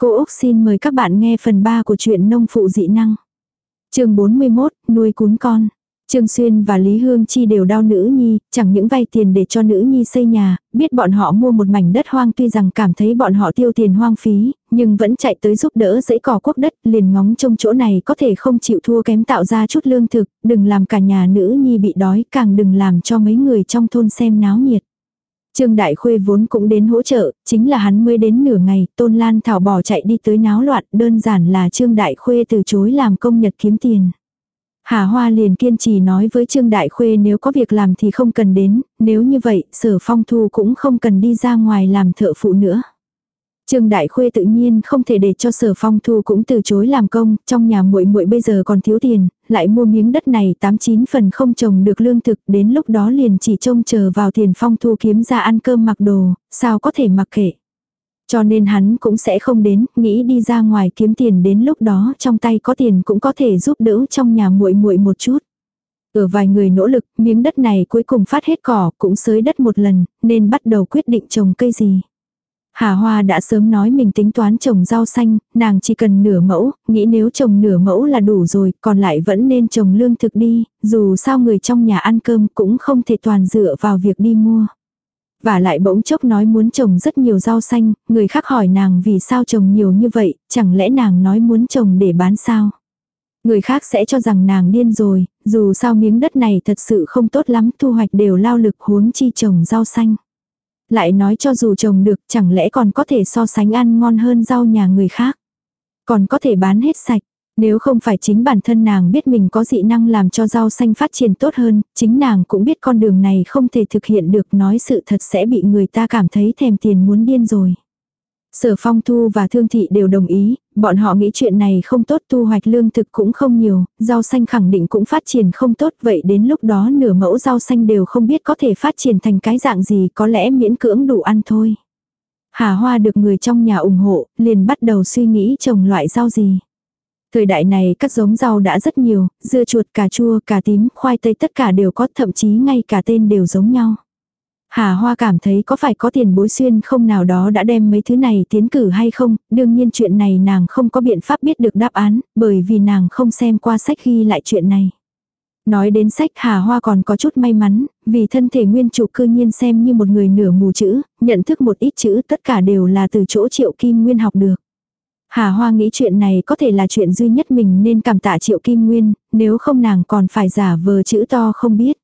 Cô Úc xin mời các bạn nghe phần 3 của truyện nông phụ dị năng. chương 41, nuôi cún con. Trương Xuyên và Lý Hương Chi đều đau nữ nhi, chẳng những vay tiền để cho nữ nhi xây nhà, biết bọn họ mua một mảnh đất hoang tuy rằng cảm thấy bọn họ tiêu tiền hoang phí, nhưng vẫn chạy tới giúp đỡ dãy cỏ quốc đất, liền ngóng trông chỗ này có thể không chịu thua kém tạo ra chút lương thực, đừng làm cả nhà nữ nhi bị đói, càng đừng làm cho mấy người trong thôn xem náo nhiệt. Trương Đại Khuê vốn cũng đến hỗ trợ, chính là hắn mới đến nửa ngày, Tôn Lan Thảo bỏ chạy đi tới náo loạn, đơn giản là Trương Đại Khuê từ chối làm công nhật kiếm tiền. Hà Hoa liền kiên trì nói với Trương Đại Khuê nếu có việc làm thì không cần đến, nếu như vậy, sở phong thu cũng không cần đi ra ngoài làm thợ phụ nữa. Trương Đại Khuê tự nhiên không thể để cho Sở Phong Thu cũng từ chối làm công, trong nhà muội muội bây giờ còn thiếu tiền, lại mua miếng đất này 89 phần không trồng được lương thực, đến lúc đó liền chỉ trông chờ vào tiền Phong Thu kiếm ra ăn cơm mặc đồ, sao có thể mặc kệ. Cho nên hắn cũng sẽ không đến, nghĩ đi ra ngoài kiếm tiền đến lúc đó trong tay có tiền cũng có thể giúp đỡ trong nhà muội muội một chút. Ở vài người nỗ lực, miếng đất này cuối cùng phát hết cỏ, cũng sới đất một lần, nên bắt đầu quyết định trồng cây gì. Hà Hoa đã sớm nói mình tính toán trồng rau xanh, nàng chỉ cần nửa mẫu, nghĩ nếu trồng nửa mẫu là đủ rồi, còn lại vẫn nên trồng lương thực đi, dù sao người trong nhà ăn cơm cũng không thể toàn dựa vào việc đi mua. Và lại bỗng chốc nói muốn trồng rất nhiều rau xanh, người khác hỏi nàng vì sao trồng nhiều như vậy, chẳng lẽ nàng nói muốn trồng để bán sao? Người khác sẽ cho rằng nàng điên rồi, dù sao miếng đất này thật sự không tốt lắm, thu hoạch đều lao lực huống chi trồng rau xanh. Lại nói cho dù trồng được chẳng lẽ còn có thể so sánh ăn ngon hơn rau nhà người khác. Còn có thể bán hết sạch. Nếu không phải chính bản thân nàng biết mình có dị năng làm cho rau xanh phát triển tốt hơn, chính nàng cũng biết con đường này không thể thực hiện được nói sự thật sẽ bị người ta cảm thấy thèm tiền muốn điên rồi. Sở phong thu và thương thị đều đồng ý, bọn họ nghĩ chuyện này không tốt thu hoạch lương thực cũng không nhiều, rau xanh khẳng định cũng phát triển không tốt vậy đến lúc đó nửa mẫu rau xanh đều không biết có thể phát triển thành cái dạng gì có lẽ miễn cưỡng đủ ăn thôi. Hà Hoa được người trong nhà ủng hộ, liền bắt đầu suy nghĩ trồng loại rau gì. Thời đại này các giống rau đã rất nhiều, dưa chuột, cà chua, cà tím, khoai tây tất cả đều có, thậm chí ngay cả tên đều giống nhau. Hà Hoa cảm thấy có phải có tiền bối xuyên không nào đó đã đem mấy thứ này tiến cử hay không, đương nhiên chuyện này nàng không có biện pháp biết được đáp án, bởi vì nàng không xem qua sách ghi lại chuyện này. Nói đến sách Hà Hoa còn có chút may mắn, vì thân thể nguyên chủ cư nhiên xem như một người nửa mù chữ, nhận thức một ít chữ tất cả đều là từ chỗ triệu kim nguyên học được. Hà Hoa nghĩ chuyện này có thể là chuyện duy nhất mình nên cảm tạ triệu kim nguyên, nếu không nàng còn phải giả vờ chữ to không biết.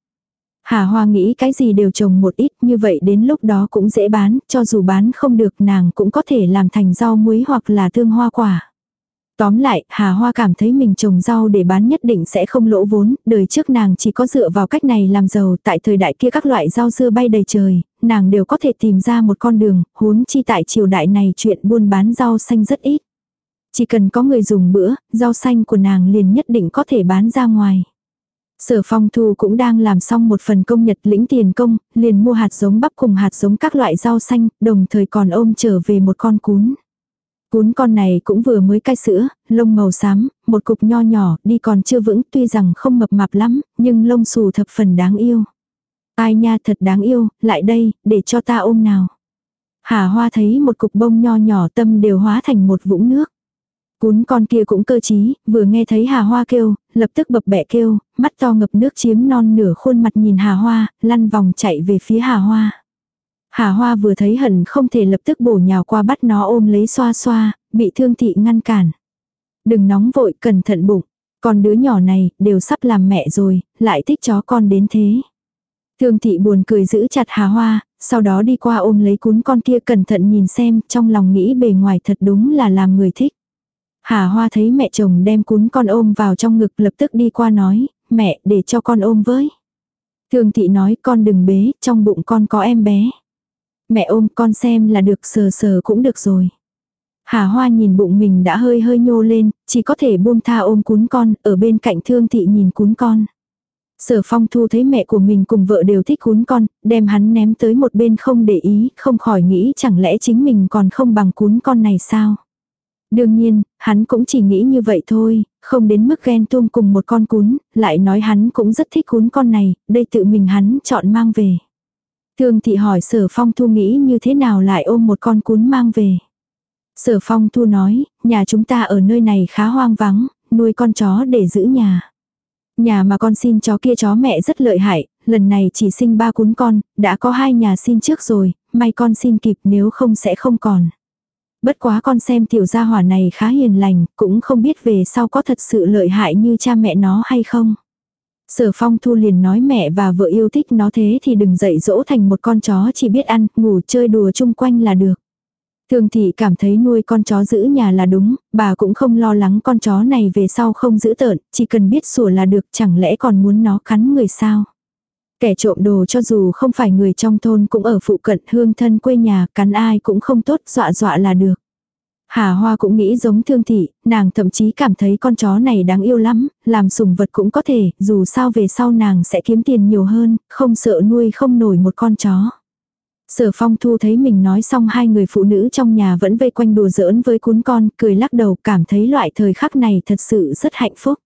Hà Hoa nghĩ cái gì đều trồng một ít như vậy đến lúc đó cũng dễ bán, cho dù bán không được nàng cũng có thể làm thành rau muối hoặc là thương hoa quả. Tóm lại, Hà Hoa cảm thấy mình trồng rau để bán nhất định sẽ không lỗ vốn, đời trước nàng chỉ có dựa vào cách này làm giàu, tại thời đại kia các loại rau dưa bay đầy trời, nàng đều có thể tìm ra một con đường, huống chi tại triều đại này chuyện buôn bán rau xanh rất ít. Chỉ cần có người dùng bữa, rau xanh của nàng liền nhất định có thể bán ra ngoài. Sở phong thu cũng đang làm xong một phần công nhật lĩnh tiền công, liền mua hạt giống bắp cùng hạt giống các loại rau xanh, đồng thời còn ôm trở về một con cún. Cún con này cũng vừa mới cai sữa, lông màu xám, một cục nho nhỏ, đi còn chưa vững, tuy rằng không mập mạp lắm, nhưng lông xù thập phần đáng yêu. Ai nha thật đáng yêu, lại đây, để cho ta ôm nào. Hà hoa thấy một cục bông nho nhỏ tâm đều hóa thành một vũng nước. Cún con kia cũng cơ trí, vừa nghe thấy Hà Hoa kêu, lập tức bập bẹ kêu, mắt to ngập nước chiếm non nửa khuôn mặt nhìn Hà Hoa, lăn vòng chạy về phía Hà Hoa. Hà Hoa vừa thấy hận không thể lập tức bổ nhào qua bắt nó ôm lấy xoa xoa, bị thương thị ngăn cản. Đừng nóng vội, cẩn thận bụng. Con đứa nhỏ này, đều sắp làm mẹ rồi, lại thích chó con đến thế. Thương thị buồn cười giữ chặt Hà Hoa, sau đó đi qua ôm lấy cún con kia cẩn thận nhìn xem, trong lòng nghĩ bề ngoài thật đúng là làm người thích. Hà Hoa thấy mẹ chồng đem cún con ôm vào trong ngực lập tức đi qua nói, mẹ để cho con ôm với. Thường thị nói con đừng bế, trong bụng con có em bé. Mẹ ôm con xem là được sờ sờ cũng được rồi. Hà Hoa nhìn bụng mình đã hơi hơi nhô lên, chỉ có thể buông tha ôm cún con, ở bên cạnh thương thị nhìn cún con. Sở phong thu thấy mẹ của mình cùng vợ đều thích cún con, đem hắn ném tới một bên không để ý, không khỏi nghĩ chẳng lẽ chính mình còn không bằng cún con này sao. Đương nhiên, hắn cũng chỉ nghĩ như vậy thôi, không đến mức ghen tuông cùng một con cún, lại nói hắn cũng rất thích cún con này, đây tự mình hắn chọn mang về. Thương thị hỏi sở phong thu nghĩ như thế nào lại ôm một con cún mang về. Sở phong thu nói, nhà chúng ta ở nơi này khá hoang vắng, nuôi con chó để giữ nhà. Nhà mà con xin chó kia chó mẹ rất lợi hại, lần này chỉ sinh ba cún con, đã có hai nhà xin trước rồi, may con xin kịp nếu không sẽ không còn. Bất quá con xem tiểu gia hỏa này khá hiền lành, cũng không biết về sau có thật sự lợi hại như cha mẹ nó hay không. Sở phong thu liền nói mẹ và vợ yêu thích nó thế thì đừng dạy dỗ thành một con chó chỉ biết ăn, ngủ chơi đùa chung quanh là được. Thường thị cảm thấy nuôi con chó giữ nhà là đúng, bà cũng không lo lắng con chó này về sau không giữ tợn, chỉ cần biết sủa là được chẳng lẽ còn muốn nó cắn người sao. Kẻ trộm đồ cho dù không phải người trong thôn cũng ở phụ cận hương thân quê nhà, cắn ai cũng không tốt, dọa dọa là được. Hà Hoa cũng nghĩ giống thương thị, nàng thậm chí cảm thấy con chó này đáng yêu lắm, làm sủng vật cũng có thể, dù sao về sau nàng sẽ kiếm tiền nhiều hơn, không sợ nuôi không nổi một con chó. Sở phong thu thấy mình nói xong hai người phụ nữ trong nhà vẫn vây quanh đùa giỡn với cún con, cười lắc đầu cảm thấy loại thời khắc này thật sự rất hạnh phúc.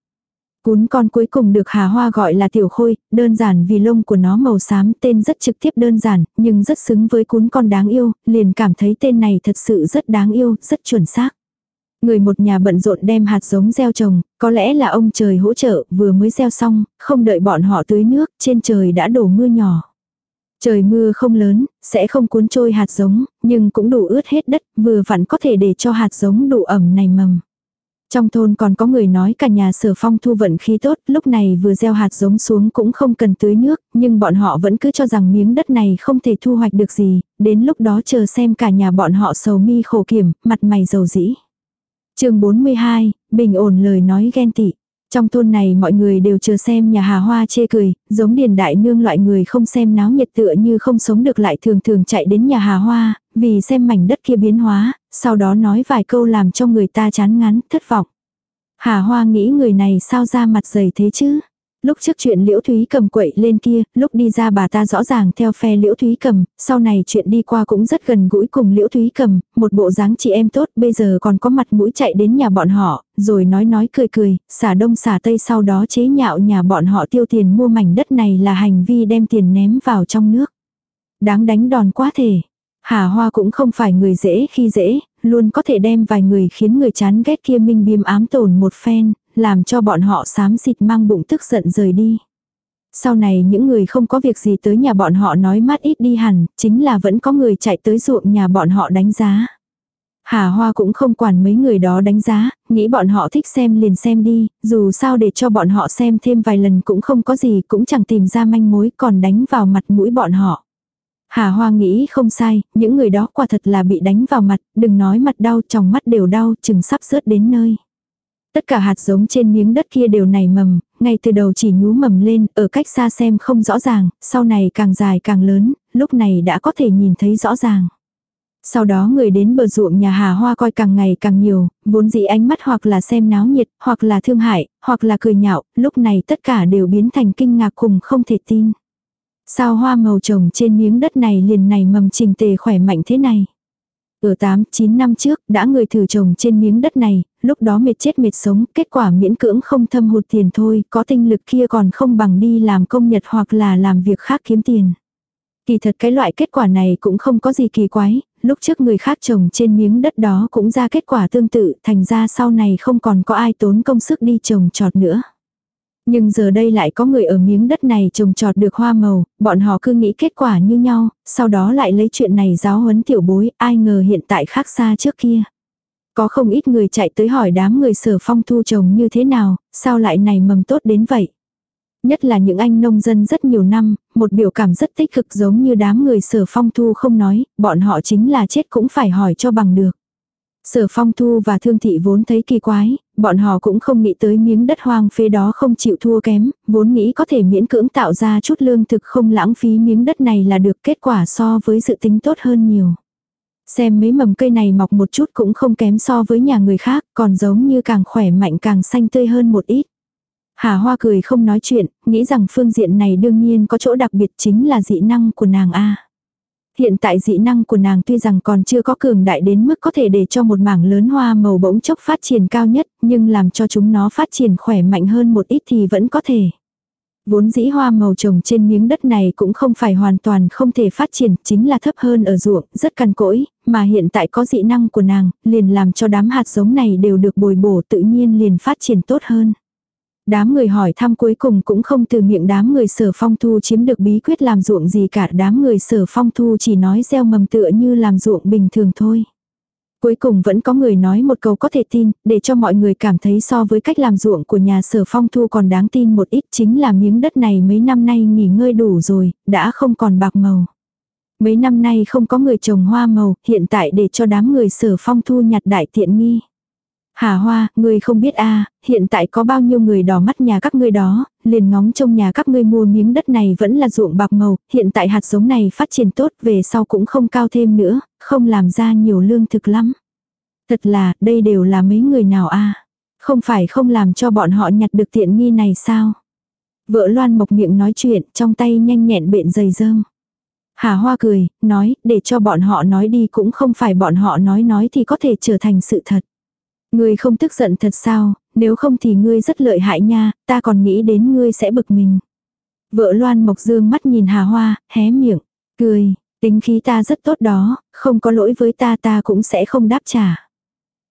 Cún con cuối cùng được Hà Hoa gọi là tiểu khôi, đơn giản vì lông của nó màu xám tên rất trực tiếp đơn giản, nhưng rất xứng với cún con đáng yêu, liền cảm thấy tên này thật sự rất đáng yêu, rất chuẩn xác. Người một nhà bận rộn đem hạt giống gieo trồng, có lẽ là ông trời hỗ trợ, vừa mới gieo xong, không đợi bọn họ tưới nước, trên trời đã đổ mưa nhỏ. Trời mưa không lớn, sẽ không cuốn trôi hạt giống, nhưng cũng đủ ướt hết đất, vừa vặn có thể để cho hạt giống đủ ẩm này mầm. Trong thôn còn có người nói cả nhà sở phong thu vận khí tốt, lúc này vừa gieo hạt giống xuống cũng không cần tưới nước, nhưng bọn họ vẫn cứ cho rằng miếng đất này không thể thu hoạch được gì, đến lúc đó chờ xem cả nhà bọn họ sầu mi khổ kiểm, mặt mày dầu dĩ. chương 42, bình ổn lời nói ghen tị. Trong thôn này mọi người đều chờ xem nhà Hà Hoa chê cười, giống điền đại nương loại người không xem náo nhiệt tựa như không sống được lại thường thường chạy đến nhà Hà Hoa, vì xem mảnh đất kia biến hóa, sau đó nói vài câu làm cho người ta chán ngán, thất vọng. Hà Hoa nghĩ người này sao ra mặt dày thế chứ? Lúc trước chuyện Liễu Thúy cầm quậy lên kia, lúc đi ra bà ta rõ ràng theo phe Liễu Thúy cầm, sau này chuyện đi qua cũng rất gần gũi cùng Liễu Thúy cầm, một bộ dáng chị em tốt, bây giờ còn có mặt mũi chạy đến nhà bọn họ, rồi nói nói cười cười, xả đông xả tây sau đó chế nhạo nhà bọn họ tiêu tiền mua mảnh đất này là hành vi đem tiền ném vào trong nước. Đáng đánh đòn quá thể. Hà Hoa cũng không phải người dễ khi dễ, luôn có thể đem vài người khiến người chán ghét kia minh biếm ám tổn một phen, làm cho bọn họ xám xịt mang bụng tức giận rời đi. Sau này những người không có việc gì tới nhà bọn họ nói mát ít đi hẳn, chính là vẫn có người chạy tới ruộng nhà bọn họ đánh giá. Hà Hoa cũng không quản mấy người đó đánh giá, nghĩ bọn họ thích xem liền xem đi, dù sao để cho bọn họ xem thêm vài lần cũng không có gì, cũng chẳng tìm ra manh mối còn đánh vào mặt mũi bọn họ. Hà Hoa nghĩ không sai, những người đó quả thật là bị đánh vào mặt, đừng nói mặt đau, trong mắt đều đau, chừng sắp rớt đến nơi. Tất cả hạt giống trên miếng đất kia đều nảy mầm, ngay từ đầu chỉ nhú mầm lên, ở cách xa xem không rõ ràng, sau này càng dài càng lớn, lúc này đã có thể nhìn thấy rõ ràng. Sau đó người đến bờ ruộng nhà Hà Hoa coi càng ngày càng nhiều, vốn dĩ ánh mắt hoặc là xem náo nhiệt, hoặc là thương hại, hoặc là cười nhạo, lúc này tất cả đều biến thành kinh ngạc cùng không thể tin. Sao hoa màu trồng trên miếng đất này liền này mầm trình tề khỏe mạnh thế này. Ở 8-9 năm trước, đã người thử trồng trên miếng đất này, lúc đó mệt chết mệt sống, kết quả miễn cưỡng không thâm hụt tiền thôi, có tinh lực kia còn không bằng đi làm công nhật hoặc là làm việc khác kiếm tiền. Kỳ thật cái loại kết quả này cũng không có gì kỳ quái, lúc trước người khác trồng trên miếng đất đó cũng ra kết quả tương tự, thành ra sau này không còn có ai tốn công sức đi trồng trọt nữa. Nhưng giờ đây lại có người ở miếng đất này trồng trọt được hoa màu, bọn họ cứ nghĩ kết quả như nhau, sau đó lại lấy chuyện này giáo huấn tiểu bối, ai ngờ hiện tại khác xa trước kia. Có không ít người chạy tới hỏi đám người sở phong thu trồng như thế nào, sao lại này mầm tốt đến vậy. Nhất là những anh nông dân rất nhiều năm, một biểu cảm rất tích cực giống như đám người sở phong thu không nói, bọn họ chính là chết cũng phải hỏi cho bằng được. Sở phong thu và thương thị vốn thấy kỳ quái, bọn họ cũng không nghĩ tới miếng đất hoang phế đó không chịu thua kém, vốn nghĩ có thể miễn cưỡng tạo ra chút lương thực không lãng phí miếng đất này là được kết quả so với dự tính tốt hơn nhiều. Xem mấy mầm cây này mọc một chút cũng không kém so với nhà người khác, còn giống như càng khỏe mạnh càng xanh tươi hơn một ít. Hà Hoa cười không nói chuyện, nghĩ rằng phương diện này đương nhiên có chỗ đặc biệt chính là dị năng của nàng A. Hiện tại dị năng của nàng tuy rằng còn chưa có cường đại đến mức có thể để cho một mảng lớn hoa màu bỗng chốc phát triển cao nhất, nhưng làm cho chúng nó phát triển khỏe mạnh hơn một ít thì vẫn có thể. Vốn dĩ hoa màu trồng trên miếng đất này cũng không phải hoàn toàn không thể phát triển, chính là thấp hơn ở ruộng, rất cằn cỗi, mà hiện tại có dị năng của nàng, liền làm cho đám hạt giống này đều được bồi bổ tự nhiên liền phát triển tốt hơn. Đám người hỏi thăm cuối cùng cũng không từ miệng đám người sở phong thu chiếm được bí quyết làm ruộng gì cả đám người sở phong thu chỉ nói gieo mầm tựa như làm ruộng bình thường thôi. Cuối cùng vẫn có người nói một câu có thể tin, để cho mọi người cảm thấy so với cách làm ruộng của nhà sở phong thu còn đáng tin một ít chính là miếng đất này mấy năm nay nghỉ ngơi đủ rồi, đã không còn bạc màu. Mấy năm nay không có người trồng hoa màu, hiện tại để cho đám người sở phong thu nhặt đại tiện nghi. Hà Hoa, ngươi không biết a, hiện tại có bao nhiêu người đỏ mắt nhà các ngươi đó, liền ngóng trông nhà các ngươi mua miếng đất này vẫn là ruộng bạc màu, hiện tại hạt giống này phát triển tốt về sau cũng không cao thêm nữa, không làm ra nhiều lương thực lắm. Thật là, đây đều là mấy người nào a Không phải không làm cho bọn họ nhặt được tiện nghi này sao? Vợ Loan mộc miệng nói chuyện, trong tay nhanh nhẹn bện dày dơm. Hà Hoa cười, nói, để cho bọn họ nói đi cũng không phải bọn họ nói nói thì có thể trở thành sự thật. Ngươi không tức giận thật sao, nếu không thì ngươi rất lợi hại nha, ta còn nghĩ đến ngươi sẽ bực mình. Vợ Loan Mộc Dương mắt nhìn Hà Hoa, hé miệng, cười, tính khí ta rất tốt đó, không có lỗi với ta ta cũng sẽ không đáp trả.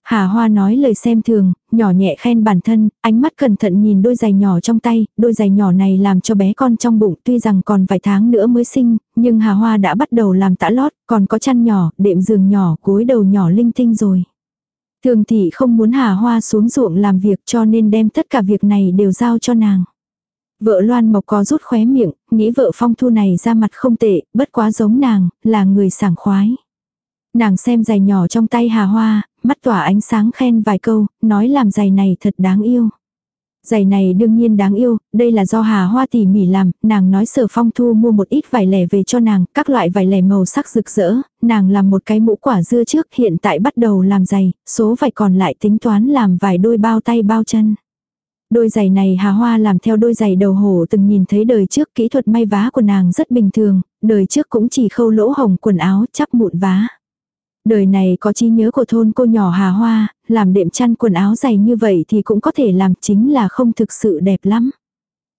Hà Hoa nói lời xem thường, nhỏ nhẹ khen bản thân, ánh mắt cẩn thận nhìn đôi giày nhỏ trong tay, đôi giày nhỏ này làm cho bé con trong bụng tuy rằng còn vài tháng nữa mới sinh, nhưng Hà Hoa đã bắt đầu làm tã lót, còn có chăn nhỏ, đệm giường nhỏ, gối đầu nhỏ linh tinh rồi. Thường thị không muốn Hà Hoa xuống ruộng làm việc cho nên đem tất cả việc này đều giao cho nàng. Vợ Loan Mộc có rút khóe miệng, nghĩ vợ phong thu này ra mặt không tệ, bất quá giống nàng, là người sảng khoái. Nàng xem giày nhỏ trong tay Hà Hoa, mắt tỏa ánh sáng khen vài câu, nói làm giày này thật đáng yêu. Giày này đương nhiên đáng yêu, đây là do Hà Hoa tỉ mỉ làm, nàng nói sở phong thu mua một ít vải lẻ về cho nàng, các loại vải lẻ màu sắc rực rỡ, nàng làm một cái mũ quả dưa trước, hiện tại bắt đầu làm giày, số vải còn lại tính toán làm vài đôi bao tay bao chân. Đôi giày này Hà Hoa làm theo đôi giày đầu hổ từng nhìn thấy đời trước kỹ thuật may vá của nàng rất bình thường, đời trước cũng chỉ khâu lỗ hồng quần áo chắp mụn vá. Đời này có trí nhớ của thôn cô nhỏ Hà Hoa, làm đệm chăn quần áo dày như vậy thì cũng có thể làm chính là không thực sự đẹp lắm.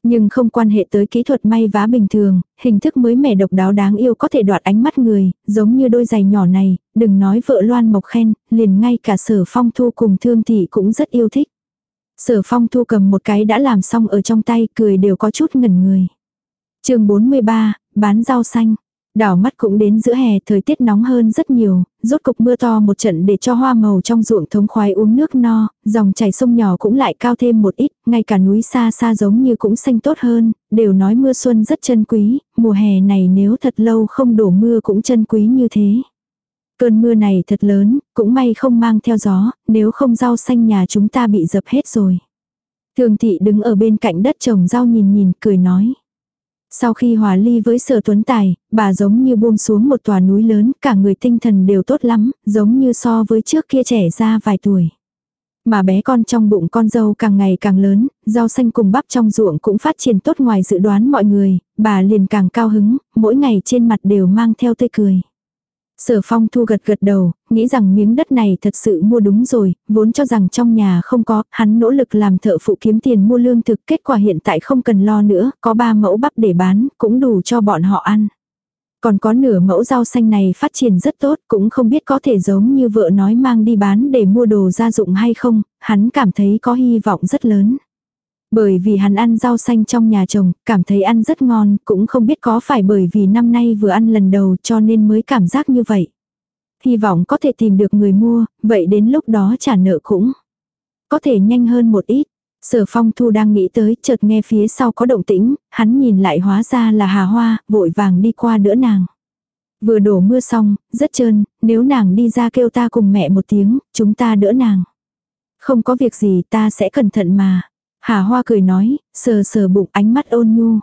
Nhưng không quan hệ tới kỹ thuật may vá bình thường, hình thức mới mẻ độc đáo đáng yêu có thể đoạt ánh mắt người, giống như đôi giày nhỏ này, đừng nói vợ Loan Mộc khen, liền ngay cả sở phong thu cùng thương thị cũng rất yêu thích. Sở phong thu cầm một cái đã làm xong ở trong tay cười đều có chút ngẩn người. chương 43, bán rau xanh. Đảo mắt cũng đến giữa hè thời tiết nóng hơn rất nhiều, rốt cục mưa to một trận để cho hoa màu trong ruộng thống khoái uống nước no, dòng chảy sông nhỏ cũng lại cao thêm một ít, ngay cả núi xa xa giống như cũng xanh tốt hơn, đều nói mưa xuân rất chân quý, mùa hè này nếu thật lâu không đổ mưa cũng chân quý như thế. Cơn mưa này thật lớn, cũng may không mang theo gió, nếu không rau xanh nhà chúng ta bị dập hết rồi. Thường thị đứng ở bên cạnh đất trồng rau nhìn nhìn, cười nói. Sau khi hòa ly với sở tuấn tài, bà giống như buông xuống một tòa núi lớn, cả người tinh thần đều tốt lắm, giống như so với trước kia trẻ ra vài tuổi. Mà bé con trong bụng con dâu càng ngày càng lớn, rau xanh cùng bắp trong ruộng cũng phát triển tốt ngoài dự đoán mọi người, bà liền càng cao hứng, mỗi ngày trên mặt đều mang theo tươi cười. Sở phong thu gật gật đầu, nghĩ rằng miếng đất này thật sự mua đúng rồi, vốn cho rằng trong nhà không có, hắn nỗ lực làm thợ phụ kiếm tiền mua lương thực, kết quả hiện tại không cần lo nữa, có ba mẫu bắp để bán, cũng đủ cho bọn họ ăn. Còn có nửa mẫu rau xanh này phát triển rất tốt, cũng không biết có thể giống như vợ nói mang đi bán để mua đồ gia dụng hay không, hắn cảm thấy có hy vọng rất lớn. Bởi vì hắn ăn rau xanh trong nhà chồng, cảm thấy ăn rất ngon, cũng không biết có phải bởi vì năm nay vừa ăn lần đầu cho nên mới cảm giác như vậy. Hy vọng có thể tìm được người mua, vậy đến lúc đó trả nợ cũng có thể nhanh hơn một ít. Sở phong thu đang nghĩ tới, chợt nghe phía sau có động tĩnh, hắn nhìn lại hóa ra là hà hoa, vội vàng đi qua đỡ nàng. Vừa đổ mưa xong, rất trơn, nếu nàng đi ra kêu ta cùng mẹ một tiếng, chúng ta đỡ nàng. Không có việc gì ta sẽ cẩn thận mà. Hà Hoa cười nói, sờ sờ bụng ánh mắt ôn nhu.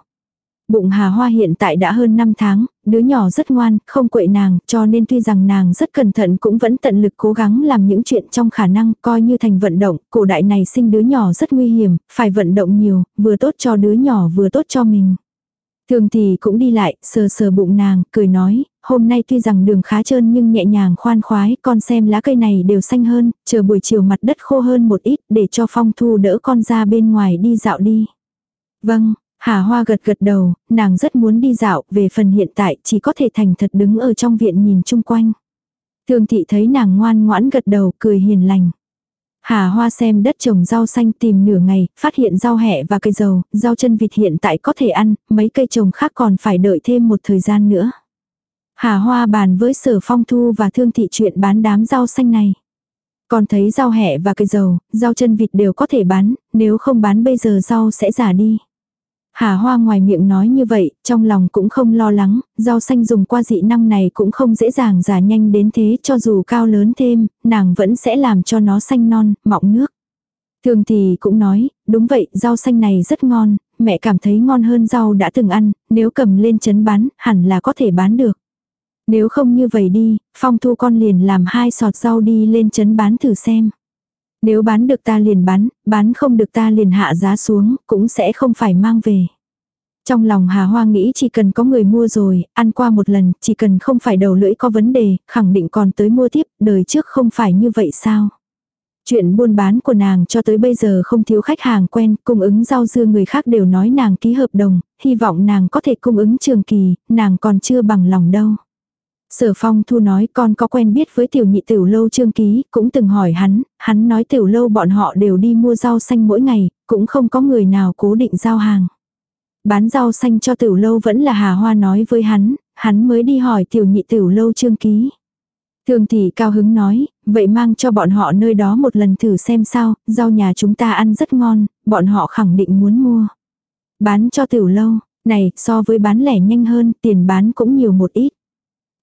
Bụng Hà Hoa hiện tại đã hơn 5 tháng, đứa nhỏ rất ngoan, không quậy nàng, cho nên tuy rằng nàng rất cẩn thận cũng vẫn tận lực cố gắng làm những chuyện trong khả năng, coi như thành vận động, cổ đại này sinh đứa nhỏ rất nguy hiểm, phải vận động nhiều, vừa tốt cho đứa nhỏ vừa tốt cho mình. Thường thì cũng đi lại, sờ sờ bụng nàng, cười nói, hôm nay tuy rằng đường khá trơn nhưng nhẹ nhàng khoan khoái, con xem lá cây này đều xanh hơn, chờ buổi chiều mặt đất khô hơn một ít để cho phong thu đỡ con ra bên ngoài đi dạo đi. Vâng, Hà Hoa gật gật đầu, nàng rất muốn đi dạo, về phần hiện tại chỉ có thể thành thật đứng ở trong viện nhìn chung quanh. Thương thị thấy nàng ngoan ngoãn gật đầu, cười hiền lành. Hà Hoa xem đất trồng rau xanh tìm nửa ngày, phát hiện rau hẹ và cây dầu, rau chân vịt hiện tại có thể ăn, mấy cây trồng khác còn phải đợi thêm một thời gian nữa. Hà Hoa bàn với sở phong thu và thương thị chuyện bán đám rau xanh này. Còn thấy rau hẹ và cây dầu, rau chân vịt đều có thể bán, nếu không bán bây giờ rau sẽ giả đi. Hà Hoa ngoài miệng nói như vậy, trong lòng cũng không lo lắng, rau xanh dùng qua dị năng này cũng không dễ dàng giả nhanh đến thế cho dù cao lớn thêm, nàng vẫn sẽ làm cho nó xanh non, mọng nước. Thường thì cũng nói, đúng vậy, rau xanh này rất ngon, mẹ cảm thấy ngon hơn rau đã từng ăn, nếu cầm lên chấn bán, hẳn là có thể bán được. Nếu không như vậy đi, phong thu con liền làm hai sọt rau đi lên chấn bán thử xem. Nếu bán được ta liền bán, bán không được ta liền hạ giá xuống, cũng sẽ không phải mang về. Trong lòng Hà Hoa nghĩ chỉ cần có người mua rồi, ăn qua một lần, chỉ cần không phải đầu lưỡi có vấn đề, khẳng định còn tới mua tiếp, đời trước không phải như vậy sao. Chuyện buôn bán của nàng cho tới bây giờ không thiếu khách hàng quen, cung ứng rau dưa người khác đều nói nàng ký hợp đồng, hy vọng nàng có thể cung ứng trường kỳ, nàng còn chưa bằng lòng đâu. Sở phong thu nói con có quen biết với tiểu nhị tiểu lâu trương ký, cũng từng hỏi hắn, hắn nói tiểu lâu bọn họ đều đi mua rau xanh mỗi ngày, cũng không có người nào cố định giao hàng. Bán rau xanh cho tiểu lâu vẫn là Hà Hoa nói với hắn, hắn mới đi hỏi tiểu nhị tiểu lâu trương ký. Thường thị cao hứng nói, vậy mang cho bọn họ nơi đó một lần thử xem sao, rau nhà chúng ta ăn rất ngon, bọn họ khẳng định muốn mua. Bán cho tiểu lâu, này, so với bán lẻ nhanh hơn, tiền bán cũng nhiều một ít.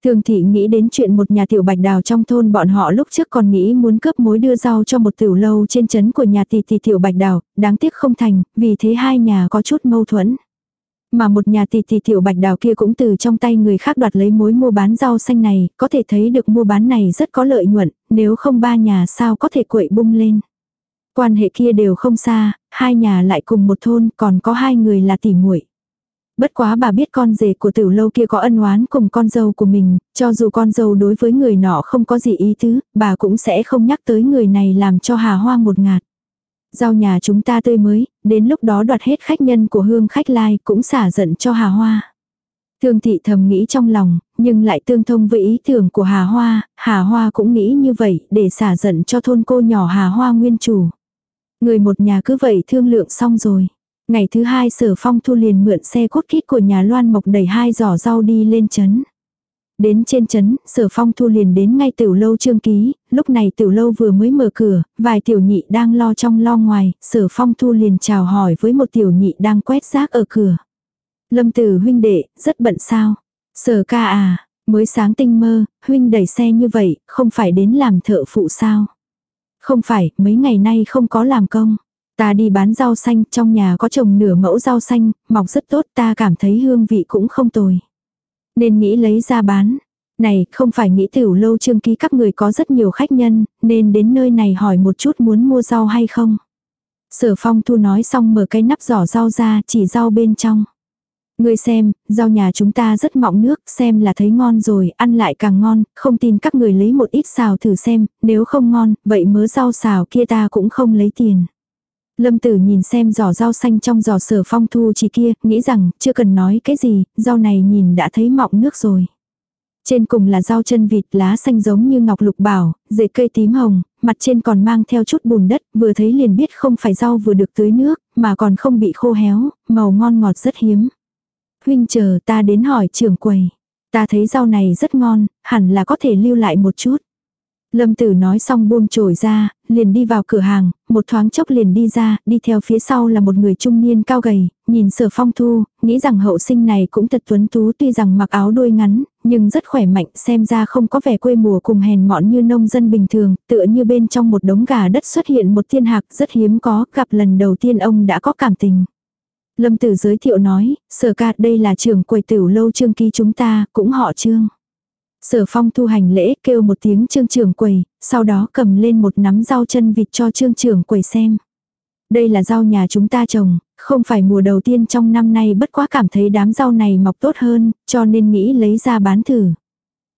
Thường thị nghĩ đến chuyện một nhà tiểu bạch đào trong thôn bọn họ lúc trước còn nghĩ muốn cướp mối đưa rau cho một tiểu lâu trên trấn của nhà tỷ tỷ tiểu bạch đào, đáng tiếc không thành, vì thế hai nhà có chút mâu thuẫn. Mà một nhà tỷ tỷ tiểu bạch đào kia cũng từ trong tay người khác đoạt lấy mối mua bán rau xanh này, có thể thấy được mua bán này rất có lợi nhuận, nếu không ba nhà sao có thể quậy bung lên. Quan hệ kia đều không xa, hai nhà lại cùng một thôn, còn có hai người là tỷ muội. Bất quá bà biết con rể của tiểu lâu kia có ân oán cùng con dâu của mình, cho dù con dâu đối với người nọ không có gì ý tứ, bà cũng sẽ không nhắc tới người này làm cho hà hoa một ngạt. Rau nhà chúng ta tươi mới, đến lúc đó đoạt hết khách nhân của hương khách lai cũng xả giận cho hà hoa. Thương thị thầm nghĩ trong lòng, nhưng lại tương thông với ý tưởng của Hà Hoa, Hà Hoa cũng nghĩ như vậy để xả giận cho thôn cô nhỏ Hà Hoa nguyên chủ. Người một nhà cứ vậy thương lượng xong rồi. Ngày thứ hai sở phong thu liền mượn xe cốt kít của nhà Loan Mộc đẩy hai giỏ rau đi lên chấn. Đến trên chấn, sở phong thu liền đến ngay tiểu lâu trương ký, lúc này tiểu lâu vừa mới mở cửa, vài tiểu nhị đang lo trong lo ngoài, sở phong thu liền chào hỏi với một tiểu nhị đang quét rác ở cửa. Lâm tử huynh đệ, rất bận sao? Sở ca à, mới sáng tinh mơ, huynh đẩy xe như vậy, không phải đến làm thợ phụ sao? Không phải, mấy ngày nay không có làm công. Ta đi bán rau xanh, trong nhà có trồng nửa mẫu rau xanh, mọc rất tốt, ta cảm thấy hương vị cũng không tồi. Nên nghĩ lấy ra bán. Này, không phải nghĩ tiểu lâu trương ký các người có rất nhiều khách nhân, nên đến nơi này hỏi một chút muốn mua rau hay không. Sở phong thu nói xong mở cái nắp giỏ rau ra, chỉ rau bên trong. Ngươi xem, rau nhà chúng ta rất mọng nước, xem là thấy ngon rồi, ăn lại càng ngon, không tin các người lấy một ít xào thử xem, nếu không ngon, vậy mớ rau xào kia ta cũng không lấy tiền. Lâm tử nhìn xem giỏ rau xanh trong giỏ sở phong thu chỉ kia, nghĩ rằng chưa cần nói cái gì, rau này nhìn đã thấy mọng nước rồi. Trên cùng là rau chân vịt lá xanh giống như ngọc lục bảo, rễ cây tím hồng, mặt trên còn mang theo chút bùn đất, vừa thấy liền biết không phải rau vừa được tưới nước, mà còn không bị khô héo, màu ngon ngọt rất hiếm. Huynh chờ ta đến hỏi trưởng quầy. Ta thấy rau này rất ngon, hẳn là có thể lưu lại một chút. Lâm tử nói xong buông trồi ra, liền đi vào cửa hàng, một thoáng chốc liền đi ra, đi theo phía sau là một người trung niên cao gầy, nhìn sở phong thu, nghĩ rằng hậu sinh này cũng thật tuấn tú tuy rằng mặc áo đuôi ngắn, nhưng rất khỏe mạnh, xem ra không có vẻ quê mùa cùng hèn mọn như nông dân bình thường, tựa như bên trong một đống gà đất xuất hiện một thiên hạc rất hiếm có, gặp lần đầu tiên ông đã có cảm tình. Lâm tử giới thiệu nói, sở ca đây là trưởng quầy tiểu lâu trương ký chúng ta, cũng họ trương. Sở phong thu hành lễ kêu một tiếng trương trưởng quầy, sau đó cầm lên một nắm rau chân vịt cho trương trưởng quầy xem. Đây là rau nhà chúng ta trồng, không phải mùa đầu tiên trong năm nay bất quá cảm thấy đám rau này mọc tốt hơn, cho nên nghĩ lấy ra bán thử.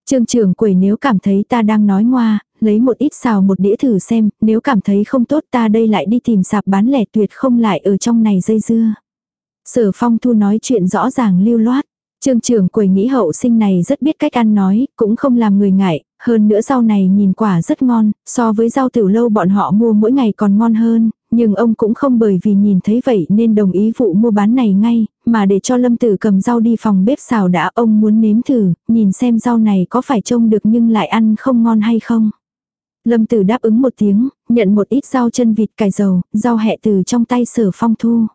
Trương trưởng quầy nếu cảm thấy ta đang nói ngoa, lấy một ít xào một đĩa thử xem, nếu cảm thấy không tốt ta đây lại đi tìm sạp bán lẻ tuyệt không lại ở trong này dây dưa. Sở phong thu nói chuyện rõ ràng lưu loát. Trương trưởng quầy nghĩ hậu sinh này rất biết cách ăn nói, cũng không làm người ngại, hơn nữa rau này nhìn quả rất ngon, so với rau tiểu lâu bọn họ mua mỗi ngày còn ngon hơn, nhưng ông cũng không bởi vì nhìn thấy vậy nên đồng ý vụ mua bán này ngay, mà để cho Lâm Tử cầm rau đi phòng bếp xào đã ông muốn nếm thử, nhìn xem rau này có phải trông được nhưng lại ăn không ngon hay không. Lâm Tử đáp ứng một tiếng, nhận một ít rau chân vịt cải dầu, rau hẹ từ trong tay sở phong thu.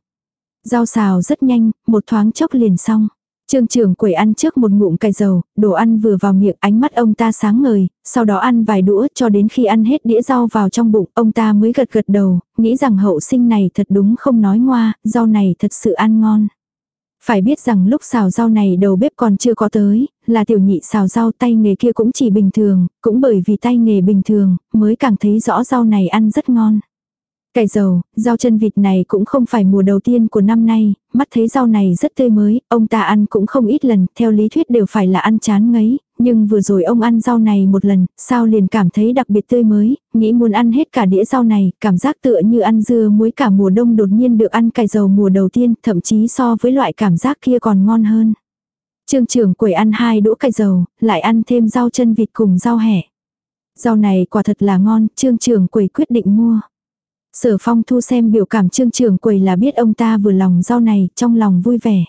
Rau xào rất nhanh, một thoáng chốc liền xong. Trương trưởng quầy ăn trước một ngụm cải dầu, đồ ăn vừa vào miệng ánh mắt ông ta sáng ngời, sau đó ăn vài đũa cho đến khi ăn hết đĩa rau vào trong bụng, ông ta mới gật gật đầu, nghĩ rằng hậu sinh này thật đúng không nói ngoa, rau này thật sự ăn ngon. Phải biết rằng lúc xào rau này đầu bếp còn chưa có tới, là tiểu nhị xào rau tay nghề kia cũng chỉ bình thường, cũng bởi vì tay nghề bình thường, mới càng thấy rõ rau này ăn rất ngon. Cải dầu, rau chân vịt này cũng không phải mùa đầu tiên của năm nay, mắt thấy rau này rất tươi mới, ông ta ăn cũng không ít lần, theo lý thuyết đều phải là ăn chán ngấy, nhưng vừa rồi ông ăn rau này một lần, sao liền cảm thấy đặc biệt tươi mới, nghĩ muốn ăn hết cả đĩa rau này, cảm giác tựa như ăn dưa muối cả mùa đông đột nhiên được ăn cải dầu mùa đầu tiên, thậm chí so với loại cảm giác kia còn ngon hơn. Trương trưởng quầy ăn hai đũa cải dầu, lại ăn thêm rau chân vịt cùng rau hẹ. Rau này quả thật là ngon, trương trưởng quầy quyết định mua. Sở phong thu xem biểu cảm trương trưởng quầy là biết ông ta vừa lòng rau này, trong lòng vui vẻ.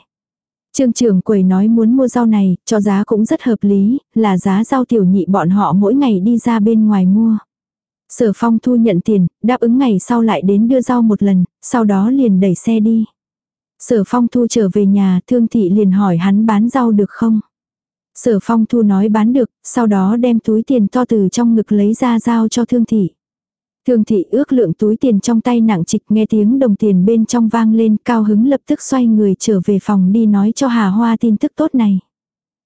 Trương trưởng quầy nói muốn mua rau này, cho giá cũng rất hợp lý, là giá rau tiểu nhị bọn họ mỗi ngày đi ra bên ngoài mua. Sở phong thu nhận tiền, đáp ứng ngày sau lại đến đưa rau một lần, sau đó liền đẩy xe đi. Sở phong thu trở về nhà, thương thị liền hỏi hắn bán rau được không? Sở phong thu nói bán được, sau đó đem túi tiền to từ trong ngực lấy ra giao cho thương thị. Thương thị ước lượng túi tiền trong tay nặng trịch nghe tiếng đồng tiền bên trong vang lên cao hứng lập tức xoay người trở về phòng đi nói cho Hà Hoa tin tức tốt này.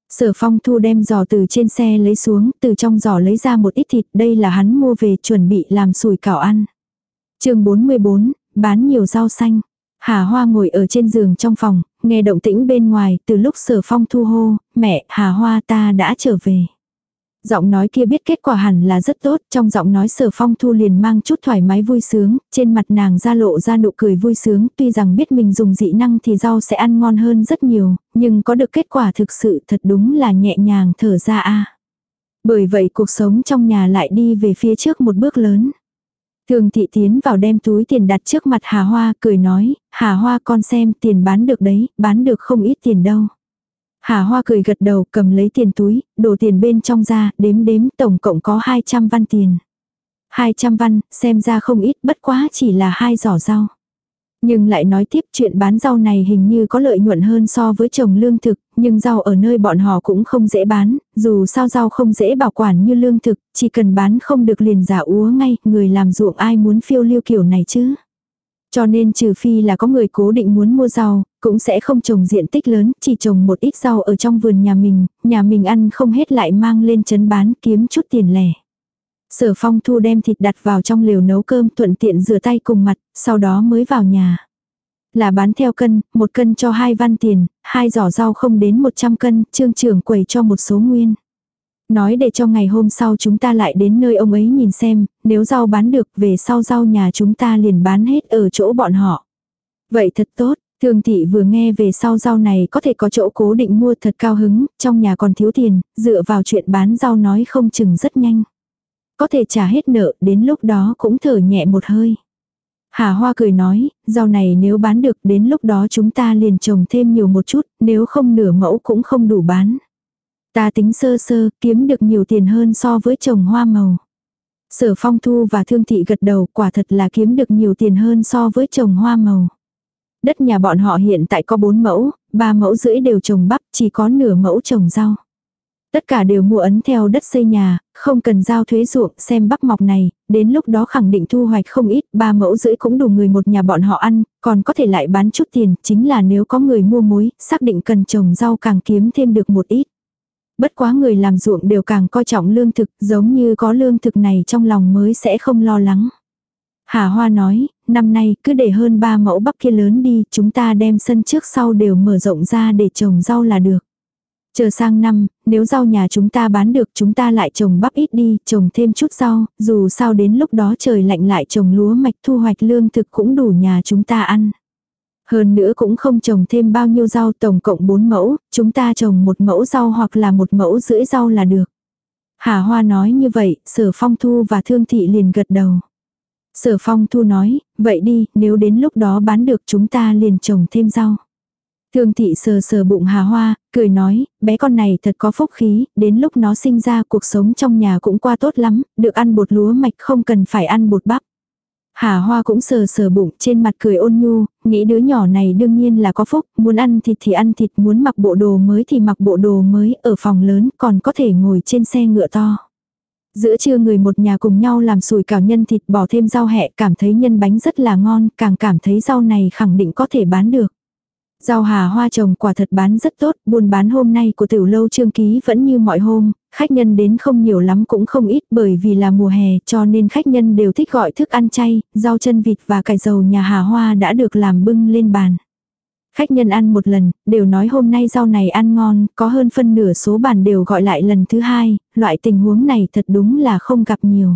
Sở phong thu đem giò từ trên xe lấy xuống, từ trong giò lấy ra một ít thịt, đây là hắn mua về chuẩn bị làm sủi cảo ăn. chương 44, bán nhiều rau xanh. Hà Hoa ngồi ở trên giường trong phòng, nghe động tĩnh bên ngoài, từ lúc sở phong thu hô, mẹ, Hà Hoa ta đã trở về. Giọng nói kia biết kết quả hẳn là rất tốt, trong giọng nói sở phong thu liền mang chút thoải mái vui sướng, trên mặt nàng ra lộ ra nụ cười vui sướng, tuy rằng biết mình dùng dị năng thì rau sẽ ăn ngon hơn rất nhiều, nhưng có được kết quả thực sự thật đúng là nhẹ nhàng thở ra a Bởi vậy cuộc sống trong nhà lại đi về phía trước một bước lớn. Thường thị tiến vào đem túi tiền đặt trước mặt Hà Hoa, cười nói, Hà Hoa con xem tiền bán được đấy, bán được không ít tiền đâu. Hà Hoa cười gật đầu cầm lấy tiền túi, đổ tiền bên trong ra, đếm đếm tổng cộng có 200 văn tiền. 200 văn, xem ra không ít bất quá chỉ là hai giỏ rau. Nhưng lại nói tiếp chuyện bán rau này hình như có lợi nhuận hơn so với trồng lương thực, nhưng rau ở nơi bọn họ cũng không dễ bán, dù sao rau không dễ bảo quản như lương thực, chỉ cần bán không được liền giả úa ngay, người làm ruộng ai muốn phiêu lưu kiểu này chứ. Cho nên trừ phi là có người cố định muốn mua rau, cũng sẽ không trồng diện tích lớn, chỉ trồng một ít rau ở trong vườn nhà mình, nhà mình ăn không hết lại mang lên chấn bán kiếm chút tiền lẻ. Sở phong thu đem thịt đặt vào trong lều nấu cơm thuận tiện rửa tay cùng mặt, sau đó mới vào nhà. Là bán theo cân, một cân cho hai văn tiền, hai giỏ rau không đến 100 cân, trương trưởng quầy cho một số nguyên. Nói để cho ngày hôm sau chúng ta lại đến nơi ông ấy nhìn xem, nếu rau bán được về sau rau nhà chúng ta liền bán hết ở chỗ bọn họ. Vậy thật tốt, thường thị vừa nghe về sau rau này có thể có chỗ cố định mua thật cao hứng, trong nhà còn thiếu tiền, dựa vào chuyện bán rau nói không chừng rất nhanh. Có thể trả hết nợ, đến lúc đó cũng thở nhẹ một hơi. Hà Hoa cười nói, rau này nếu bán được đến lúc đó chúng ta liền trồng thêm nhiều một chút, nếu không nửa mẫu cũng không đủ bán. Ta tính sơ sơ, kiếm được nhiều tiền hơn so với trồng hoa màu. Sở phong thu và thương thị gật đầu quả thật là kiếm được nhiều tiền hơn so với trồng hoa màu. Đất nhà bọn họ hiện tại có 4 mẫu, 3 mẫu rưỡi đều trồng bắp, chỉ có nửa mẫu trồng rau. Tất cả đều mua ấn theo đất xây nhà, không cần giao thuế ruộng, xem bắp mọc này, đến lúc đó khẳng định thu hoạch không ít, ba mẫu rưỡi cũng đủ người một nhà bọn họ ăn, còn có thể lại bán chút tiền, chính là nếu có người mua muối, xác định cần trồng rau càng kiếm thêm được một ít. Bất quá người làm ruộng đều càng coi trọng lương thực, giống như có lương thực này trong lòng mới sẽ không lo lắng. Hà Hoa nói, năm nay cứ để hơn 3 mẫu bắp kia lớn đi, chúng ta đem sân trước sau đều mở rộng ra để trồng rau là được. Chờ sang năm, nếu rau nhà chúng ta bán được chúng ta lại trồng bắp ít đi, trồng thêm chút rau, dù sao đến lúc đó trời lạnh lại trồng lúa mạch thu hoạch lương thực cũng đủ nhà chúng ta ăn. Hơn nữa cũng không trồng thêm bao nhiêu rau tổng cộng 4 mẫu, chúng ta trồng một mẫu rau hoặc là một mẫu rưỡi rau là được. Hà Hoa nói như vậy, sở phong thu và thương thị liền gật đầu. Sở phong thu nói, vậy đi, nếu đến lúc đó bán được chúng ta liền trồng thêm rau. Thương thị sờ sờ bụng hà hoa, cười nói, bé con này thật có phúc khí, đến lúc nó sinh ra cuộc sống trong nhà cũng qua tốt lắm, được ăn bột lúa mạch không cần phải ăn bột bắp. Hà Hoa cũng sờ sờ bụng trên mặt cười ôn nhu, nghĩ đứa nhỏ này đương nhiên là có phúc, muốn ăn thịt thì ăn thịt, muốn mặc bộ đồ mới thì mặc bộ đồ mới, ở phòng lớn còn có thể ngồi trên xe ngựa to. Giữa trưa người một nhà cùng nhau làm sủi cảo nhân thịt bỏ thêm rau hẹ cảm thấy nhân bánh rất là ngon, càng cảm thấy rau này khẳng định có thể bán được. Rau hà hoa trồng quả thật bán rất tốt, buôn bán hôm nay của tiểu lâu trương ký vẫn như mọi hôm, khách nhân đến không nhiều lắm cũng không ít bởi vì là mùa hè cho nên khách nhân đều thích gọi thức ăn chay, rau chân vịt và cải dầu nhà hà hoa đã được làm bưng lên bàn. Khách nhân ăn một lần, đều nói hôm nay rau này ăn ngon, có hơn phân nửa số bàn đều gọi lại lần thứ hai, loại tình huống này thật đúng là không gặp nhiều.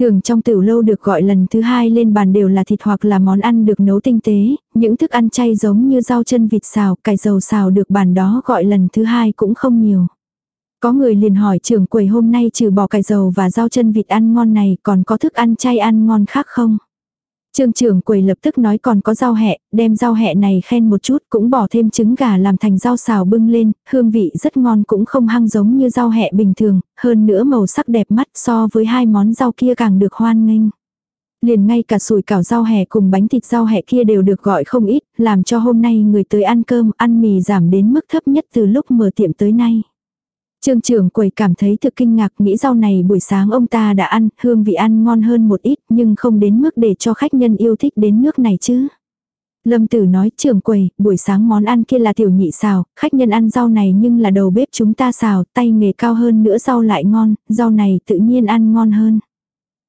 Thường trong tiểu lâu được gọi lần thứ hai lên bàn đều là thịt hoặc là món ăn được nấu tinh tế, những thức ăn chay giống như rau chân vịt xào, cải dầu xào được bàn đó gọi lần thứ hai cũng không nhiều. Có người liền hỏi trưởng quầy hôm nay trừ bỏ cải dầu và rau chân vịt ăn ngon này còn có thức ăn chay ăn ngon khác không? Trương trưởng quầy lập tức nói còn có rau hẹ, đem rau hẹ này khen một chút cũng bỏ thêm trứng gà làm thành rau xào bưng lên, hương vị rất ngon cũng không hăng giống như rau hẹ bình thường, hơn nữa màu sắc đẹp mắt so với hai món rau kia càng được hoan nghênh. Liền ngay cả sủi cảo rau hẹ cùng bánh thịt rau hẹ kia đều được gọi không ít, làm cho hôm nay người tới ăn cơm, ăn mì giảm đến mức thấp nhất từ lúc mở tiệm tới nay. Trương trưởng quầy cảm thấy thực kinh ngạc nghĩ rau này buổi sáng ông ta đã ăn, hương vị ăn ngon hơn một ít nhưng không đến mức để cho khách nhân yêu thích đến nước này chứ. Lâm tử nói trưởng quầy, buổi sáng món ăn kia là tiểu nhị xào, khách nhân ăn rau này nhưng là đầu bếp chúng ta xào, tay nghề cao hơn nữa rau lại ngon, rau này tự nhiên ăn ngon hơn.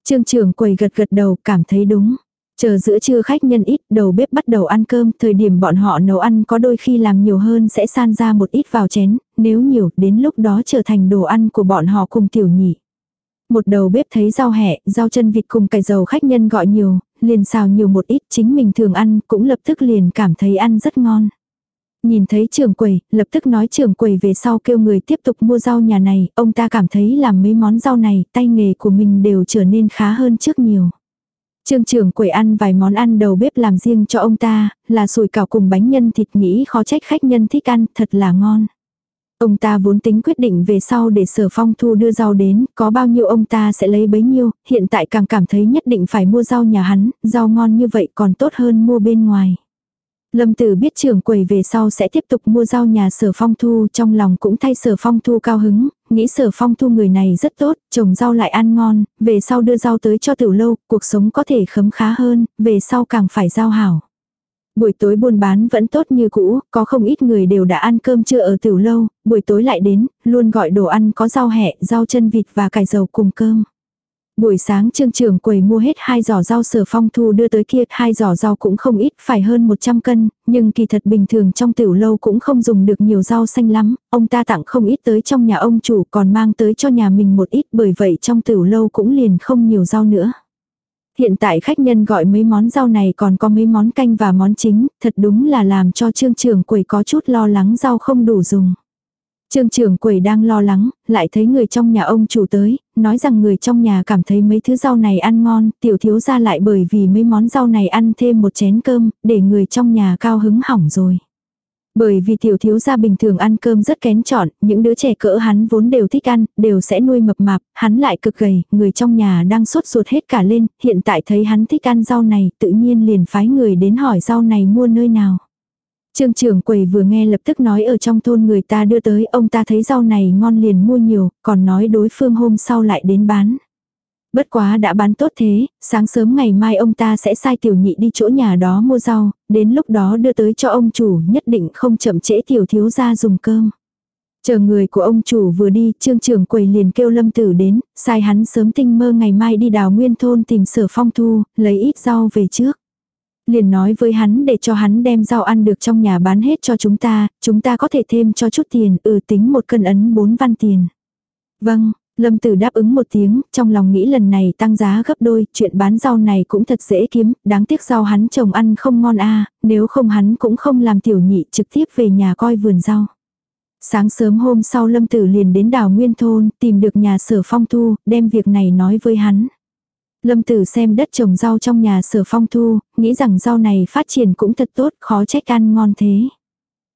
Trương trưởng quầy gật gật đầu cảm thấy đúng. Chờ giữa trưa khách nhân ít, đầu bếp bắt đầu ăn cơm, thời điểm bọn họ nấu ăn có đôi khi làm nhiều hơn sẽ san ra một ít vào chén, nếu nhiều, đến lúc đó trở thành đồ ăn của bọn họ cùng tiểu nhị. Một đầu bếp thấy rau hẹ, rau chân vịt cùng cải dầu khách nhân gọi nhiều, liền xào nhiều một ít chính mình thường ăn, cũng lập tức liền cảm thấy ăn rất ngon. Nhìn thấy trường quầy, lập tức nói trường quầy về sau kêu người tiếp tục mua rau nhà này, ông ta cảm thấy làm mấy món rau này, tay nghề của mình đều trở nên khá hơn trước nhiều. Trương trưởng quầy ăn vài món ăn đầu bếp làm riêng cho ông ta, là sủi cảo cùng bánh nhân thịt nghĩ khó trách khách nhân thích ăn, thật là ngon. Ông ta vốn tính quyết định về sau để sở phong thu đưa rau đến, có bao nhiêu ông ta sẽ lấy bấy nhiêu, hiện tại càng cảm thấy nhất định phải mua rau nhà hắn, rau ngon như vậy còn tốt hơn mua bên ngoài. Lâm Tử biết trưởng quầy về sau sẽ tiếp tục mua rau nhà sở phong thu trong lòng cũng thay sở phong thu cao hứng, nghĩ sở phong thu người này rất tốt, trồng rau lại ăn ngon, về sau đưa rau tới cho tiểu lâu, cuộc sống có thể khấm khá hơn, về sau càng phải giao hảo. Buổi tối buôn bán vẫn tốt như cũ, có không ít người đều đã ăn cơm trưa ở tiểu lâu, buổi tối lại đến, luôn gọi đồ ăn có rau hẹ, rau chân vịt và cải dầu cùng cơm. Buổi sáng trương trưởng quầy mua hết hai giỏ rau sở phong thu đưa tới kia, hai giỏ rau cũng không ít, phải hơn 100 cân, nhưng kỳ thật bình thường trong tiểu lâu cũng không dùng được nhiều rau xanh lắm, ông ta tặng không ít tới trong nhà ông chủ còn mang tới cho nhà mình một ít bởi vậy trong tiểu lâu cũng liền không nhiều rau nữa. Hiện tại khách nhân gọi mấy món rau này còn có mấy món canh và món chính, thật đúng là làm cho trương trưởng quầy có chút lo lắng rau không đủ dùng. Trương trưởng quầy đang lo lắng, lại thấy người trong nhà ông chủ tới, nói rằng người trong nhà cảm thấy mấy thứ rau này ăn ngon, tiểu thiếu ra lại bởi vì mấy món rau này ăn thêm một chén cơm, để người trong nhà cao hứng hỏng rồi. Bởi vì tiểu thiếu gia bình thường ăn cơm rất kén chọn, những đứa trẻ cỡ hắn vốn đều thích ăn, đều sẽ nuôi mập mạp, hắn lại cực gầy, người trong nhà đang sốt ruột hết cả lên, hiện tại thấy hắn thích ăn rau này, tự nhiên liền phái người đến hỏi rau này mua nơi nào. Trương trưởng quầy vừa nghe lập tức nói ở trong thôn người ta đưa tới, ông ta thấy rau này ngon liền mua nhiều, còn nói đối phương hôm sau lại đến bán. Bất quá đã bán tốt thế, sáng sớm ngày mai ông ta sẽ sai tiểu nhị đi chỗ nhà đó mua rau, đến lúc đó đưa tới cho ông chủ nhất định không chậm trễ tiểu thiếu ra dùng cơm. Chờ người của ông chủ vừa đi, trương trưởng quầy liền kêu lâm tử đến, sai hắn sớm tinh mơ ngày mai đi đào nguyên thôn tìm sở phong thu, lấy ít rau về trước. Liền nói với hắn để cho hắn đem rau ăn được trong nhà bán hết cho chúng ta, chúng ta có thể thêm cho chút tiền, ừ tính một cân ấn bốn văn tiền. Vâng, Lâm Tử đáp ứng một tiếng, trong lòng nghĩ lần này tăng giá gấp đôi, chuyện bán rau này cũng thật dễ kiếm, đáng tiếc rau hắn trồng ăn không ngon a, nếu không hắn cũng không làm tiểu nhị trực tiếp về nhà coi vườn rau. Sáng sớm hôm sau Lâm Tử liền đến đảo Nguyên Thôn, tìm được nhà sở phong thu, đem việc này nói với hắn. Lâm Tử xem đất trồng rau trong nhà sở phong thu, nghĩ rằng rau này phát triển cũng thật tốt, khó trách ăn ngon thế.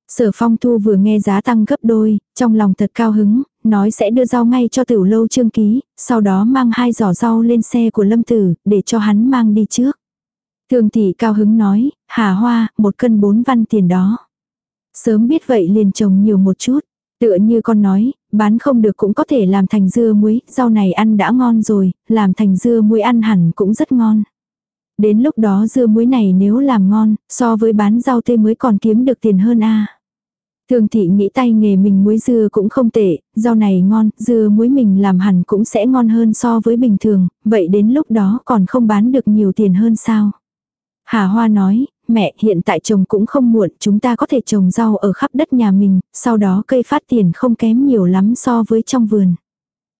Sở phong thu vừa nghe giá tăng gấp đôi, trong lòng thật cao hứng, nói sẽ đưa rau ngay cho tiểu lâu trương ký, sau đó mang hai giỏ rau lên xe của lâm tử, để cho hắn mang đi trước. Thường thị cao hứng nói, hà hoa, một cân bốn văn tiền đó. Sớm biết vậy liền trồng nhiều một chút. Tựa như con nói, bán không được cũng có thể làm thành dưa muối, rau này ăn đã ngon rồi, làm thành dưa muối ăn hẳn cũng rất ngon. Đến lúc đó dưa muối này nếu làm ngon, so với bán rau tươi mới còn kiếm được tiền hơn a. Thường thị nghĩ tay nghề mình muối dưa cũng không tệ, rau này ngon, dưa muối mình làm hẳn cũng sẽ ngon hơn so với bình thường, vậy đến lúc đó còn không bán được nhiều tiền hơn sao. Hà Hoa nói, mẹ hiện tại trồng cũng không muộn, chúng ta có thể trồng rau ở khắp đất nhà mình, sau đó cây phát tiền không kém nhiều lắm so với trong vườn.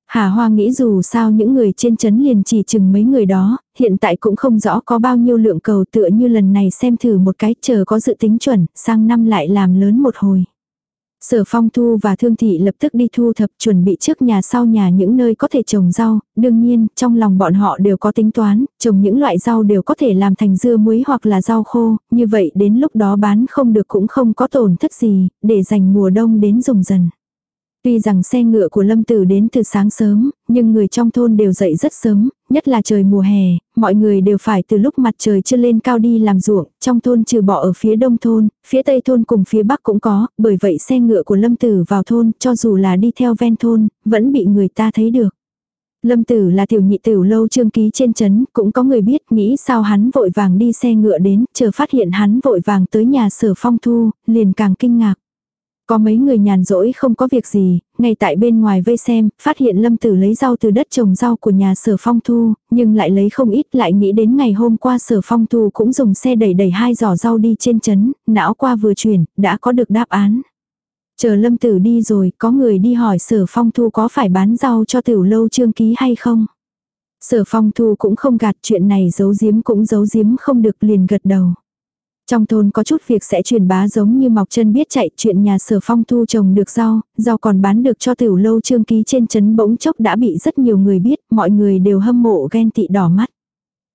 Hà Hoa nghĩ dù sao những người trên chấn liền chỉ chừng mấy người đó, hiện tại cũng không rõ có bao nhiêu lượng cầu tựa như lần này xem thử một cái chờ có dự tính chuẩn, sang năm lại làm lớn một hồi. Sở phong thu và thương thị lập tức đi thu thập chuẩn bị trước nhà sau nhà những nơi có thể trồng rau, đương nhiên trong lòng bọn họ đều có tính toán, trồng những loại rau đều có thể làm thành dưa muối hoặc là rau khô, như vậy đến lúc đó bán không được cũng không có tổn thất gì, để dành mùa đông đến dùng dần. Tuy rằng xe ngựa của Lâm Tử đến từ sáng sớm, nhưng người trong thôn đều dậy rất sớm, nhất là trời mùa hè, mọi người đều phải từ lúc mặt trời chưa lên cao đi làm ruộng, trong thôn trừ bỏ ở phía đông thôn, phía tây thôn cùng phía bắc cũng có, bởi vậy xe ngựa của Lâm Tử vào thôn, cho dù là đi theo ven thôn, vẫn bị người ta thấy được. Lâm Tử là tiểu nhị tiểu lâu trương ký trên chấn, cũng có người biết nghĩ sao hắn vội vàng đi xe ngựa đến, chờ phát hiện hắn vội vàng tới nhà sở phong thu, liền càng kinh ngạc. Có mấy người nhàn rỗi không có việc gì, ngay tại bên ngoài vây xem, phát hiện lâm tử lấy rau từ đất trồng rau của nhà sở phong thu, nhưng lại lấy không ít lại nghĩ đến ngày hôm qua sở phong thu cũng dùng xe đẩy đẩy hai giỏ rau đi trên chấn, não qua vừa chuyển, đã có được đáp án. Chờ lâm tử đi rồi, có người đi hỏi sở phong thu có phải bán rau cho tiểu lâu trương ký hay không. Sở phong thu cũng không gạt chuyện này giấu giếm cũng giấu giếm không được liền gật đầu. Trong thôn có chút việc sẽ truyền bá giống như Mọc chân biết chạy chuyện nhà sở phong thu trồng được rau, rau còn bán được cho tiểu lâu trương ký trên chấn bỗng chốc đã bị rất nhiều người biết, mọi người đều hâm mộ ghen tị đỏ mắt.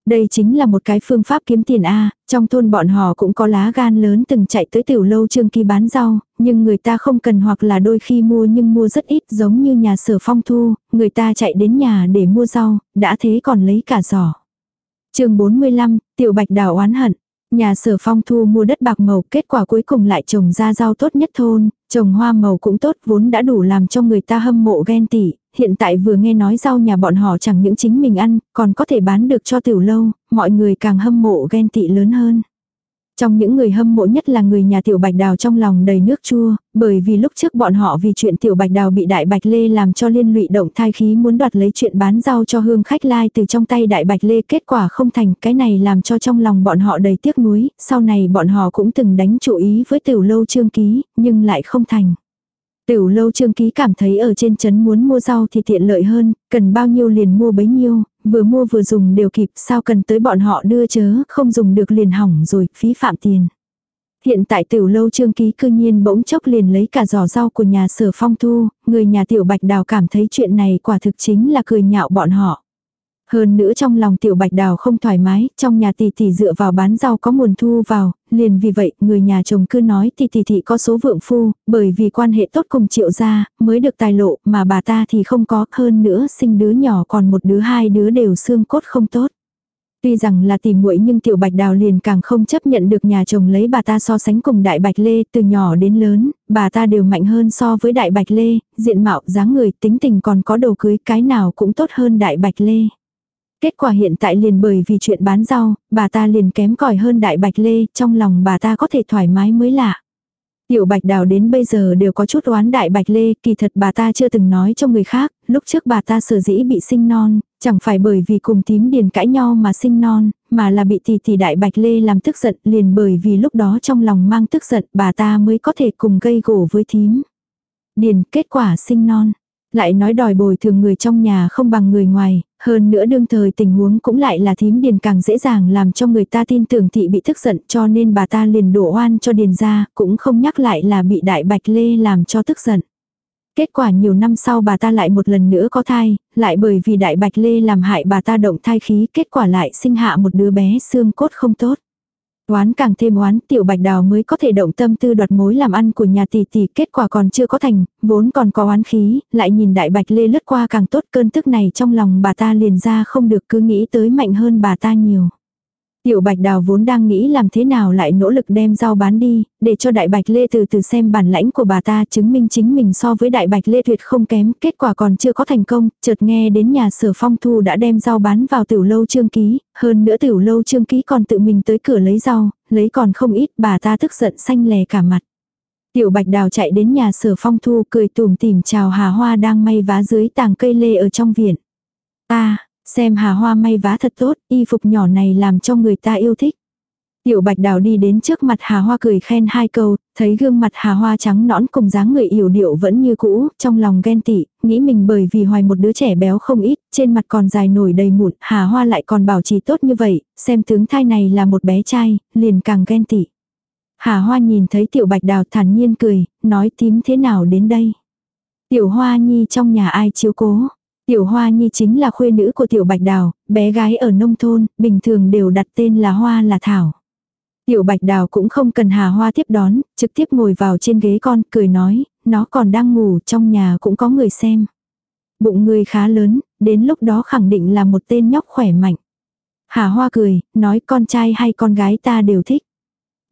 Đây chính là một cái phương pháp kiếm tiền A, trong thôn bọn họ cũng có lá gan lớn từng chạy tới tiểu lâu trương ký bán rau, nhưng người ta không cần hoặc là đôi khi mua nhưng mua rất ít giống như nhà sở phong thu, người ta chạy đến nhà để mua rau, đã thế còn lấy cả giỏ. chương 45, tiểu bạch đào oán hận. Nhà sở phong thu mua đất bạc màu, kết quả cuối cùng lại trồng ra rau tốt nhất thôn, trồng hoa màu cũng tốt vốn đã đủ làm cho người ta hâm mộ ghen tị, hiện tại vừa nghe nói rau nhà bọn họ chẳng những chính mình ăn, còn có thể bán được cho tiểu lâu, mọi người càng hâm mộ ghen tị lớn hơn. Trong những người hâm mộ nhất là người nhà tiểu bạch đào trong lòng đầy nước chua, bởi vì lúc trước bọn họ vì chuyện tiểu bạch đào bị đại bạch lê làm cho liên lụy động thai khí muốn đoạt lấy chuyện bán rau cho hương khách lai từ trong tay đại bạch lê kết quả không thành cái này làm cho trong lòng bọn họ đầy tiếc nuối, sau này bọn họ cũng từng đánh chú ý với tiểu lâu trương ký, nhưng lại không thành. Tiểu lâu trương ký cảm thấy ở trên trấn muốn mua rau thì tiện lợi hơn, cần bao nhiêu liền mua bấy nhiêu, vừa mua vừa dùng đều kịp sao cần tới bọn họ đưa chớ, không dùng được liền hỏng rồi, phí phạm tiền. Hiện tại tiểu lâu trương ký cư nhiên bỗng chốc liền lấy cả giỏ rau của nhà sở phong thu, người nhà tiểu bạch đào cảm thấy chuyện này quả thực chính là cười nhạo bọn họ. Hơn nữa trong lòng tiểu bạch đào không thoải mái, trong nhà tỷ tỷ dựa vào bán rau có nguồn thu vào, liền vì vậy người nhà chồng cứ nói tỷ tỷ thị có số vượng phu, bởi vì quan hệ tốt cùng triệu gia, mới được tài lộ, mà bà ta thì không có, hơn nữa sinh đứa nhỏ còn một đứa hai đứa đều xương cốt không tốt. Tuy rằng là tìm muội nhưng tiểu bạch đào liền càng không chấp nhận được nhà chồng lấy bà ta so sánh cùng đại bạch lê từ nhỏ đến lớn, bà ta đều mạnh hơn so với đại bạch lê, diện mạo, dáng người, tính tình còn có đồ cưới cái nào cũng tốt hơn đại bạch lê. Kết quả hiện tại liền bởi vì chuyện bán rau, bà ta liền kém cỏi hơn đại bạch lê, trong lòng bà ta có thể thoải mái mới lạ. Tiểu bạch đào đến bây giờ đều có chút oán đại bạch lê, kỳ thật bà ta chưa từng nói cho người khác, lúc trước bà ta sở dĩ bị sinh non, chẳng phải bởi vì cùng tím điền cãi nhau mà sinh non, mà là bị tỷ tỷ đại bạch lê làm tức giận liền bởi vì lúc đó trong lòng mang tức giận bà ta mới có thể cùng gây gổ với thím. Điền kết quả sinh non. Lại nói đòi bồi thường người trong nhà không bằng người ngoài, hơn nữa đương thời tình huống cũng lại là thím điền càng dễ dàng làm cho người ta tin tưởng thị bị tức giận cho nên bà ta liền đổ oan cho điền ra, cũng không nhắc lại là bị đại bạch lê làm cho tức giận. Kết quả nhiều năm sau bà ta lại một lần nữa có thai, lại bởi vì đại bạch lê làm hại bà ta động thai khí, kết quả lại sinh hạ một đứa bé xương cốt không tốt. Oán càng thêm oán, tiểu bạch đào mới có thể động tâm tư đoạt mối làm ăn của nhà tỷ tỷ, kết quả còn chưa có thành, vốn còn có oán khí, lại nhìn đại bạch lê lướt qua càng tốt cơn tức này trong lòng bà ta liền ra không được cứ nghĩ tới mạnh hơn bà ta nhiều. Tiểu Bạch Đào vốn đang nghĩ làm thế nào lại nỗ lực đem rau bán đi, để cho Đại Bạch Lê từ từ xem bản lãnh của bà ta chứng minh chính mình so với Đại Bạch Lê tuyệt không kém, kết quả còn chưa có thành công, chợt nghe đến nhà sở phong thu đã đem rau bán vào tiểu lâu trương ký, hơn nữa tiểu lâu trương ký còn tự mình tới cửa lấy rau, lấy còn không ít, bà ta tức giận xanh lè cả mặt. Tiểu Bạch Đào chạy đến nhà sở phong thu cười tùm tìm chào Hà Hoa đang may vá dưới tàng cây lê ở trong viện. Ta, Xem hà hoa may vá thật tốt, y phục nhỏ này làm cho người ta yêu thích. Tiểu bạch đào đi đến trước mặt hà hoa cười khen hai câu, thấy gương mặt hà hoa trắng nõn cùng dáng người yểu điệu vẫn như cũ, trong lòng ghen tị, nghĩ mình bởi vì hoài một đứa trẻ béo không ít, trên mặt còn dài nổi đầy mụn, hà hoa lại còn bảo trì tốt như vậy, xem tướng thai này là một bé trai, liền càng ghen tị. Hà hoa nhìn thấy tiểu bạch đào thản nhiên cười, nói tím thế nào đến đây. Tiểu hoa nhi trong nhà ai chiếu cố. Tiểu Hoa Nhi chính là khuê nữ của Tiểu Bạch Đào, bé gái ở nông thôn, bình thường đều đặt tên là Hoa là Thảo. Tiểu Bạch Đào cũng không cần Hà Hoa tiếp đón, trực tiếp ngồi vào trên ghế con, cười nói, nó còn đang ngủ, trong nhà cũng có người xem. Bụng người khá lớn, đến lúc đó khẳng định là một tên nhóc khỏe mạnh. Hà Hoa cười, nói con trai hay con gái ta đều thích.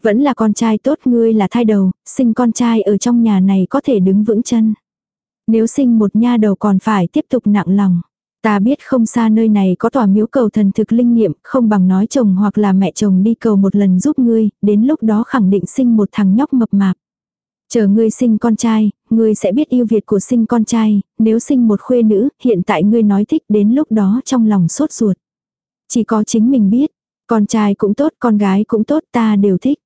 Vẫn là con trai tốt ngươi là thai đầu, sinh con trai ở trong nhà này có thể đứng vững chân. Nếu sinh một nha đầu còn phải tiếp tục nặng lòng. Ta biết không xa nơi này có tòa miếu cầu thần thực linh nghiệm, không bằng nói chồng hoặc là mẹ chồng đi cầu một lần giúp ngươi, đến lúc đó khẳng định sinh một thằng nhóc mập mạp. Chờ ngươi sinh con trai, ngươi sẽ biết yêu Việt của sinh con trai, nếu sinh một khuê nữ, hiện tại ngươi nói thích đến lúc đó trong lòng sốt ruột. Chỉ có chính mình biết, con trai cũng tốt, con gái cũng tốt, ta đều thích.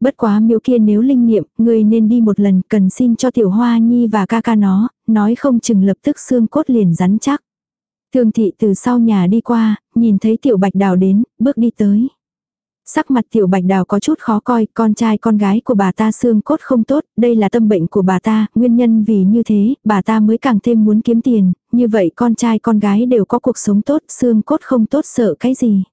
Bất quá miếu kia nếu linh nghiệm, ngươi nên đi một lần cần xin cho tiểu hoa nhi và ca ca nó, nói không chừng lập tức xương cốt liền rắn chắc. Thương thị từ sau nhà đi qua, nhìn thấy tiểu bạch đào đến, bước đi tới. Sắc mặt tiểu bạch đào có chút khó coi, con trai con gái của bà ta xương cốt không tốt, đây là tâm bệnh của bà ta, nguyên nhân vì như thế, bà ta mới càng thêm muốn kiếm tiền, như vậy con trai con gái đều có cuộc sống tốt, xương cốt không tốt sợ cái gì.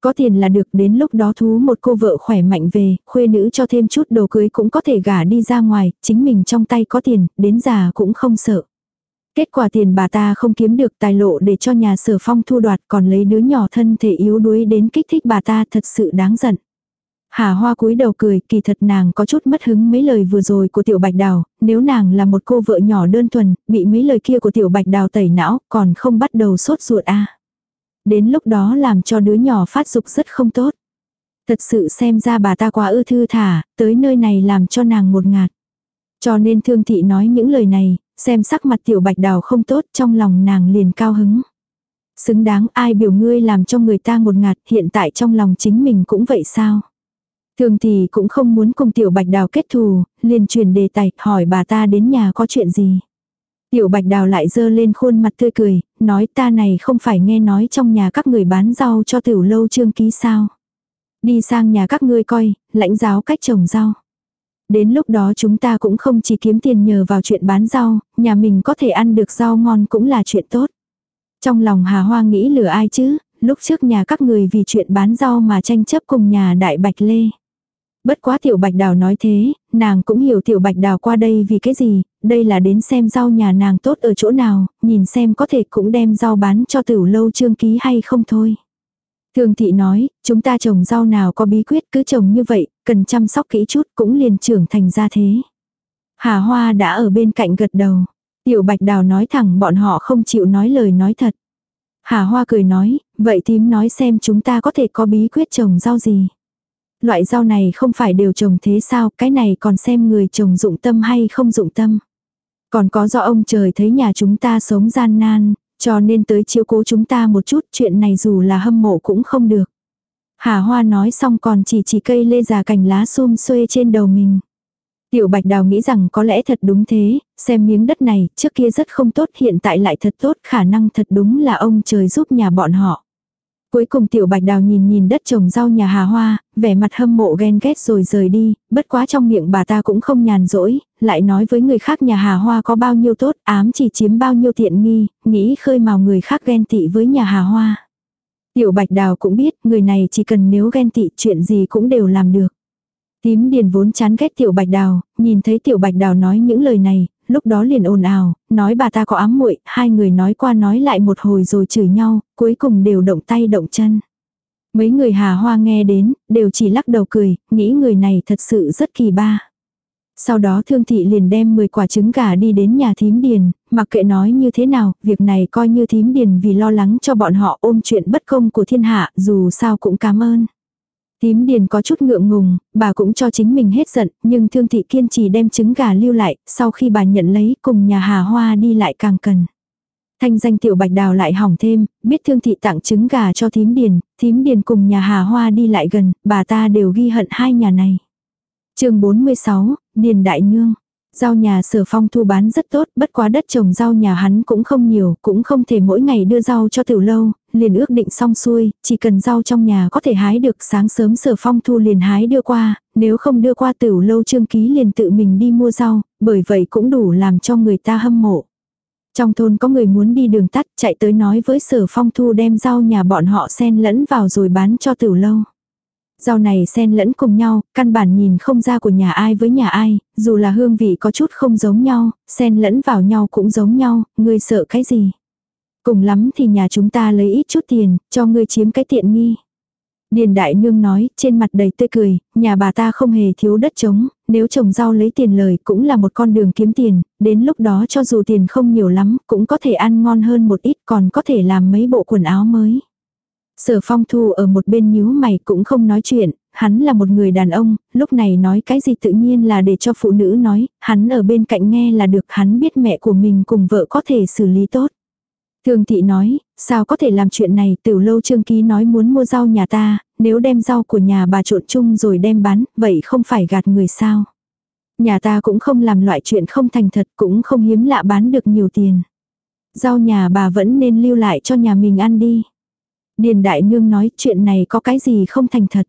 Có tiền là được đến lúc đó thú một cô vợ khỏe mạnh về, khuê nữ cho thêm chút đồ cưới cũng có thể gả đi ra ngoài, chính mình trong tay có tiền, đến già cũng không sợ. Kết quả tiền bà ta không kiếm được tài lộ để cho nhà sở phong thu đoạt còn lấy đứa nhỏ thân thể yếu đuối đến kích thích bà ta thật sự đáng giận. Hà Hoa cúi đầu cười, kỳ thật nàng có chút mất hứng mấy lời vừa rồi của Tiểu Bạch Đào, nếu nàng là một cô vợ nhỏ đơn thuần, bị mấy lời kia của Tiểu Bạch Đào tẩy não, còn không bắt đầu sốt ruột a đến lúc đó làm cho đứa nhỏ phát dục rất không tốt. Thật sự xem ra bà ta quá ư thư thả, tới nơi này làm cho nàng một ngạt. Cho nên thương thị nói những lời này, xem sắc mặt tiểu bạch đào không tốt trong lòng nàng liền cao hứng. Xứng đáng ai biểu ngươi làm cho người ta một ngạt hiện tại trong lòng chính mình cũng vậy sao. Thường thì cũng không muốn cùng tiểu bạch đào kết thù, liền truyền đề tài hỏi bà ta đến nhà có chuyện gì. Tiểu bạch đào lại dơ lên khuôn mặt tươi cười, nói ta này không phải nghe nói trong nhà các người bán rau cho tiểu lâu trương ký sao. Đi sang nhà các ngươi coi, lãnh giáo cách trồng rau. Đến lúc đó chúng ta cũng không chỉ kiếm tiền nhờ vào chuyện bán rau, nhà mình có thể ăn được rau ngon cũng là chuyện tốt. Trong lòng Hà Hoa nghĩ lừa ai chứ, lúc trước nhà các người vì chuyện bán rau mà tranh chấp cùng nhà Đại Bạch Lê. Bất quá tiểu bạch đào nói thế, nàng cũng hiểu tiểu bạch đào qua đây vì cái gì, đây là đến xem rau nhà nàng tốt ở chỗ nào, nhìn xem có thể cũng đem rau bán cho tiểu lâu trương ký hay không thôi. Thường thị nói, chúng ta trồng rau nào có bí quyết cứ trồng như vậy, cần chăm sóc kỹ chút cũng liền trưởng thành ra thế. Hà Hoa đã ở bên cạnh gật đầu. Tiểu Bạch Đào nói thẳng bọn họ không chịu nói lời nói thật. Hà Hoa cười nói, vậy tím nói xem chúng ta có thể có bí quyết trồng rau gì. Loại rau này không phải đều trồng thế sao, cái này còn xem người trồng dụng tâm hay không dụng tâm. Còn có do ông trời thấy nhà chúng ta sống gian nan, cho nên tới chiếu cố chúng ta một chút chuyện này dù là hâm mộ cũng không được. Hà Hoa nói xong còn chỉ chỉ cây lê già cành lá xum xuê trên đầu mình. Tiểu Bạch Đào nghĩ rằng có lẽ thật đúng thế, xem miếng đất này, trước kia rất không tốt hiện tại lại thật tốt, khả năng thật đúng là ông trời giúp nhà bọn họ. Cuối cùng Tiểu Bạch Đào nhìn nhìn đất trồng rau nhà Hà Hoa, vẻ mặt hâm mộ ghen ghét rồi rời đi, bất quá trong miệng bà ta cũng không nhàn rỗi, lại nói với người khác nhà Hà Hoa có bao nhiêu tốt, ám chỉ chiếm bao nhiêu tiện nghi, nghĩ khơi mào người khác ghen tị với nhà Hà Hoa. Tiểu Bạch Đào cũng biết, người này chỉ cần nếu ghen tị chuyện gì cũng đều làm được. Tím Điền vốn chán ghét Tiểu Bạch Đào, nhìn thấy Tiểu Bạch Đào nói những lời này, lúc đó liền ồn ào, nói bà ta có ám muội, hai người nói qua nói lại một hồi rồi chửi nhau, cuối cùng đều động tay động chân. Mấy người Hà Hoa nghe đến, đều chỉ lắc đầu cười, nghĩ người này thật sự rất kỳ ba. Sau đó thương thị liền đem 10 quả trứng gà đi đến nhà thím điền, mặc kệ nói như thế nào, việc này coi như thím điền vì lo lắng cho bọn họ ôm chuyện bất công của thiên hạ, dù sao cũng cảm ơn. Tím điền có chút ngượng ngùng, bà cũng cho chính mình hết giận, nhưng thương thị kiên trì đem trứng gà lưu lại, sau khi bà nhận lấy cùng nhà hà hoa đi lại càng cần. Thanh danh tiểu bạch đào lại hỏng thêm, biết thương thị tặng trứng gà cho thím điền, thím điền cùng nhà hà hoa đi lại gần, bà ta đều ghi hận hai nhà này. chương 46, Điền Đại Nương. Rau nhà sở phong thu bán rất tốt, bất quá đất trồng rau nhà hắn cũng không nhiều, cũng không thể mỗi ngày đưa rau cho tiểu lâu, liền ước định xong xuôi, chỉ cần rau trong nhà có thể hái được sáng sớm sở phong thu liền hái đưa qua, nếu không đưa qua tiểu lâu trương ký liền tự mình đi mua rau, bởi vậy cũng đủ làm cho người ta hâm mộ. Trong thôn có người muốn đi đường tắt chạy tới nói với sở phong thu đem rau nhà bọn họ xen lẫn vào rồi bán cho tiểu lâu. Rau này xen lẫn cùng nhau, căn bản nhìn không ra của nhà ai với nhà ai, dù là hương vị có chút không giống nhau, xen lẫn vào nhau cũng giống nhau, người sợ cái gì. Cùng lắm thì nhà chúng ta lấy ít chút tiền, cho ngươi chiếm cái tiện nghi. Điền đại nương nói, trên mặt đầy tươi cười, nhà bà ta không hề thiếu đất trống, nếu trồng rau lấy tiền lời cũng là một con đường kiếm tiền, đến lúc đó cho dù tiền không nhiều lắm, cũng có thể ăn ngon hơn một ít còn có thể làm mấy bộ quần áo mới. Sở phong thu ở một bên nhíu mày cũng không nói chuyện, hắn là một người đàn ông, lúc này nói cái gì tự nhiên là để cho phụ nữ nói, hắn ở bên cạnh nghe là được hắn biết mẹ của mình cùng vợ có thể xử lý tốt. Thường thị nói, sao có thể làm chuyện này, Từ lâu trương ký nói muốn mua rau nhà ta, nếu đem rau của nhà bà trộn chung rồi đem bán, vậy không phải gạt người sao. Nhà ta cũng không làm loại chuyện không thành thật, cũng không hiếm lạ bán được nhiều tiền. Rau nhà bà vẫn nên lưu lại cho nhà mình ăn đi. Điền đại nương nói chuyện này có cái gì không thành thật.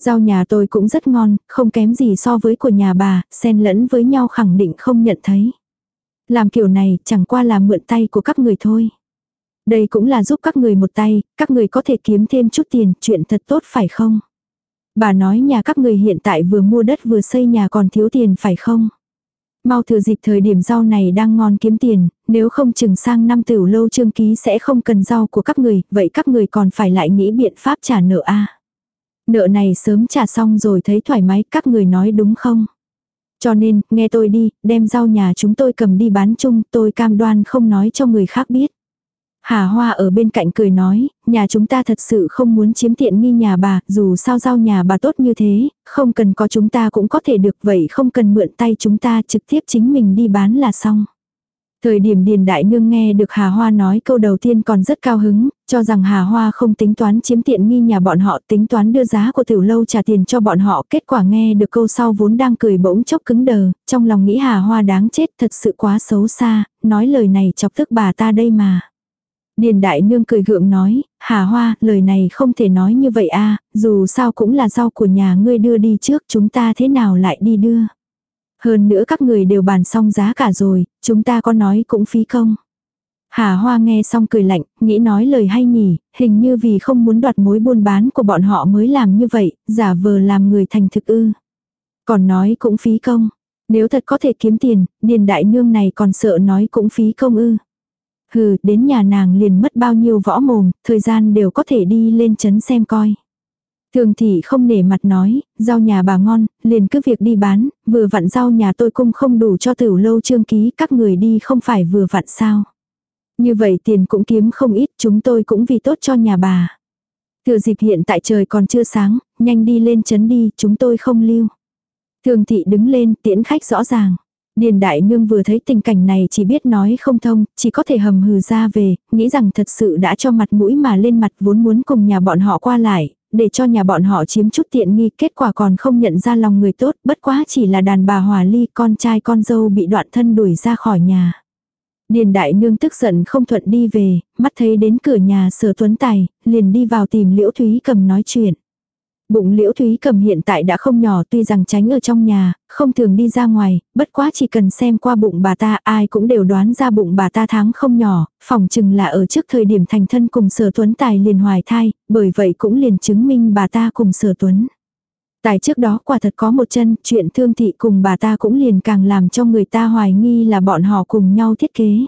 Rau nhà tôi cũng rất ngon, không kém gì so với của nhà bà, xen lẫn với nhau khẳng định không nhận thấy. Làm kiểu này chẳng qua là mượn tay của các người thôi. Đây cũng là giúp các người một tay, các người có thể kiếm thêm chút tiền, chuyện thật tốt phải không? Bà nói nhà các người hiện tại vừa mua đất vừa xây nhà còn thiếu tiền phải không? Mau thừa dịp thời điểm rau này đang ngon kiếm tiền, nếu không chừng sang năm tiểu lâu trương ký sẽ không cần rau của các người, vậy các người còn phải lại nghĩ biện pháp trả nợ a Nợ này sớm trả xong rồi thấy thoải mái, các người nói đúng không? Cho nên, nghe tôi đi, đem rau nhà chúng tôi cầm đi bán chung, tôi cam đoan không nói cho người khác biết. Hà Hoa ở bên cạnh cười nói, nhà chúng ta thật sự không muốn chiếm tiện nghi nhà bà, dù sao giao nhà bà tốt như thế, không cần có chúng ta cũng có thể được vậy không cần mượn tay chúng ta trực tiếp chính mình đi bán là xong. Thời điểm Điền Đại Nương nghe được Hà Hoa nói câu đầu tiên còn rất cao hứng, cho rằng Hà Hoa không tính toán chiếm tiện nghi nhà bọn họ tính toán đưa giá của tiểu lâu trả tiền cho bọn họ. Kết quả nghe được câu sau vốn đang cười bỗng chốc cứng đờ, trong lòng nghĩ Hà Hoa đáng chết thật sự quá xấu xa, nói lời này chọc tức bà ta đây mà. Điền đại nương cười gượng nói, Hà Hoa, lời này không thể nói như vậy a dù sao cũng là rau của nhà ngươi đưa đi trước chúng ta thế nào lại đi đưa. Hơn nữa các người đều bàn xong giá cả rồi, chúng ta có nói cũng phí công. Hà Hoa nghe xong cười lạnh, nghĩ nói lời hay nhỉ, hình như vì không muốn đoạt mối buôn bán của bọn họ mới làm như vậy, giả vờ làm người thành thực ư. Còn nói cũng phí công. Nếu thật có thể kiếm tiền, điền đại nương này còn sợ nói cũng phí công ư. Hừ, đến nhà nàng liền mất bao nhiêu võ mồm, thời gian đều có thể đi lên chấn xem coi. Thường thị không nể mặt nói, rau nhà bà ngon, liền cứ việc đi bán, vừa vặn rau nhà tôi cung không đủ cho tiểu lâu trương ký, các người đi không phải vừa vặn sao. Như vậy tiền cũng kiếm không ít, chúng tôi cũng vì tốt cho nhà bà. Thừa dịp hiện tại trời còn chưa sáng, nhanh đi lên chấn đi, chúng tôi không lưu. Thường thị đứng lên tiễn khách rõ ràng. Điền đại nương vừa thấy tình cảnh này chỉ biết nói không thông, chỉ có thể hầm hừ ra về, nghĩ rằng thật sự đã cho mặt mũi mà lên mặt vốn muốn cùng nhà bọn họ qua lại, để cho nhà bọn họ chiếm chút tiện nghi, kết quả còn không nhận ra lòng người tốt, bất quá chỉ là đàn bà hòa ly, con trai con dâu bị đoạn thân đuổi ra khỏi nhà. Điền đại nương tức giận không thuận đi về, mắt thấy đến cửa nhà sở tuấn tài, liền đi vào tìm liễu thúy cầm nói chuyện. Bụng liễu thúy cầm hiện tại đã không nhỏ tuy rằng tránh ở trong nhà, không thường đi ra ngoài, bất quá chỉ cần xem qua bụng bà ta ai cũng đều đoán ra bụng bà ta tháng không nhỏ, phòng chừng là ở trước thời điểm thành thân cùng sở tuấn tài liền hoài thai, bởi vậy cũng liền chứng minh bà ta cùng sở tuấn. Tài trước đó quả thật có một chân, chuyện thương thị cùng bà ta cũng liền càng làm cho người ta hoài nghi là bọn họ cùng nhau thiết kế.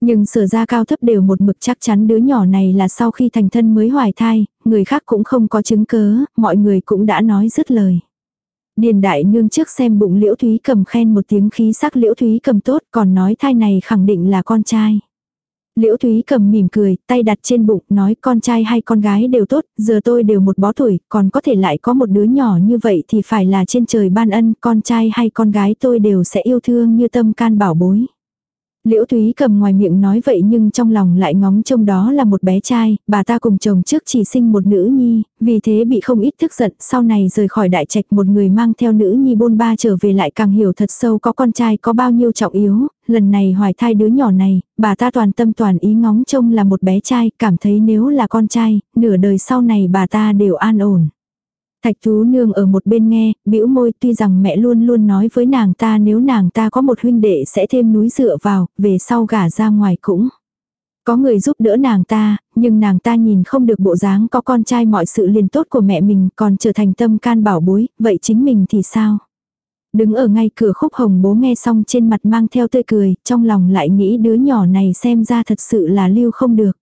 Nhưng sở ra cao thấp đều một mực chắc chắn đứa nhỏ này là sau khi thành thân mới hoài thai, người khác cũng không có chứng cớ, mọi người cũng đã nói dứt lời. Điền đại nương trước xem bụng liễu thúy cầm khen một tiếng khí sắc liễu thúy cầm tốt còn nói thai này khẳng định là con trai. Liễu Thúy cầm mỉm cười, tay đặt trên bụng, nói con trai hay con gái đều tốt, giờ tôi đều một bó tuổi, còn có thể lại có một đứa nhỏ như vậy thì phải là trên trời ban ân, con trai hay con gái tôi đều sẽ yêu thương như tâm can bảo bối. Liễu Thúy cầm ngoài miệng nói vậy nhưng trong lòng lại ngóng trông đó là một bé trai, bà ta cùng chồng trước chỉ sinh một nữ nhi, vì thế bị không ít tức giận, sau này rời khỏi đại trạch một người mang theo nữ nhi bôn ba trở về lại càng hiểu thật sâu có con trai có bao nhiêu trọng yếu, lần này hoài thai đứa nhỏ này, bà ta toàn tâm toàn ý ngóng trông là một bé trai, cảm thấy nếu là con trai, nửa đời sau này bà ta đều an ổn. Thạch Tú Nương ở một bên nghe, bĩu môi tuy rằng mẹ luôn luôn nói với nàng ta nếu nàng ta có một huynh đệ sẽ thêm núi dựa vào, về sau gả ra ngoài cũng. Có người giúp đỡ nàng ta, nhưng nàng ta nhìn không được bộ dáng có con trai mọi sự liền tốt của mẹ mình còn trở thành tâm can bảo bối, vậy chính mình thì sao? Đứng ở ngay cửa khúc hồng bố nghe xong trên mặt mang theo tươi cười, trong lòng lại nghĩ đứa nhỏ này xem ra thật sự là lưu không được.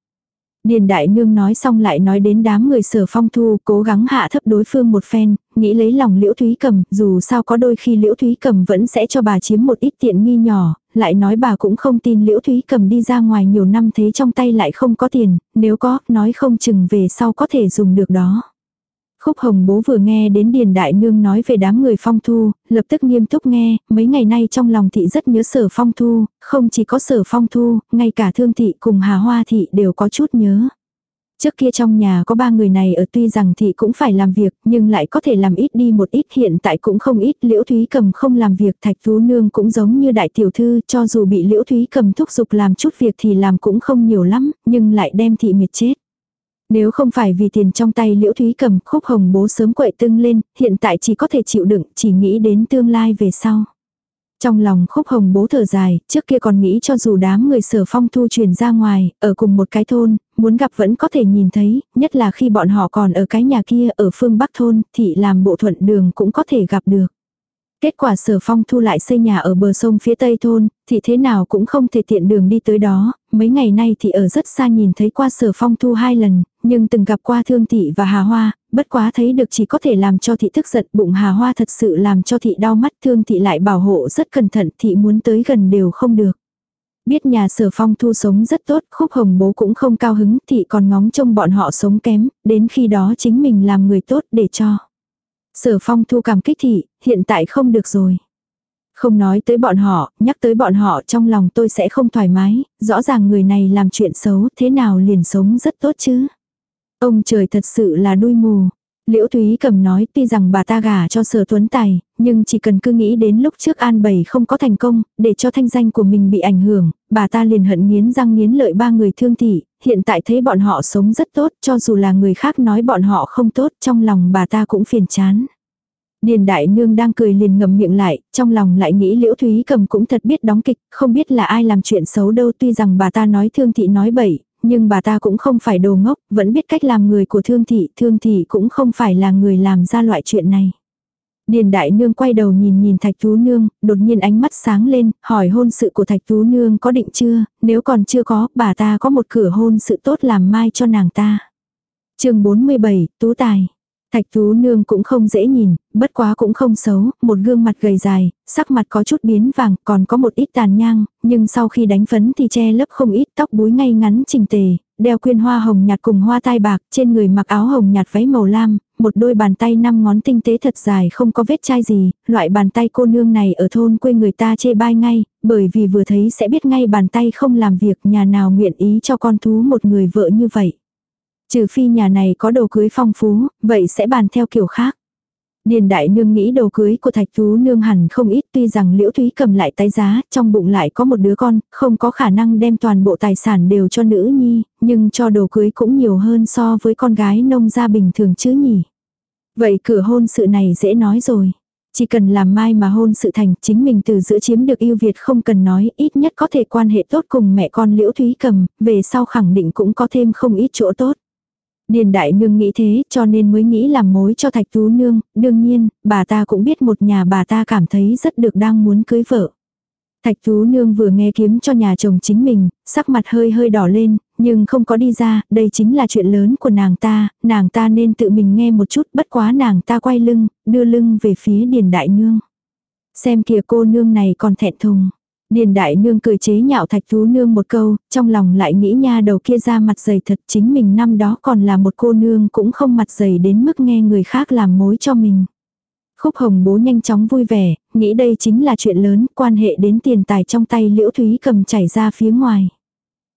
Điền đại nương nói xong lại nói đến đám người sở phong thu cố gắng hạ thấp đối phương một phen, nghĩ lấy lòng liễu thúy cầm, dù sao có đôi khi liễu thúy cầm vẫn sẽ cho bà chiếm một ít tiện nghi nhỏ, lại nói bà cũng không tin liễu thúy cầm đi ra ngoài nhiều năm thế trong tay lại không có tiền, nếu có, nói không chừng về sau có thể dùng được đó. Khúc Hồng bố vừa nghe đến Điền Đại Nương nói về đám người phong thu, lập tức nghiêm túc nghe, mấy ngày nay trong lòng thị rất nhớ sở phong thu, không chỉ có sở phong thu, ngay cả thương thị cùng hà hoa thị đều có chút nhớ. Trước kia trong nhà có ba người này ở tuy rằng thị cũng phải làm việc nhưng lại có thể làm ít đi một ít hiện tại cũng không ít liễu thúy cầm không làm việc thạch thú nương cũng giống như đại tiểu thư cho dù bị liễu thúy cầm thúc giục làm chút việc thì làm cũng không nhiều lắm nhưng lại đem thị miệt chết. Nếu không phải vì tiền trong tay liễu thúy cầm khúc hồng bố sớm quậy tưng lên, hiện tại chỉ có thể chịu đựng, chỉ nghĩ đến tương lai về sau. Trong lòng khúc hồng bố thở dài, trước kia còn nghĩ cho dù đám người sở phong thu truyền ra ngoài, ở cùng một cái thôn, muốn gặp vẫn có thể nhìn thấy, nhất là khi bọn họ còn ở cái nhà kia ở phương Bắc thôn, thì làm bộ thuận đường cũng có thể gặp được. Kết quả sở phong thu lại xây nhà ở bờ sông phía tây thôn, thì thế nào cũng không thể tiện đường đi tới đó, mấy ngày nay thì ở rất xa nhìn thấy qua sở phong thu hai lần, nhưng từng gặp qua thương thị và hà hoa, bất quá thấy được chỉ có thể làm cho thị tức giận bụng hà hoa thật sự làm cho thị đau mắt thương thị lại bảo hộ rất cẩn thận thị muốn tới gần đều không được. Biết nhà sở phong thu sống rất tốt, khúc hồng bố cũng không cao hứng thị còn ngóng trông bọn họ sống kém, đến khi đó chính mình làm người tốt để cho. Sở phong thu cảm kích thị, hiện tại không được rồi. Không nói tới bọn họ, nhắc tới bọn họ trong lòng tôi sẽ không thoải mái, rõ ràng người này làm chuyện xấu thế nào liền sống rất tốt chứ. Ông trời thật sự là đuôi mù. Liễu Thúy cầm nói tuy rằng bà ta gả cho sở tuấn tài, nhưng chỉ cần cứ nghĩ đến lúc trước an bầy không có thành công, để cho thanh danh của mình bị ảnh hưởng, bà ta liền hận nghiến răng nghiến lợi ba người thương thị, hiện tại thấy bọn họ sống rất tốt, cho dù là người khác nói bọn họ không tốt, trong lòng bà ta cũng phiền chán. Điền đại nương đang cười liền ngậm miệng lại, trong lòng lại nghĩ liễu thúy cầm cũng thật biết đóng kịch, không biết là ai làm chuyện xấu đâu tuy rằng bà ta nói thương thị nói bậy, nhưng bà ta cũng không phải đồ ngốc, vẫn biết cách làm người của thương thị, thương thị cũng không phải là người làm ra loại chuyện này. Điền đại nương quay đầu nhìn nhìn thạch tú nương, đột nhiên ánh mắt sáng lên, hỏi hôn sự của thạch tú nương có định chưa, nếu còn chưa có, bà ta có một cửa hôn sự tốt làm mai cho nàng ta. chương 47, Tú Tài Thạch Tú Nương cũng không dễ nhìn, bất quá cũng không xấu, một gương mặt gầy dài, sắc mặt có chút biến vàng, còn có một ít tàn nhang, nhưng sau khi đánh phấn thì che lấp không ít tóc búi ngay ngắn chỉnh tề, đeo quyên hoa hồng nhạt cùng hoa tai bạc, trên người mặc áo hồng nhạt váy màu lam, một đôi bàn tay năm ngón tinh tế thật dài không có vết chai gì, loại bàn tay cô nương này ở thôn quê người ta chê bai ngay, bởi vì vừa thấy sẽ biết ngay bàn tay không làm việc nhà nào nguyện ý cho con thú một người vợ như vậy. Trừ phi nhà này có đồ cưới phong phú, vậy sẽ bàn theo kiểu khác. Điền đại nương nghĩ đồ cưới của thạch tú nương hẳn không ít tuy rằng liễu thúy cầm lại tái giá, trong bụng lại có một đứa con, không có khả năng đem toàn bộ tài sản đều cho nữ nhi, nhưng cho đồ cưới cũng nhiều hơn so với con gái nông gia bình thường chứ nhỉ. Vậy cửa hôn sự này dễ nói rồi. Chỉ cần làm mai mà hôn sự thành chính mình từ giữa chiếm được yêu Việt không cần nói ít nhất có thể quan hệ tốt cùng mẹ con liễu thúy cầm, về sau khẳng định cũng có thêm không ít chỗ tốt. Điền đại nương nghĩ thế cho nên mới nghĩ làm mối cho thạch tú nương, đương nhiên, bà ta cũng biết một nhà bà ta cảm thấy rất được đang muốn cưới vợ. Thạch tú nương vừa nghe kiếm cho nhà chồng chính mình, sắc mặt hơi hơi đỏ lên, nhưng không có đi ra, đây chính là chuyện lớn của nàng ta, nàng ta nên tự mình nghe một chút, bất quá nàng ta quay lưng, đưa lưng về phía điền đại nương. Xem kìa cô nương này còn thẹn thùng. Điền đại nương cười chế nhạo thạch thú nương một câu, trong lòng lại nghĩ nha đầu kia ra mặt dày thật chính mình năm đó còn là một cô nương cũng không mặt dày đến mức nghe người khác làm mối cho mình. Khúc hồng bố nhanh chóng vui vẻ, nghĩ đây chính là chuyện lớn, quan hệ đến tiền tài trong tay liễu thúy cầm chảy ra phía ngoài.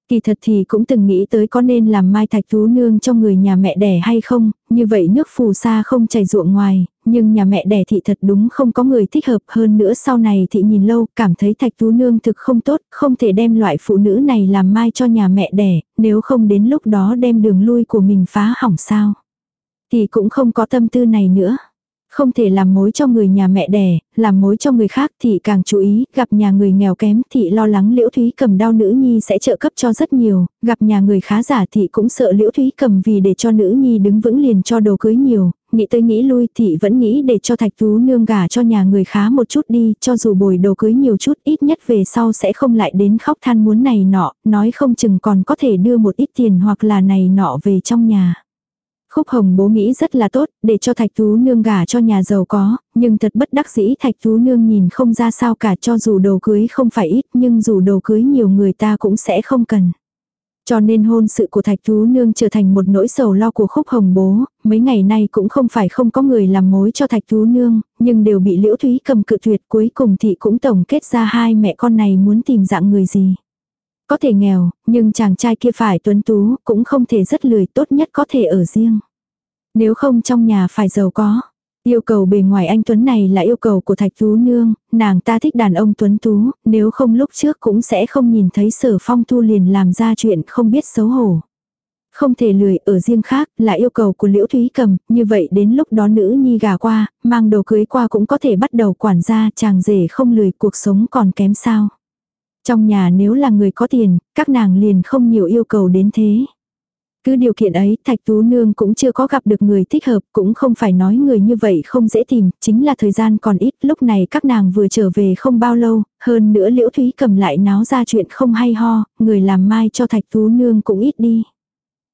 Kỳ thật thì cũng từng nghĩ tới có nên làm mai thạch tú nương cho người nhà mẹ đẻ hay không, như vậy nước phù sa không chảy ruộng ngoài, nhưng nhà mẹ đẻ thị thật đúng không có người thích hợp hơn nữa sau này thị nhìn lâu cảm thấy thạch tú nương thực không tốt, không thể đem loại phụ nữ này làm mai cho nhà mẹ đẻ, nếu không đến lúc đó đem đường lui của mình phá hỏng sao. Thì cũng không có tâm tư này nữa. Không thể làm mối cho người nhà mẹ đẻ, làm mối cho người khác thì càng chú ý, gặp nhà người nghèo kém thì lo lắng liễu thúy cầm đau nữ nhi sẽ trợ cấp cho rất nhiều, gặp nhà người khá giả thì cũng sợ liễu thúy cầm vì để cho nữ nhi đứng vững liền cho đồ cưới nhiều, nghĩ tới nghĩ lui thì vẫn nghĩ để cho thạch tú nương gả cho nhà người khá một chút đi, cho dù bồi đồ cưới nhiều chút ít nhất về sau sẽ không lại đến khóc than muốn này nọ, nói không chừng còn có thể đưa một ít tiền hoặc là này nọ về trong nhà. Khúc Hồng bố nghĩ rất là tốt, để cho Thạch Tú Nương gả cho nhà giàu có, nhưng thật bất đắc dĩ Thạch Tú Nương nhìn không ra sao cả cho dù đồ cưới không phải ít nhưng dù đồ cưới nhiều người ta cũng sẽ không cần. Cho nên hôn sự của Thạch Tú Nương trở thành một nỗi sầu lo của Khúc Hồng bố, mấy ngày nay cũng không phải không có người làm mối cho Thạch Tú Nương, nhưng đều bị Liễu Thúy cầm cự tuyệt cuối cùng thì cũng tổng kết ra hai mẹ con này muốn tìm dạng người gì. Có thể nghèo, nhưng chàng trai kia phải tuấn tú, cũng không thể rất lười tốt nhất có thể ở riêng. Nếu không trong nhà phải giàu có. Yêu cầu bề ngoài anh Tuấn này là yêu cầu của Thạch Tú Nương, nàng ta thích đàn ông Tuấn Tú, nếu không lúc trước cũng sẽ không nhìn thấy sở phong thu liền làm ra chuyện không biết xấu hổ. Không thể lười ở riêng khác là yêu cầu của Liễu Thúy Cầm, như vậy đến lúc đó nữ nhi gà qua, mang đồ cưới qua cũng có thể bắt đầu quản gia chàng rể không lười cuộc sống còn kém sao. Trong nhà nếu là người có tiền, các nàng liền không nhiều yêu cầu đến thế. Cứ điều kiện ấy, Thạch Tú Nương cũng chưa có gặp được người thích hợp, cũng không phải nói người như vậy không dễ tìm, chính là thời gian còn ít, lúc này các nàng vừa trở về không bao lâu, hơn nữa Liễu Thúy cầm lại náo ra chuyện không hay ho, người làm mai cho Thạch Tú Nương cũng ít đi.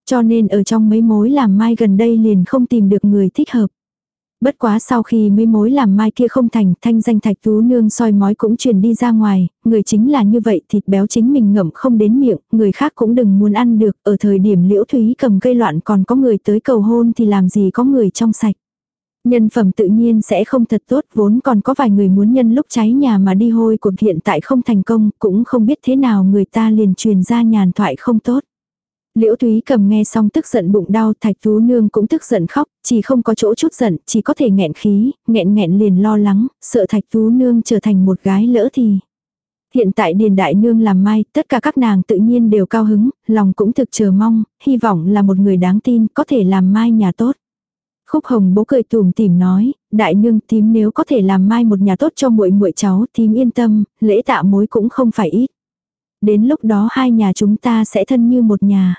Cho nên ở trong mấy mối làm mai gần đây liền không tìm được người thích hợp. Bất quá sau khi mấy mối làm mai kia không thành, thanh danh thạch tú nương soi mói cũng truyền đi ra ngoài, người chính là như vậy thịt béo chính mình ngậm không đến miệng, người khác cũng đừng muốn ăn được, ở thời điểm liễu thúy cầm gây loạn còn có người tới cầu hôn thì làm gì có người trong sạch. Nhân phẩm tự nhiên sẽ không thật tốt, vốn còn có vài người muốn nhân lúc cháy nhà mà đi hôi cuộc hiện tại không thành công, cũng không biết thế nào người ta liền truyền ra nhàn thoại không tốt. Liễu Thúy cầm nghe xong tức giận bụng đau, Thạch Tú Nương cũng tức giận khóc, chỉ không có chỗ chút giận, chỉ có thể nghẹn khí, nghẹn nghẹn liền lo lắng, sợ Thạch Tú Nương trở thành một gái lỡ thì. Hiện tại Điền Đại Nương làm mai, tất cả các nàng tự nhiên đều cao hứng, lòng cũng thực chờ mong, hy vọng là một người đáng tin, có thể làm mai nhà tốt. Khúc Hồng bố cười tủm tỉm nói, Đại Nương tím nếu có thể làm mai một nhà tốt cho muội muội cháu, tím yên tâm, lễ tạ mối cũng không phải ít. Đến lúc đó hai nhà chúng ta sẽ thân như một nhà.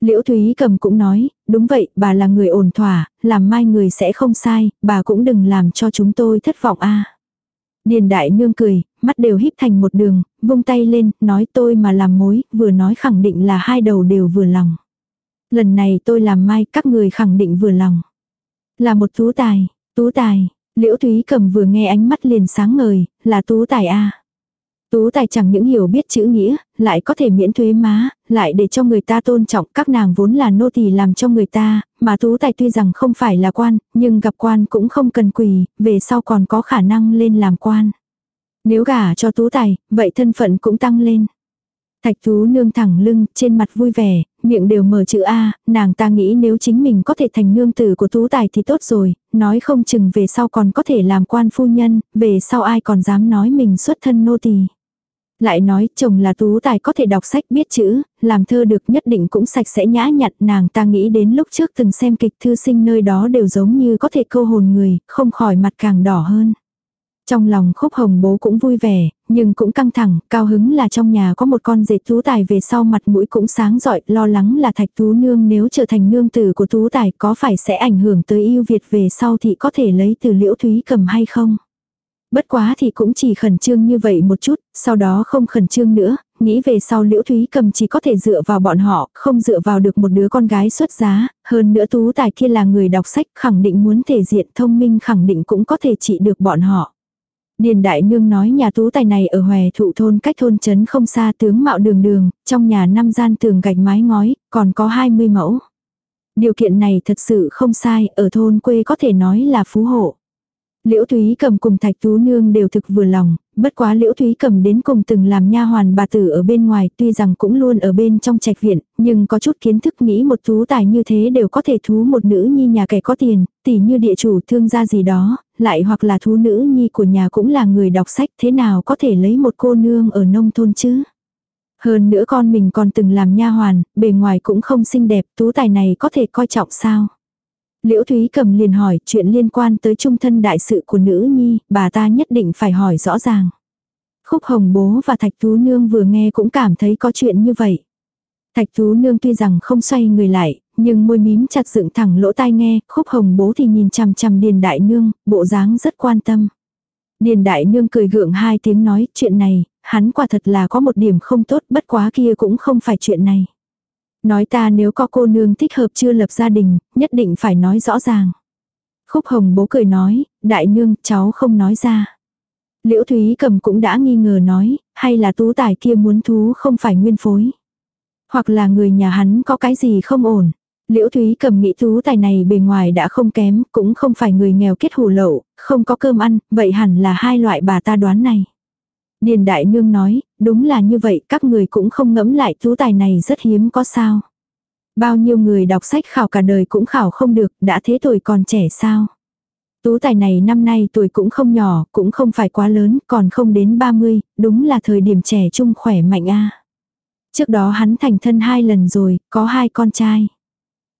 Liễu Thúy Cầm cũng nói, đúng vậy, bà là người ổn thỏa, làm mai người sẽ không sai, bà cũng đừng làm cho chúng tôi thất vọng a. Điền đại nương cười, mắt đều híp thành một đường, vung tay lên, nói tôi mà làm mối, vừa nói khẳng định là hai đầu đều vừa lòng. Lần này tôi làm mai, các người khẳng định vừa lòng. Là một tú tài, tú tài, liễu thúy cầm vừa nghe ánh mắt liền sáng ngời, là tú tài a. Tú tài chẳng những hiểu biết chữ nghĩa, lại có thể miễn thuế má, lại để cho người ta tôn trọng các nàng vốn là nô tỳ làm cho người ta, mà tú tài tuy rằng không phải là quan, nhưng gặp quan cũng không cần quỳ, về sau còn có khả năng lên làm quan. Nếu gả cho tú tài, vậy thân phận cũng tăng lên. Thạch Tú nương thẳng lưng, trên mặt vui vẻ, miệng đều mở chữ A, nàng ta nghĩ nếu chính mình có thể thành nương tử của Tú Tài thì tốt rồi, nói không chừng về sau còn có thể làm quan phu nhân, về sau ai còn dám nói mình xuất thân nô tỳ. Lại nói chồng là Tú Tài có thể đọc sách biết chữ, làm thơ được nhất định cũng sạch sẽ nhã nhặn nàng ta nghĩ đến lúc trước từng xem kịch thư sinh nơi đó đều giống như có thể câu hồn người, không khỏi mặt càng đỏ hơn. Trong lòng khúc hồng bố cũng vui vẻ, nhưng cũng căng thẳng, cao hứng là trong nhà có một con dệt tú tài về sau mặt mũi cũng sáng rọi, lo lắng là thạch tú nương nếu trở thành nương tử của tú tài có phải sẽ ảnh hưởng tới yêu Việt về sau thì có thể lấy từ liễu thúy cầm hay không. Bất quá thì cũng chỉ khẩn trương như vậy một chút, sau đó không khẩn trương nữa, nghĩ về sau liễu thúy cầm chỉ có thể dựa vào bọn họ, không dựa vào được một đứa con gái xuất giá, hơn nữa tú tài kia là người đọc sách khẳng định muốn thể diện thông minh khẳng định cũng có thể trị được bọn họ. Điền Đại Nương nói nhà tú tài này ở hòe thụ thôn cách thôn trấn không xa tướng mạo đường đường, trong nhà năm gian tường gạch mái ngói, còn có 20 mẫu. Điều kiện này thật sự không sai, ở thôn quê có thể nói là phú hộ. Liễu Thúy cầm cùng Thạch Tú Nương đều thực vừa lòng, bất quá Liễu Thúy cầm đến cùng từng làm nha hoàn bà tử ở bên ngoài tuy rằng cũng luôn ở bên trong trạch viện, nhưng có chút kiến thức nghĩ một tú tài như thế đều có thể thú một nữ nhi nhà kẻ có tiền, tỷ như địa chủ thương gia gì đó, lại hoặc là thú nữ nhi của nhà cũng là người đọc sách thế nào có thể lấy một cô nương ở nông thôn chứ. Hơn nữa con mình còn từng làm nha hoàn, bề ngoài cũng không xinh đẹp, tú tài này có thể coi trọng sao. Liễu Thúy cầm liền hỏi chuyện liên quan tới trung thân đại sự của nữ nhi, bà ta nhất định phải hỏi rõ ràng. Khúc Hồng bố và Thạch Tú Nương vừa nghe cũng cảm thấy có chuyện như vậy. Thạch Tú Nương tuy rằng không xoay người lại, nhưng môi mím chặt dựng thẳng lỗ tai nghe, Khúc Hồng bố thì nhìn chằm chằm Điền Đại Nương, bộ dáng rất quan tâm. Điền Đại Nương cười gượng hai tiếng nói, chuyện này, hắn quả thật là có một điểm không tốt, bất quá kia cũng không phải chuyện này. Nói ta nếu có cô nương thích hợp chưa lập gia đình, nhất định phải nói rõ ràng. Khúc hồng bố cười nói, đại nương cháu không nói ra. Liễu Thúy cầm cũng đã nghi ngờ nói, hay là tú tài kia muốn thú không phải nguyên phối. Hoặc là người nhà hắn có cái gì không ổn. Liễu Thúy cầm nghĩ tú tài này bề ngoài đã không kém, cũng không phải người nghèo kết hủ lậu, không có cơm ăn, vậy hẳn là hai loại bà ta đoán này. Điền Đại Nương nói, đúng là như vậy, các người cũng không ngẫm lại tú tài này rất hiếm có sao. Bao nhiêu người đọc sách khảo cả đời cũng khảo không được, đã thế tuổi còn trẻ sao. Tú tài này năm nay tuổi cũng không nhỏ, cũng không phải quá lớn, còn không đến 30, đúng là thời điểm trẻ trung khỏe mạnh a. Trước đó hắn thành thân hai lần rồi, có hai con trai.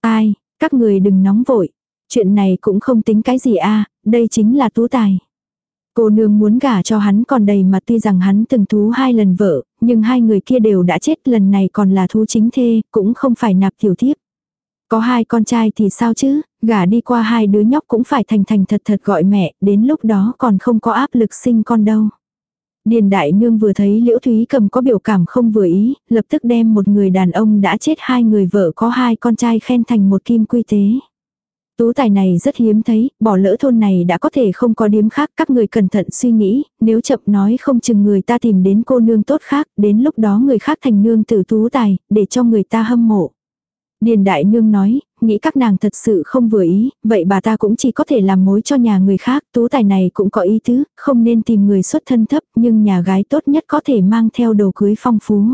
Ai, các người đừng nóng vội. Chuyện này cũng không tính cái gì a, đây chính là tú tài. Cô nương muốn gả cho hắn còn đầy mà tuy rằng hắn từng thú hai lần vợ, nhưng hai người kia đều đã chết lần này còn là thú chính thê, cũng không phải nạp tiểu thiếp. Có hai con trai thì sao chứ, gả đi qua hai đứa nhóc cũng phải thành thành thật thật gọi mẹ, đến lúc đó còn không có áp lực sinh con đâu. Điền đại nương vừa thấy liễu thúy cầm có biểu cảm không vừa ý, lập tức đem một người đàn ông đã chết hai người vợ có hai con trai khen thành một kim quy tế. Tú tài này rất hiếm thấy, bỏ lỡ thôn này đã có thể không có điếm khác, các người cẩn thận suy nghĩ, nếu chậm nói không chừng người ta tìm đến cô nương tốt khác, đến lúc đó người khác thành nương tử tú tài, để cho người ta hâm mộ. Điền đại nương nói, nghĩ các nàng thật sự không vừa ý, vậy bà ta cũng chỉ có thể làm mối cho nhà người khác, tú tài này cũng có ý tứ, không nên tìm người xuất thân thấp, nhưng nhà gái tốt nhất có thể mang theo đồ cưới phong phú.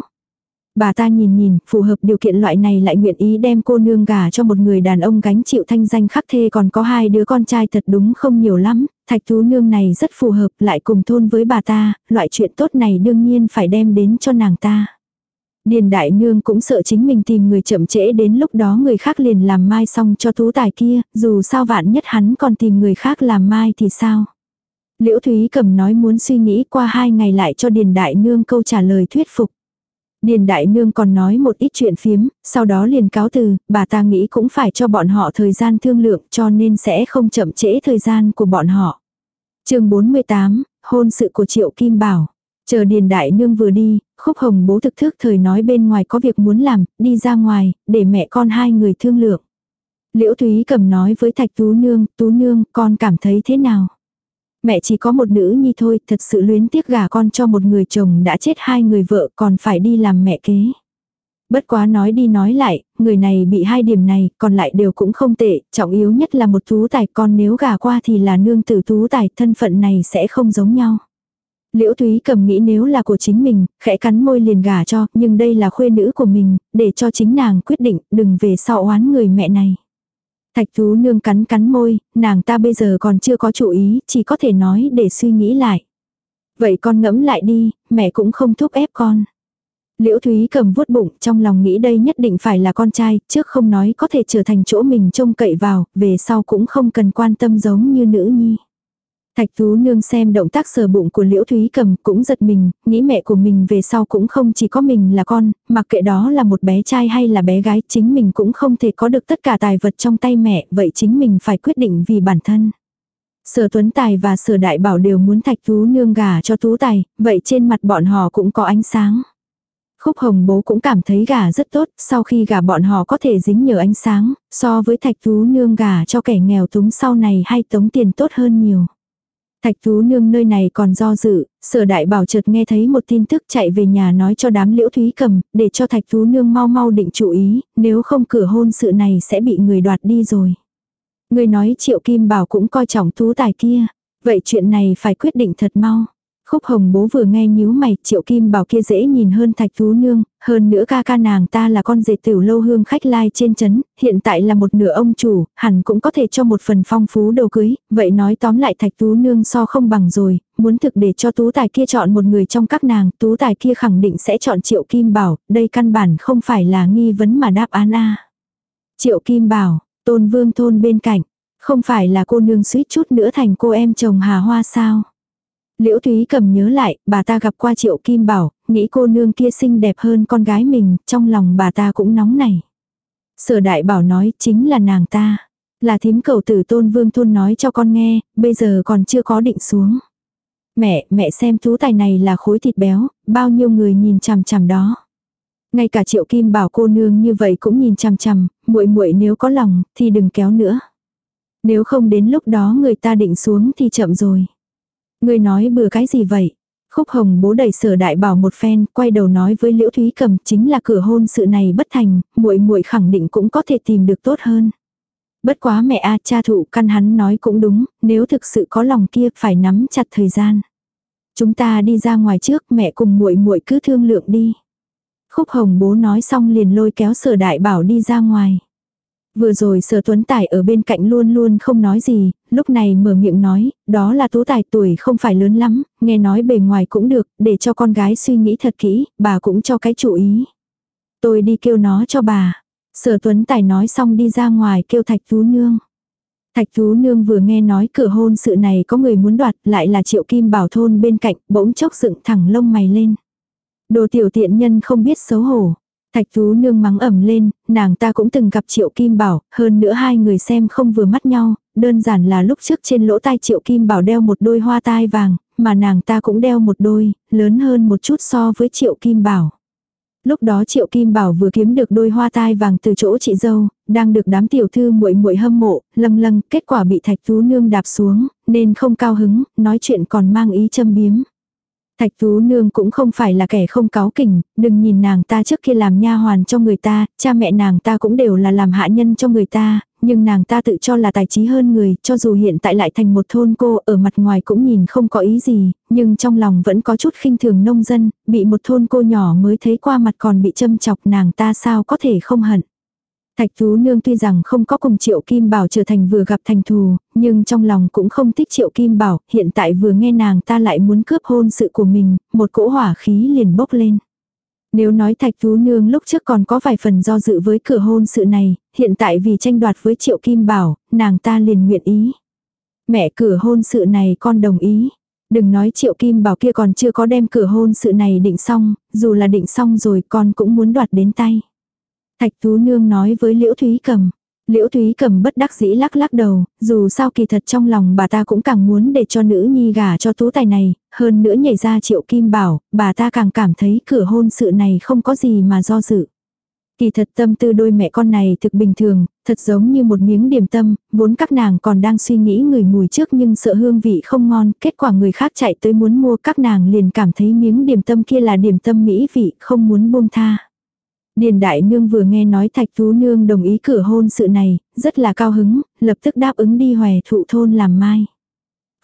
Bà ta nhìn nhìn, phù hợp điều kiện loại này lại nguyện ý đem cô nương gả cho một người đàn ông gánh chịu thanh danh khắc thê còn có hai đứa con trai thật đúng không nhiều lắm, thạch thú nương này rất phù hợp lại cùng thôn với bà ta, loại chuyện tốt này đương nhiên phải đem đến cho nàng ta. Điền đại nương cũng sợ chính mình tìm người chậm trễ đến lúc đó người khác liền làm mai xong cho tú tài kia, dù sao vạn nhất hắn còn tìm người khác làm mai thì sao. Liễu Thúy cầm nói muốn suy nghĩ qua hai ngày lại cho Điền Đại Nương câu trả lời thuyết phục. Điền đại nương còn nói một ít chuyện phiếm, sau đó liền cáo từ, bà ta nghĩ cũng phải cho bọn họ thời gian thương lượng cho nên sẽ không chậm trễ thời gian của bọn họ. chương 48, hôn sự của Triệu Kim Bảo. Chờ Điền Đại Nương vừa đi, Khúc Hồng bố thực thức thời nói bên ngoài có việc muốn làm, đi ra ngoài, để mẹ con hai người thương lượng. Liễu Thúy cầm nói với Thạch Tú Nương, Tú Nương, con cảm thấy thế nào? Mẹ chỉ có một nữ nhi thôi, thật sự luyến tiếc gả con cho một người chồng đã chết hai người vợ còn phải đi làm mẹ kế. Bất quá nói đi nói lại, người này bị hai điểm này, còn lại đều cũng không tệ, trọng yếu nhất là một tú tài con nếu gả qua thì là nương tử tú tài, thân phận này sẽ không giống nhau. Liễu Thúy cầm nghĩ nếu là của chính mình, khẽ cắn môi liền gả cho, nhưng đây là khuê nữ của mình, để cho chính nàng quyết định, đừng về sau oán người mẹ này. Thạch thú Nương cắn cắn môi, nàng ta bây giờ còn chưa có chủ ý, chỉ có thể nói để suy nghĩ lại. Vậy con ngẫm lại đi, mẹ cũng không thúc ép con. Liễu Thúy cầm vuốt bụng, trong lòng nghĩ đây nhất định phải là con trai, trước không nói có thể trở thành chỗ mình trông cậy vào, về sau cũng không cần quan tâm giống như nữ nhi. Thạch Tú Nương xem động tác sờ bụng của Liễu Thúy cầm cũng giật mình, nghĩ mẹ của mình về sau cũng không chỉ có mình là con, mặc kệ đó là một bé trai hay là bé gái, chính mình cũng không thể có được tất cả tài vật trong tay mẹ, vậy chính mình phải quyết định vì bản thân. Sở Tuấn Tài và Sở Đại Bảo đều muốn Thạch Tú Nương gả cho Tú Tài, vậy trên mặt bọn họ cũng có ánh sáng. Khúc Hồng bố cũng cảm thấy gà rất tốt, sau khi gà bọn họ có thể dính nhờ ánh sáng, so với Thạch Tú Nương gà cho kẻ nghèo túng sau này hay tống tiền tốt hơn nhiều. Thạch Tú Nương nơi này còn do dự, sở đại bảo chợt nghe thấy một tin tức chạy về nhà nói cho đám liễu thúy cầm, để cho Thạch Tú Nương mau mau định chủ ý, nếu không cửa hôn sự này sẽ bị người đoạt đi rồi. Người nói triệu kim bảo cũng coi trọng tú tài kia, vậy chuyện này phải quyết định thật mau. Khúc hồng bố vừa nghe nhíu mày, triệu kim bảo kia dễ nhìn hơn thạch thú nương, hơn nữa ca ca nàng ta là con dệt tiểu lâu hương khách lai trên chấn, hiện tại là một nửa ông chủ, hẳn cũng có thể cho một phần phong phú đầu cưới, vậy nói tóm lại thạch tú nương so không bằng rồi, muốn thực để cho tú tài kia chọn một người trong các nàng, tú tài kia khẳng định sẽ chọn triệu kim bảo, đây căn bản không phải là nghi vấn mà đáp án a Triệu kim bảo, tôn vương thôn bên cạnh, không phải là cô nương suýt chút nữa thành cô em chồng hà hoa sao. Liễu Thúy cầm nhớ lại, bà ta gặp qua Triệu Kim Bảo, nghĩ cô nương kia xinh đẹp hơn con gái mình, trong lòng bà ta cũng nóng này. Sở đại bảo nói chính là nàng ta. Là thím cầu tử tôn vương thôn nói cho con nghe, bây giờ còn chưa có định xuống. Mẹ, mẹ xem tú tài này là khối thịt béo, bao nhiêu người nhìn chằm chằm đó. Ngay cả triệu kim bảo cô nương như vậy cũng nhìn chằm chằm, muội muội nếu có lòng, thì đừng kéo nữa. Nếu không đến lúc đó người ta định xuống thì chậm rồi. Người nói bừa cái gì vậy? Khúc hồng bố đẩy sở đại bảo một phen, quay đầu nói với liễu thúy cầm chính là cửa hôn sự này bất thành, muội muội khẳng định cũng có thể tìm được tốt hơn. Bất quá mẹ a cha thụ căn hắn nói cũng đúng, nếu thực sự có lòng kia phải nắm chặt thời gian. Chúng ta đi ra ngoài trước mẹ cùng muội muội cứ thương lượng đi. Khúc hồng bố nói xong liền lôi kéo sở đại bảo đi ra ngoài. Vừa rồi sở tuấn tài ở bên cạnh luôn luôn không nói gì, lúc này mở miệng nói, đó là tú tài tuổi không phải lớn lắm, nghe nói bề ngoài cũng được, để cho con gái suy nghĩ thật kỹ, bà cũng cho cái chủ ý. Tôi đi kêu nó cho bà. Sở tuấn tài nói xong đi ra ngoài kêu thạch tú nương. Thạch Tú Nương vừa nghe nói cửa hôn sự này có người muốn đoạt lại là triệu kim bảo thôn bên cạnh bỗng chốc dựng thẳng lông mày lên. Đồ tiểu tiện nhân không biết xấu hổ. Thạch Tú Nương mắng ẩm lên, nàng ta cũng từng gặp Triệu Kim Bảo, hơn nữa hai người xem không vừa mắt nhau, đơn giản là lúc trước trên lỗ tai Triệu Kim Bảo đeo một đôi hoa tai vàng, mà nàng ta cũng đeo một đôi, lớn hơn một chút so với Triệu Kim Bảo. Lúc đó Triệu Kim Bảo vừa kiếm được đôi hoa tai vàng từ chỗ chị dâu, đang được đám tiểu thư muội muội hâm mộ, lâng lâng, kết quả bị Thạch Tú Nương đạp xuống, nên không cao hứng, nói chuyện còn mang ý châm biếm. Thạch Tú Nương cũng không phải là kẻ không cáo kỉnh, đừng nhìn nàng ta trước kia làm nha hoàn cho người ta, cha mẹ nàng ta cũng đều là làm hạ nhân cho người ta, nhưng nàng ta tự cho là tài trí hơn người, cho dù hiện tại lại thành một thôn cô, ở mặt ngoài cũng nhìn không có ý gì, nhưng trong lòng vẫn có chút khinh thường nông dân, bị một thôn cô nhỏ mới thấy qua mặt còn bị châm chọc nàng ta sao có thể không hận. Thạch Tú Nương tuy rằng không có cùng Triệu Kim Bảo trở thành vừa gặp thành thù, nhưng trong lòng cũng không thích Triệu Kim Bảo, hiện tại vừa nghe nàng ta lại muốn cướp hôn sự của mình, một cỗ hỏa khí liền bốc lên. Nếu nói Thạch Tú Nương lúc trước còn có vài phần do dự với cửa hôn sự này, hiện tại vì tranh đoạt với Triệu Kim Bảo, nàng ta liền nguyện ý. Mẹ cửa hôn sự này con đồng ý. Đừng nói Triệu Kim Bảo kia còn chưa có đem cửa hôn sự này định xong, dù là định xong rồi con cũng muốn đoạt đến tay. Thạch Tú Nương nói với Liễu Thúy Cầm. Liễu Thúy Cầm bất đắc dĩ lắc lắc đầu, dù sao kỳ thật trong lòng bà ta cũng càng muốn để cho nữ nhi gả cho tú tài này, hơn nữa nhảy ra triệu kim bảo, bà ta càng cảm thấy cửa hôn sự này không có gì mà do dự. Kỳ thật tâm tư đôi mẹ con này thực bình thường, thật giống như một miếng điểm tâm, vốn các nàng còn đang suy nghĩ người mùi trước nhưng sợ hương vị không ngon, kết quả người khác chạy tới muốn mua các nàng liền cảm thấy miếng điểm tâm kia là điểm tâm mỹ vị, không muốn buông tha. Điền Đại Nương vừa nghe nói Thạch Tú Nương đồng ý cửa hôn sự này, rất là cao hứng, lập tức đáp ứng đi hòe thụ thôn làm mai.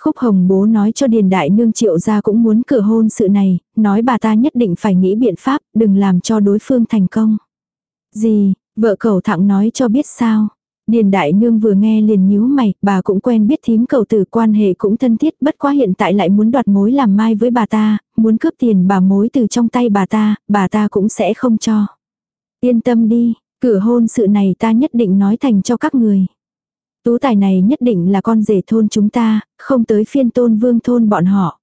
Khúc hồng bố nói cho Điền Đại Nương triệu gia cũng muốn cửa hôn sự này, nói bà ta nhất định phải nghĩ biện pháp, đừng làm cho đối phương thành công. Gì, vợ cầu thẳng nói cho biết sao. Điền Đại Nương vừa nghe liền nhíu mày, bà cũng quen biết thím cầu tử quan hệ cũng thân thiết bất quá hiện tại lại muốn đoạt mối làm mai với bà ta, muốn cướp tiền bà mối từ trong tay bà ta, bà ta cũng sẽ không cho. Yên tâm đi, cửa hôn sự này ta nhất định nói thành cho các người. Tú tài này nhất định là con rể thôn chúng ta, không tới phiên tôn vương thôn bọn họ.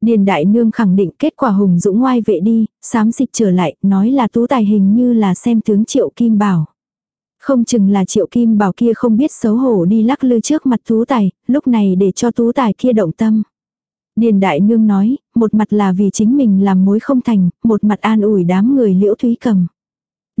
Điền đại nương khẳng định kết quả hùng dũng ngoai vệ đi, sám xịt trở lại, nói là tú tài hình như là xem tướng triệu kim bảo. Không chừng là triệu kim bảo kia không biết xấu hổ đi lắc lư trước mặt tú tài, lúc này để cho tú tài kia động tâm. Điền đại nương nói, một mặt là vì chính mình làm mối không thành, một mặt an ủi đám người liễu thúy cầm.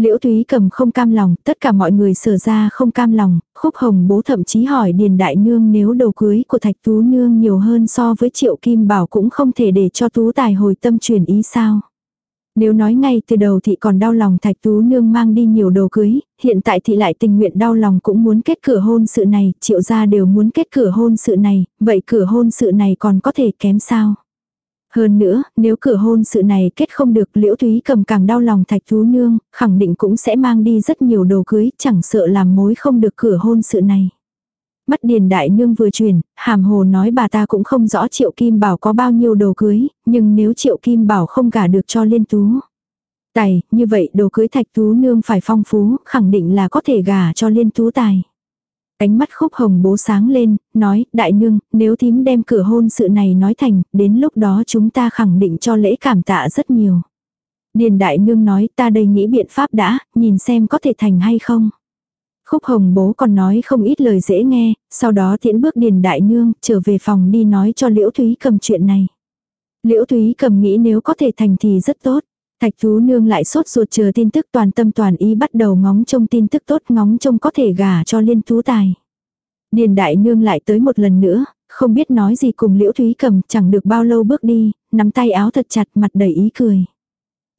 Liễu Thúy cầm không cam lòng, tất cả mọi người sở ra không cam lòng, khúc hồng bố thậm chí hỏi Điền Đại Nương nếu đầu cưới của Thạch Tú Nương nhiều hơn so với Triệu Kim Bảo cũng không thể để cho Tú Tài hồi tâm truyền ý sao. Nếu nói ngay từ đầu thì còn đau lòng Thạch Tú Nương mang đi nhiều đồ cưới, hiện tại thì lại tình nguyện đau lòng cũng muốn kết cửa hôn sự này, triệu gia đều muốn kết cửa hôn sự này, vậy cửa hôn sự này còn có thể kém sao? Hơn nữa, nếu cửa hôn sự này kết không được liễu thúy cầm càng đau lòng thạch thú nương, khẳng định cũng sẽ mang đi rất nhiều đồ cưới, chẳng sợ làm mối không được cửa hôn sự này. Mắt điền đại nương vừa truyền, hàm hồ nói bà ta cũng không rõ triệu kim bảo có bao nhiêu đồ cưới, nhưng nếu triệu kim bảo không gả được cho liên tú. Tài, như vậy đồ cưới thạch tú nương phải phong phú, khẳng định là có thể gả cho liên tú tài. Ánh mắt khúc hồng bố sáng lên, nói, đại nương, nếu thím đem cửa hôn sự này nói thành, đến lúc đó chúng ta khẳng định cho lễ cảm tạ rất nhiều. Điền đại nương nói, ta đây nghĩ biện pháp đã, nhìn xem có thể thành hay không. Khúc hồng bố còn nói không ít lời dễ nghe, sau đó tiễn bước điền đại nương, trở về phòng đi nói cho liễu thúy cầm chuyện này. Liễu thúy cầm nghĩ nếu có thể thành thì rất tốt. Thạch Thú Nương lại sốt ruột chờ tin tức toàn tâm toàn ý bắt đầu ngóng trông tin tức tốt ngóng trông có thể gả cho Liên Tú Tài. Điền Đại Nương lại tới một lần nữa, không biết nói gì cùng Liễu Thúy cầm chẳng được bao lâu bước đi, nắm tay áo thật chặt mặt đầy ý cười.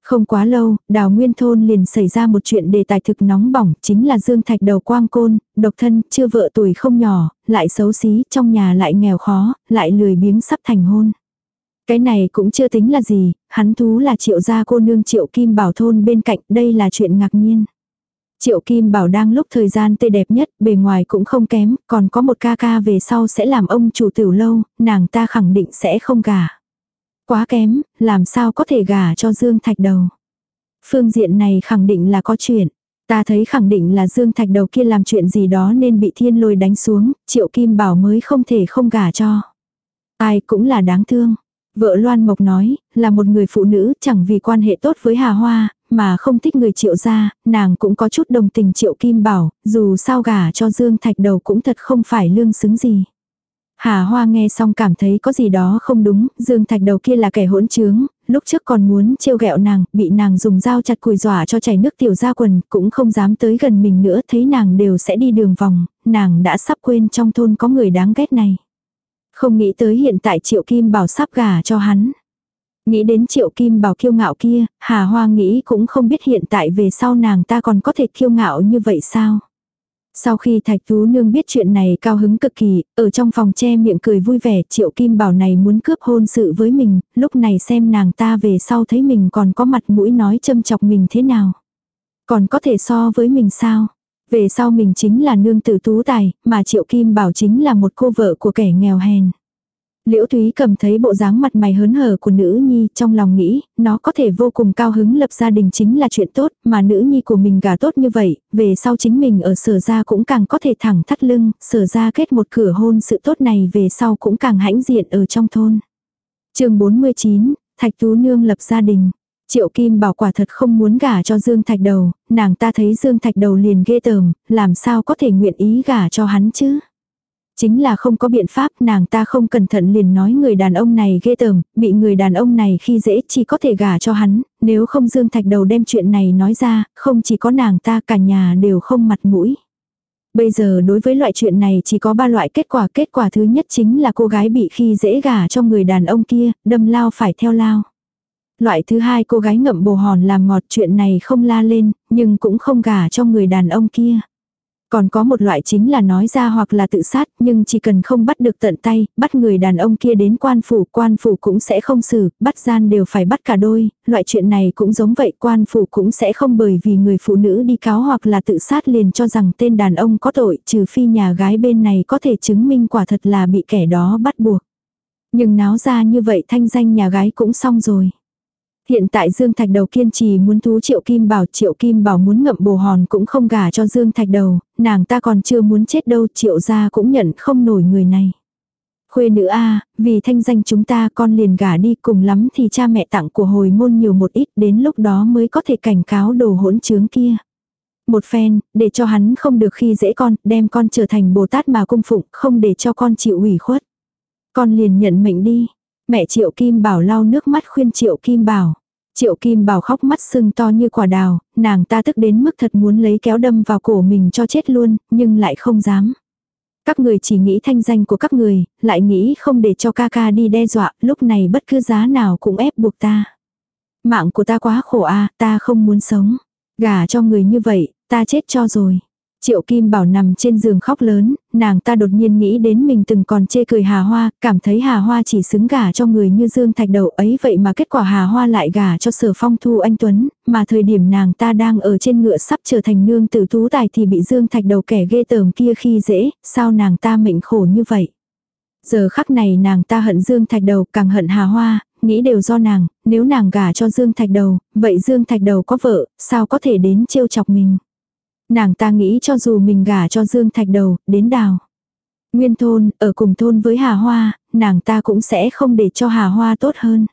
Không quá lâu, đào nguyên thôn liền xảy ra một chuyện đề tài thực nóng bỏng, chính là Dương Thạch đầu quang côn, độc thân, chưa vợ tuổi không nhỏ, lại xấu xí, trong nhà lại nghèo khó, lại lười biếng sắp thành hôn. Cái này cũng chưa tính là gì, hắn thú là triệu gia cô nương triệu kim bảo thôn bên cạnh, đây là chuyện ngạc nhiên. Triệu Kim Bảo đang lúc thời gian tươi đẹp nhất, bề ngoài cũng không kém, còn có một ca ca về sau sẽ làm ông chủ tiểu lâu, nàng ta khẳng định sẽ không gả. Quá kém, làm sao có thể gả cho Dương Thạch Đầu. Phương diện này khẳng định là có chuyện. Ta thấy khẳng định là Dương Thạch Đầu kia làm chuyện gì đó nên bị thiên lôi đánh xuống, Triệu Kim Bảo mới không thể không gả cho. Ai cũng là đáng thương. Vợ Loan Mộc nói, là một người phụ nữ chẳng vì quan hệ tốt với Hà Hoa, mà không thích người triệu gia, nàng cũng có chút đồng tình triệu kim bảo, dù sao gả cho Dương Thạch đầu cũng thật không phải lương xứng gì. Hà Hoa nghe xong cảm thấy có gì đó không đúng, Dương Thạch đầu kia là kẻ hỗn trướng, lúc trước còn muốn trêu ghẹo nàng, bị nàng dùng dao chặt cùi dọa cho chảy nước tiểu ra quần, cũng không dám tới gần mình nữa, thấy nàng đều sẽ đi đường vòng, nàng đã sắp quên trong thôn có người đáng ghét này. Không nghĩ tới hiện tại Triệu Kim Bảo sắp gả cho hắn. Nghĩ đến Triệu Kim Bảo kiêu ngạo kia, Hà Hoa nghĩ cũng không biết hiện tại về sau nàng ta còn có thể kiêu ngạo như vậy sao. Sau khi Thạch Tú Nương biết chuyện này cao hứng cực kỳ, ở trong phòng che miệng cười vui vẻ Triệu Kim Bảo này muốn cướp hôn sự với mình, lúc này xem nàng ta về sau thấy mình còn có mặt mũi nói châm chọc mình thế nào. Còn có thể so với mình sao? Về sau mình chính là nương tử tú tài, mà Triệu Kim Bảo chính là một cô vợ của kẻ nghèo hèn. Liễu Thúy cầm thấy bộ dáng mặt mày hớn hở của nữ nhi, trong lòng nghĩ, nó có thể vô cùng cao hứng lập gia đình chính là chuyện tốt, mà nữ nhi của mình gả tốt như vậy, về sau chính mình ở sở gia cũng càng có thể thẳng thắt lưng, sở gia kết một cửa hôn sự tốt này về sau cũng càng hãnh diện ở trong thôn. chương 49, Thạch Tú Nương lập gia đình. Triệu Kim bảo quả thật không muốn gả cho Dương Thạch Đầu, nàng ta thấy Dương Thạch Đầu liền ghê tởm, làm sao có thể nguyện ý gả cho hắn chứ. Chính là không có biện pháp nàng ta không cẩn thận liền nói người đàn ông này ghê tởm, bị người đàn ông này khi dễ chỉ có thể gả cho hắn, nếu không Dương Thạch Đầu đem chuyện này nói ra, không chỉ có nàng ta cả nhà đều không mặt mũi. Bây giờ đối với loại chuyện này chỉ có ba loại kết quả. Kết quả thứ nhất chính là cô gái bị khi dễ gả cho người đàn ông kia, đâm lao phải theo lao. Loại thứ hai cô gái ngậm bồ hòn làm ngọt chuyện này không la lên, nhưng cũng không gả cho người đàn ông kia. Còn có một loại chính là nói ra hoặc là tự sát, nhưng chỉ cần không bắt được tận tay, bắt người đàn ông kia đến quan phủ, quan phủ cũng sẽ không xử, bắt gian đều phải bắt cả đôi, loại chuyện này cũng giống vậy, quan phủ cũng sẽ không bởi vì người phụ nữ đi cáo hoặc là tự sát liền cho rằng tên đàn ông có tội, trừ phi nhà gái bên này có thể chứng minh quả thật là bị kẻ đó bắt buộc. Nhưng náo ra như vậy thanh danh nhà gái cũng xong rồi. Hiện tại Dương Thạch Đầu kiên trì muốn thú Triệu Kim Bảo, Triệu Kim Bảo muốn ngậm bồ hòn cũng không gả cho Dương Thạch Đầu, nàng ta còn chưa muốn chết đâu, Triệu gia cũng nhận không nổi người này. Khuê nữ a, vì thanh danh chúng ta con liền gả đi cùng lắm thì cha mẹ tặng của hồi môn nhiều một ít đến lúc đó mới có thể cảnh cáo đồ hỗn trướng kia. Một phen, để cho hắn không được khi dễ con, đem con trở thành Bồ Tát mà cung phụng, không để cho con chịu ủy khuất. Con liền nhận mệnh đi. Mẹ Triệu Kim Bảo lau nước mắt khuyên Triệu Kim Bảo. Triệu Kim Bảo khóc mắt sưng to như quả đào, nàng ta tức đến mức thật muốn lấy kéo đâm vào cổ mình cho chết luôn, nhưng lại không dám. Các người chỉ nghĩ thanh danh của các người, lại nghĩ không để cho ca ca đi đe dọa, lúc này bất cứ giá nào cũng ép buộc ta. Mạng của ta quá khổ a ta không muốn sống. Gả cho người như vậy, ta chết cho rồi. Triệu Kim Bảo nằm trên giường khóc lớn, nàng ta đột nhiên nghĩ đến mình từng còn chê cười Hà Hoa, cảm thấy Hà Hoa chỉ xứng gả cho người như Dương Thạch Đầu ấy vậy mà kết quả Hà Hoa lại gả cho Sở Phong Thu Anh Tuấn, mà thời điểm nàng ta đang ở trên ngựa sắp trở thành nương tử tú tài thì bị Dương Thạch Đầu kẻ ghê tởm kia khi dễ, sao nàng ta mệnh khổ như vậy. Giờ khắc này nàng ta hận Dương Thạch Đầu càng hận Hà Hoa, nghĩ đều do nàng, nếu nàng gả cho Dương Thạch Đầu, vậy Dương Thạch Đầu có vợ, sao có thể đến trêu chọc mình. Nàng ta nghĩ cho dù mình gả cho Dương Thạch Đầu, đến đào. Nguyên thôn, ở cùng thôn với Hà Hoa, nàng ta cũng sẽ không để cho Hà Hoa tốt hơn.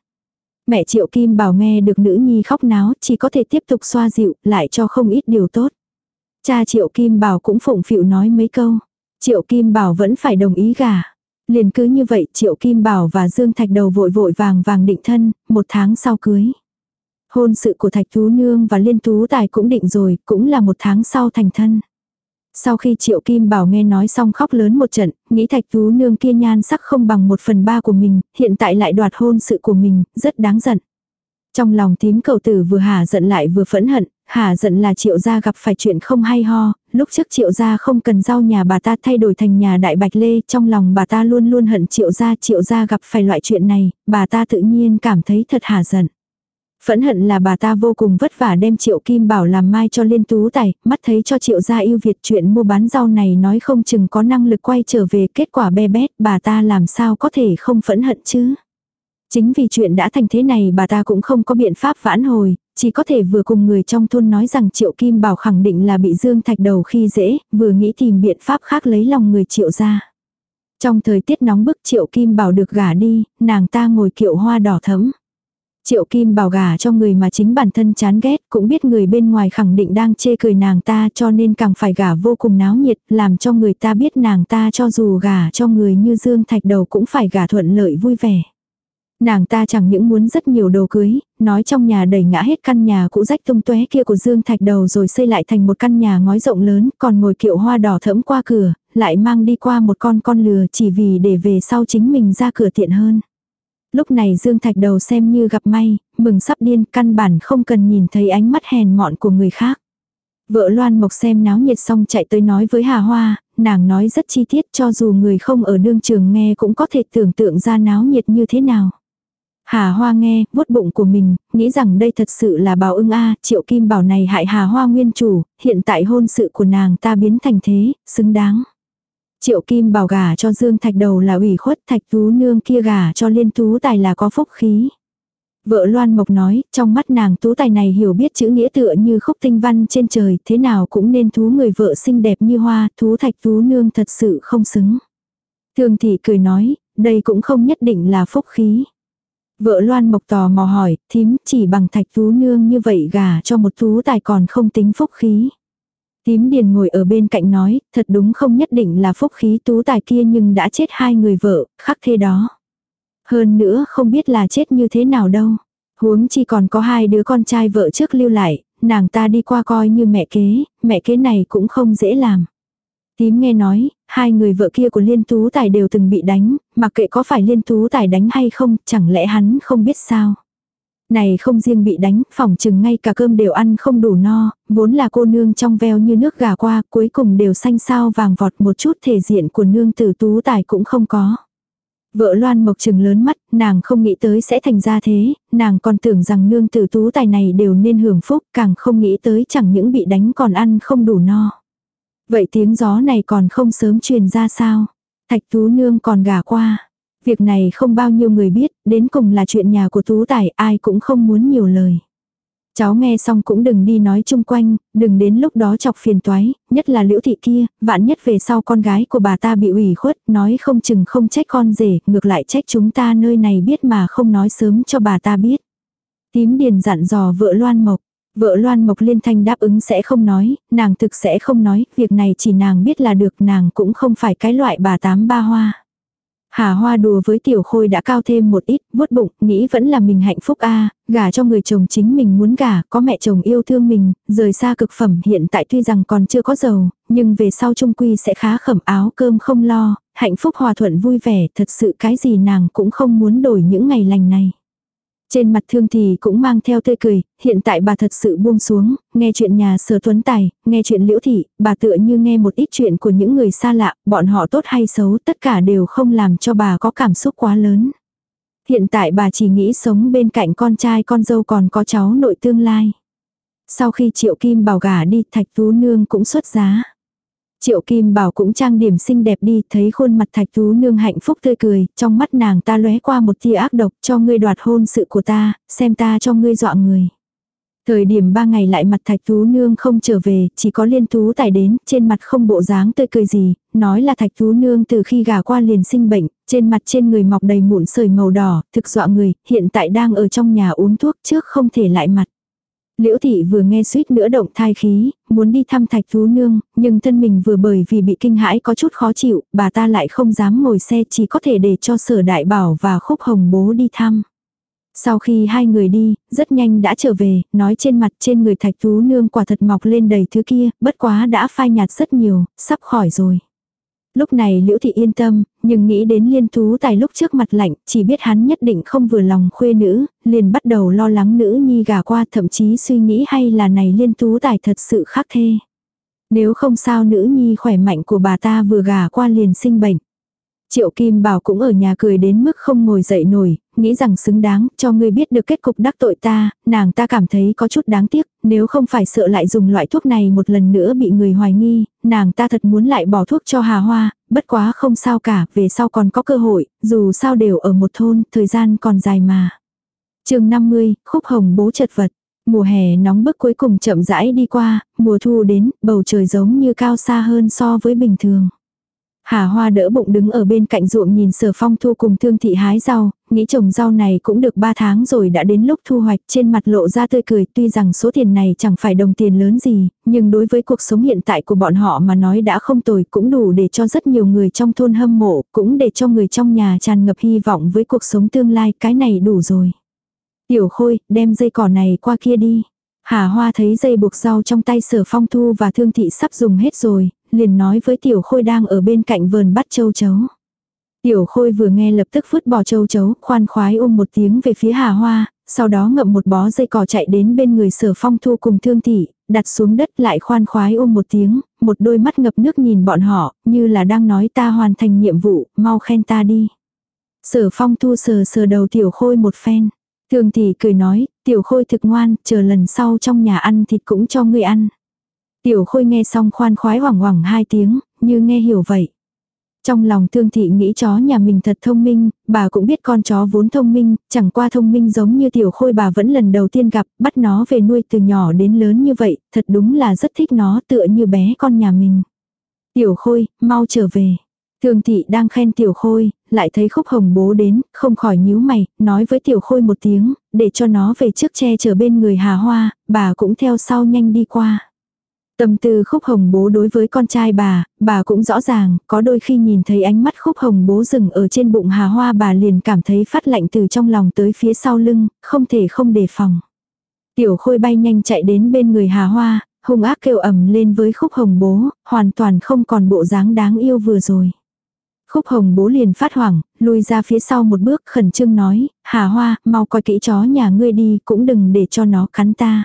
Mẹ Triệu Kim Bảo nghe được nữ nhi khóc náo, chỉ có thể tiếp tục xoa dịu, lại cho không ít điều tốt. Cha Triệu Kim Bảo cũng phụng phịu nói mấy câu. Triệu Kim Bảo vẫn phải đồng ý gả. Liền cứ như vậy Triệu Kim Bảo và Dương Thạch Đầu vội vội vàng vàng định thân, một tháng sau cưới. Hôn sự của Thạch Tú Nương và Liên Tú Tài cũng định rồi, cũng là một tháng sau thành thân. Sau khi Triệu Kim Bảo nghe nói xong khóc lớn một trận, nghĩ Thạch Tú Nương kia nhan sắc không bằng một phần ba của mình, hiện tại lại đoạt hôn sự của mình, rất đáng giận. Trong lòng tím cầu tử vừa hả giận lại vừa phẫn hận, hả giận là triệu gia gặp phải chuyện không hay ho, lúc trước triệu gia không cần giao nhà bà ta thay đổi thành nhà đại bạch lê, trong lòng bà ta luôn luôn hận triệu gia, triệu gia gặp phải loại chuyện này, bà ta tự nhiên cảm thấy thật hả giận. Phẫn hận là bà ta vô cùng vất vả đem triệu kim bảo làm mai cho liên tú tài, mắt thấy cho triệu gia yêu Việt chuyện mua bán rau này nói không chừng có năng lực quay trở về kết quả be bét, bà ta làm sao có thể không phẫn hận chứ. Chính vì chuyện đã thành thế này bà ta cũng không có biện pháp vãn hồi, chỉ có thể vừa cùng người trong thôn nói rằng triệu kim bảo khẳng định là bị dương thạch đầu khi dễ, vừa nghĩ tìm biện pháp khác lấy lòng người triệu gia. Trong thời tiết nóng bức triệu kim bảo được gả đi, nàng ta ngồi kiệu hoa đỏ thấm. Triệu Kim bảo gả cho người mà chính bản thân chán ghét, cũng biết người bên ngoài khẳng định đang chê cười nàng ta cho nên càng phải gả vô cùng náo nhiệt, làm cho người ta biết nàng ta cho dù gả cho người như Dương Thạch Đầu cũng phải gả thuận lợi vui vẻ. Nàng ta chẳng những muốn rất nhiều đồ cưới, nói trong nhà đẩy ngã hết căn nhà cũ rách tung tóe kia của Dương Thạch Đầu rồi xây lại thành một căn nhà ngói rộng lớn, còn ngồi kiệu hoa đỏ thẫm qua cửa, lại mang đi qua một con con lừa chỉ vì để về sau chính mình ra cửa tiện hơn. Lúc này Dương Thạch đầu xem như gặp may, mừng sắp điên căn bản không cần nhìn thấy ánh mắt hèn mọn của người khác. Vợ Loan Mộc xem náo nhiệt xong chạy tới nói với Hà Hoa, nàng nói rất chi tiết cho dù người không ở đương trường nghe cũng có thể tưởng tượng ra náo nhiệt như thế nào. Hà Hoa nghe, vuốt bụng của mình, nghĩ rằng đây thật sự là bảo ưng a, triệu kim bảo này hại Hà Hoa nguyên chủ, hiện tại hôn sự của nàng ta biến thành thế, xứng đáng. Triệu Kim bảo gà cho Dương Thạch đầu là ủy khuất Thạch Tú Nương kia gà cho Liên Tú Tài là có phúc khí. Vợ Loan Mộc nói, trong mắt nàng Tú Tài này hiểu biết chữ nghĩa tựa như khúc tinh văn trên trời, thế nào cũng nên thú người vợ xinh đẹp như hoa, thú Thạch Tú Nương thật sự không xứng. Thường thị cười nói, đây cũng không nhất định là phúc khí. Vợ Loan Mộc tò mò hỏi, thím chỉ bằng Thạch Tú Nương như vậy gà cho một Tú Tài còn không tính phúc khí. Tím Điền ngồi ở bên cạnh nói, thật đúng không nhất định là phúc khí tú tài kia nhưng đã chết hai người vợ, khắc thế đó. Hơn nữa không biết là chết như thế nào đâu. Huống chi còn có hai đứa con trai vợ trước lưu lại, nàng ta đi qua coi như mẹ kế, mẹ kế này cũng không dễ làm. Tím nghe nói, hai người vợ kia của Liên Tú Tài đều từng bị đánh, mặc kệ có phải Liên Tú Tài đánh hay không, chẳng lẽ hắn không biết sao. Này không riêng bị đánh, phòng chừng ngay cả cơm đều ăn không đủ no, vốn là cô nương trong veo như nước gà qua, cuối cùng đều xanh sao vàng vọt một chút thể diện của nương tử tú tài cũng không có. Vợ Loan Mộc trừng lớn mắt, nàng không nghĩ tới sẽ thành ra thế, nàng còn tưởng rằng nương tử tú tài này đều nên hưởng phúc, càng không nghĩ tới chẳng những bị đánh còn ăn không đủ no. Vậy tiếng gió này còn không sớm truyền ra sao? Thạch tú nương còn gả qua. Việc này không bao nhiêu người biết, đến cùng là chuyện nhà của tú tài, ai cũng không muốn nhiều lời. Cháu nghe xong cũng đừng đi nói chung quanh, đừng đến lúc đó chọc phiền toái, nhất là liễu thị kia, vạn nhất về sau con gái của bà ta bị ủy khuất, nói không chừng không trách con rể, ngược lại trách chúng ta nơi này biết mà không nói sớm cho bà ta biết. Tím điền dặn dò vợ Loan Mộc. Vợ Loan Mộc liên thanh đáp ứng sẽ không nói, nàng thực sẽ không nói, việc này chỉ nàng biết là được nàng cũng không phải cái loại bà tám ba hoa. Hà Hoa đùa với tiểu khôi đã cao thêm một ít, vuốt bụng, nghĩ vẫn là mình hạnh phúc a gả cho người chồng chính mình muốn gả, có mẹ chồng yêu thương mình, rời xa cực phẩm hiện tại tuy rằng còn chưa có giàu, nhưng về sau trung quy sẽ khá khẩm áo cơm không lo, hạnh phúc hòa thuận vui vẻ, thật sự cái gì nàng cũng không muốn đổi những ngày lành này. Trên mặt thương thì cũng mang theo tươi cười, hiện tại bà thật sự buông xuống, nghe chuyện nhà sở tuấn tài, nghe chuyện liễu thị, bà tựa như nghe một ít chuyện của những người xa lạ, bọn họ tốt hay xấu, tất cả đều không làm cho bà có cảm xúc quá lớn. Hiện tại bà chỉ nghĩ sống bên cạnh con trai con dâu còn có cháu nội tương lai. Sau khi triệu kim bảo gả đi, thạch tú nương cũng xuất giá. Triệu Kim Bảo cũng trang điểm xinh đẹp đi, thấy khuôn mặt thạch tú nương hạnh phúc tươi cười, trong mắt nàng ta lóe qua một tia ác độc cho ngươi đoạt hôn sự của ta, xem ta cho ngươi dọa người. Thời điểm ba ngày lại mặt thạch tú nương không trở về, chỉ có liên tú tài đến, trên mặt không bộ dáng tươi cười gì, nói là thạch tú nương từ khi gả qua liền sinh bệnh, trên mặt trên người mọc đầy mụn sời màu đỏ, thực dọa người, hiện tại đang ở trong nhà uống thuốc trước không thể lại mặt. Liễu thị vừa nghe suýt nữa động thai khí, muốn đi thăm thạch thú nương, nhưng thân mình vừa bởi vì bị kinh hãi có chút khó chịu, bà ta lại không dám ngồi xe chỉ có thể để cho sở đại bảo và khúc hồng bố đi thăm. Sau khi hai người đi, rất nhanh đã trở về, nói trên mặt trên người thạch thú nương quả thật mọc lên đầy thứ kia, bất quá đã phai nhạt rất nhiều, sắp khỏi rồi. Lúc này Liễu Thị yên tâm, nhưng nghĩ đến liên thú tài lúc trước mặt lạnh, chỉ biết hắn nhất định không vừa lòng khuê nữ, liền bắt đầu lo lắng nữ nhi gả qua thậm chí suy nghĩ hay là này liên thú tài thật sự khác thê. Nếu không sao nữ nhi khỏe mạnh của bà ta vừa gả qua liền sinh bệnh. Triệu Kim Bảo cũng ở nhà cười đến mức không ngồi dậy nổi, nghĩ rằng xứng đáng cho ngươi biết được kết cục đắc tội ta, nàng ta cảm thấy có chút đáng tiếc, nếu không phải sợ lại dùng loại thuốc này một lần nữa bị người hoài nghi, nàng ta thật muốn lại bỏ thuốc cho Hà Hoa, bất quá không sao cả, về sau còn có cơ hội, dù sao đều ở một thôn, thời gian còn dài mà. chương 50, khúc hồng bố chật vật. Mùa hè nóng bức cuối cùng chậm rãi đi qua, mùa thu đến, bầu trời giống như cao xa hơn so với bình thường. Hà Hoa đỡ bụng đứng ở bên cạnh ruộng nhìn sở phong thu cùng thương thị hái rau, nghĩ trồng rau này cũng được 3 tháng rồi đã đến lúc thu hoạch trên mặt lộ ra tươi cười tuy rằng số tiền này chẳng phải đồng tiền lớn gì, nhưng đối với cuộc sống hiện tại của bọn họ mà nói đã không tồi cũng đủ để cho rất nhiều người trong thôn hâm mộ, cũng để cho người trong nhà tràn ngập hy vọng với cuộc sống tương lai, cái này đủ rồi. Tiểu khôi, đem dây cỏ này qua kia đi. Hà Hoa thấy dây buộc rau trong tay sở phong thu và thương thị sắp dùng hết rồi, liền nói với tiểu khôi đang ở bên cạnh vườn bắt châu chấu. Tiểu khôi vừa nghe lập tức vứt bỏ châu chấu, khoan khoái ôm một tiếng về phía hà hoa, sau đó ngậm một bó dây cỏ chạy đến bên người sở phong thu cùng thương thị, đặt xuống đất lại khoan khoái ôm một tiếng, một đôi mắt ngập nước nhìn bọn họ, như là đang nói ta hoàn thành nhiệm vụ, mau khen ta đi. Sở phong thu sờ sờ đầu tiểu khôi một phen. Thương thị cười nói, tiểu khôi thực ngoan, chờ lần sau trong nhà ăn thịt cũng cho ngươi ăn. Tiểu khôi nghe xong khoan khoái hoảng hoảng hai tiếng, như nghe hiểu vậy. Trong lòng thương thị nghĩ chó nhà mình thật thông minh, bà cũng biết con chó vốn thông minh, chẳng qua thông minh giống như tiểu khôi bà vẫn lần đầu tiên gặp, bắt nó về nuôi từ nhỏ đến lớn như vậy, thật đúng là rất thích nó tựa như bé con nhà mình. Tiểu khôi, mau trở về. Thương thị đang khen tiểu khôi, lại thấy khúc hồng bố đến, không khỏi nhíu mày, nói với tiểu khôi một tiếng, để cho nó về trước che chở bên người hà hoa, bà cũng theo sau nhanh đi qua. Tâm tư khúc hồng bố đối với con trai bà, bà cũng rõ ràng, có đôi khi nhìn thấy ánh mắt khúc hồng bố dừng ở trên bụng hà hoa bà liền cảm thấy phát lạnh từ trong lòng tới phía sau lưng, không thể không đề phòng. Tiểu khôi bay nhanh chạy đến bên người hà hoa, hung ác kêu ầm lên với khúc hồng bố, hoàn toàn không còn bộ dáng đáng yêu vừa rồi. Khúc hồng bố liền phát hoảng, lùi ra phía sau một bước khẩn trương nói, Hà Hoa, mau coi kỹ chó nhà ngươi đi, cũng đừng để cho nó cắn ta.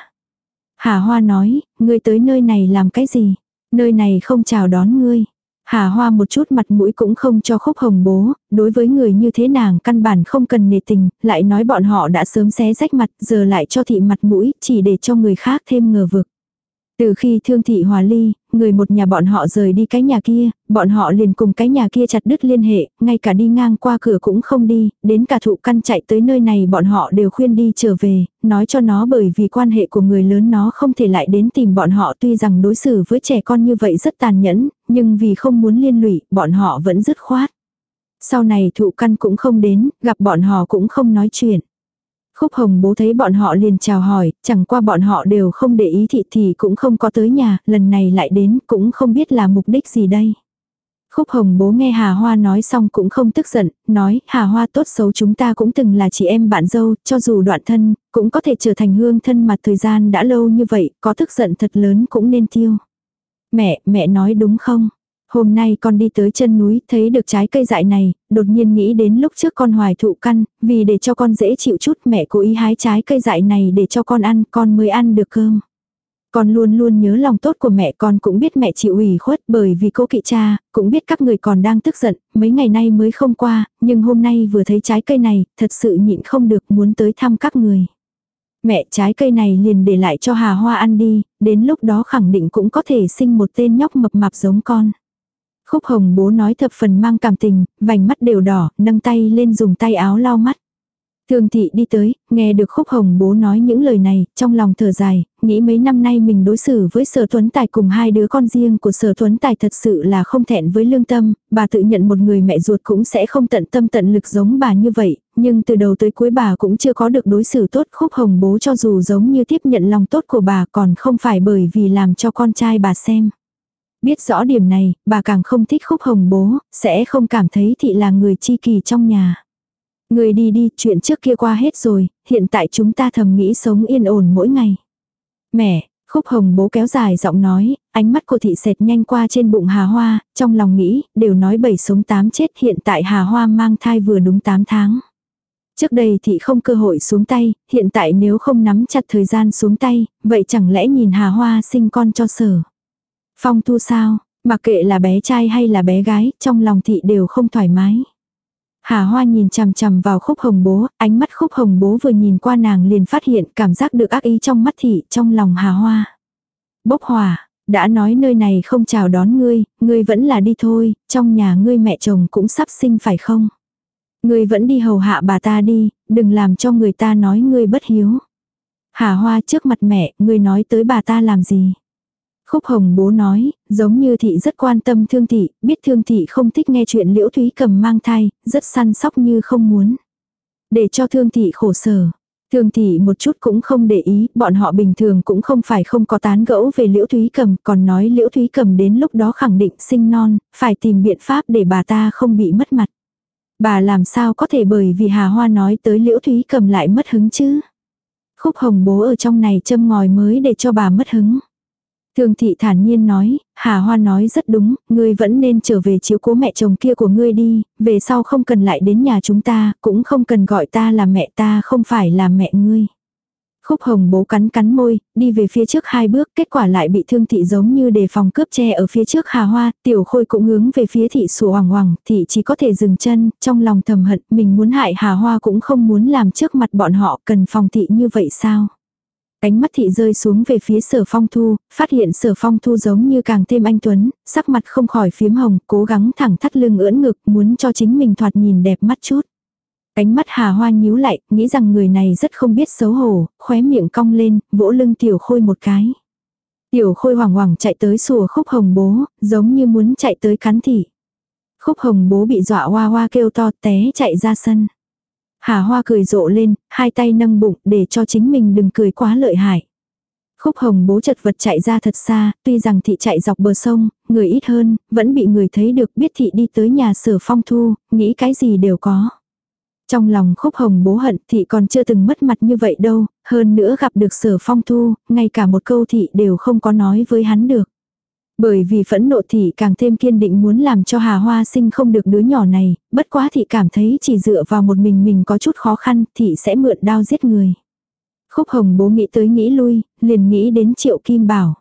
Hà Hoa nói, ngươi tới nơi này làm cái gì? Nơi này không chào đón ngươi. Hà Hoa một chút mặt mũi cũng không cho khúc hồng bố, đối với người như thế nàng căn bản không cần nề tình, lại nói bọn họ đã sớm xé rách mặt, giờ lại cho thị mặt mũi, chỉ để cho người khác thêm ngờ vực. Từ khi thương thị hòa ly, người một nhà bọn họ rời đi cái nhà kia, bọn họ liền cùng cái nhà kia chặt đứt liên hệ, ngay cả đi ngang qua cửa cũng không đi, đến cả thụ căn chạy tới nơi này bọn họ đều khuyên đi trở về, nói cho nó bởi vì quan hệ của người lớn nó không thể lại đến tìm bọn họ tuy rằng đối xử với trẻ con như vậy rất tàn nhẫn, nhưng vì không muốn liên lụy, bọn họ vẫn dứt khoát. Sau này thụ căn cũng không đến, gặp bọn họ cũng không nói chuyện. Khúc hồng bố thấy bọn họ liền chào hỏi, chẳng qua bọn họ đều không để ý thị thì cũng không có tới nhà, lần này lại đến cũng không biết là mục đích gì đây. Khúc hồng bố nghe Hà Hoa nói xong cũng không tức giận, nói Hà Hoa tốt xấu chúng ta cũng từng là chị em bạn dâu, cho dù đoạn thân, cũng có thể trở thành hương thân mặt thời gian đã lâu như vậy, có tức giận thật lớn cũng nên tiêu. Mẹ, mẹ nói đúng không? Hôm nay con đi tới chân núi, thấy được trái cây dại này, đột nhiên nghĩ đến lúc trước con hoài thụ căn, vì để cho con dễ chịu chút mẹ cố ý hái trái cây dại này để cho con ăn, con mới ăn được cơm. Con luôn luôn nhớ lòng tốt của mẹ con cũng biết mẹ chịu ủy khuất bởi vì cô kỵ cha, cũng biết các người còn đang tức giận, mấy ngày nay mới không qua, nhưng hôm nay vừa thấy trái cây này, thật sự nhịn không được muốn tới thăm các người. Mẹ trái cây này liền để lại cho Hà Hoa ăn đi, đến lúc đó khẳng định cũng có thể sinh một tên nhóc mập mạp giống con. Khúc hồng bố nói thập phần mang cảm tình, vành mắt đều đỏ, nâng tay lên dùng tay áo lau mắt. Thường thị đi tới, nghe được khúc hồng bố nói những lời này, trong lòng thở dài, nghĩ mấy năm nay mình đối xử với sở tuấn tài cùng hai đứa con riêng của sở tuấn tài thật sự là không thẹn với lương tâm, bà tự nhận một người mẹ ruột cũng sẽ không tận tâm tận lực giống bà như vậy, nhưng từ đầu tới cuối bà cũng chưa có được đối xử tốt khúc hồng bố cho dù giống như tiếp nhận lòng tốt của bà còn không phải bởi vì làm cho con trai bà xem. Biết rõ điểm này, bà càng không thích khúc hồng bố, sẽ không cảm thấy thị là người chi kỳ trong nhà. Người đi đi, chuyện trước kia qua hết rồi, hiện tại chúng ta thầm nghĩ sống yên ổn mỗi ngày. Mẹ, khúc hồng bố kéo dài giọng nói, ánh mắt cô thị xẹt nhanh qua trên bụng Hà Hoa, trong lòng nghĩ, đều nói bảy sống tám chết hiện tại Hà Hoa mang thai vừa đúng 8 tháng. Trước đây thị không cơ hội xuống tay, hiện tại nếu không nắm chặt thời gian xuống tay, vậy chẳng lẽ nhìn Hà Hoa sinh con cho sở. Phong thu sao, mặc kệ là bé trai hay là bé gái, trong lòng thị đều không thoải mái. Hà Hoa nhìn chằm chằm vào khúc hồng bố, ánh mắt khúc hồng bố vừa nhìn qua nàng liền phát hiện cảm giác được ác ý trong mắt thị, trong lòng Hà Hoa. Bốc hỏa, đã nói nơi này không chào đón ngươi, ngươi vẫn là đi thôi, trong nhà ngươi mẹ chồng cũng sắp sinh phải không? Ngươi vẫn đi hầu hạ bà ta đi, đừng làm cho người ta nói ngươi bất hiếu. Hà Hoa trước mặt mẹ, ngươi nói tới bà ta làm gì? Khúc hồng bố nói, giống như thị rất quan tâm thương thị, biết thương thị không thích nghe chuyện liễu thúy cầm mang thai, rất săn sóc như không muốn. Để cho thương thị khổ sở. Thương thị một chút cũng không để ý, bọn họ bình thường cũng không phải không có tán gẫu về liễu thúy cầm, còn nói liễu thúy cầm đến lúc đó khẳng định sinh non, phải tìm biện pháp để bà ta không bị mất mặt. Bà làm sao có thể bởi vì Hà Hoa nói tới liễu thúy cầm lại mất hứng chứ? Khúc hồng bố ở trong này châm ngòi mới để cho bà mất hứng. Thường thị thản nhiên nói, Hà Hoa nói rất đúng, ngươi vẫn nên trở về chiếu cố mẹ chồng kia của ngươi đi, về sau không cần lại đến nhà chúng ta, cũng không cần gọi ta là mẹ ta không phải là mẹ ngươi. Khúc hồng bố cắn cắn môi, đi về phía trước hai bước, kết quả lại bị thương thị giống như đề phòng cướp che ở phía trước hà hoa, tiểu khôi cũng hướng về phía thị sủa hoàng hoàng, thị chỉ có thể dừng chân, trong lòng thầm hận, mình muốn hại hà hoa cũng không muốn làm trước mặt bọn họ, cần phòng thị như vậy sao? Ánh mắt thị rơi xuống về phía sở phong thu, phát hiện sở phong thu giống như càng thêm anh Tuấn, sắc mặt không khỏi phiếm hồng, cố gắng thẳng thắt lưng ưỡn ngực, muốn cho chính mình thoạt nhìn đẹp mắt chút. Ánh mắt hà hoa nhíu lại, nghĩ rằng người này rất không biết xấu hổ, khóe miệng cong lên, vỗ lưng tiểu khôi một cái. Tiểu khôi hoảng hoảng chạy tới sùa khúc hồng bố, giống như muốn chạy tới cắn thị. Khúc hồng bố bị dọa hoa hoa kêu to té chạy ra sân. Hà Hoa cười rộ lên, hai tay nâng bụng để cho chính mình đừng cười quá lợi hại. Khúc hồng bố chật vật chạy ra thật xa, tuy rằng thị chạy dọc bờ sông, người ít hơn, vẫn bị người thấy được biết thị đi tới nhà sở phong thu, nghĩ cái gì đều có. Trong lòng khúc hồng bố hận thị còn chưa từng mất mặt như vậy đâu, hơn nữa gặp được sở phong thu, ngay cả một câu thị đều không có nói với hắn được. Bởi vì phẫn nộ thị càng thêm kiên định muốn làm cho Hà Hoa sinh không được đứa nhỏ này, bất quá thị cảm thấy chỉ dựa vào một mình mình có chút khó khăn, thị sẽ mượn đao giết người. Khúc hồng bố nghĩ tới nghĩ lui, liền nghĩ đến triệu kim bảo.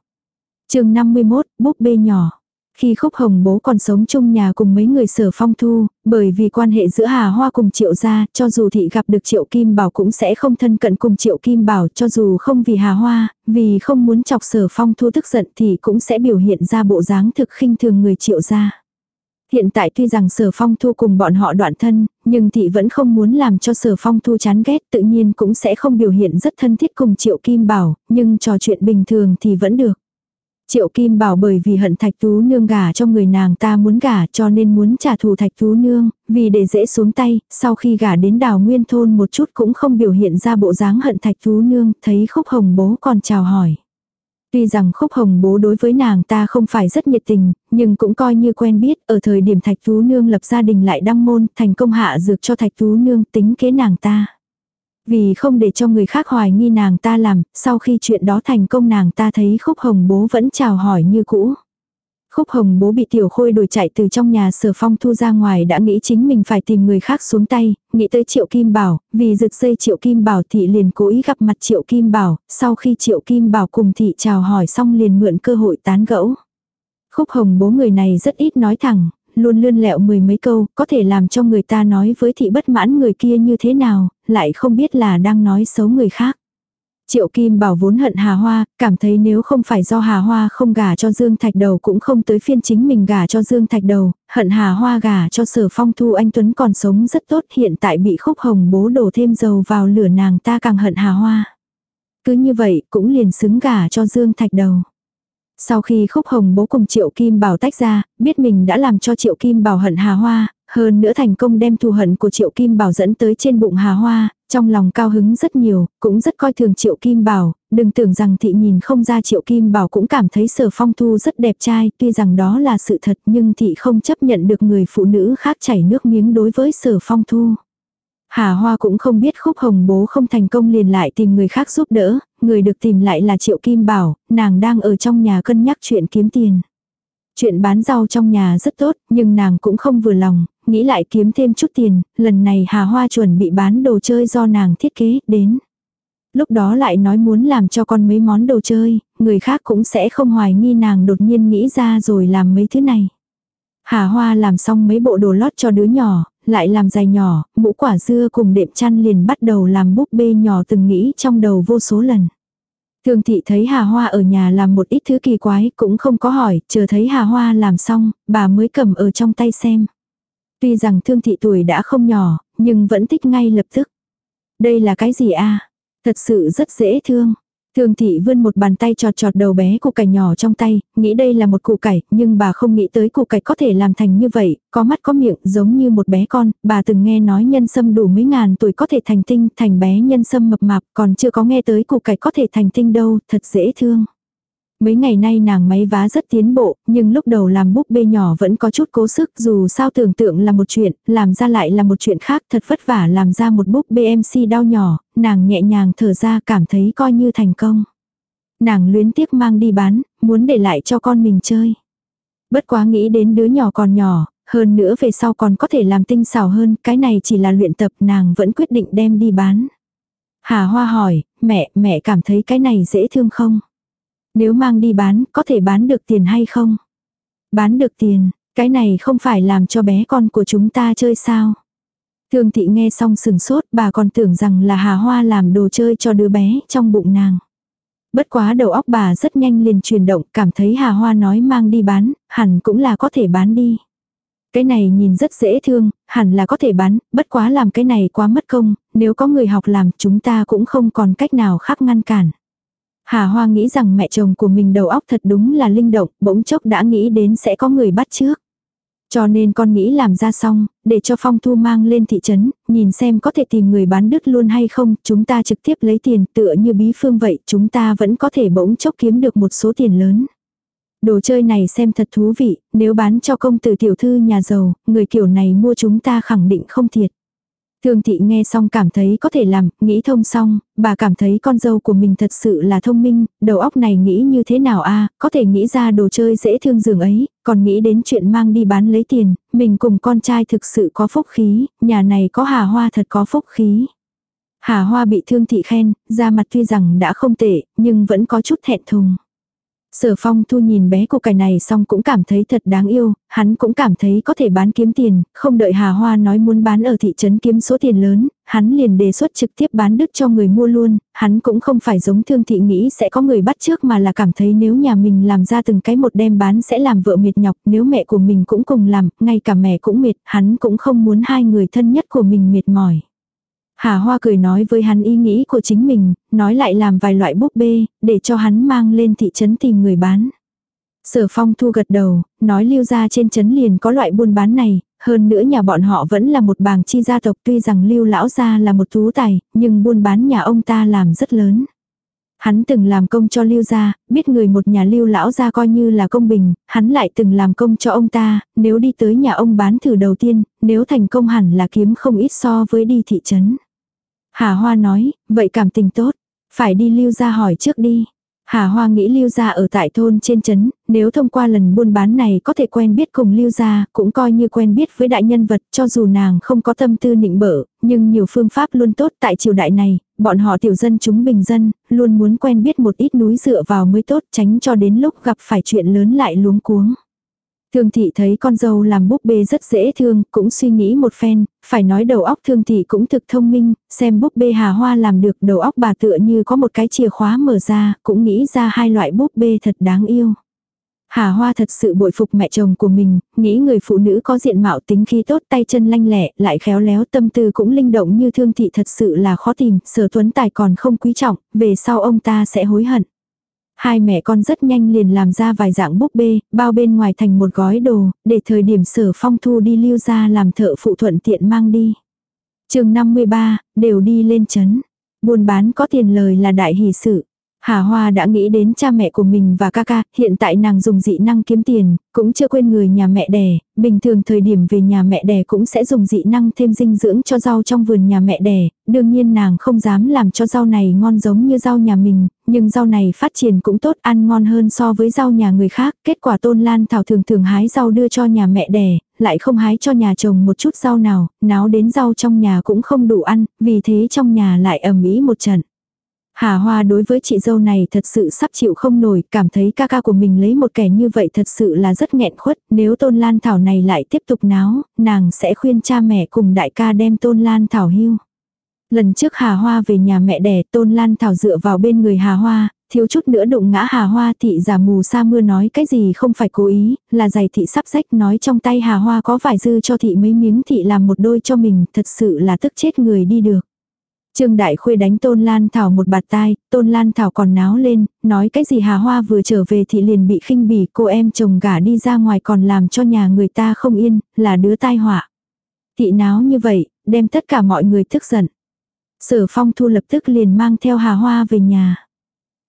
chương 51, búp bê nhỏ. Khi khúc hồng bố còn sống chung nhà cùng mấy người sở phong thu, bởi vì quan hệ giữa Hà Hoa cùng Triệu gia, cho dù thị gặp được Triệu Kim Bảo cũng sẽ không thân cận cùng Triệu Kim Bảo cho dù không vì Hà Hoa, vì không muốn chọc sở phong thu tức giận thì cũng sẽ biểu hiện ra bộ dáng thực khinh thường người Triệu gia. Hiện tại tuy rằng sở phong thu cùng bọn họ đoạn thân, nhưng thị vẫn không muốn làm cho sở phong thu chán ghét tự nhiên cũng sẽ không biểu hiện rất thân thiết cùng Triệu Kim Bảo, nhưng trò chuyện bình thường thì vẫn được. Triệu Kim bảo bởi vì hận Thạch Tú Nương gả cho người nàng ta muốn gả cho nên muốn trả thù Thạch Tú Nương, vì để dễ xuống tay, sau khi gả đến đào nguyên thôn một chút cũng không biểu hiện ra bộ dáng hận Thạch Tú Nương, thấy khúc hồng bố còn chào hỏi. Tuy rằng khúc hồng bố đối với nàng ta không phải rất nhiệt tình, nhưng cũng coi như quen biết, ở thời điểm Thạch Tú Nương lập gia đình lại đăng môn, thành công hạ dược cho Thạch Tú Nương tính kế nàng ta. Vì không để cho người khác hoài nghi nàng ta làm, sau khi chuyện đó thành công nàng ta thấy khúc hồng bố vẫn chào hỏi như cũ. Khúc hồng bố bị tiểu khôi đuổi chạy từ trong nhà sở phong thu ra ngoài đã nghĩ chính mình phải tìm người khác xuống tay, nghĩ tới triệu kim bảo, vì giật dây triệu kim bảo thị liền cố ý gặp mặt triệu kim bảo, sau khi triệu kim bảo cùng thị chào hỏi xong liền mượn cơ hội tán gẫu. Khúc hồng bố người này rất ít nói thẳng, luôn lươn lẹo mười mấy câu, có thể làm cho người ta nói với thị bất mãn người kia như thế nào, lại không biết là đang nói xấu người khác. Triệu Kim bảo vốn hận Hà Hoa, cảm thấy nếu không phải do Hà Hoa không gả cho Dương Thạch Đầu cũng không tới phiên chính mình gả cho Dương Thạch Đầu, hận Hà Hoa gả cho sở phong thu anh Tuấn còn sống rất tốt hiện tại bị khúc hồng bố đổ thêm dầu vào lửa nàng ta càng hận Hà Hoa. Cứ như vậy cũng liền xứng gả cho Dương Thạch Đầu. Sau khi khúc hồng bố cùng Triệu Kim Bảo tách ra, biết mình đã làm cho Triệu Kim Bảo hận Hà Hoa, hơn nữa thành công đem thù hận của Triệu Kim Bảo dẫn tới trên bụng Hà Hoa, trong lòng cao hứng rất nhiều, cũng rất coi thường Triệu Kim Bảo, đừng tưởng rằng thị nhìn không ra Triệu Kim Bảo cũng cảm thấy sở phong thu rất đẹp trai, tuy rằng đó là sự thật nhưng thị không chấp nhận được người phụ nữ khác chảy nước miếng đối với sở phong thu. Hà Hoa cũng không biết khúc hồng bố không thành công liền lại tìm người khác giúp đỡ, người được tìm lại là Triệu Kim Bảo, nàng đang ở trong nhà cân nhắc chuyện kiếm tiền. Chuyện bán rau trong nhà rất tốt, nhưng nàng cũng không vừa lòng, nghĩ lại kiếm thêm chút tiền, lần này Hà Hoa chuẩn bị bán đồ chơi do nàng thiết kế đến. Lúc đó lại nói muốn làm cho con mấy món đồ chơi, người khác cũng sẽ không hoài nghi nàng đột nhiên nghĩ ra rồi làm mấy thứ này. Hà Hoa làm xong mấy bộ đồ lót cho đứa nhỏ, lại làm dài nhỏ, mũ quả dưa cùng đệm chăn liền bắt đầu làm búp bê nhỏ từng nghĩ trong đầu vô số lần. Thương thị thấy Hà Hoa ở nhà làm một ít thứ kỳ quái cũng không có hỏi, chờ thấy Hà Hoa làm xong, bà mới cầm ở trong tay xem. Tuy rằng thương thị tuổi đã không nhỏ, nhưng vẫn thích ngay lập tức. Đây là cái gì a Thật sự rất dễ thương. Thường thị vươn một bàn tay trọt trọt đầu bé củ cải nhỏ trong tay, nghĩ đây là một củ cải, nhưng bà không nghĩ tới củ cải có thể làm thành như vậy, có mắt có miệng giống như một bé con, bà từng nghe nói nhân sâm đủ mấy ngàn tuổi có thể thành tinh, thành bé nhân sâm mập mạp, còn chưa có nghe tới củ cải có thể thành tinh đâu, thật dễ thương. Mấy ngày nay nàng máy vá rất tiến bộ, nhưng lúc đầu làm búp bê nhỏ vẫn có chút cố sức dù sao tưởng tượng là một chuyện, làm ra lại là một chuyện khác thật vất vả làm ra một búp bê MC đau nhỏ, nàng nhẹ nhàng thở ra cảm thấy coi như thành công. Nàng luyến tiếc mang đi bán, muốn để lại cho con mình chơi. Bất quá nghĩ đến đứa nhỏ còn nhỏ, hơn nữa về sau còn có thể làm tinh xảo hơn, cái này chỉ là luyện tập nàng vẫn quyết định đem đi bán. Hà Hoa hỏi, mẹ, mẹ cảm thấy cái này dễ thương không? Nếu mang đi bán, có thể bán được tiền hay không? Bán được tiền, cái này không phải làm cho bé con của chúng ta chơi sao? Thương thị nghe xong sừng sốt, bà còn tưởng rằng là Hà Hoa làm đồ chơi cho đứa bé trong bụng nàng. Bất quá đầu óc bà rất nhanh liền chuyển động, cảm thấy Hà Hoa nói mang đi bán, hẳn cũng là có thể bán đi. Cái này nhìn rất dễ thương, hẳn là có thể bán, bất quá làm cái này quá mất công, nếu có người học làm chúng ta cũng không còn cách nào khác ngăn cản. Hà Hoa nghĩ rằng mẹ chồng của mình đầu óc thật đúng là linh động, bỗng chốc đã nghĩ đến sẽ có người bắt trước. Cho nên con nghĩ làm ra xong, để cho Phong Thu mang lên thị trấn, nhìn xem có thể tìm người bán đứt luôn hay không, chúng ta trực tiếp lấy tiền tựa như bí phương vậy, chúng ta vẫn có thể bỗng chốc kiếm được một số tiền lớn. Đồ chơi này xem thật thú vị, nếu bán cho công tử tiểu thư nhà giàu, người kiểu này mua chúng ta khẳng định không thiệt. Thương thị nghe xong cảm thấy có thể làm, nghĩ thông xong, bà cảm thấy con dâu của mình thật sự là thông minh, đầu óc này nghĩ như thế nào a có thể nghĩ ra đồ chơi dễ thương giường ấy, còn nghĩ đến chuyện mang đi bán lấy tiền, mình cùng con trai thực sự có phúc khí, nhà này có hà hoa thật có phúc khí. Hà hoa bị thương thị khen, da mặt tuy rằng đã không tệ, nhưng vẫn có chút thẹn thùng. Sở phong thu nhìn bé cô cải này xong cũng cảm thấy thật đáng yêu, hắn cũng cảm thấy có thể bán kiếm tiền, không đợi Hà Hoa nói muốn bán ở thị trấn kiếm số tiền lớn, hắn liền đề xuất trực tiếp bán đứt cho người mua luôn, hắn cũng không phải giống thương thị nghĩ sẽ có người bắt trước mà là cảm thấy nếu nhà mình làm ra từng cái một đem bán sẽ làm vợ mệt nhọc, nếu mẹ của mình cũng cùng làm, ngay cả mẹ cũng mệt, hắn cũng không muốn hai người thân nhất của mình mệt mỏi. Hà Hoa cười nói với hắn ý nghĩ của chính mình, nói lại làm vài loại búp bê, để cho hắn mang lên thị trấn tìm người bán. Sở phong thu gật đầu, nói lưu ra trên trấn liền có loại buôn bán này, hơn nữa nhà bọn họ vẫn là một bàng chi gia tộc tuy rằng lưu lão gia là một thú tài, nhưng buôn bán nhà ông ta làm rất lớn. Hắn từng làm công cho lưu gia, biết người một nhà lưu lão gia coi như là công bình, hắn lại từng làm công cho ông ta, nếu đi tới nhà ông bán thử đầu tiên, nếu thành công hẳn là kiếm không ít so với đi thị trấn. Hà Hoa nói, vậy cảm tình tốt, phải đi lưu ra hỏi trước đi. Hà Hoa nghĩ lưu gia ở tại thôn trên trấn, nếu thông qua lần buôn bán này có thể quen biết cùng lưu gia, cũng coi như quen biết với đại nhân vật cho dù nàng không có tâm tư nịnh bở, nhưng nhiều phương pháp luôn tốt tại triều đại này, bọn họ tiểu dân chúng bình dân, luôn muốn quen biết một ít núi dựa vào mới tốt tránh cho đến lúc gặp phải chuyện lớn lại luống cuống. Thương thị thấy con dâu làm búp bê rất dễ thương, cũng suy nghĩ một phen, phải nói đầu óc thương thị cũng thực thông minh, xem búp bê hà hoa làm được đầu óc bà tựa như có một cái chìa khóa mở ra, cũng nghĩ ra hai loại búp bê thật đáng yêu. Hà Hoa thật sự bội phục mẹ chồng của mình, nghĩ người phụ nữ có diện mạo tính khí tốt tay chân lanh lẹ, lại khéo léo tâm tư cũng linh động như thương thị thật sự là khó tìm, sở tuấn tài còn không quý trọng, về sau ông ta sẽ hối hận. Hai mẹ con rất nhanh liền làm ra vài dạng búp bê, bao bên ngoài thành một gói đồ, để thời điểm sở phong thu đi lưu ra làm thợ phụ thuận tiện mang đi. chương 53, đều đi lên chấn. Buôn bán có tiền lời là đại hỷ sự. Hà Hoa đã nghĩ đến cha mẹ của mình và ca ca, hiện tại nàng dùng dị năng kiếm tiền, cũng chưa quên người nhà mẹ đẻ, bình thường thời điểm về nhà mẹ đẻ cũng sẽ dùng dị năng thêm dinh dưỡng cho rau trong vườn nhà mẹ đẻ, đương nhiên nàng không dám làm cho rau này ngon giống như rau nhà mình, nhưng rau này phát triển cũng tốt ăn ngon hơn so với rau nhà người khác, kết quả tôn lan thảo thường thường hái rau đưa cho nhà mẹ đẻ, lại không hái cho nhà chồng một chút rau nào, náo đến rau trong nhà cũng không đủ ăn, vì thế trong nhà lại ầm ĩ một trận. Hà Hoa đối với chị dâu này thật sự sắp chịu không nổi, cảm thấy ca ca của mình lấy một kẻ như vậy thật sự là rất nghẹn khuất, nếu Tôn Lan Thảo này lại tiếp tục náo, nàng sẽ khuyên cha mẹ cùng đại ca đem Tôn Lan Thảo hưu. Lần trước Hà Hoa về nhà mẹ đẻ Tôn Lan Thảo dựa vào bên người Hà Hoa, thiếu chút nữa đụng ngã Hà Hoa thị giả mù sa mưa nói cái gì không phải cố ý, là giày thị sắp rách nói trong tay Hà Hoa có vài dư cho thị mấy miếng thị làm một đôi cho mình, thật sự là tức chết người đi được. Trương Đại Khuê đánh Tôn Lan Thảo một bạt tai, Tôn Lan Thảo còn náo lên, nói cái gì Hà Hoa vừa trở về thì liền bị khinh bỉ cô em chồng gả đi ra ngoài còn làm cho nhà người ta không yên, là đứa tai họa. Thị náo như vậy, đem tất cả mọi người tức giận. Sở phong thu lập tức liền mang theo Hà Hoa về nhà.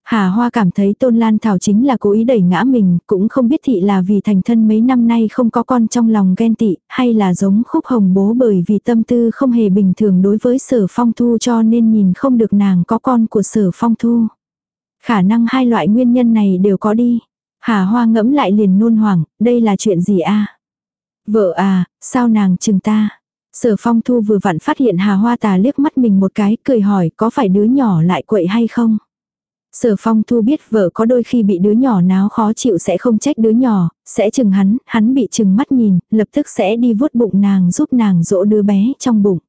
Hà Hoa cảm thấy Tôn Lan Thảo chính là cố ý đẩy ngã mình, cũng không biết thị là vì thành thân mấy năm nay không có con trong lòng ghen tị, hay là giống khúc hồng bố bởi vì tâm tư không hề bình thường đối với sở phong thu cho nên nhìn không được nàng có con của sở phong thu. Khả năng hai loại nguyên nhân này đều có đi. Hà Hoa ngẫm lại liền nôn hoảng, đây là chuyện gì a Vợ à, sao nàng chừng ta? Sở phong thu vừa vặn phát hiện Hà Hoa tà liếc mắt mình một cái, cười hỏi có phải đứa nhỏ lại quậy hay không? Sở phong thu biết vợ có đôi khi bị đứa nhỏ náo khó chịu sẽ không trách đứa nhỏ, sẽ chừng hắn, hắn bị chừng mắt nhìn, lập tức sẽ đi vuốt bụng nàng giúp nàng dỗ đứa bé trong bụng.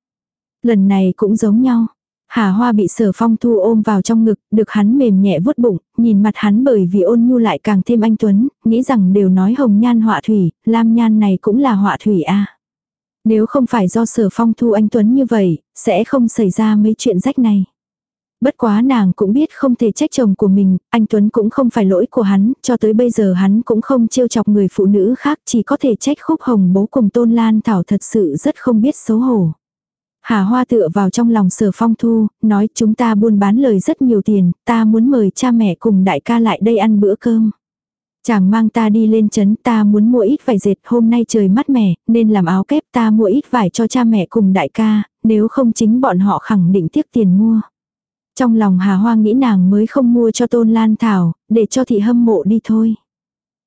Lần này cũng giống nhau. Hà hoa bị sở phong thu ôm vào trong ngực, được hắn mềm nhẹ vuốt bụng, nhìn mặt hắn bởi vì ôn nhu lại càng thêm anh Tuấn, nghĩ rằng đều nói hồng nhan họa thủy, lam nhan này cũng là họa thủy a Nếu không phải do sở phong thu anh Tuấn như vậy, sẽ không xảy ra mấy chuyện rách này. Bất quá nàng cũng biết không thể trách chồng của mình, anh Tuấn cũng không phải lỗi của hắn, cho tới bây giờ hắn cũng không trêu chọc người phụ nữ khác, chỉ có thể trách khúc hồng bố cùng Tôn Lan Thảo thật sự rất không biết xấu hổ. Hà Hoa tựa vào trong lòng sở phong thu, nói chúng ta buôn bán lời rất nhiều tiền, ta muốn mời cha mẹ cùng đại ca lại đây ăn bữa cơm. Chàng mang ta đi lên chấn ta muốn mua ít vải dệt hôm nay trời mát mẻ, nên làm áo kép ta mua ít vải cho cha mẹ cùng đại ca, nếu không chính bọn họ khẳng định tiếc tiền mua. Trong lòng Hà Hoa nghĩ nàng mới không mua cho Tôn Lan Thảo, để cho thị hâm mộ đi thôi.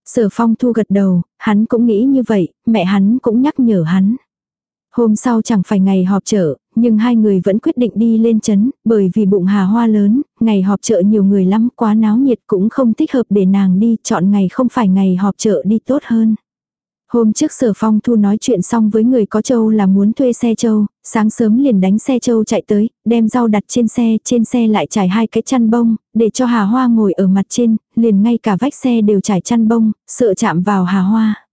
Sở Phong Thu gật đầu, hắn cũng nghĩ như vậy, mẹ hắn cũng nhắc nhở hắn. Hôm sau chẳng phải ngày họp chợ, nhưng hai người vẫn quyết định đi lên chấn, bởi vì bụng hà hoa lớn, ngày họp chợ nhiều người lắm quá náo nhiệt cũng không thích hợp để nàng đi, chọn ngày không phải ngày họp chợ đi tốt hơn. Hôm trước sở phong thu nói chuyện xong với người có châu là muốn thuê xe châu, sáng sớm liền đánh xe châu chạy tới, đem rau đặt trên xe, trên xe lại trải hai cái chăn bông, để cho hà hoa ngồi ở mặt trên, liền ngay cả vách xe đều trải chăn bông, sợ chạm vào hà hoa.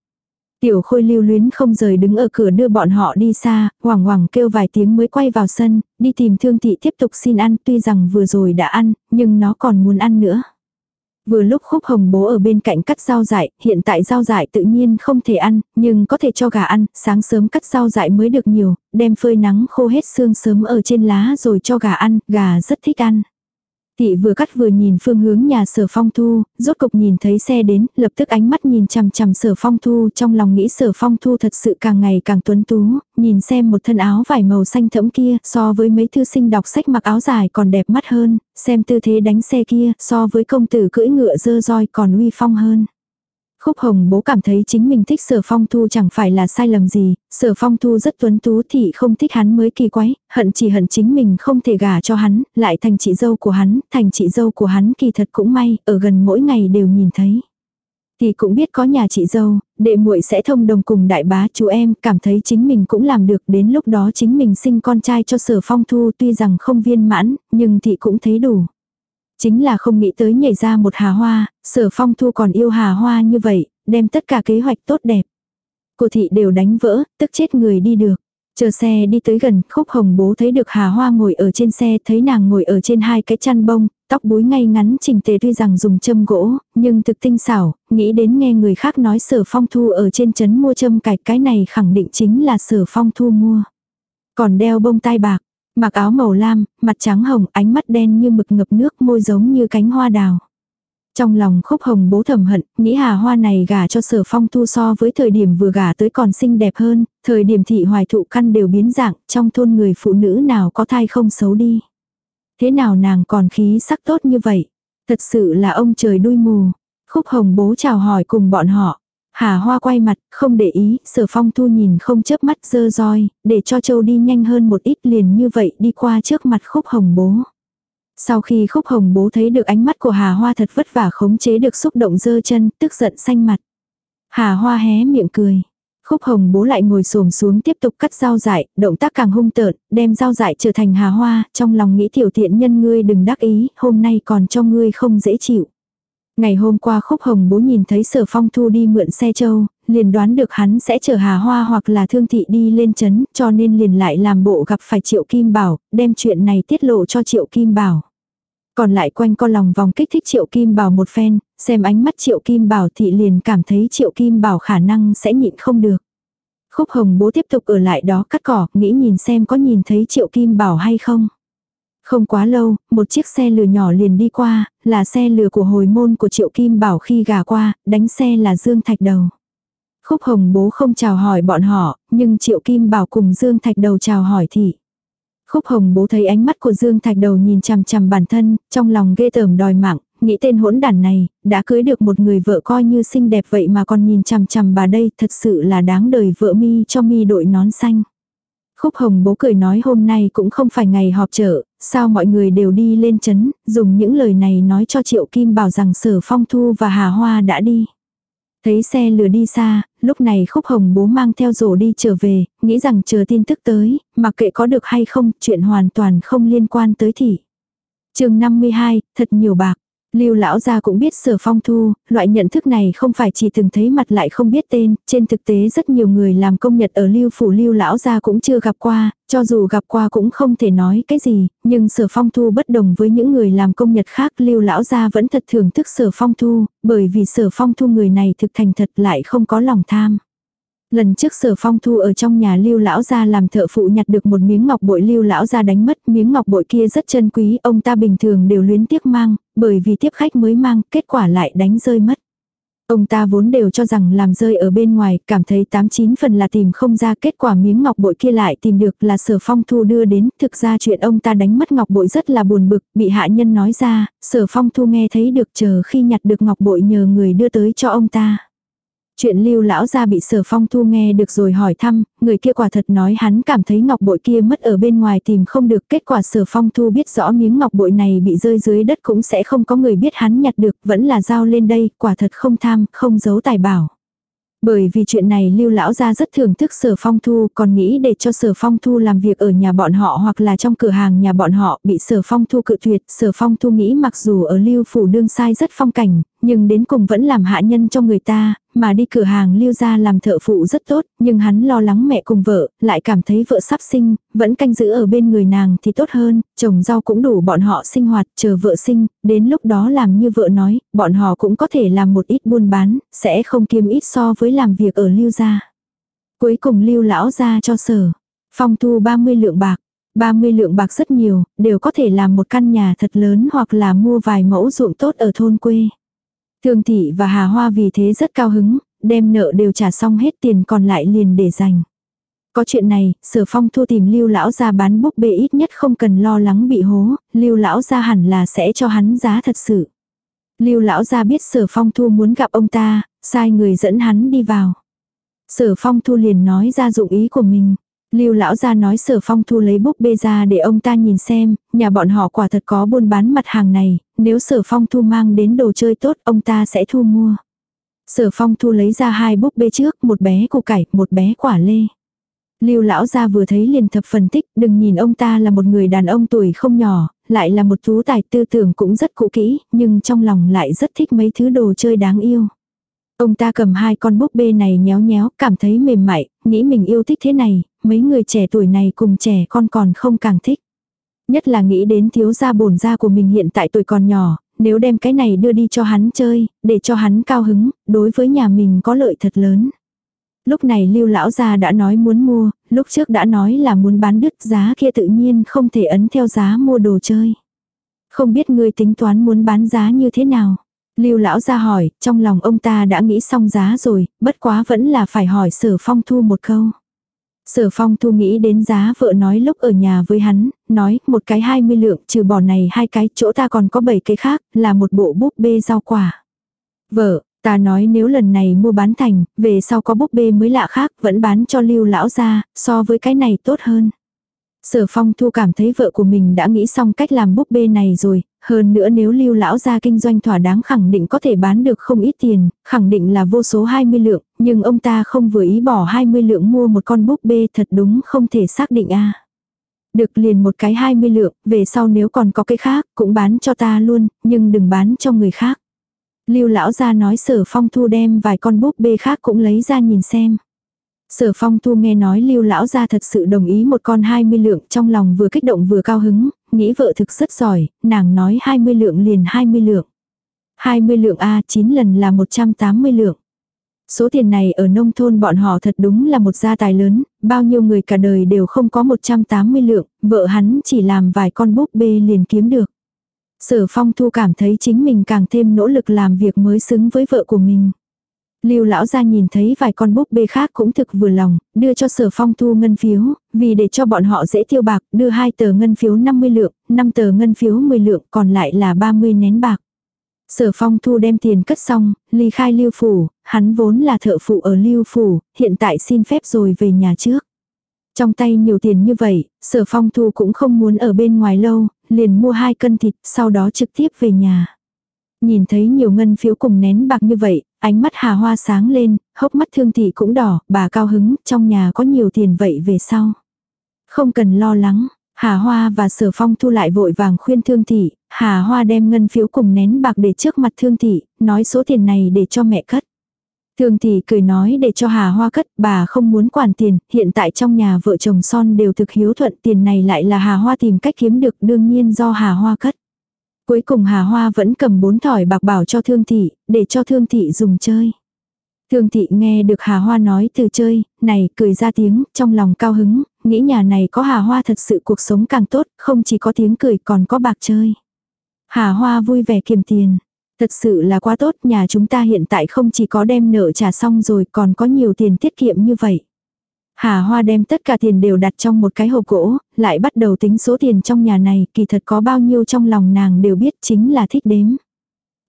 Tiểu khôi lưu luyến không rời đứng ở cửa đưa bọn họ đi xa, hoảng hoảng kêu vài tiếng mới quay vào sân, đi tìm thương thị tiếp tục xin ăn tuy rằng vừa rồi đã ăn, nhưng nó còn muốn ăn nữa. Vừa lúc khúc hồng bố ở bên cạnh cắt rau dại, hiện tại rau dại tự nhiên không thể ăn, nhưng có thể cho gà ăn, sáng sớm cắt rau dại mới được nhiều, đem phơi nắng khô hết xương sớm ở trên lá rồi cho gà ăn, gà rất thích ăn. Thị vừa cắt vừa nhìn phương hướng nhà sở phong thu, rốt cục nhìn thấy xe đến, lập tức ánh mắt nhìn chằm chằm sở phong thu, trong lòng nghĩ sở phong thu thật sự càng ngày càng tuấn tú, nhìn xem một thân áo vải màu xanh thẫm kia, so với mấy thư sinh đọc sách mặc áo dài còn đẹp mắt hơn, xem tư thế đánh xe kia, so với công tử cưỡi ngựa dơ roi còn uy phong hơn. Khúc Hồng bố cảm thấy chính mình thích Sở Phong Thu chẳng phải là sai lầm gì, Sở Phong Thu rất tuấn tú thì không thích hắn mới kỳ quái, hận chỉ hận chính mình không thể gả cho hắn, lại thành chị dâu của hắn, thành chị dâu của hắn kỳ thật cũng may, ở gần mỗi ngày đều nhìn thấy. Thì cũng biết có nhà chị dâu, đệ muội sẽ thông đồng cùng đại bá chú em, cảm thấy chính mình cũng làm được, đến lúc đó chính mình sinh con trai cho Sở Phong Thu tuy rằng không viên mãn, nhưng thị cũng thấy đủ. Chính là không nghĩ tới nhảy ra một hà hoa, sở phong thu còn yêu hà hoa như vậy, đem tất cả kế hoạch tốt đẹp. Cô thị đều đánh vỡ, tức chết người đi được. Chờ xe đi tới gần, khúc hồng bố thấy được hà hoa ngồi ở trên xe, thấy nàng ngồi ở trên hai cái chăn bông, tóc búi ngay ngắn chỉnh tề tuy rằng dùng châm gỗ, nhưng thực tinh xảo, nghĩ đến nghe người khác nói sở phong thu ở trên chấn mua châm cạch cái này khẳng định chính là sở phong thu mua. Còn đeo bông tai bạc, Mặc áo màu lam, mặt trắng hồng, ánh mắt đen như mực ngập nước, môi giống như cánh hoa đào. Trong lòng khúc hồng bố thầm hận, nghĩ hà hoa này gả cho sở phong thu so với thời điểm vừa gả tới còn xinh đẹp hơn, thời điểm thị hoài thụ căn đều biến dạng, trong thôn người phụ nữ nào có thai không xấu đi. Thế nào nàng còn khí sắc tốt như vậy? Thật sự là ông trời đuôi mù. Khúc hồng bố chào hỏi cùng bọn họ. Hà Hoa quay mặt, không để ý, sở phong thu nhìn không chớp mắt dơ roi, để cho châu đi nhanh hơn một ít liền như vậy đi qua trước mặt khúc hồng bố. Sau khi khúc hồng bố thấy được ánh mắt của Hà Hoa thật vất vả khống chế được xúc động dơ chân, tức giận xanh mặt. Hà Hoa hé miệng cười. Khúc hồng bố lại ngồi xổm xuống tiếp tục cắt rau dại, động tác càng hung tợn, đem rau dại trở thành hà hoa, trong lòng nghĩ tiểu thiện nhân ngươi đừng đắc ý, hôm nay còn cho ngươi không dễ chịu. Ngày hôm qua khúc hồng bố nhìn thấy sở phong thu đi mượn xe châu, liền đoán được hắn sẽ chở hà hoa hoặc là thương thị đi lên chấn, cho nên liền lại làm bộ gặp phải triệu kim bảo, đem chuyện này tiết lộ cho triệu kim bảo. Còn lại quanh co lòng vòng kích thích triệu kim bảo một phen, xem ánh mắt triệu kim bảo thị liền cảm thấy triệu kim bảo khả năng sẽ nhịn không được. Khúc hồng bố tiếp tục ở lại đó cắt cỏ, nghĩ nhìn xem có nhìn thấy triệu kim bảo hay không. Không quá lâu, một chiếc xe lừa nhỏ liền đi qua, là xe lừa của hồi môn của Triệu Kim Bảo khi gà qua, đánh xe là Dương Thạch Đầu. Khúc Hồng bố không chào hỏi bọn họ, nhưng Triệu Kim Bảo cùng Dương Thạch Đầu chào hỏi thị. Khúc Hồng bố thấy ánh mắt của Dương Thạch Đầu nhìn chằm chằm bản thân, trong lòng ghê tởm đòi mạng, nghĩ tên hỗn đản này, đã cưới được một người vợ coi như xinh đẹp vậy mà còn nhìn chằm chằm bà đây, thật sự là đáng đời vợ mi cho mi đội nón xanh. Khúc Hồng bố cười nói hôm nay cũng không phải ngày họp chợ, sao mọi người đều đi lên chấn, dùng những lời này nói cho Triệu Kim bảo rằng Sở Phong Thu và Hà Hoa đã đi. Thấy xe lừa đi xa, lúc này Khúc Hồng bố mang theo rổ đi trở về, nghĩ rằng chờ tin tức tới, mặc kệ có được hay không, chuyện hoàn toàn không liên quan tới thị. chương 52, thật nhiều bạc. Lưu lão gia cũng biết sở phong thu, loại nhận thức này không phải chỉ từng thấy mặt lại không biết tên, trên thực tế rất nhiều người làm công nhật ở lưu phủ lưu lão gia cũng chưa gặp qua, cho dù gặp qua cũng không thể nói cái gì, nhưng sở phong thu bất đồng với những người làm công nhật khác lưu lão gia vẫn thật thưởng thức sở phong thu, bởi vì sở phong thu người này thực thành thật lại không có lòng tham. Lần trước sở phong thu ở trong nhà lưu lão gia làm thợ phụ nhặt được một miếng ngọc bội lưu lão gia đánh mất miếng ngọc bội kia rất chân quý ông ta bình thường đều luyến tiếc mang, bởi vì tiếp khách mới mang kết quả lại đánh rơi mất. Ông ta vốn đều cho rằng làm rơi ở bên ngoài, cảm thấy 89 phần là tìm không ra kết quả miếng ngọc bội kia lại tìm được là sở phong thu đưa đến. Thực ra chuyện ông ta đánh mất ngọc bội rất là buồn bực, bị hạ nhân nói ra, sở phong thu nghe thấy được chờ khi nhặt được ngọc bội nhờ người đưa tới cho ông ta. Chuyện lưu lão gia bị sở phong thu nghe được rồi hỏi thăm, người kia quả thật nói hắn cảm thấy ngọc bội kia mất ở bên ngoài tìm không được. Kết quả sở phong thu biết rõ miếng ngọc bội này bị rơi dưới đất cũng sẽ không có người biết hắn nhặt được, vẫn là giao lên đây, quả thật không tham, không giấu tài bảo. Bởi vì chuyện này lưu lão gia rất thưởng thức sở phong thu còn nghĩ để cho sở phong thu làm việc ở nhà bọn họ hoặc là trong cửa hàng nhà bọn họ bị sở phong thu cự tuyệt. Sở phong thu nghĩ mặc dù ở lưu phủ đương sai rất phong cảnh, nhưng đến cùng vẫn làm hạ nhân cho người ta, mà đi cửa hàng lưu ra làm thợ phụ rất tốt, nhưng hắn lo lắng mẹ cùng vợ, lại cảm thấy vợ sắp sinh, vẫn canh giữ ở bên người nàng thì tốt hơn, trồng rau cũng đủ bọn họ sinh hoạt, chờ vợ sinh, đến lúc đó làm như vợ nói, bọn họ cũng có thể làm một ít buôn bán, sẽ không kiếm ít so với làm việc ở lưu gia. Cuối cùng lưu lão ra cho sở, phong thu 30 lượng bạc. 30 lượng bạc rất nhiều, đều có thể làm một căn nhà thật lớn hoặc là mua vài mẫu ruộng tốt ở thôn quê. Thương thị và Hà Hoa vì thế rất cao hứng, đem nợ đều trả xong hết tiền còn lại liền để dành. Có chuyện này, sở phong thu tìm lưu lão ra bán búp bê ít nhất không cần lo lắng bị hố, lưu lão ra hẳn là sẽ cho hắn giá thật sự. Lưu lão ra biết sở phong thu muốn gặp ông ta, sai người dẫn hắn đi vào. Sở phong thu liền nói ra dụng ý của mình. Lưu lão gia nói sở phong thu lấy búp bê ra để ông ta nhìn xem, nhà bọn họ quả thật có buôn bán mặt hàng này, nếu sở phong thu mang đến đồ chơi tốt ông ta sẽ thu mua. Sở phong thu lấy ra hai búp bê trước, một bé củ cải, một bé quả lê. Lưu lão gia vừa thấy liền thập phần tích, đừng nhìn ông ta là một người đàn ông tuổi không nhỏ, lại là một thú tài tư tưởng cũng rất cũ kỹ, nhưng trong lòng lại rất thích mấy thứ đồ chơi đáng yêu. Ông ta cầm hai con búp bê này nhéo nhéo, cảm thấy mềm mại, nghĩ mình yêu thích thế này, mấy người trẻ tuổi này cùng trẻ con còn không càng thích. Nhất là nghĩ đến thiếu gia bổn gia của mình hiện tại tuổi còn nhỏ, nếu đem cái này đưa đi cho hắn chơi, để cho hắn cao hứng, đối với nhà mình có lợi thật lớn. Lúc này lưu lão gia đã nói muốn mua, lúc trước đã nói là muốn bán đứt giá kia tự nhiên không thể ấn theo giá mua đồ chơi. Không biết ngươi tính toán muốn bán giá như thế nào. Lưu lão gia hỏi, trong lòng ông ta đã nghĩ xong giá rồi, bất quá vẫn là phải hỏi sở phong thu một câu. Sở phong thu nghĩ đến giá vợ nói lúc ở nhà với hắn, nói một cái 20 lượng trừ bỏ này hai cái chỗ ta còn có 7 cái khác là một bộ búp bê rau quả. Vợ, ta nói nếu lần này mua bán thành, về sau có búp bê mới lạ khác vẫn bán cho lưu lão ra, so với cái này tốt hơn. Sở phong thu cảm thấy vợ của mình đã nghĩ xong cách làm búp bê này rồi, hơn nữa nếu lưu lão ra kinh doanh thỏa đáng khẳng định có thể bán được không ít tiền, khẳng định là vô số 20 lượng, nhưng ông ta không vừa ý bỏ 20 lượng mua một con búp bê thật đúng không thể xác định a Được liền một cái 20 lượng, về sau nếu còn có cái khác cũng bán cho ta luôn, nhưng đừng bán cho người khác. Lưu lão ra nói sở phong thu đem vài con búp bê khác cũng lấy ra nhìn xem. Sở phong thu nghe nói lưu lão ra thật sự đồng ý một con 20 lượng trong lòng vừa kích động vừa cao hứng, nghĩ vợ thực rất giỏi, nàng nói 20 lượng liền 20 lượng. 20 lượng A 9 lần là 180 lượng. Số tiền này ở nông thôn bọn họ thật đúng là một gia tài lớn, bao nhiêu người cả đời đều không có 180 lượng, vợ hắn chỉ làm vài con búp bê liền kiếm được. Sở phong thu cảm thấy chính mình càng thêm nỗ lực làm việc mới xứng với vợ của mình. Lưu lão gia nhìn thấy vài con búp bê khác cũng thực vừa lòng, đưa cho sở phong thu ngân phiếu, vì để cho bọn họ dễ tiêu bạc, đưa hai tờ ngân phiếu 50 lượng, 5 tờ ngân phiếu 10 lượng, còn lại là 30 nén bạc. Sở phong thu đem tiền cất xong, ly khai lưu phủ, hắn vốn là thợ phụ ở lưu phủ, hiện tại xin phép rồi về nhà trước. Trong tay nhiều tiền như vậy, sở phong thu cũng không muốn ở bên ngoài lâu, liền mua hai cân thịt, sau đó trực tiếp về nhà. Nhìn thấy nhiều ngân phiếu cùng nén bạc như vậy, ánh mắt hà hoa sáng lên, hốc mắt thương thị cũng đỏ, bà cao hứng, trong nhà có nhiều tiền vậy về sau. Không cần lo lắng, Hà Hoa và Sở Phong thu lại vội vàng khuyên Thương Thị, Hà Hoa đem ngân phiếu cùng nén bạc để trước mặt Thương Thị, nói số tiền này để cho mẹ cất. Thương Thị cười nói để cho Hà Hoa cất, bà không muốn quản tiền, hiện tại trong nhà vợ chồng son đều thực hiếu thuận tiền này lại là Hà Hoa tìm cách kiếm được đương nhiên do Hà Hoa cất. Cuối cùng Hà Hoa vẫn cầm bốn thỏi bạc bảo cho Thương Thị, để cho Thương Thị dùng chơi. Thương Thị nghe được Hà Hoa nói từ chơi, này cười ra tiếng, trong lòng cao hứng, nghĩ nhà này có Hà Hoa thật sự cuộc sống càng tốt, không chỉ có tiếng cười còn có bạc chơi. Hà Hoa vui vẻ kiềm tiền. Thật sự là quá tốt, nhà chúng ta hiện tại không chỉ có đem nợ trả xong rồi còn có nhiều tiền tiết kiệm như vậy. Hà Hoa đem tất cả tiền đều đặt trong một cái hộp gỗ, lại bắt đầu tính số tiền trong nhà này, kỳ thật có bao nhiêu trong lòng nàng đều biết chính là thích đếm.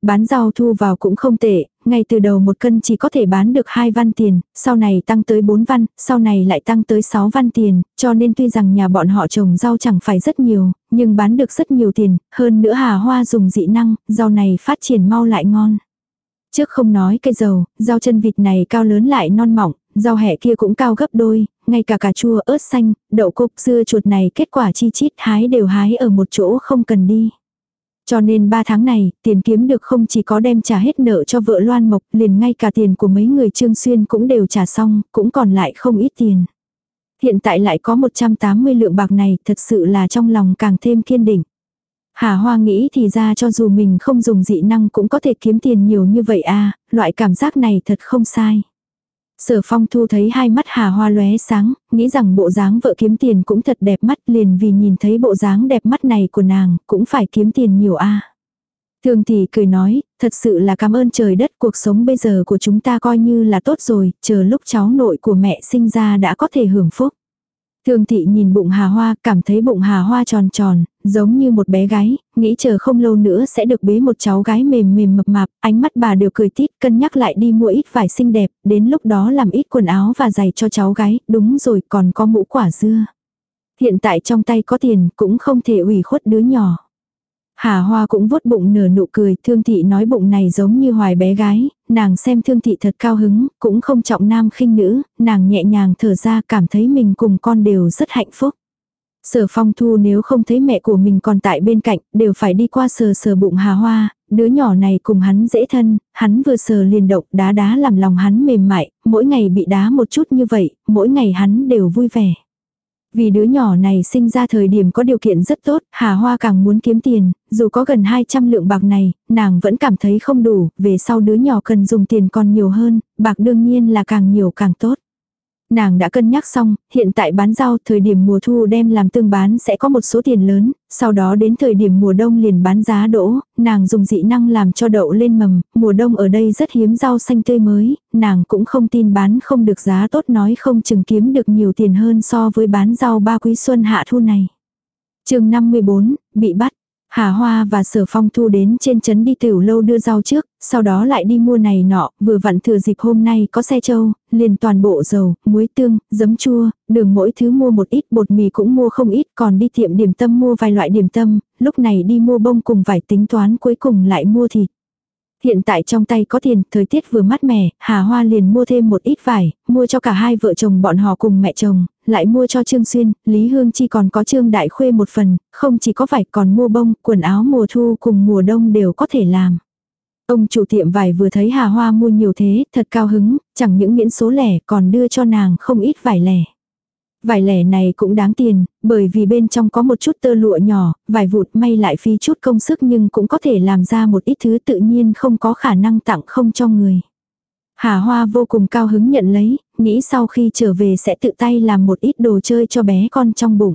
Bán rau thu vào cũng không tệ, ngay từ đầu một cân chỉ có thể bán được 2 văn tiền, sau này tăng tới 4 văn, sau này lại tăng tới 6 văn tiền, cho nên tuy rằng nhà bọn họ trồng rau chẳng phải rất nhiều, nhưng bán được rất nhiều tiền, hơn nữa hà hoa dùng dị năng, rau này phát triển mau lại ngon. Trước không nói cây dầu, rau chân vịt này cao lớn lại non mỏng, rau hẹ kia cũng cao gấp đôi, ngay cả cà chua, ớt xanh, đậu cốc, dưa chuột này kết quả chi chít hái đều hái ở một chỗ không cần đi. Cho nên 3 tháng này, tiền kiếm được không chỉ có đem trả hết nợ cho vợ Loan Mộc, liền ngay cả tiền của mấy người Trương Xuyên cũng đều trả xong, cũng còn lại không ít tiền. Hiện tại lại có 180 lượng bạc này, thật sự là trong lòng càng thêm kiên định. Hà Hoa nghĩ thì ra cho dù mình không dùng dị năng cũng có thể kiếm tiền nhiều như vậy à, loại cảm giác này thật không sai. Sở phong thu thấy hai mắt hà hoa lóe sáng, nghĩ rằng bộ dáng vợ kiếm tiền cũng thật đẹp mắt liền vì nhìn thấy bộ dáng đẹp mắt này của nàng, cũng phải kiếm tiền nhiều a Thường thì cười nói, thật sự là cảm ơn trời đất cuộc sống bây giờ của chúng ta coi như là tốt rồi, chờ lúc cháu nội của mẹ sinh ra đã có thể hưởng phúc. Thường thị nhìn bụng hà hoa, cảm thấy bụng hà hoa tròn tròn, giống như một bé gái, nghĩ chờ không lâu nữa sẽ được bế một cháu gái mềm mềm mập mạp, ánh mắt bà đều cười tít, cân nhắc lại đi mua ít vải xinh đẹp, đến lúc đó làm ít quần áo và giày cho cháu gái, đúng rồi còn có mũ quả dưa. Hiện tại trong tay có tiền cũng không thể ủy khuất đứa nhỏ. Hà Hoa cũng vuốt bụng nửa nụ cười, thương thị nói bụng này giống như hoài bé gái, nàng xem thương thị thật cao hứng, cũng không trọng nam khinh nữ, nàng nhẹ nhàng thở ra cảm thấy mình cùng con đều rất hạnh phúc. Sở phong thu nếu không thấy mẹ của mình còn tại bên cạnh, đều phải đi qua sờ sờ bụng Hà Hoa, đứa nhỏ này cùng hắn dễ thân, hắn vừa sờ liền động đá đá làm lòng hắn mềm mại, mỗi ngày bị đá một chút như vậy, mỗi ngày hắn đều vui vẻ. Vì đứa nhỏ này sinh ra thời điểm có điều kiện rất tốt, Hà Hoa càng muốn kiếm tiền, dù có gần 200 lượng bạc này, nàng vẫn cảm thấy không đủ, về sau đứa nhỏ cần dùng tiền còn nhiều hơn, bạc đương nhiên là càng nhiều càng tốt. Nàng đã cân nhắc xong, hiện tại bán rau thời điểm mùa thu đem làm tương bán sẽ có một số tiền lớn, sau đó đến thời điểm mùa đông liền bán giá đỗ, nàng dùng dị năng làm cho đậu lên mầm, mùa đông ở đây rất hiếm rau xanh tươi mới, nàng cũng không tin bán không được giá tốt nói không chừng kiếm được nhiều tiền hơn so với bán rau ba quý xuân hạ thu này. chương 54, bị bắt. Hà Hoa và Sở Phong Thu đến trên trấn đi tiểu lâu đưa rau trước, sau đó lại đi mua này nọ, vừa vặn thừa dịp hôm nay có xe trâu, liền toàn bộ dầu, muối tương, giấm chua, đường mỗi thứ mua một ít, bột mì cũng mua không ít, còn đi tiệm điểm tâm mua vài loại điểm tâm, lúc này đi mua bông cùng vải tính toán cuối cùng lại mua thịt. Hiện tại trong tay có tiền, thời tiết vừa mát mẻ, Hà Hoa liền mua thêm một ít vải, mua cho cả hai vợ chồng bọn họ cùng mẹ chồng, lại mua cho Trương Xuyên, Lý Hương Chi còn có Trương Đại Khuê một phần, không chỉ có vải còn mua bông, quần áo mùa thu cùng mùa đông đều có thể làm. Ông chủ tiệm vải vừa thấy Hà Hoa mua nhiều thế, thật cao hứng, chẳng những miễn số lẻ còn đưa cho nàng không ít vải lẻ. Vải lẻ này cũng đáng tiền, bởi vì bên trong có một chút tơ lụa nhỏ, vải vụt may lại phí chút công sức nhưng cũng có thể làm ra một ít thứ tự nhiên không có khả năng tặng không cho người. Hà Hoa vô cùng cao hứng nhận lấy, nghĩ sau khi trở về sẽ tự tay làm một ít đồ chơi cho bé con trong bụng.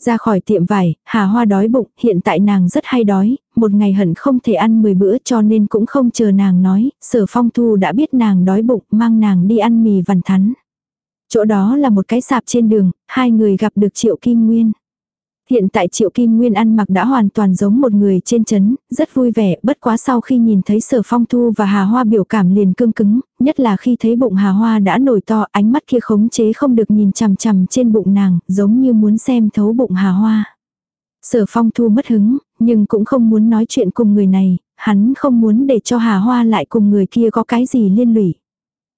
Ra khỏi tiệm vải, Hà Hoa đói bụng, hiện tại nàng rất hay đói, một ngày hẳn không thể ăn 10 bữa cho nên cũng không chờ nàng nói, sở phong thu đã biết nàng đói bụng, mang nàng đi ăn mì vằn thắn. Chỗ đó là một cái sạp trên đường, hai người gặp được Triệu Kim Nguyên. Hiện tại Triệu Kim Nguyên ăn mặc đã hoàn toàn giống một người trên chấn, rất vui vẻ, bất quá sau khi nhìn thấy sở phong thu và hà hoa biểu cảm liền cương cứng, nhất là khi thấy bụng hà hoa đã nổi to, ánh mắt kia khống chế không được nhìn chằm chằm trên bụng nàng, giống như muốn xem thấu bụng hà hoa. Sở phong thu mất hứng, nhưng cũng không muốn nói chuyện cùng người này, hắn không muốn để cho hà hoa lại cùng người kia có cái gì liên lụy.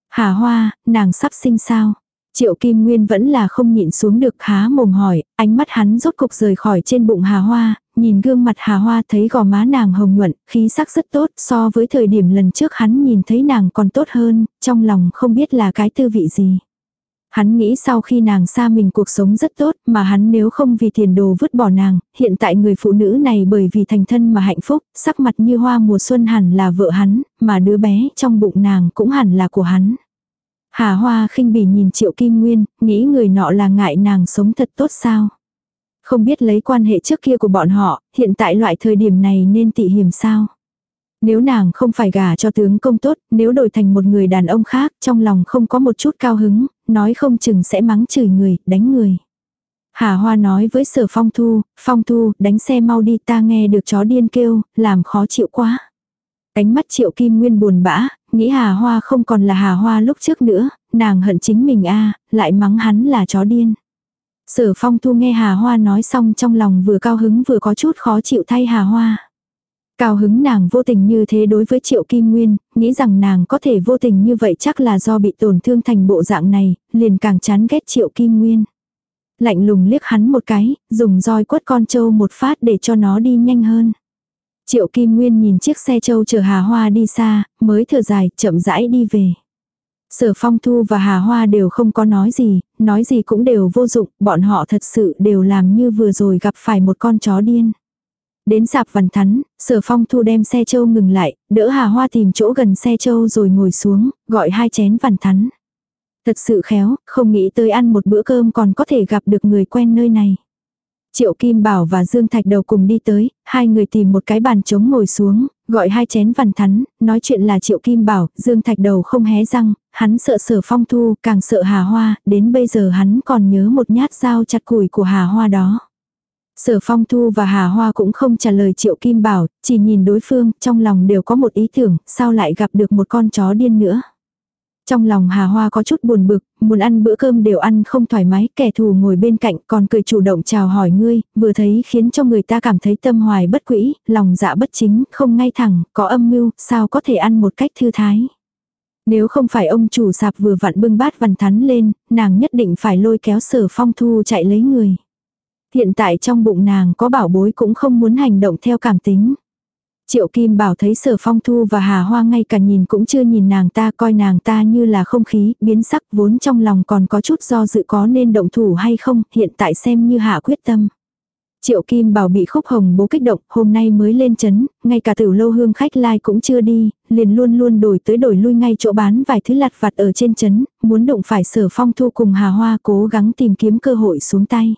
Hà hoa, nàng sắp sinh sao? Triệu Kim Nguyên vẫn là không nhịn xuống được há mồm hỏi, ánh mắt hắn rốt cục rời khỏi trên bụng Hà Hoa, nhìn gương mặt Hà Hoa thấy gò má nàng hồng nhuận, khí sắc rất tốt so với thời điểm lần trước hắn nhìn thấy nàng còn tốt hơn, trong lòng không biết là cái tư vị gì. Hắn nghĩ sau khi nàng xa mình cuộc sống rất tốt mà hắn nếu không vì tiền đồ vứt bỏ nàng, hiện tại người phụ nữ này bởi vì thành thân mà hạnh phúc, sắc mặt như hoa mùa xuân hẳn là vợ hắn, mà đứa bé trong bụng nàng cũng hẳn là của hắn. Hà Hoa khinh bỉ nhìn Triệu Kim Nguyên, nghĩ người nọ là ngại nàng sống thật tốt sao. Không biết lấy quan hệ trước kia của bọn họ, hiện tại loại thời điểm này nên tị hiểm sao. Nếu nàng không phải gả cho tướng công tốt, nếu đổi thành một người đàn ông khác, trong lòng không có một chút cao hứng, nói không chừng sẽ mắng chửi người, đánh người. Hà Hoa nói với sở phong thu, phong thu, đánh xe mau đi ta nghe được chó điên kêu, làm khó chịu quá. Ánh mắt triệu kim nguyên buồn bã, nghĩ Hà Hoa không còn là Hà Hoa lúc trước nữa, nàng hận chính mình a lại mắng hắn là chó điên. Sở phong thu nghe Hà Hoa nói xong trong lòng vừa cao hứng vừa có chút khó chịu thay Hà Hoa. Cao hứng nàng vô tình như thế đối với Triệu Kim Nguyên, nghĩ rằng nàng có thể vô tình như vậy chắc là do bị tổn thương thành bộ dạng này, liền càng chán ghét Triệu Kim Nguyên. Lạnh lùng liếc hắn một cái, dùng roi quất con trâu một phát để cho nó đi nhanh hơn. Triệu Kim Nguyên nhìn chiếc xe trâu chở Hà Hoa đi xa, mới thở dài, chậm rãi đi về. Sở Phong Thu và Hà Hoa đều không có nói gì, nói gì cũng đều vô dụng, bọn họ thật sự đều làm như vừa rồi gặp phải một con chó điên. Đến sạp văn thắn, sở phong thu đem xe châu ngừng lại, đỡ hà hoa tìm chỗ gần xe châu rồi ngồi xuống, gọi hai chén văn thắn. Thật sự khéo, không nghĩ tới ăn một bữa cơm còn có thể gặp được người quen nơi này. Triệu Kim Bảo và Dương Thạch Đầu cùng đi tới, hai người tìm một cái bàn trống ngồi xuống, gọi hai chén văn thắn, nói chuyện là Triệu Kim Bảo, Dương Thạch Đầu không hé răng, hắn sợ sở phong thu, càng sợ Hà Hoa, đến bây giờ hắn còn nhớ một nhát dao chặt củi của Hà Hoa đó. Sở Phong Thu và Hà Hoa cũng không trả lời Triệu Kim Bảo, chỉ nhìn đối phương, trong lòng đều có một ý tưởng, sao lại gặp được một con chó điên nữa. Trong lòng Hà Hoa có chút buồn bực, muốn ăn bữa cơm đều ăn không thoải mái, kẻ thù ngồi bên cạnh còn cười chủ động chào hỏi ngươi, vừa thấy khiến cho người ta cảm thấy tâm hoài bất quỹ, lòng dạ bất chính, không ngay thẳng, có âm mưu, sao có thể ăn một cách thư thái. Nếu không phải ông chủ sạp vừa vặn bưng bát vằn thắn lên, nàng nhất định phải lôi kéo sở phong thu chạy lấy người. Hiện tại trong bụng nàng có bảo bối cũng không muốn hành động theo cảm tính. Triệu Kim Bảo thấy sở phong thu và hà hoa ngay cả nhìn cũng chưa nhìn nàng ta coi nàng ta như là không khí, biến sắc vốn trong lòng còn có chút do dự có nên động thủ hay không, hiện tại xem như hạ quyết tâm. Triệu Kim Bảo bị khúc hồng bố kích động, hôm nay mới lên chấn, ngay cả Tử lâu hương khách lai like cũng chưa đi, liền luôn luôn đổi tới đổi lui ngay chỗ bán vài thứ lặt vặt ở trên chấn, muốn đụng phải sở phong thu cùng hà hoa cố gắng tìm kiếm cơ hội xuống tay.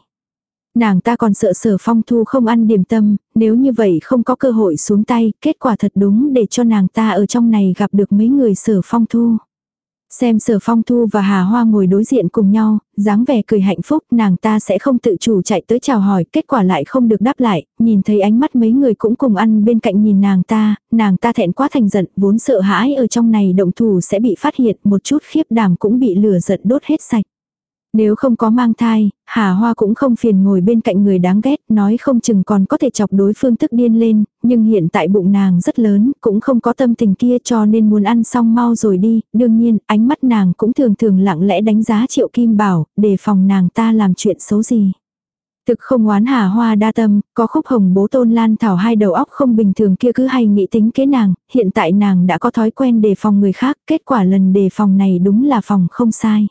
Nàng ta còn sợ sở phong thu không ăn điểm tâm, nếu như vậy không có cơ hội xuống tay, kết quả thật đúng để cho nàng ta ở trong này gặp được mấy người sở phong thu. Xem sở phong thu và hà hoa ngồi đối diện cùng nhau, dáng vẻ cười hạnh phúc nàng ta sẽ không tự chủ chạy tới chào hỏi, kết quả lại không được đáp lại, nhìn thấy ánh mắt mấy người cũng cùng ăn bên cạnh nhìn nàng ta, nàng ta thẹn quá thành giận, vốn sợ hãi ở trong này động thủ sẽ bị phát hiện, một chút khiếp đảm cũng bị lửa giận đốt hết sạch. Nếu không có mang thai, Hà Hoa cũng không phiền ngồi bên cạnh người đáng ghét, nói không chừng còn có thể chọc đối phương tức điên lên, nhưng hiện tại bụng nàng rất lớn, cũng không có tâm tình kia cho nên muốn ăn xong mau rồi đi, đương nhiên, ánh mắt nàng cũng thường thường lặng lẽ đánh giá Triệu Kim Bảo, để phòng nàng ta làm chuyện xấu gì. Thực không oán hà hoa đa tâm, có khúc hồng bố tôn lan thảo hai đầu óc không bình thường kia cứ hay nghĩ tính kế nàng, hiện tại nàng đã có thói quen đề phòng người khác, kết quả lần đề phòng này đúng là phòng không sai.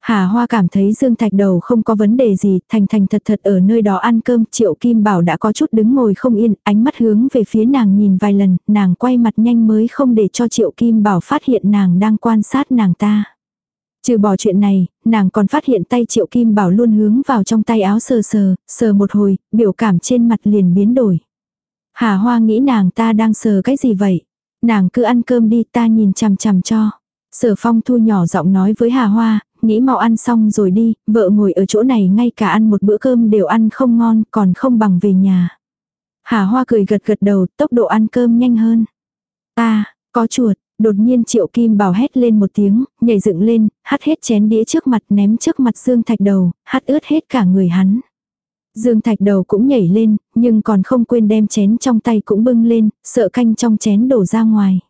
Hà Hoa cảm thấy Dương Thạch đầu không có vấn đề gì, thành thành thật thật ở nơi đó ăn cơm, Triệu Kim Bảo đã có chút đứng ngồi không yên, ánh mắt hướng về phía nàng nhìn vài lần, nàng quay mặt nhanh mới không để cho Triệu Kim Bảo phát hiện nàng đang quan sát nàng ta. Trừ bỏ chuyện này, nàng còn phát hiện tay Triệu Kim Bảo luôn hướng vào trong tay áo sờ sờ, sờ một hồi, biểu cảm trên mặt liền biến đổi. Hà Hoa nghĩ nàng ta đang sờ cái gì vậy? Nàng cứ ăn cơm đi ta nhìn chằm chằm cho. Sở phong thu nhỏ giọng nói với Hà Hoa, nghĩ mau ăn xong rồi đi, vợ ngồi ở chỗ này ngay cả ăn một bữa cơm đều ăn không ngon, còn không bằng về nhà. Hà Hoa cười gật gật đầu, tốc độ ăn cơm nhanh hơn. Ta, có chuột, đột nhiên Triệu Kim Bảo hét lên một tiếng, nhảy dựng lên, hắt hết chén đĩa trước mặt ném trước mặt Dương Thạch đầu, hắt ướt hết cả người hắn. Dương Thạch đầu cũng nhảy lên, nhưng còn không quên đem chén trong tay cũng bưng lên, sợ canh trong chén đổ ra ngoài.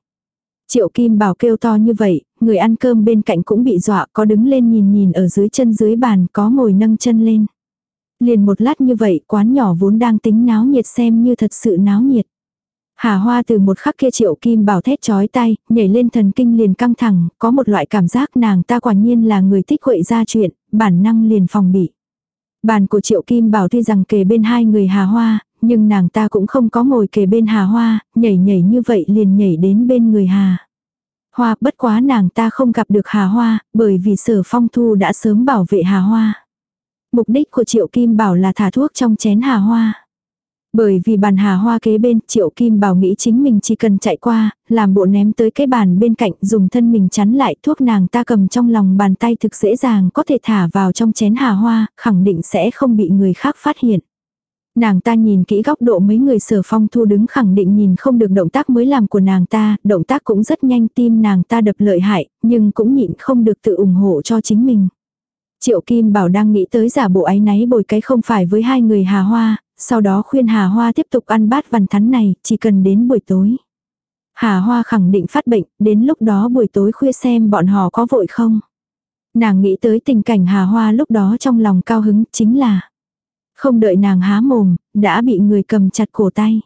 Triệu Kim Bảo kêu to như vậy, người ăn cơm bên cạnh cũng bị dọa có đứng lên nhìn nhìn ở dưới chân dưới bàn có ngồi nâng chân lên. Liền một lát như vậy quán nhỏ vốn đang tính náo nhiệt xem như thật sự náo nhiệt. Hà Hoa từ một khắc kia triệu kim bảo thét chói tay, nhảy lên thần kinh liền căng thẳng, có một loại cảm giác nàng ta quả nhiên là người thích quậy ra chuyện, bản năng liền phòng bị. Bàn của triệu kim bảo tuy rằng kề bên hai người Hà Hoa, nhưng nàng ta cũng không có ngồi kề bên Hà Hoa, nhảy nhảy như vậy liền nhảy đến bên người Hà. Hoa bất quá nàng ta không gặp được Hà Hoa, bởi vì sở phong thu đã sớm bảo vệ Hà Hoa. Mục đích của Triệu Kim Bảo là thả thuốc trong chén Hà Hoa. Bởi vì bàn hà hoa kế bên, Triệu Kim Bảo nghĩ chính mình chỉ cần chạy qua, làm bộ ném tới cái bàn bên cạnh, dùng thân mình chắn lại thuốc nàng ta cầm trong lòng bàn tay thực dễ dàng có thể thả vào trong chén hà hoa, khẳng định sẽ không bị người khác phát hiện. Nàng ta nhìn kỹ góc độ mấy người sở phong thu đứng khẳng định nhìn không được động tác mới làm của nàng ta, động tác cũng rất nhanh tim nàng ta đập lợi hại, nhưng cũng nhịn không được tự ủng hộ cho chính mình. Triệu Kim Bảo đang nghĩ tới giả bộ ái náy bồi cái không phải với hai người Hà Hoa, sau đó khuyên Hà Hoa tiếp tục ăn bát vằn thắn này, chỉ cần đến buổi tối. Hà Hoa khẳng định phát bệnh, đến lúc đó buổi tối khuya xem bọn họ có vội không. Nàng nghĩ tới tình cảnh Hà Hoa lúc đó trong lòng cao hứng chính là không đợi nàng há mồm, đã bị người cầm chặt cổ tay.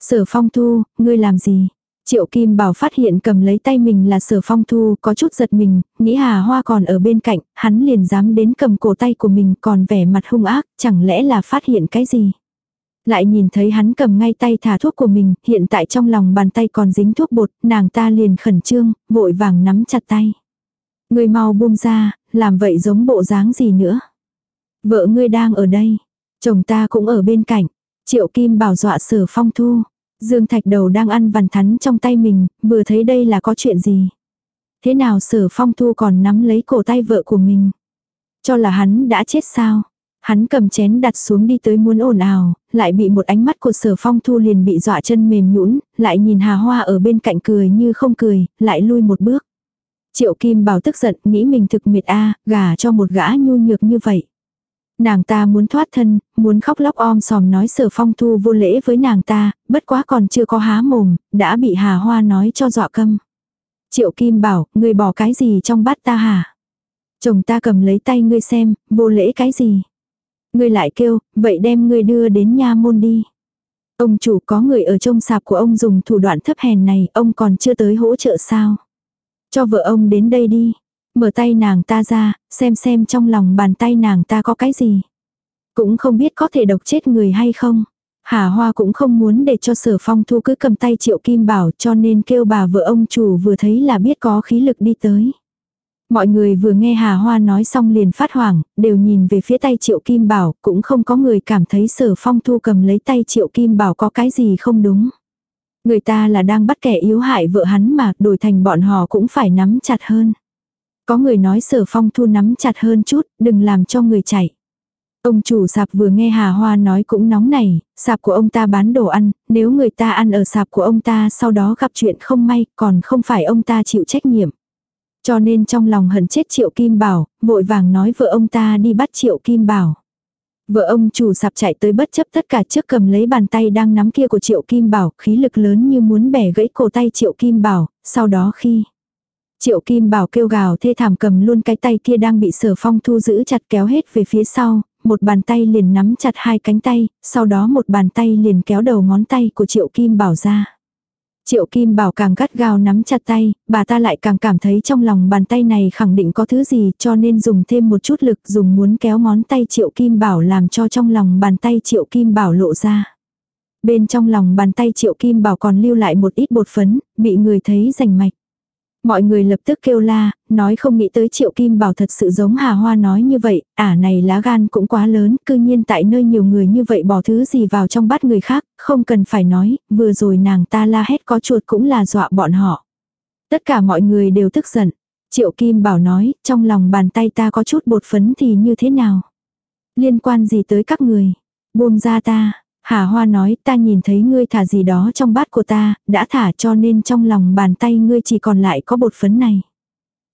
Sở phong thu, ngươi làm gì? Triệu Kim Bảo phát hiện cầm lấy tay mình là sở phong thu, có chút giật mình, nghĩ Hà Hoa còn ở bên cạnh, hắn liền dám đến cầm cổ tay của mình còn vẻ mặt hung ác, chẳng lẽ là phát hiện cái gì. Lại nhìn thấy hắn cầm ngay tay thả thuốc của mình, hiện tại trong lòng bàn tay còn dính thuốc bột, nàng ta liền khẩn trương, vội vàng nắm chặt tay. Người mau buông ra, làm vậy giống bộ dáng gì nữa. Vợ ngươi đang ở đây, chồng ta cũng ở bên cạnh. Triệu Kim Bảo dọa sở phong thu. Dương Thạch Đầu đang ăn vằn thắn trong tay mình, vừa thấy đây là có chuyện gì. Thế nào sở phong thu còn nắm lấy cổ tay vợ của mình. Cho là hắn đã chết sao. Hắn cầm chén đặt xuống đi tới muốn ồn ào, lại bị một ánh mắt của sở phong thu liền bị dọa chân mềm nhũn lại nhìn Hà Hoa ở bên cạnh cười như không cười, lại lui một bước. Triệu Kim Bảo tức giận, nghĩ mình thực miệt a gả cho một gã nhu nhược như vậy. Nàng ta muốn thoát thân, muốn khóc lóc om sòm nói sở phong thu vô lễ với nàng ta, bất quá còn chưa có há mồm, đã bị Hà Hoa nói cho dọa câm. Triệu Kim bảo, ngươi bỏ cái gì trong bát ta hả? Chồng ta cầm lấy tay ngươi xem, vô lễ cái gì? Ngươi lại kêu, vậy đem ngươi đưa đến nha môn đi. Ông chủ có người ở trong sạp của ông dùng thủ đoạn thấp hèn này, ông còn chưa tới hỗ trợ sao? Cho vợ ông đến đây đi. Mở tay nàng ta ra, xem xem trong lòng bàn tay nàng ta có cái gì. Cũng không biết có thể độc chết người hay không. Hà Hoa cũng không muốn để cho sở phong thu cứ cầm tay triệu kim bảo cho nên kêu bà vợ ông chủ vừa thấy là biết có khí lực đi tới. Mọi người vừa nghe Hà Hoa nói xong liền phát hoảng, đều nhìn về phía tay Triệu Kim Bảo, cũng không có người cảm thấy sở phong thu cầm lấy tay Triệu Kim Bảo có cái gì không đúng. Người ta là đang bắt kẻ yếu hại vợ hắn mà đổi thành bọn họ cũng phải nắm chặt hơn. Có người nói sở phong thu nắm chặt hơn chút, đừng làm cho người chạy. Ông chủ sạp vừa nghe Hà Hoa nói cũng nóng này, sạp của ông ta bán đồ ăn, nếu người ta ăn ở sạp của ông ta sau đó gặp chuyện không may, còn không phải ông ta chịu trách nhiệm. Cho nên trong lòng hận chết Triệu Kim Bảo, vội vàng nói vợ ông ta đi bắt Triệu Kim Bảo. Vợ ông chủ sạp chạy tới bất chấp tất cả trước cầm lấy bàn tay đang nắm kia của Triệu Kim Bảo, khí lực lớn như muốn bẻ gãy cổ tay Triệu Kim Bảo, sau đó khi Triệu Kim Bảo kêu gào thê thảm cầm luôn cái tay kia đang bị sở phong thu giữ chặt kéo hết về phía sau, một bàn tay liền nắm chặt hai cánh tay, sau đó một bàn tay liền kéo đầu ngón tay của Triệu Kim Bảo ra. Triệu Kim Bảo càng gắt gao nắm chặt tay, bà ta lại càng cảm thấy trong lòng bàn tay này khẳng định có thứ gì cho nên dùng thêm một chút lực dùng muốn kéo ngón tay Triệu Kim Bảo làm cho trong lòng bàn tay Triệu Kim Bảo lộ ra. Bên trong lòng bàn tay Triệu Kim Bảo còn lưu lại một ít bột phấn, bị người thấy rành mạch. Mọi người lập tức kêu la, nói không nghĩ tới triệu kim bảo thật sự giống hà hoa nói như vậy, ả này lá gan cũng quá lớn, cư nhiên tại nơi nhiều người như vậy bỏ thứ gì vào trong bát người khác, không cần phải nói, vừa rồi nàng ta la hét có chuột cũng là dọa bọn họ. Tất cả mọi người đều tức giận. Triệu Kim Bảo nói, trong lòng bàn tay ta có chút bột phấn thì như thế nào? Liên quan gì tới các người? Buông ra ta, Hà Hoa nói ta nhìn thấy ngươi thả gì đó trong bát của ta, đã thả cho nên trong lòng bàn tay ngươi chỉ còn lại có bột phấn này.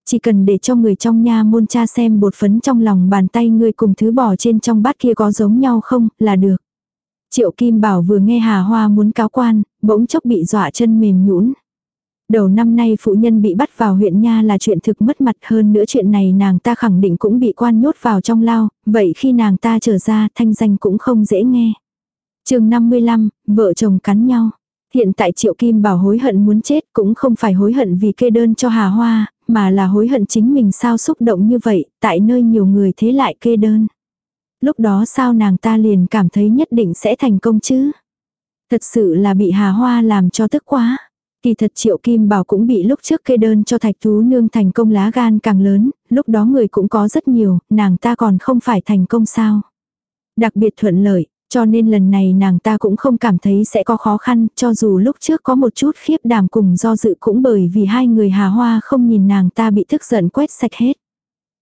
Chỉ cần để cho người trong nha môn cha xem bột phấn trong lòng bàn tay ngươi cùng thứ bỏ trên trong bát kia có giống nhau không, là được. Triệu Kim Bảo vừa nghe Hà Hoa muốn cáo quan, bỗng chốc bị dọa chân mềm nhũn. Đầu năm nay phụ nhân bị bắt vào huyện Nha là chuyện thực mất mặt hơn nữa chuyện này nàng ta khẳng định cũng bị quan nhốt vào trong lao, vậy khi nàng ta trở ra thanh danh cũng không dễ nghe chương 55, vợ chồng cắn nhau. Hiện tại Triệu Kim Bảo hối hận muốn chết cũng không phải hối hận vì kê đơn cho Hà Hoa, mà là hối hận chính mình sao xúc động như vậy, tại nơi nhiều người thế lại kê đơn. Lúc đó sao nàng ta liền cảm thấy nhất định sẽ thành công chứ? Thật sự là bị Hà Hoa làm cho tức quá. Kỳ thật Triệu Kim Bảo cũng bị lúc trước kê đơn cho Thạch Thú Nương thành công lá gan càng lớn, lúc đó người cũng có rất nhiều, nàng ta còn không phải thành công sao. Đặc biệt thuận lợi, cho nên lần này nàng ta cũng không cảm thấy sẽ có khó khăn, cho dù lúc trước có một chút khiếp đảm cùng do dự cũng bởi vì hai người hà hoa không nhìn nàng ta bị tức giận quét sạch hết.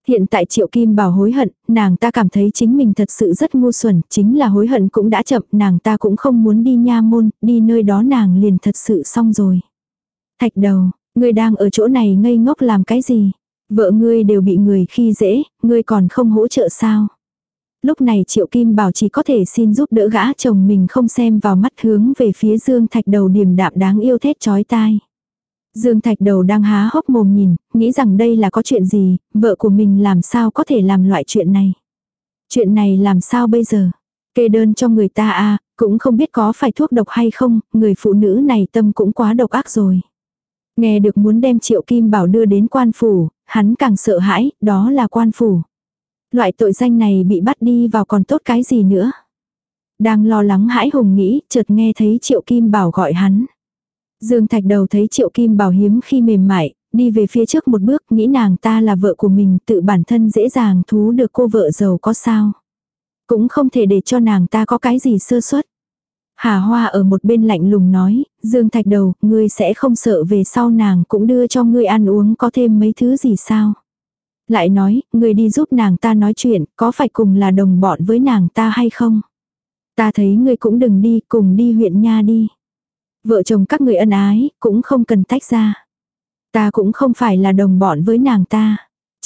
Hiện tại Triệu Kim Bảo hối hận, nàng ta cảm thấy chính mình thật sự rất ngu xuẩn, chính là hối hận cũng đã chậm, nàng ta cũng không muốn đi nha môn, đi nơi đó nàng liền thật sự xong rồi. Thạch đầu, ngươi đang ở chỗ này ngây ngốc làm cái gì? Vợ ngươi đều bị người khi dễ, ngươi còn không hỗ trợ sao? Lúc này Triệu Kim Bảo chỉ có thể xin giúp đỡ gã chồng mình không xem vào mắt hướng về phía Dương Thạch đầu điềm đạm đáng yêu thét chói tai. Dương Thạch đầu đang há hốc mồm nhìn, nghĩ rằng đây là có chuyện gì, vợ của mình làm sao có thể làm loại chuyện này. Chuyện này làm sao bây giờ? Kê đơn cho người ta à, cũng không biết có phải thuốc độc hay không, người phụ nữ này tâm cũng quá độc ác rồi. Nghe được muốn đem Triệu Kim Bảo đưa đến quan phủ, hắn càng sợ hãi, đó là quan phủ. Loại tội danh này bị bắt đi vào còn tốt cái gì nữa. Đang lo lắng hãi hùng nghĩ, chợt nghe thấy Triệu Kim Bảo gọi hắn. Dương Thạch đầu thấy Triệu Kim Bảo hiếm khi mềm mại, đi về phía trước một bước, nghĩ nàng ta là vợ của mình, tự bản thân dễ dàng thú được cô vợ giàu có sao. Cũng không thể để cho nàng ta có cái gì sơ suất. Hà Hoa ở một bên lạnh lùng nói, Dương Thạch đầu, ngươi sẽ không sợ về sau nàng cũng đưa cho ngươi ăn uống có thêm mấy thứ gì sao. Lại nói, người đi giúp nàng ta nói chuyện, có phải cùng là đồng bọn với nàng ta hay không? Ta thấy ngươi cũng đừng đi, cùng đi huyện nha đi. Vợ chồng các người ân ái, cũng không cần tách ra. Ta cũng không phải là đồng bọn với nàng ta.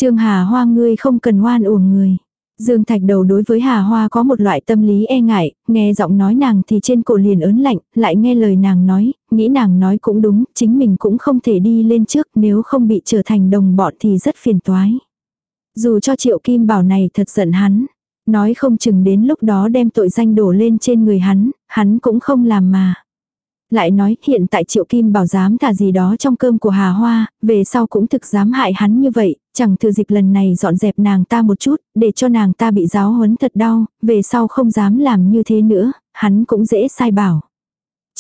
Trương Hà Hoa ngươi không cần hoan uổng người. Dương Thạch đầu đối với Hà Hoa có một loại tâm lý e ngại, nghe giọng nói nàng thì trên cổ liền ớn lạnh, lại nghe lời nàng nói, nghĩ nàng nói cũng đúng, chính mình cũng không thể đi lên trước nếu không bị trở thành đồng bọn thì rất phiền toái. Dù cho Triệu Kim Bảo này thật giận hắn, nói không chừng đến lúc đó đem tội danh đổ lên trên người hắn, hắn cũng không làm mà. Lại nói hiện tại Triệu Kim Bảo dám thả gì đó trong cơm của Hà Hoa, về sau cũng thực dám hại hắn như vậy, chẳng thừa dịp lần này dọn dẹp nàng ta một chút, để cho nàng ta bị giáo huấn thật đau, về sau không dám làm như thế nữa, hắn cũng dễ sai bảo.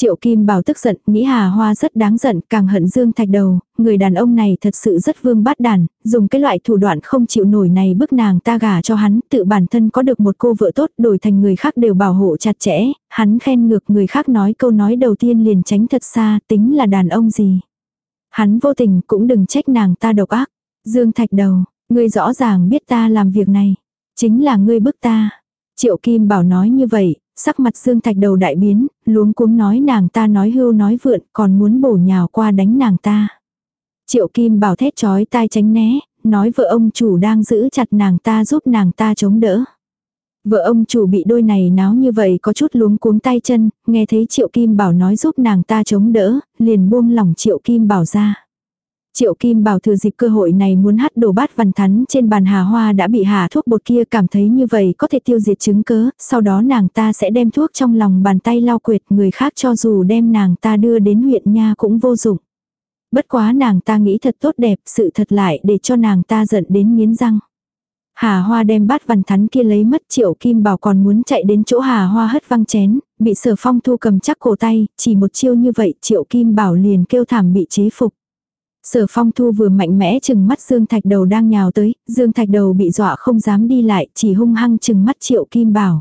Triệu Kim Bảo tức giận, nghĩ Hà Hoa rất đáng giận, càng hận Dương Thạch đầu, người đàn ông này thật sự rất vương bát đàn, dùng cái loại thủ đoạn không chịu nổi này bức nàng ta gả cho hắn, tự bản thân có được một cô vợ tốt đổi thành người khác đều bảo hộ chặt chẽ, hắn khen ngược người khác nói câu nói đầu tiên liền tránh thật xa, tính là đàn ông gì. Hắn vô tình cũng đừng trách nàng ta độc ác. Dương Thạch đầu, ngươi rõ ràng biết ta làm việc này, chính là ngươi bức ta. Triệu Kim Bảo nói như vậy, sắc mặt Dương Thạch đầu đại biến, luống cuống nói nàng ta nói hưu nói vượn, còn muốn bổ nhào qua đánh nàng ta. Triệu Kim bảo thét chói tai tránh né, nói vợ ông chủ đang giữ chặt nàng ta giúp nàng ta chống đỡ. Vợ ông chủ bị đôi này náo như vậy có chút luống cuống tay chân, nghe thấy Triệu Kim Bảo nói giúp nàng ta chống đỡ, liền buông lỏng Triệu Kim Bảo ra. Triệu Kim Bảo thừa dịp cơ hội này muốn hắt đổ bát văn thắn trên bàn hà hoa đã bị hà thuốc bột kia cảm thấy như vậy có thể tiêu diệt chứng cớ, sau đó nàng ta sẽ đem thuốc trong lòng bàn tay lau quyệt người khác cho dù đem nàng ta đưa đến huyện nha cũng vô dụng. Bất quá nàng ta nghĩ thật tốt đẹp, sự thật lại để cho nàng ta giận đến miến răng. Hà Hoa đem bát văn thắn kia lấy mất triệu kim bảo còn muốn chạy đến chỗ Hà Hoa hất văng chén, bị sở phong thu cầm chắc cổ tay, chỉ một chiêu như vậy triệu kim bảo liền kêu thảm bị chế phục. Sở phong thu vừa mạnh mẽ chừng mắt Dương Thạch Đầu đang nhào tới, Dương Thạch Đầu bị dọa không dám đi lại, chỉ hung hăng chừng mắt triệu kim bảo.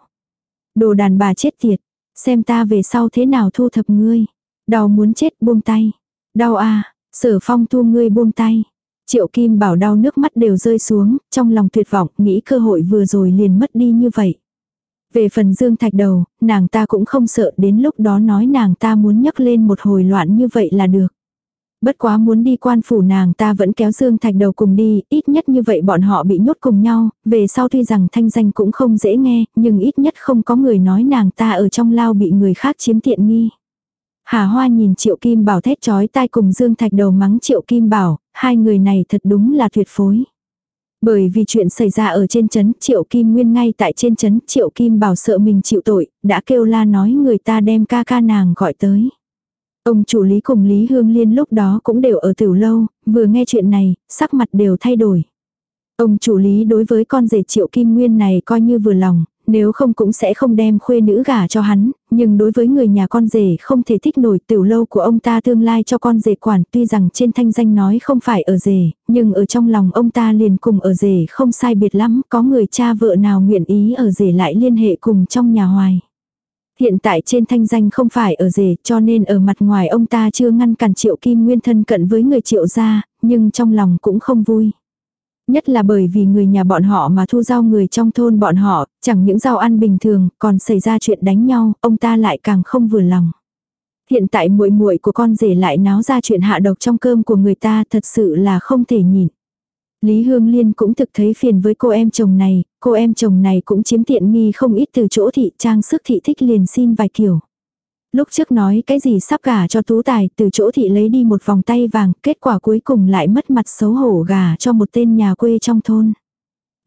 Đồ đàn bà chết tiệt, xem ta về sau thế nào thu thập ngươi. Đau muốn chết buông tay. Đau à, sở phong thu ngươi buông tay. Triệu kim bảo đau nước mắt đều rơi xuống, trong lòng tuyệt vọng, nghĩ cơ hội vừa rồi liền mất đi như vậy. Về phần Dương Thạch Đầu, nàng ta cũng không sợ đến lúc đó nói nàng ta muốn nhấc lên một hồi loạn như vậy là được. Bất quá muốn đi quan phủ nàng ta vẫn kéo Dương Thạch đầu cùng đi, ít nhất như vậy bọn họ bị nhốt cùng nhau, về sau tuy rằng thanh danh cũng không dễ nghe, nhưng ít nhất không có người nói nàng ta ở trong lao bị người khác chiếm tiện nghi. Hà Hoa nhìn Triệu Kim Bảo thét chói tai cùng Dương Thạch đầu mắng Triệu Kim Bảo, hai người này thật đúng là tuyệt phối. Bởi vì chuyện xảy ra ở trên chấn Triệu Kim Nguyên ngay tại trên chấn Triệu Kim Bảo sợ mình chịu tội, đã kêu la nói người ta đem ca ca nàng gọi tới. Ông chủ lý cùng Lý Hương Liên lúc đó cũng đều ở tiểu lâu, vừa nghe chuyện này, sắc mặt đều thay đổi. Ông chủ lý đối với con rể triệu kim nguyên này coi như vừa lòng, nếu không cũng sẽ không đem khuê nữ gả cho hắn, nhưng đối với người nhà con rể không thể thích nổi tiểu lâu của ông ta tương lai cho con rể quản tuy rằng trên thanh danh nói không phải ở rể, nhưng ở trong lòng ông ta liền cùng ở rể không sai biệt lắm, có người cha vợ nào nguyện ý ở rể lại liên hệ cùng trong nhà hoài. Hiện tại trên thanh danh không phải ở rể cho nên ở mặt ngoài ông ta chưa ngăn cản triệu kim nguyên thân cận với người triệu gia, nhưng trong lòng cũng không vui. Nhất là bởi vì người nhà bọn họ mà thu rau người trong thôn bọn họ, chẳng những rau ăn bình thường, còn xảy ra chuyện đánh nhau, ông ta lại càng không vừa lòng. Hiện tại muội muội của con rể lại náo ra chuyện hạ độc trong cơm của người ta thật sự là không thể nhìn. Lý Hương Liên cũng thực thấy phiền với cô em chồng này, cô em chồng này cũng chiếm tiện nghi không ít từ chỗ thị trang sức thị thích liền xin vài kiểu. Lúc trước nói cái gì sắp gả cho tú tài, từ chỗ thị lấy đi một vòng tay vàng, kết quả cuối cùng lại mất mặt xấu hổ gả cho một tên nhà quê trong thôn.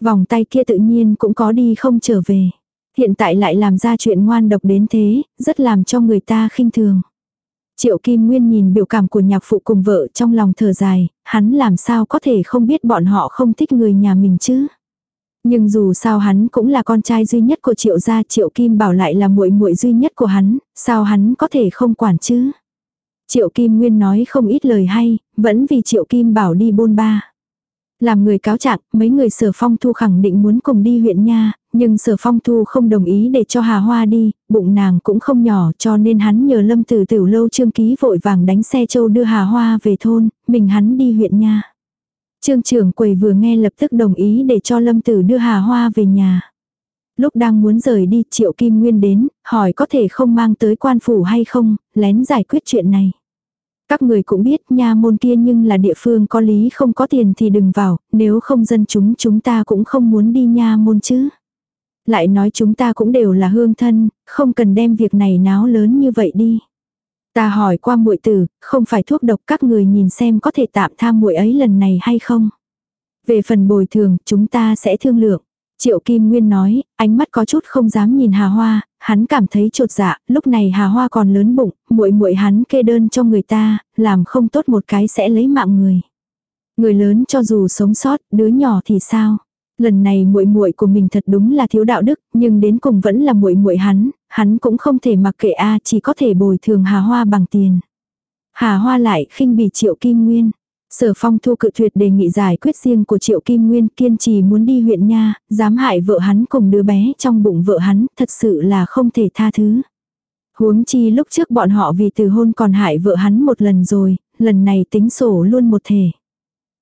Vòng tay kia tự nhiên cũng có đi không trở về. Hiện tại lại làm ra chuyện ngoan độc đến thế, rất làm cho người ta khinh thường. Triệu Kim Nguyên nhìn biểu cảm của nhạc phụ cùng vợ trong lòng thở dài, hắn làm sao có thể không biết bọn họ không thích người nhà mình chứ. Nhưng dù sao hắn cũng là con trai duy nhất của Triệu gia, Triệu Kim Bảo lại là muội muội duy nhất của hắn, sao hắn có thể không quản chứ? Triệu Kim Nguyên nói không ít lời hay, vẫn vì Triệu Kim Bảo đi bôn ba. Làm người cáo trạng, mấy người sở phong thu khẳng định muốn cùng đi huyện nha, nhưng sở phong thu không đồng ý để cho Hà Hoa đi, bụng nàng cũng không nhỏ cho nên hắn nhờ lâm tử tiểu lâu trương ký vội vàng đánh xe châu đưa Hà Hoa về thôn, mình hắn đi huyện nha. Trương trưởng quầy vừa nghe lập tức đồng ý để cho lâm tử đưa Hà Hoa về nhà. Lúc đang muốn rời đi triệu kim nguyên đến, hỏi có thể không mang tới quan phủ hay không, lén giải quyết chuyện này. Các người cũng biết nha môn kia nhưng là địa phương có lý không có tiền thì đừng vào, nếu không dân chúng chúng ta cũng không muốn đi nha môn chứ. Lại nói chúng ta cũng đều là hương thân, không cần đem việc này náo lớn như vậy đi. Ta hỏi qua muội tử, không phải thuốc độc các người nhìn xem có thể tạm tha muội ấy lần này hay không. Về phần bồi thường, chúng ta sẽ thương lượng. Triệu Kim Nguyên nói, ánh mắt có chút không dám nhìn Hà Hoa, hắn cảm thấy trột dạ, lúc này Hà Hoa còn lớn bụng, muội muội hắn kê đơn cho người ta, làm không tốt một cái sẽ lấy mạng người. Người lớn cho dù sống sót, đứa nhỏ thì sao? Lần này muội muội của mình thật đúng là thiếu đạo đức, nhưng đến cùng vẫn là muội muội hắn, hắn cũng không thể mặc kệ a, chỉ có thể bồi thường Hà Hoa bằng tiền. Hà Hoa lại khinh bỉ Triệu Kim Nguyên. Sở phong thu cự tuyệt đề nghị giải quyết riêng của Triệu Kim Nguyên kiên trì muốn đi huyện nha, dám hại vợ hắn cùng đứa bé trong bụng vợ hắn, thật sự là không thể tha thứ. Huống chi lúc trước bọn họ vì từ hôn còn hại vợ hắn một lần rồi, lần này tính sổ luôn một thể.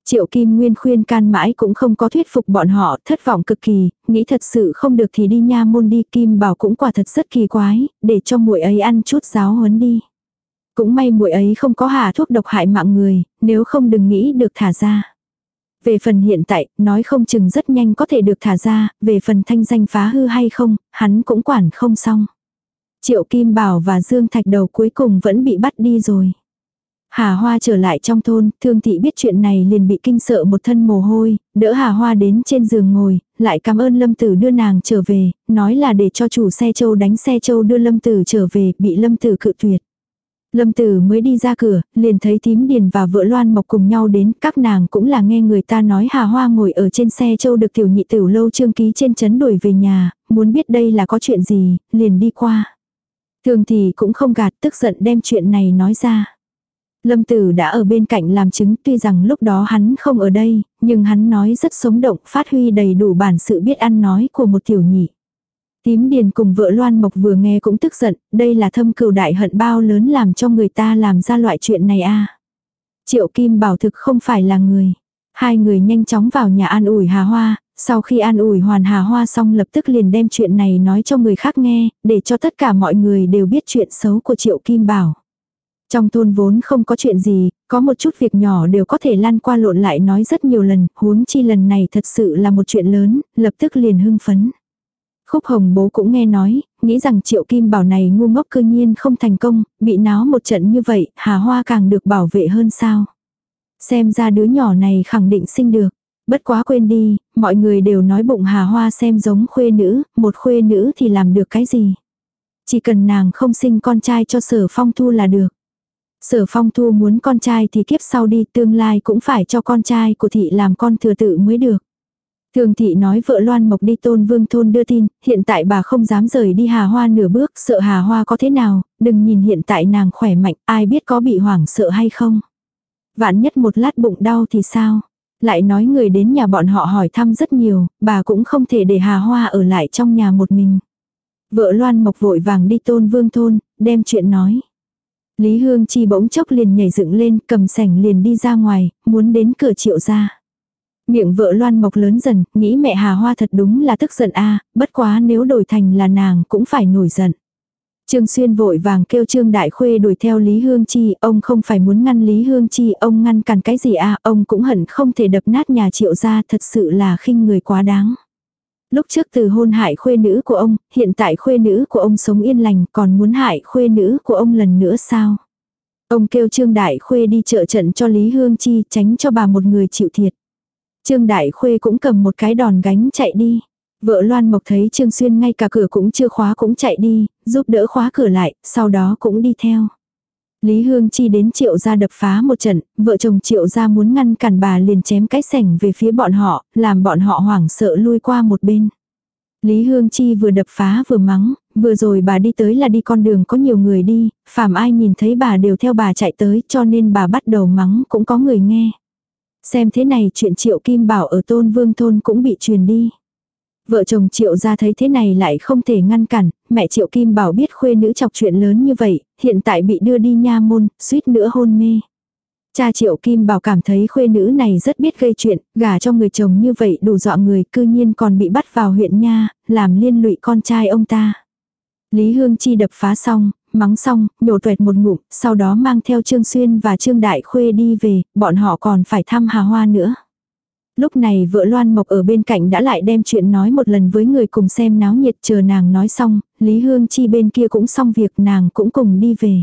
Triệu Kim Nguyên khuyên can mãi cũng không có thuyết phục bọn họ, thất vọng cực kỳ, nghĩ thật sự không được thì đi nha môn đi, Kim bảo cũng quả thật rất kỳ quái, để cho muội ấy ăn chút giáo huấn đi. Cũng may muội ấy không có hà thuốc độc hại mạng người, nếu không đừng nghĩ được thả ra. Về phần hiện tại, nói không chừng rất nhanh có thể được thả ra, về phần thanh danh phá hư hay không, hắn cũng quản không xong. Triệu Kim Bảo và Dương Thạch Đầu cuối cùng vẫn bị bắt đi rồi. Hà Hoa trở lại trong thôn, thương thị biết chuyện này liền bị kinh sợ một thân mồ hôi, đỡ Hà Hoa đến trên giường ngồi, lại cảm ơn Lâm Tử đưa nàng trở về, nói là để cho chủ xe châu đánh xe châu đưa Lâm Tử trở về, bị Lâm Tử cự tuyệt. Lâm Tử mới đi ra cửa, liền thấy tím điền và vợ Loan Mộc cùng nhau đến, các nàng cũng là nghe người ta nói Hà Hoa ngồi ở trên xe châu được tiểu nhị tử lâu trương ký trên chấn đuổi về nhà, muốn biết đây là có chuyện gì, liền đi qua. Thường thì cũng không gạt tức giận đem chuyện này nói ra. Lâm Tử đã ở bên cạnh làm chứng tuy rằng lúc đó hắn không ở đây, nhưng hắn nói rất sống động, phát huy đầy đủ bản sự biết ăn nói của một tiểu nhị. Tím Điền cùng vợ Loan Mộc vừa nghe cũng tức giận, đây là thâm cừu đại hận bao lớn làm cho người ta làm ra loại chuyện này a. Triệu Kim bảo thực không phải là người. Hai người nhanh chóng vào nhà an ủi Hà Hoa, sau khi an ủi hoàn Hà Hoa xong lập tức liền đem chuyện này nói cho người khác nghe, để cho tất cả mọi người đều biết chuyện xấu của Triệu Kim Bảo. Trong thôn vốn không có chuyện gì, có một chút việc nhỏ đều có thể lan qua lộn lại nói rất nhiều lần, huống chi lần này thật sự là một chuyện lớn, lập tức liền hưng phấn. Khúc hồng bố cũng nghe nói, nghĩ rằng triệu kim bảo này ngu ngốc cơ nhiên không thành công, bị náo một trận như vậy, hà hoa càng được bảo vệ hơn sao. Xem ra đứa nhỏ này khẳng định sinh được. Bất quá quên đi, mọi người đều nói bụng hà hoa xem giống khuê nữ, một khuê nữ thì làm được cái gì. Chỉ cần nàng không sinh con trai cho sở phong thu là được. Sở phong thu muốn con trai thì kiếp sau đi tương lai cũng phải cho con trai của thị làm con thừa tự mới được. Thường thị nói vợ Loan Mộc đi tôn vương thôn đưa tin, hiện tại bà không dám rời đi Hà Hoa nửa bước, sợ Hà Hoa có thế nào, đừng nhìn hiện tại nàng khỏe mạnh, ai biết có bị hoảng sợ hay không. Vạn nhất một lát bụng đau thì sao? Lại nói người đến nhà bọn họ hỏi thăm rất nhiều, bà cũng không thể để Hà Hoa ở lại trong nhà một mình. Vợ Loan Mộc vội vàng đi tôn vương thôn, đem chuyện nói. Lý Hương Chi bỗng chốc liền nhảy dựng lên, cầm sảnh liền đi ra ngoài, muốn đến cửa triệu ra. Miệng vợ Loan Mộc lớn dần, nghĩ mẹ Hà Hoa thật đúng là tức giận a bất quá nếu đổi thành là nàng cũng phải nổi giận. Trương Xuyên vội vàng kêu Trương Đại Khuê đuổi theo Lý Hương Chi, ông không phải muốn ngăn Lý Hương Chi, ông ngăn cản cái gì à, ông cũng hận không thể đập nát nhà triệu ra, thật sự là khinh người quá đáng. Lúc trước từ hôn hại khuê nữ của ông, hiện tại khuê nữ của ông sống yên lành, còn muốn hại khuê nữ của ông lần nữa sao? Ông kêu Trương Đại Khuê đi trợ trận cho Lý Hương Chi, tránh cho bà một người chịu thiệt. Trương Đại Khuê cũng cầm một cái đòn gánh chạy đi. Vợ Loan Mộc thấy Trương Xuyên ngay cả cửa cũng chưa khóa cũng chạy đi, giúp đỡ khóa cửa lại, sau đó cũng đi theo. Lý Hương Chi đến triệu gia đập phá một trận, vợ chồng triệu gia muốn ngăn cản bà liền chém cái sảnh về phía bọn họ, làm bọn họ hoảng sợ lui qua một bên. Lý Hương Chi vừa đập phá vừa mắng, vừa rồi bà đi tới là đi con đường có nhiều người đi, phàm ai nhìn thấy bà đều theo bà chạy tới cho nên bà bắt đầu mắng cũng có người nghe. Xem thế này chuyện triệu kim bảo ở tôn vương thôn cũng bị truyền đi. Vợ chồng triệu ra thấy thế này lại không thể ngăn cản, mẹ triệu kim bảo biết khuê nữ chọc chuyện lớn như vậy, hiện tại bị đưa đi nha môn, suýt nữa hôn mê. Cha triệu kim bảo cảm thấy khuê nữ này rất biết gây chuyện, gả cho người chồng như vậy đủ dọa người cư nhiên còn bị bắt vào huyện nha, làm liên lụy con trai ông ta. Lý Hương Chi đập phá xong, mắng xong, nhổ tuệt một ngụm, sau đó mang theo Trương Xuyên và Trương Đại Khuê đi về, bọn họ còn phải thăm Hà Hoa nữa. Lúc này vợ Loan Mộc ở bên cạnh đã lại đem chuyện nói một lần với người cùng xem náo nhiệt chờ nàng nói xong, Lý Hương Chi bên kia cũng xong việc nàng cũng cùng đi về.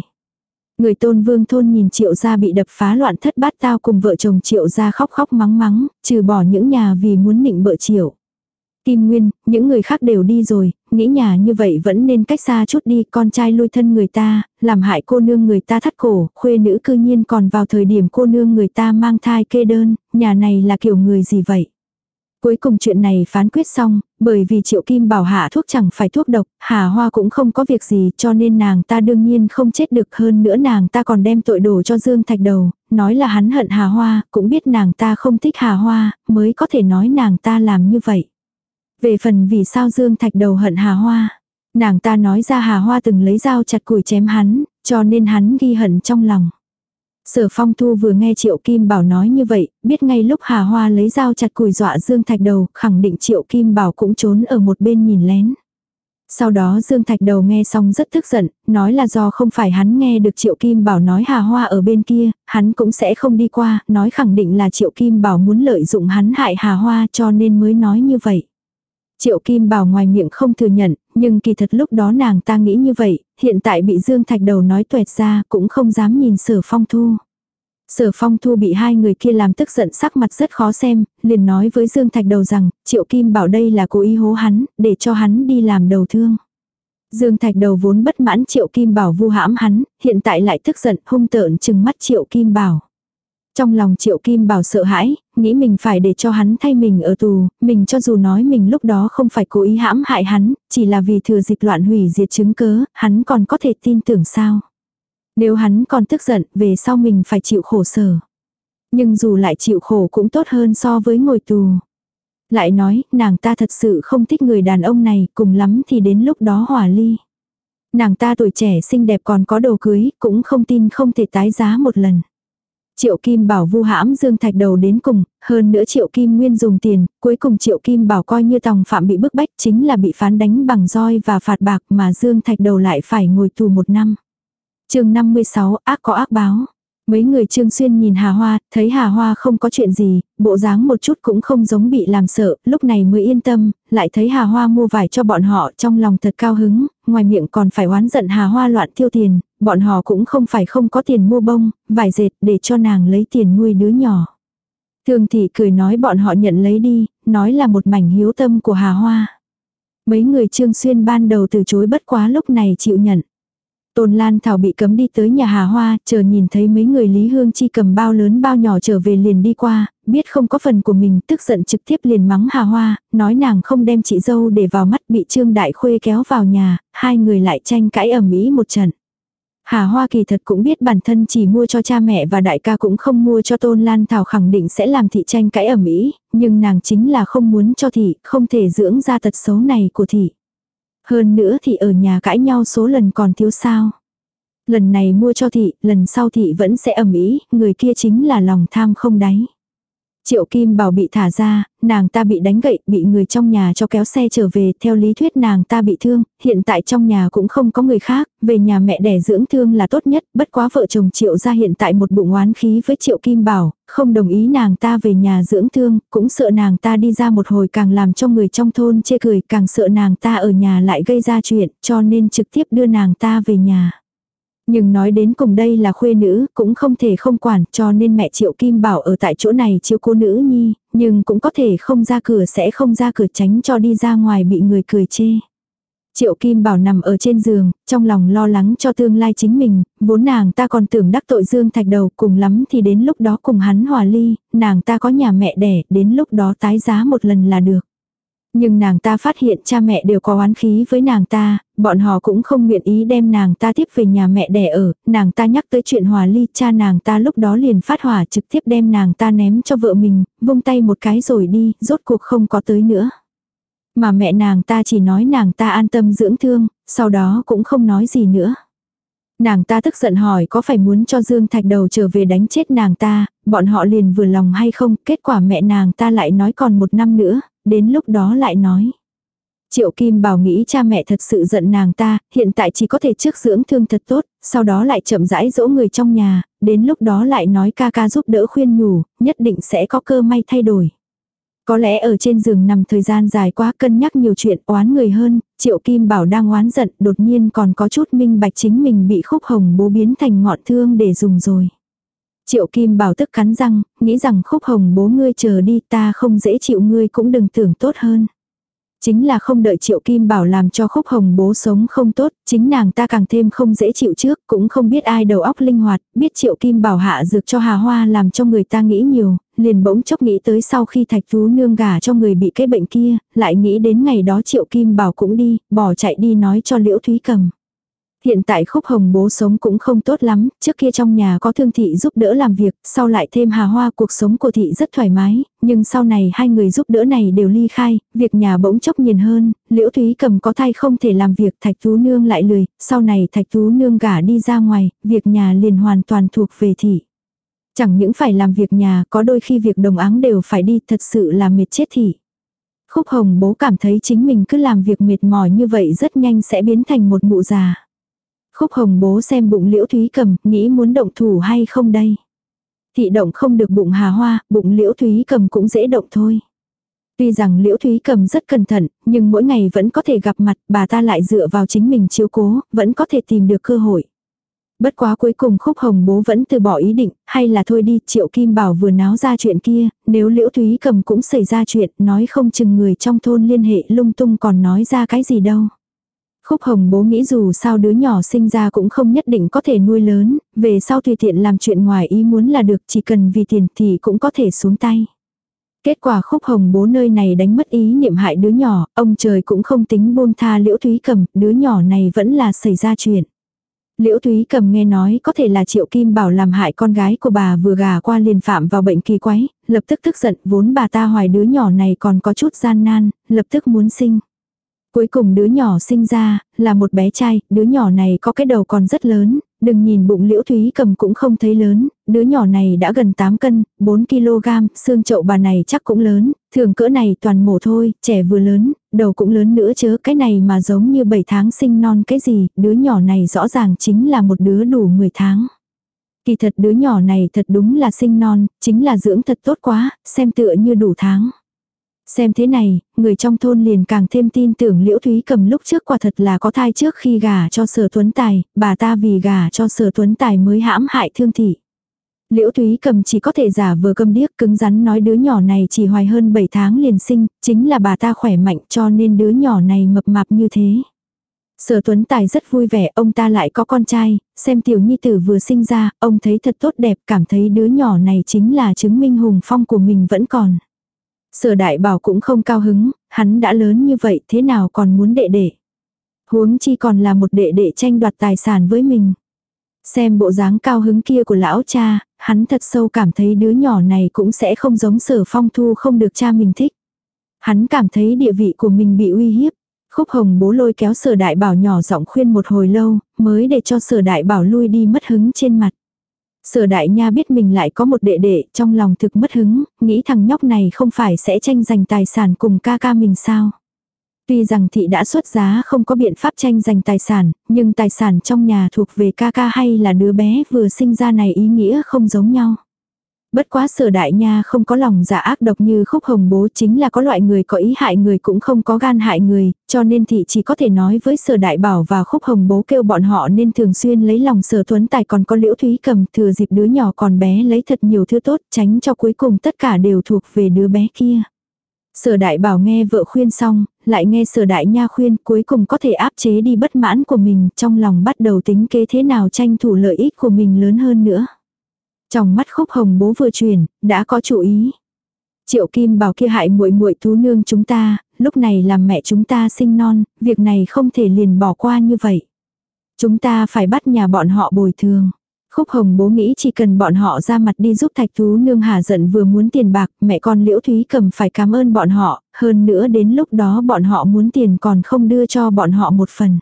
Người tôn vương thôn nhìn triệu gia bị đập phá loạn thất bát tao cùng vợ chồng triệu gia khóc khóc mắng mắng, trừ bỏ những nhà vì muốn nịnh bợ triệu. Kim Nguyên, những người khác đều đi rồi, nghĩ nhà như vậy vẫn nên cách xa chút đi, con trai lui thân người ta, làm hại cô nương người ta thắt cổ, khuê nữ cư nhiên còn vào thời điểm cô nương người ta mang thai kê đơn, nhà này là kiểu người gì vậy? Cuối cùng chuyện này phán quyết xong, bởi vì triệu kim bảo hạ thuốc chẳng phải thuốc độc, hà hoa cũng không có việc gì cho nên nàng ta đương nhiên không chết được hơn nữa nàng ta còn đem tội đổ cho Dương Thạch đầu, nói là hắn hận hà hoa, cũng biết nàng ta không thích hà hoa, mới có thể nói nàng ta làm như vậy. Về phần vì sao Dương Thạch đầu hận Hà Hoa. Nàng ta nói ra Hà Hoa từng lấy dao chặt củi chém hắn, cho nên hắn ghi hận trong lòng. Sở phong thu vừa nghe Triệu Kim Bảo nói như vậy, biết ngay lúc Hà Hoa lấy dao chặt củi dọa Dương Thạch đầu, khẳng định Triệu Kim Bảo cũng trốn ở một bên nhìn lén. Sau đó Dương Thạch đầu nghe xong rất tức giận, nói là do không phải hắn nghe được Triệu Kim Bảo nói Hà Hoa ở bên kia, hắn cũng sẽ không đi qua, nói khẳng định là Triệu Kim Bảo muốn lợi dụng hắn hại Hà Hoa cho nên mới nói như vậy. Triệu Kim Bảo ngoài miệng không thừa nhận, nhưng kỳ thật lúc đó nàng ta nghĩ như vậy, hiện tại bị Dương Thạch Đầu nói tuệt ra cũng không dám nhìn sở phong thu. Sở phong thu bị hai người kia làm tức giận sắc mặt rất khó xem, liền nói với Dương Thạch Đầu rằng, Triệu Kim Bảo đây là cố ý hố hắn, để cho hắn đi làm đầu thương. Dương Thạch Đầu vốn bất mãn Triệu Kim Bảo vu hãm hắn, hiện tại lại tức giận hung tợn chừng mắt Triệu Kim Bảo. Trong lòng Triệu Kim Bảo sợ hãi, nghĩ mình phải để cho hắn thay mình ở tù, mình cho dù nói mình lúc đó không phải cố ý hãm hại hắn, chỉ là vì thừa dịp loạn hủy diệt chứng cớ, hắn còn có thể tin tưởng sao. Nếu hắn còn tức giận, về sau mình phải chịu khổ sở. Nhưng dù lại chịu khổ cũng tốt hơn so với ngồi tù. Lại nói, nàng ta thật sự không thích người đàn ông này, cùng lắm thì đến lúc đó hòa ly. Nàng ta tuổi trẻ xinh đẹp còn có đồ cưới, cũng không tin không thể tái giá một lần. Triệu Kim Bảo vu hãm Dương Thạch đầu đến cùng, hơn nữa Triệu Kim Nguyên dùng tiền, cuối cùng Triệu Kim Bảo coi như tòng phạm bị bức bách chính là bị phán đánh bằng roi và phạt bạc mà Dương Thạch đầu lại phải ngồi tù một năm. chương 56 ác có ác báo. Mấy người Trương Xuyên nhìn Hà Hoa, thấy Hà Hoa không có chuyện gì, bộ dáng một chút cũng không giống bị làm sợ, lúc này mới yên tâm, lại thấy Hà Hoa mua vải cho bọn họ trong lòng thật cao hứng, ngoài miệng còn phải oán giận Hà Hoa loạn tiêu tiền, bọn họ cũng không phải không có tiền mua bông, vải dệt để cho nàng lấy tiền nuôi đứa nhỏ. Thường thị cười nói bọn họ nhận lấy đi, nói là một mảnh hiếu tâm của Hà Hoa. Mấy người Trương Xuyên ban đầu từ chối bất quá lúc này chịu nhận. Tôn Lan Thảo bị cấm đi tới nhà Hà Hoa, chờ nhìn thấy mấy người Lý Hương Chi cầm bao lớn bao nhỏ trở về liền đi qua, biết không có phần của mình, tức giận trực tiếp liền mắng Hà Hoa, nói nàng không đem chị dâu để vào mắt bị Trương Đại Khuê kéo vào nhà, hai người lại tranh cãi ầm ĩ một trận. Hà Hoa kỳ thật cũng biết bản thân chỉ mua cho cha mẹ và đại ca cũng không mua cho Tôn Lan Thảo khẳng định sẽ làm thị tranh cãi ầm ĩ, nhưng nàng chính là không muốn cho thị, không thể dưỡng ra tật xấu này của thị. Hơn nữa thì ở nhà cãi nhau số lần còn thiếu sao. Lần này mua cho thị, lần sau thị vẫn sẽ ẩm ý, người kia chính là lòng tham không đáy. Triệu Kim Bảo bị thả ra, nàng ta bị đánh gậy, bị người trong nhà cho kéo xe trở về, theo lý thuyết nàng ta bị thương, hiện tại trong nhà cũng không có người khác, về nhà mẹ đẻ dưỡng thương là tốt nhất, bất quá vợ chồng Triệu ra hiện tại một bụng oán khí với Triệu Kim Bảo, không đồng ý nàng ta về nhà dưỡng thương, cũng sợ nàng ta đi ra một hồi càng làm cho người trong thôn chê cười, càng sợ nàng ta ở nhà lại gây ra chuyện, cho nên trực tiếp đưa nàng ta về nhà. Nhưng nói đến cùng đây là khuê nữ, cũng không thể không quản, cho nên mẹ Triệu Kim Bảo ở tại chỗ này chiếu cô nữ nhi, nhưng cũng có thể không ra cửa sẽ không ra cửa tránh cho đi ra ngoài bị người cười chê. Triệu Kim Bảo nằm ở trên giường, trong lòng lo lắng cho tương lai chính mình, vốn nàng ta còn tưởng đắc tội Dương Thạch đầu cùng lắm thì đến lúc đó cùng hắn hòa ly, nàng ta có nhà mẹ đẻ, đến lúc đó tái giá một lần là được. Nhưng nàng ta phát hiện cha mẹ đều có oán khí với nàng ta, bọn họ cũng không nguyện ý đem nàng ta tiếp về nhà mẹ đẻ ở, nàng ta nhắc tới chuyện hòa ly, cha nàng ta lúc đó liền phát hỏa trực tiếp đem nàng ta ném cho vợ mình, vung tay một cái rồi đi, rốt cuộc không có tới nữa. Mà mẹ nàng ta chỉ nói nàng ta an tâm dưỡng thương, sau đó cũng không nói gì nữa. Nàng ta tức giận hỏi có phải muốn cho Dương Thạch đầu trở về đánh chết nàng ta, bọn họ liền vừa lòng hay không, kết quả mẹ nàng ta lại nói còn một năm nữa, đến lúc đó lại nói. Triệu Kim Bảo nghĩ cha mẹ thật sự giận nàng ta, hiện tại chỉ có thể trước dưỡng thương thật tốt, sau đó lại chậm rãi dỗ người trong nhà, đến lúc đó lại nói ca ca giúp đỡ khuyên nhủ, nhất định sẽ có cơ may thay đổi. Có lẽ ở trên giường nằm thời gian dài quá cân nhắc nhiều chuyện oán người hơn, Triệu Kim Bảo đang oán giận đột nhiên còn có chút minh bạch chính mình bị khúc hồng bố biến thành ngọn thương để dùng rồi. Triệu Kim Bảo tức cắn răng, nghĩ rằng khúc hồng bố ngươi chờ đi ta không dễ chịu ngươi cũng đừng tưởng tốt hơn. Chính là không đợi Triệu Kim Bảo làm cho khúc hồng bố sống không tốt, chính nàng ta càng thêm không dễ chịu trước, cũng không biết ai đầu óc linh hoạt, biết Triệu Kim Bảo hạ dược cho Hà Hoa làm cho người ta nghĩ nhiều, liền bỗng chốc nghĩ tới sau khi thạch thú nương gả cho người bị cái bệnh kia, lại nghĩ đến ngày đó Triệu Kim Bảo cũng đi, bỏ chạy đi nói cho Liễu Thúy Cầm. Hiện tại khúc hồng bố sống cũng không tốt lắm, trước kia trong nhà có thương thị giúp đỡ làm việc, sau lại thêm hà hoa cuộc sống của thị rất thoải mái, nhưng sau này hai người giúp đỡ này đều ly khai, việc nhà bỗng chốc nhìn hơn, liễu thúy cầm có thai không thể làm việc thạch tú nương lại lười, sau này thạch tú nương gả đi ra ngoài, việc nhà liền hoàn toàn thuộc về thị. Chẳng những phải làm việc nhà, có đôi khi việc đồng áng đều phải đi, thật sự là mệt chết thị. Khúc hồng bố cảm thấy chính mình cứ làm việc mệt mỏi như vậy rất nhanh sẽ biến thành một mụ già. Khúc hồng bố xem bụng liễu thúy cầm, nghĩ muốn động thủ hay không đây. Thị động không được bụng hà hoa, bụng liễu thúy cầm cũng dễ động thôi. Tuy rằng liễu thúy cầm rất cẩn thận, nhưng mỗi ngày vẫn có thể gặp mặt, bà ta lại dựa vào chính mình chiếu cố, vẫn có thể tìm được cơ hội. Bất quá cuối cùng khúc hồng bố vẫn từ bỏ ý định, hay là thôi đi, triệu kim bảo vừa náo ra chuyện kia, nếu liễu thúy cầm cũng xảy ra chuyện, nói không chừng người trong thôn liên hệ lung tung còn nói ra cái gì đâu. Khúc hồng bố nghĩ dù sao đứa nhỏ sinh ra cũng không nhất định có thể nuôi lớn, về sau tùy tiện làm chuyện ngoài ý muốn là được chỉ cần vì tiền thì cũng có thể xuống tay. Kết quả khúc hồng bố nơi này đánh mất ý niệm hại đứa nhỏ, ông trời cũng không tính buông tha liễu thúy cầm, đứa nhỏ này vẫn là xảy ra chuyện. Liễu Thúy cầm nghe nói có thể là Triệu Kim Bảo làm hại con gái của bà vừa gà qua liền phạm vào bệnh kỳ quái, lập tức tức giận vốn bà ta hoài đứa nhỏ này còn có chút gian nan, lập tức muốn sinh. Cuối cùng đứa nhỏ sinh ra, là một bé trai, đứa nhỏ này có cái đầu còn rất lớn, đừng nhìn bụng liễu thúy cầm cũng không thấy lớn, đứa nhỏ này đã gần 8 cân, 4 kg, xương chậu bà này chắc cũng lớn, thường cỡ này toàn mổ thôi, trẻ vừa lớn, đầu cũng lớn nữa chớ cái này mà giống như 7 tháng sinh non cái gì, đứa nhỏ này rõ ràng chính là một đứa đủ 10 tháng. Kỳ thật đứa nhỏ này thật đúng là sinh non, chính là dưỡng thật tốt quá, xem tựa như đủ tháng. Xem thế này, người trong thôn liền càng thêm tin tưởng Liễu Thúy cầm lúc trước quả thật là có thai trước khi gả cho Sở Tuấn Tài, bà ta vì gả cho Sở Tuấn Tài mới hãm hại thương thị. Liễu Thúy cầm chỉ có thể giả vờ câm điếc cứng rắn nói đứa nhỏ này chỉ hoài hơn 7 tháng liền sinh, chính là bà ta khỏe mạnh cho nên đứa nhỏ này mập mạp như thế. Sở Tuấn Tài rất vui vẻ, ông ta lại có con trai, xem tiểu nhi tử vừa sinh ra, ông thấy thật tốt đẹp, cảm thấy đứa nhỏ này chính là chứng minh hùng phong của mình vẫn còn. Sở đại bảo cũng không cao hứng, hắn đã lớn như vậy thế nào còn muốn đệ đệ. Huống chi còn là một đệ đệ tranh đoạt tài sản với mình. Xem bộ dáng cao hứng kia của lão cha, hắn thật sâu cảm thấy đứa nhỏ này cũng sẽ không giống sở phong thu không được cha mình thích. Hắn cảm thấy địa vị của mình bị uy hiếp. Khúc hồng bố lôi kéo sở đại bảo nhỏ giọng khuyên một hồi lâu, mới để cho sở đại bảo lui đi mất hứng trên mặt. Sở đại nha biết mình lại có một đệ đệ, trong lòng thực mất hứng, nghĩ thằng nhóc này không phải sẽ tranh giành tài sản cùng ca ca mình sao. Tuy rằng thị đã xuất giá không có biện pháp tranh giành tài sản, nhưng tài sản trong nhà thuộc về ca ca hay là đứa bé vừa sinh ra này ý nghĩa không giống nhau. Bất quá sở đại nha không có lòng giả dạ ác độc như khúc hồng bố chính là có loại người có ý hại người cũng không có gan hại người, cho nên thị chỉ có thể nói với sở đại bảo và khúc hồng bố kêu bọn họ nên thường xuyên lấy lòng sở tuấn tài còn có liễu thúy cầm thừa dịp đứa nhỏ còn bé lấy thật nhiều thứ tốt tránh cho cuối cùng tất cả đều thuộc về đứa bé kia. Sở đại bảo nghe vợ khuyên xong, lại nghe sở đại nha khuyên cuối cùng có thể áp chế đi bất mãn của mình trong lòng bắt đầu tính kế thế nào tranh thủ lợi ích của mình lớn hơn nữa. Trong mắt khúc hồng bố vừa truyền đã có chủ ý. Triệu Kim bảo kia hại muội muội thú nương chúng ta, lúc này làm mẹ chúng ta sinh non, việc này không thể liền bỏ qua như vậy. Chúng ta phải bắt nhà bọn họ bồi thường. Khúc hồng bố nghĩ chỉ cần bọn họ ra mặt đi giúp thạch thú nương hà giận vừa muốn tiền bạc, mẹ con liễu thúy cầm phải cảm ơn bọn họ, hơn nữa đến lúc đó bọn họ muốn tiền còn không đưa cho bọn họ một phần.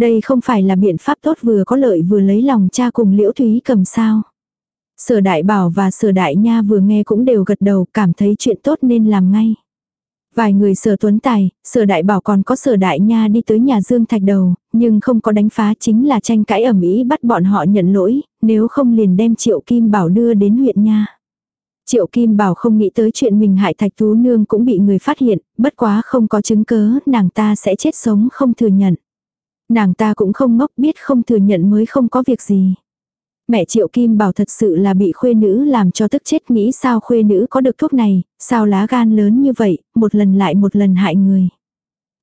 Đây không phải là biện pháp tốt vừa có lợi vừa lấy lòng cha cùng liễu thúy cầm sao. Sở đại bảo và sở đại nha vừa nghe cũng đều gật đầu cảm thấy chuyện tốt nên làm ngay. Vài người sở tuấn tài, sở đại bảo còn có sở đại nha đi tới nhà Dương Thạch đầu, nhưng không có đánh phá chính là tranh cãi ẩm ý bắt bọn họ nhận lỗi, nếu không liền đem triệu kim bảo đưa đến huyện nha. Triệu Kim Bảo không nghĩ tới chuyện mình hại thạch tú nương cũng bị người phát hiện, bất quá không có chứng cớ, nàng ta sẽ chết sống không thừa nhận. Nàng ta cũng không ngốc biết không thừa nhận mới không có việc gì. Mẹ Triệu Kim bảo thật sự là bị khuê nữ làm cho tức chết nghĩ sao khuê nữ có được thuốc này, sao lá gan lớn như vậy, một lần lại một lần hại người.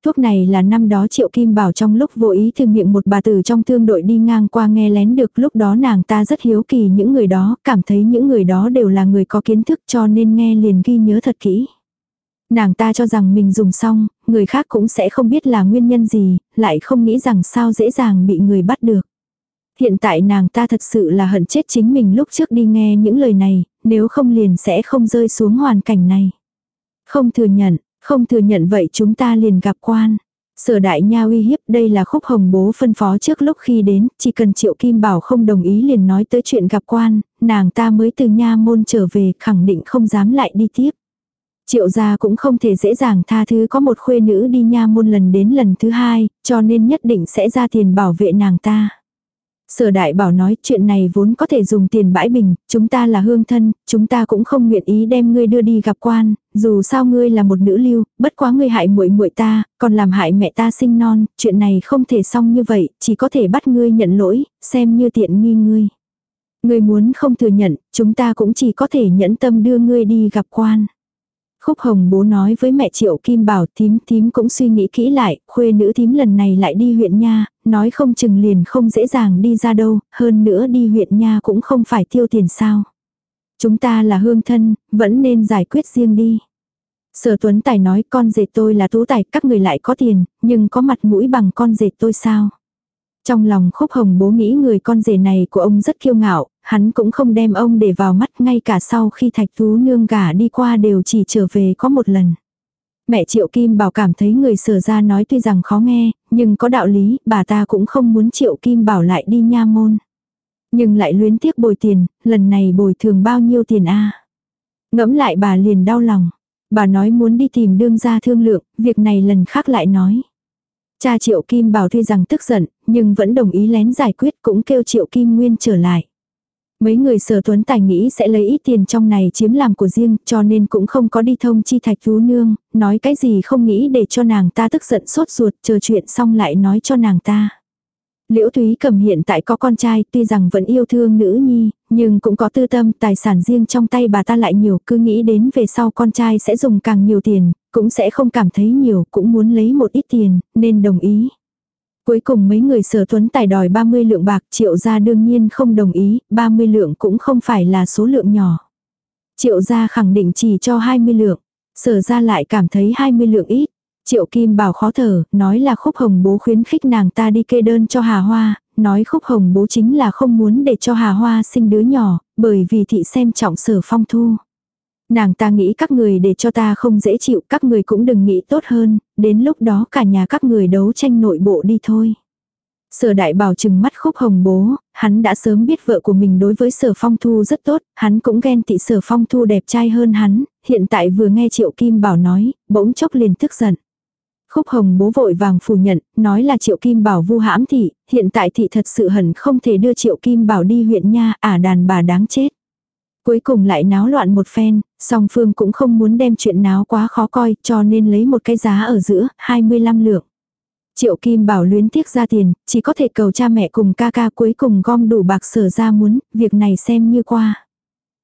Thuốc này là năm đó Triệu Kim Bảo trong lúc vô ý thương miệng một bà tử trong thương đội đi ngang qua nghe lén được lúc đó nàng ta rất hiếu kỳ những người đó, cảm thấy những người đó đều là người có kiến thức cho nên nghe liền ghi nhớ thật kỹ. Nàng ta cho rằng mình dùng xong, người khác cũng sẽ không biết là nguyên nhân gì, lại không nghĩ rằng sao dễ dàng bị người bắt được. Hiện tại nàng ta thật sự là hận chết chính mình lúc trước đi nghe những lời này, nếu không liền sẽ không rơi xuống hoàn cảnh này. Không thừa nhận, không thừa nhận vậy chúng ta liền gặp quan. Sở đại nha uy hiếp đây là khúc hồng bố phân phó trước lúc khi đến, chỉ cần triệu kim bảo không đồng ý liền nói tới chuyện gặp quan, nàng ta mới từ nha môn trở về khẳng định không dám lại đi tiếp. Triệu gia cũng không thể dễ dàng tha thứ có một khuê nữ đi nha môn lần đến lần thứ hai, cho nên nhất định sẽ ra tiền bảo vệ nàng ta. Sở đại bảo nói chuyện này vốn có thể dùng tiền bãi bình, chúng ta là hương thân, chúng ta cũng không nguyện ý đem ngươi đưa đi gặp quan, dù sao ngươi là một nữ lưu, bất quá ngươi hại muội muội ta, còn làm hại mẹ ta sinh non, chuyện này không thể xong như vậy, chỉ có thể bắt ngươi nhận lỗi, xem như tiện nghi ngươi. Ngươi muốn không thừa nhận, chúng ta cũng chỉ có thể nhẫn tâm đưa ngươi đi gặp quan. Khúc Hồng bố nói với mẹ Triệu Kim Bảo thím thím cũng suy nghĩ kỹ lại, khuê nữ thím lần này lại đi huyện nha, nói không chừng liền không dễ dàng đi ra đâu, hơn nữa đi huyện nha cũng không phải tiêu tiền sao. Chúng ta là hương thân, vẫn nên giải quyết riêng đi. Sở Tuấn Tài nói con dệt tôi là tú tài, các người lại có tiền, nhưng có mặt mũi bằng con dệt tôi sao. Trong lòng khúc hồng bố nghĩ người con rể này của ông rất kiêu ngạo, hắn cũng không đem ông để vào mắt ngay cả sau khi thạch thú nương gả đi qua đều chỉ trở về có một lần. Mẹ Triệu Kim Bảo cảm thấy người sở ra nói tuy rằng khó nghe, nhưng có đạo lý, bà ta cũng không muốn Triệu Kim Bảo lại đi nha môn. Nhưng lại luyến tiếc bồi tiền, lần này bồi thường bao nhiêu tiền a Ngẫm lại bà liền đau lòng. Bà nói muốn đi tìm đương gia thương lượng, việc này lần khác lại nói. Cha Triệu Kim Bảo tuy rằng tức giận, nhưng vẫn đồng ý lén giải quyết cũng kêu Triệu Kim Nguyên trở lại. Mấy người sở tuấn tài nghĩ sẽ lấy ít tiền trong này chiếm làm của riêng cho nên cũng không có đi thông chi thạch thú nương, nói cái gì không nghĩ để cho nàng ta tức giận sốt ruột chờ chuyện xong lại nói cho nàng ta. Liễu Thúy cầm hiện tại có con trai tuy rằng vẫn yêu thương nữ nhi, nhưng cũng có tư tâm tài sản riêng trong tay bà ta lại nhiều cứ nghĩ đến về sau con trai sẽ dùng càng nhiều tiền, cũng sẽ không cảm thấy nhiều, cũng muốn lấy một ít tiền, nên đồng ý. Cuối cùng mấy người sở tuấn tài đòi 30 lượng bạc triệu gia đương nhiên không đồng ý, 30 lượng cũng không phải là số lượng nhỏ. Triệu gia khẳng định chỉ cho 20 lượng, sở gia lại cảm thấy 20 lượng ít. Triệu Kim bảo khó thở, nói là khúc hồng bố khuyến khích nàng ta đi kê đơn cho Hà Hoa, nói khúc hồng bố chính là không muốn để cho Hà Hoa sinh đứa nhỏ, bởi vì thị xem trọng sở phong thu. Nàng ta nghĩ các người để cho ta không dễ chịu, các người cũng đừng nghĩ tốt hơn, đến lúc đó cả nhà các người đấu tranh nội bộ đi thôi. Sở đại bảo chừng mắt khúc hồng bố, hắn đã sớm biết vợ của mình đối với sở phong thu rất tốt, hắn cũng ghen tị sở phong thu đẹp trai hơn hắn, hiện tại vừa nghe triệu kim bảo nói, bỗng chốc liền tức giận. Khúc hồng bố vội vàng phủ nhận, nói là triệu kim bảo vu hãm thị, hiện tại thị thật sự hẳn không thể đưa triệu kim bảo đi huyện nha, ả đàn bà đáng chết. Cuối cùng lại náo loạn một phen, song phương cũng không muốn đem chuyện náo quá khó coi cho nên lấy một cái giá ở giữa, 25 lượng. Triệu Kim Bảo luyến tiếc ra tiền, chỉ có thể cầu cha mẹ cùng ca ca cuối cùng gom đủ bạc sở ra muốn, việc này xem như qua.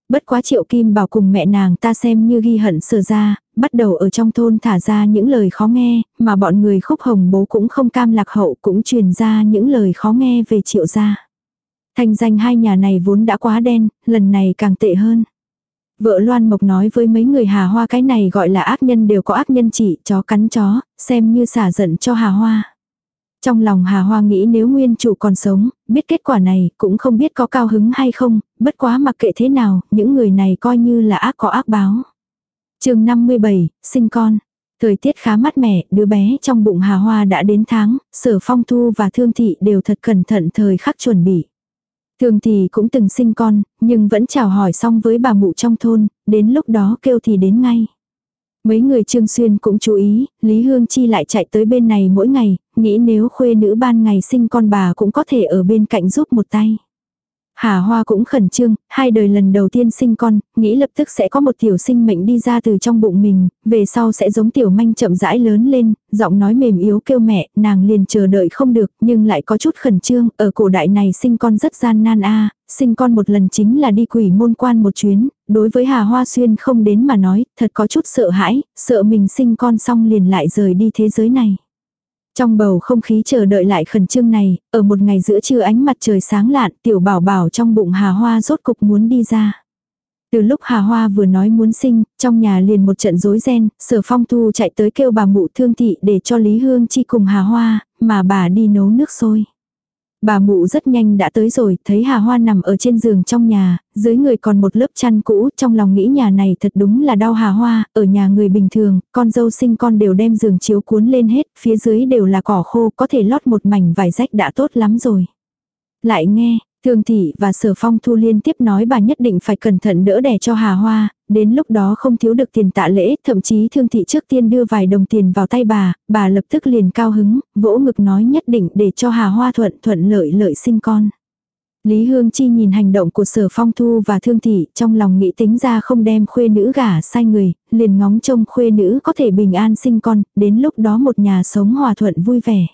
Bất quá Triệu Kim Bảo cùng mẹ nàng ta xem như ghi hận sở ra, bắt đầu ở trong thôn thả ra những lời khó nghe, mà bọn người khúc hồng bố cũng không cam lạc hậu cũng truyền ra những lời khó nghe về Triệu gia. Thành danh hai nhà này vốn đã quá đen, lần này càng tệ hơn. Vợ Loan Mộc nói với mấy người Hà Hoa cái này gọi là ác nhân đều có ác nhân chỉ, chó cắn chó, xem như xả giận cho Hà Hoa. Trong lòng Hà Hoa nghĩ nếu nguyên chủ còn sống, biết kết quả này cũng không biết có cao hứng hay không, bất quá mặc kệ thế nào, những người này coi như là ác có ác báo chương 57, sinh con. Thời tiết khá mát mẻ, đứa bé trong bụng Hà Hoa đã đến tháng, sở phong thu và thương thị đều thật cẩn thận thời khắc chuẩn bị. Thường thì cũng từng sinh con, nhưng vẫn chào hỏi xong với bà mụ trong thôn, đến lúc đó kêu thì đến ngay. Mấy người Trương Xuyên cũng chú ý, Lý Hương Chi lại chạy tới bên này mỗi ngày, nghĩ nếu khuê nữ ban ngày sinh con bà cũng có thể ở bên cạnh giúp một tay. Hà Hoa cũng khẩn trương, hai đời lần đầu tiên sinh con, nghĩ lập tức sẽ có một tiểu sinh mệnh đi ra từ trong bụng mình, về sau sẽ giống tiểu manh chậm rãi lớn lên, giọng nói mềm yếu kêu mẹ, nàng liền chờ đợi không được, nhưng lại có chút khẩn trương, ở cổ đại này sinh con rất gian nan a sinh con một lần chính là đi quỷ môn quan một chuyến, đối với Hà Hoa Xuyên không đến mà nói, thật có chút sợ hãi, sợ mình sinh con xong liền lại rời đi thế giới này. Trong bầu không khí chờ đợi lại khẩn trương này, ở một ngày giữa trưa ánh mặt trời sáng lạn, tiểu bảo bảo trong bụng Hà Hoa rốt cục muốn đi ra. Từ lúc Hà Hoa vừa nói muốn sinh, trong nhà liền một trận rối ren, sở phong thu chạy tới kêu bà mụ thương thị để cho Lý Hương chi cùng Hà Hoa, mà bà đi nấu nước sôi. Bà mụ rất nhanh đã tới rồi, thấy Hà Hoa nằm ở trên giường trong nhà, dưới người còn một lớp chăn cũ, trong lòng nghĩ nhà này thật đúng là đau Hà Hoa, ở nhà người bình thường, con dâu sinh con đều đem giường chiếu cuốn lên hết, phía dưới đều là cỏ khô, có thể lót một mảnh vải rách đã tốt lắm rồi. Lại nghe, Thương thị và sở phong thu liên tiếp nói bà nhất định phải cẩn thận đỡ đẻ cho Hà Hoa, đến lúc đó không thiếu được tiền tạ lễ, thậm chí thương thị trước tiên đưa vài đồng tiền vào tay bà, bà lập tức liền cao hứng, vỗ ngực nói nhất định để cho Hà Hoa thuận thuận lợi lợi sinh con. Lý Hương Chi nhìn hành động của sở phong thu và thương thị trong lòng nghĩ tính ra không đem khuê nữ gả sai người, liền ngóng trông khuê nữ có thể bình an sinh con, đến lúc đó một nhà sống hòa thuận vui vẻ.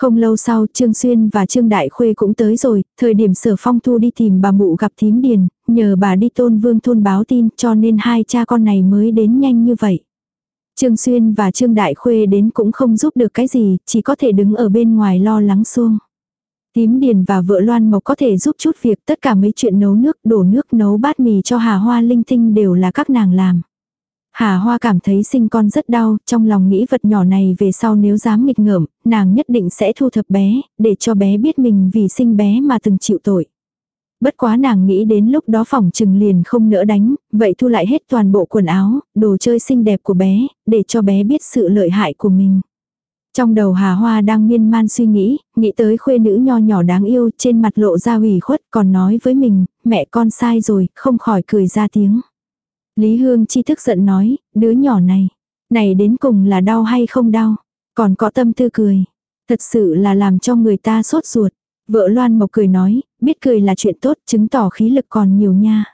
Không lâu sau Trương Xuyên và Trương Đại Khuê cũng tới rồi, thời điểm sở phong thu đi tìm bà mụ gặp thím điền, nhờ bà đi tôn vương thôn báo tin cho nên hai cha con này mới đến nhanh như vậy. Trương Xuyên và Trương Đại Khuê đến cũng không giúp được cái gì, chỉ có thể đứng ở bên ngoài lo lắng xuông. Tím Điền và vợ Loan Mộc có thể giúp chút việc tất cả mấy chuyện nấu nước, đổ nước nấu bát mì cho Hà Hoa linh tinh đều là các nàng làm. Hà Hoa cảm thấy sinh con rất đau, trong lòng nghĩ vật nhỏ này về sau nếu dám nghịch ngợm, nàng nhất định sẽ thu thập bé, để cho bé biết mình vì sinh bé mà từng chịu tội. Bất quá nàng nghĩ đến lúc đó phòng trừng liền không nỡ đánh, vậy thu lại hết toàn bộ quần áo, đồ chơi xinh đẹp của bé, để cho bé biết sự lợi hại của mình. Trong đầu Hà Hoa đang miên man suy nghĩ, nghĩ tới khuê nữ nho nhỏ đáng yêu trên mặt lộ ra ủy khuất còn nói với mình, mẹ con sai rồi, không khỏi cười ra tiếng. Lý Hương chi thức giận nói, đứa nhỏ này, này đến cùng là đau hay không đau, còn có tâm tư cười. Thật sự là làm cho người ta sốt ruột. Vợ Loan Mộc cười nói, biết cười là chuyện tốt, chứng tỏ khí lực còn nhiều nha.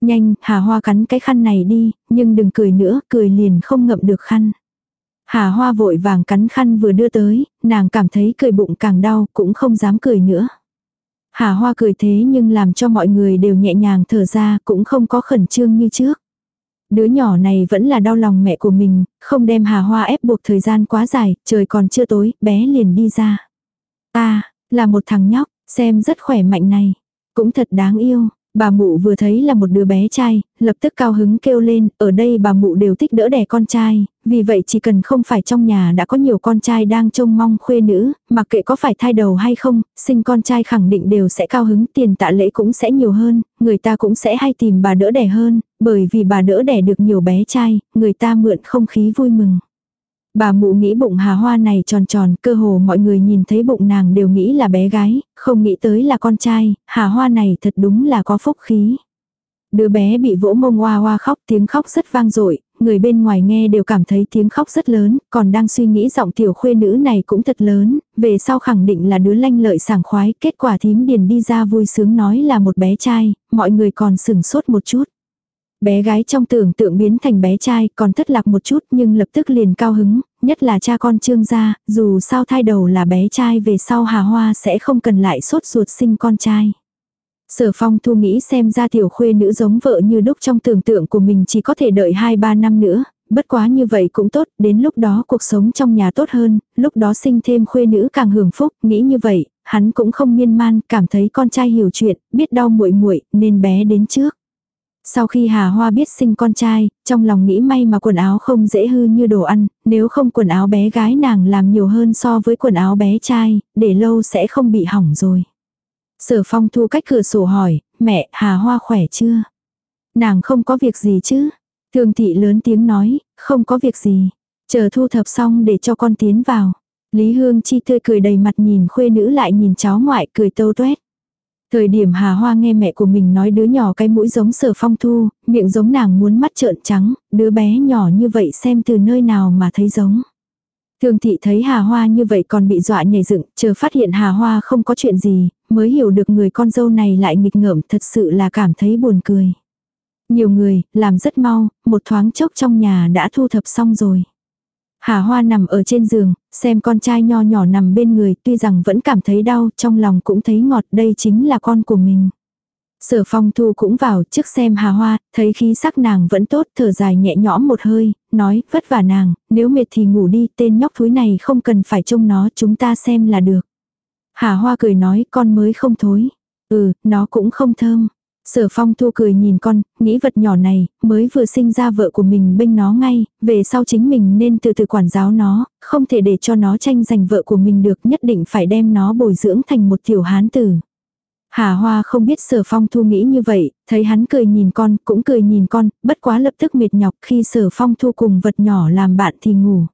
Nhanh, Hà Hoa cắn cái khăn này đi, nhưng đừng cười nữa, cười liền không ngậm được khăn. Hà Hoa vội vàng cắn khăn vừa đưa tới, nàng cảm thấy cười bụng càng đau, cũng không dám cười nữa. Hà Hoa cười thế nhưng làm cho mọi người đều nhẹ nhàng thở ra, cũng không có khẩn trương như trước. Đứa nhỏ này vẫn là đau lòng mẹ của mình, không đem Hà Hoa ép buộc thời gian quá dài, trời còn chưa tối, bé liền đi ra. Ta, là một thằng nhóc, xem rất khỏe mạnh này, cũng thật đáng yêu. Bà mụ vừa thấy là một đứa bé trai, lập tức cao hứng kêu lên, ở đây bà mụ đều thích đỡ đẻ con trai, vì vậy chỉ cần không phải trong nhà đã có nhiều con trai đang trông mong khuê nữ, mặc kệ có phải thai đầu hay không, sinh con trai khẳng định đều sẽ cao hứng, tiền tạ lễ cũng sẽ nhiều hơn, người ta cũng sẽ hay tìm bà đỡ đẻ hơn, bởi vì bà đỡ đẻ được nhiều bé trai, người ta mượn không khí vui mừng. Bà mụ nghĩ bụng hà hoa này tròn tròn, cơ hồ mọi người nhìn thấy bụng nàng đều nghĩ là bé gái, không nghĩ tới là con trai, hà hoa này thật đúng là có phúc khí. Đứa bé bị vỗ mông hoa hoa khóc tiếng khóc rất vang dội người bên ngoài nghe đều cảm thấy tiếng khóc rất lớn, còn đang suy nghĩ giọng tiểu khuê nữ này cũng thật lớn, về sau khẳng định là đứa lanh lợi sảng khoái, kết quả thím điền đi ra vui sướng nói là một bé trai, mọi người còn sừng sốt một chút. Bé gái trong tưởng tượng biến thành bé trai còn thất lạc một chút nhưng lập tức liền cao hứng, nhất là cha con trương gia, dù sao thai đầu là bé trai về sau hà hoa sẽ không cần lại sốt ruột sinh con trai. Sở phong thu nghĩ xem ra tiểu khuê nữ giống vợ như đúc trong tưởng tượng của mình chỉ có thể đợi 2-3 năm nữa, bất quá như vậy cũng tốt, đến lúc đó cuộc sống trong nhà tốt hơn, lúc đó sinh thêm khuê nữ càng hưởng phúc, nghĩ như vậy, hắn cũng không miên man, cảm thấy con trai hiểu chuyện, biết đau muội muội nên bé đến trước. Sau khi Hà Hoa biết sinh con trai, trong lòng nghĩ may mà quần áo không dễ hư như đồ ăn, nếu không quần áo bé gái nàng làm nhiều hơn so với quần áo bé trai, để lâu sẽ không bị hỏng rồi. Sở phong thu cách cửa sổ hỏi, mẹ, Hà Hoa khỏe chưa? Nàng không có việc gì chứ? Thường thị lớn tiếng nói, không có việc gì. Chờ thu thập xong để cho con tiến vào. Lý Hương Chi tươi cười đầy mặt nhìn khuê nữ lại nhìn cháu ngoại cười tâu tuét. Thời điểm Hà Hoa nghe mẹ của mình nói đứa nhỏ cái mũi giống sở phong thu, miệng giống nàng muốn mắt trợn trắng, đứa bé nhỏ như vậy xem từ nơi nào mà thấy giống. Thường thị thấy Hà Hoa như vậy còn bị dọa nhảy dựng, chờ phát hiện Hà Hoa không có chuyện gì, mới hiểu được người con dâu này lại nghịch ngợm thật sự là cảm thấy buồn cười. Nhiều người, làm rất mau, một thoáng chốc trong nhà đã thu thập xong rồi. Hà Hoa nằm ở trên giường, xem con trai nho nhỏ nằm bên người tuy rằng vẫn cảm thấy đau, trong lòng cũng thấy ngọt đây chính là con của mình. Sở phong thu cũng vào trước xem hà hoa, thấy khí sắc nàng vẫn tốt, thở dài nhẹ nhõm một hơi, nói, vất vả nàng, nếu mệt thì ngủ đi, tên nhóc thúi này không cần phải trông nó, chúng ta xem là được. Hà hoa cười nói, con mới không thối. Ừ, nó cũng không thơm. Sở phong thu cười nhìn con, nghĩ vật nhỏ này, mới vừa sinh ra vợ của mình bênh nó ngay, về sau chính mình nên từ từ quản giáo nó, không thể để cho nó tranh giành vợ của mình được, nhất định phải đem nó bồi dưỡng thành một tiểu hán tử. Hà Hoa không biết sở phong thu nghĩ như vậy, thấy hắn cười nhìn con, cũng cười nhìn con, bất quá lập tức mệt nhọc khi sở phong thu cùng vật nhỏ làm bạn thì ngủ.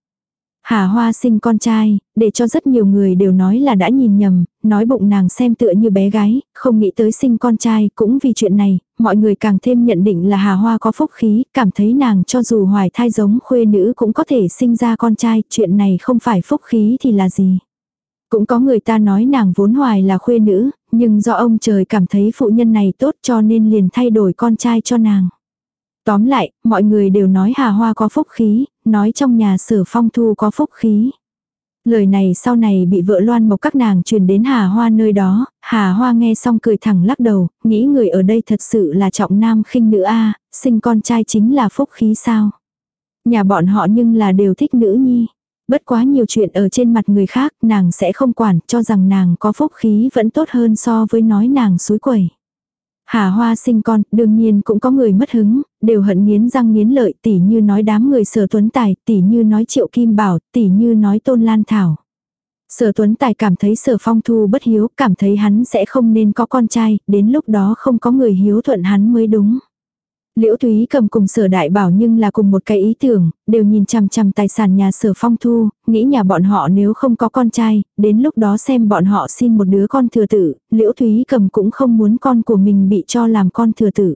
Hà Hoa sinh con trai, để cho rất nhiều người đều nói là đã nhìn nhầm, nói bụng nàng xem tựa như bé gái, không nghĩ tới sinh con trai, cũng vì chuyện này, mọi người càng thêm nhận định là Hà Hoa có phúc khí, cảm thấy nàng cho dù hoài thai giống khuê nữ cũng có thể sinh ra con trai, chuyện này không phải phúc khí thì là gì. Cũng có người ta nói nàng vốn hoài là khuê nữ, nhưng do ông trời cảm thấy phụ nhân này tốt cho nên liền thay đổi con trai cho nàng. Tóm lại, mọi người đều nói Hà Hoa có phúc khí, nói trong nhà sở phong thu có phúc khí. Lời này sau này bị vợ loan mộc các nàng truyền đến Hà Hoa nơi đó, Hà Hoa nghe xong cười thẳng lắc đầu, nghĩ người ở đây thật sự là trọng nam khinh nữ a sinh con trai chính là phúc khí sao. Nhà bọn họ nhưng là đều thích nữ nhi. Bất quá nhiều chuyện ở trên mặt người khác nàng sẽ không quản cho rằng nàng có phúc khí vẫn tốt hơn so với nói nàng suối quẩy. Hà Hoa sinh con, đương nhiên cũng có người mất hứng, đều hận nghiến răng nghiến lợi tỉ như nói đám người sở tuấn tài, tỉ như nói triệu kim bảo, tỉ như nói tôn lan thảo. Sở tuấn tài cảm thấy sở phong thu bất hiếu, cảm thấy hắn sẽ không nên có con trai, đến lúc đó không có người hiếu thuận hắn mới đúng. Liễu Thúy cầm cùng sở đại bảo nhưng là cùng một cái ý tưởng, đều nhìn chằm chằm tài sản nhà sở phong thu, nghĩ nhà bọn họ nếu không có con trai, đến lúc đó xem bọn họ xin một đứa con thừa tử, Liễu Thúy cầm cũng không muốn con của mình bị cho làm con thừa tử.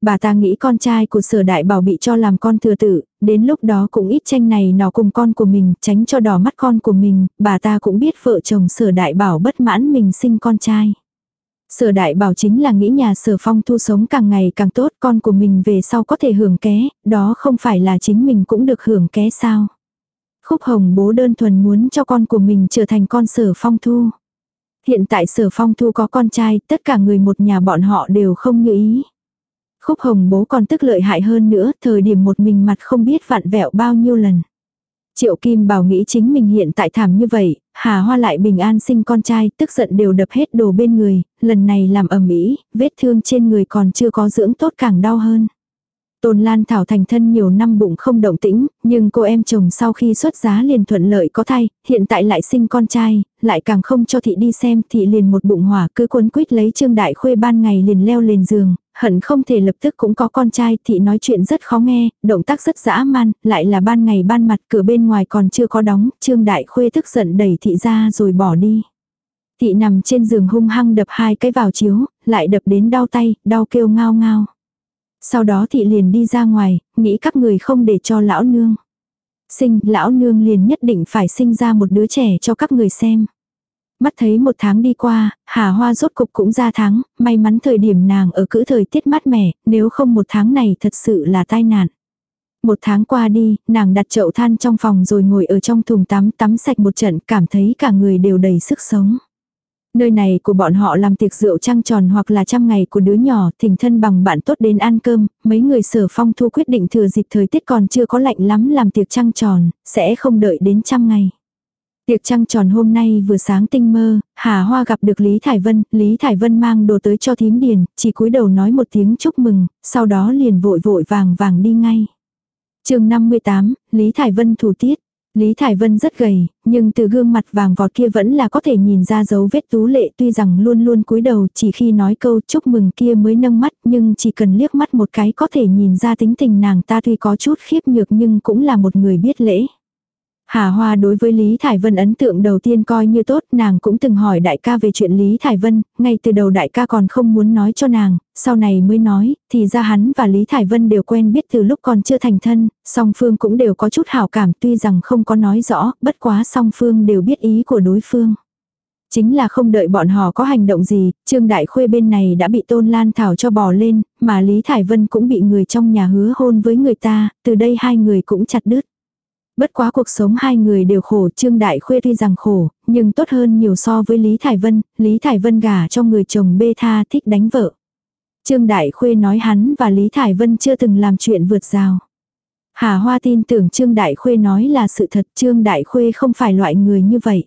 Bà ta nghĩ con trai của sở đại bảo bị cho làm con thừa tử, đến lúc đó cũng ít tranh này nó cùng con của mình, tránh cho đỏ mắt con của mình, bà ta cũng biết vợ chồng sở đại bảo bất mãn mình sinh con trai. Sở đại bảo chính là nghĩ nhà sở phong thu sống càng ngày càng tốt con của mình về sau có thể hưởng ké, đó không phải là chính mình cũng được hưởng ké sao. Khúc hồng bố đơn thuần muốn cho con của mình trở thành con sở phong thu. Hiện tại sở phong thu có con trai, tất cả người một nhà bọn họ đều không như ý. Khúc hồng bố còn tức lợi hại hơn nữa, thời điểm một mình mặt không biết vặn vẹo bao nhiêu lần. Triệu Kim Bảo nghĩ chính mình hiện tại thảm như vậy, Hà Hoa lại bình an sinh con trai, tức giận đều đập hết đồ bên người, lần này làm ầm ĩ, vết thương trên người còn chưa có dưỡng tốt càng đau hơn. Tôn Lan Thảo thành thân nhiều năm bụng không động tĩnh, nhưng cô em chồng sau khi xuất giá liền thuận lợi có thai, hiện tại lại sinh con trai, lại càng không cho thị đi xem, thị liền một bụng hỏa cứ cuốn quýt lấy Trương Đại Khuê ban ngày liền leo lên giường, hận không thể lập tức cũng có con trai, thị nói chuyện rất khó nghe, động tác rất dã man, lại là ban ngày ban mặt cửa bên ngoài còn chưa có đóng, Trương Đại Khuê tức giận đẩy thị ra rồi bỏ đi. Thị nằm trên giường hung hăng đập hai cái vào chiếu, lại đập đến đau tay, đau kêu ngao ngao. Sau đó thị liền đi ra ngoài, nghĩ các người không để cho lão nương. Sinh, lão nương liền nhất định phải sinh ra một đứa trẻ cho các người xem. Mắt thấy một tháng đi qua, Hà Hoa rốt cục cũng ra tháng, may mắn thời điểm nàng ở cữ thời tiết mát mẻ, nếu không một tháng này thật sự là tai nạn. Một tháng qua đi, nàng đặt chậu than trong phòng rồi ngồi ở trong thùng tắm tắm sạch một trận cảm thấy cả người đều đầy sức sống. Nơi này của bọn họ làm tiệc rượu trăng tròn hoặc là trăm ngày của đứa nhỏ, thỉnh thân bằng bạn tốt đến ăn cơm, mấy người sở phong thu quyết định thừa dịp thời tiết còn chưa có lạnh lắm làm tiệc trăng tròn, sẽ không đợi đến trăm ngày. Tiệc trăng tròn hôm nay vừa sáng tinh mơ, Hà Hoa gặp được Lý Thải Vân, Lý Thải Vân mang đồ tới cho thím điền, chỉ cúi đầu nói một tiếng chúc mừng, sau đó liền vội vội vàng vàng đi ngay. chương 58, Lý Thải Vân thủ tiết. Lý Thải Vân rất gầy, nhưng từ gương mặt vàng vọt kia vẫn là có thể nhìn ra dấu vết tú lệ tuy rằng luôn luôn cúi đầu chỉ khi nói câu chúc mừng kia mới nâng mắt nhưng chỉ cần liếc mắt một cái có thể nhìn ra tính tình nàng ta tuy có chút khiếp nhược nhưng cũng là một người biết lễ. Hà Hoa đối với Lý Thải Vân ấn tượng đầu tiên coi như tốt, nàng cũng từng hỏi đại ca về chuyện Lý Thải Vân, ngay từ đầu đại ca còn không muốn nói cho nàng, sau này mới nói, thì ra hắn và Lý Thải Vân đều quen biết từ lúc còn chưa thành thân, song phương cũng đều có chút hảo cảm tuy rằng không có nói rõ, bất quá song phương đều biết ý của đối phương. Chính là không đợi bọn họ có hành động gì, Trương Đại Khuê bên này đã bị Tôn Lan Thảo cho bò lên, mà Lý Thải Vân cũng bị người trong nhà hứa hôn với người ta, từ đây hai người cũng chặt đứt. Bất quá cuộc sống hai người đều khổ, Trương Đại Khuê tuy rằng khổ, nhưng tốt hơn nhiều so với Lý Thải Vân, Lý Thải Vân gả cho người chồng bê tha thích đánh vợ. Trương Đại Khuê nói hắn và Lý Thải Vân chưa từng làm chuyện vượt rào. Hà Hoa tin tưởng Trương Đại Khuê nói là sự thật, Trương Đại Khuê không phải loại người như vậy.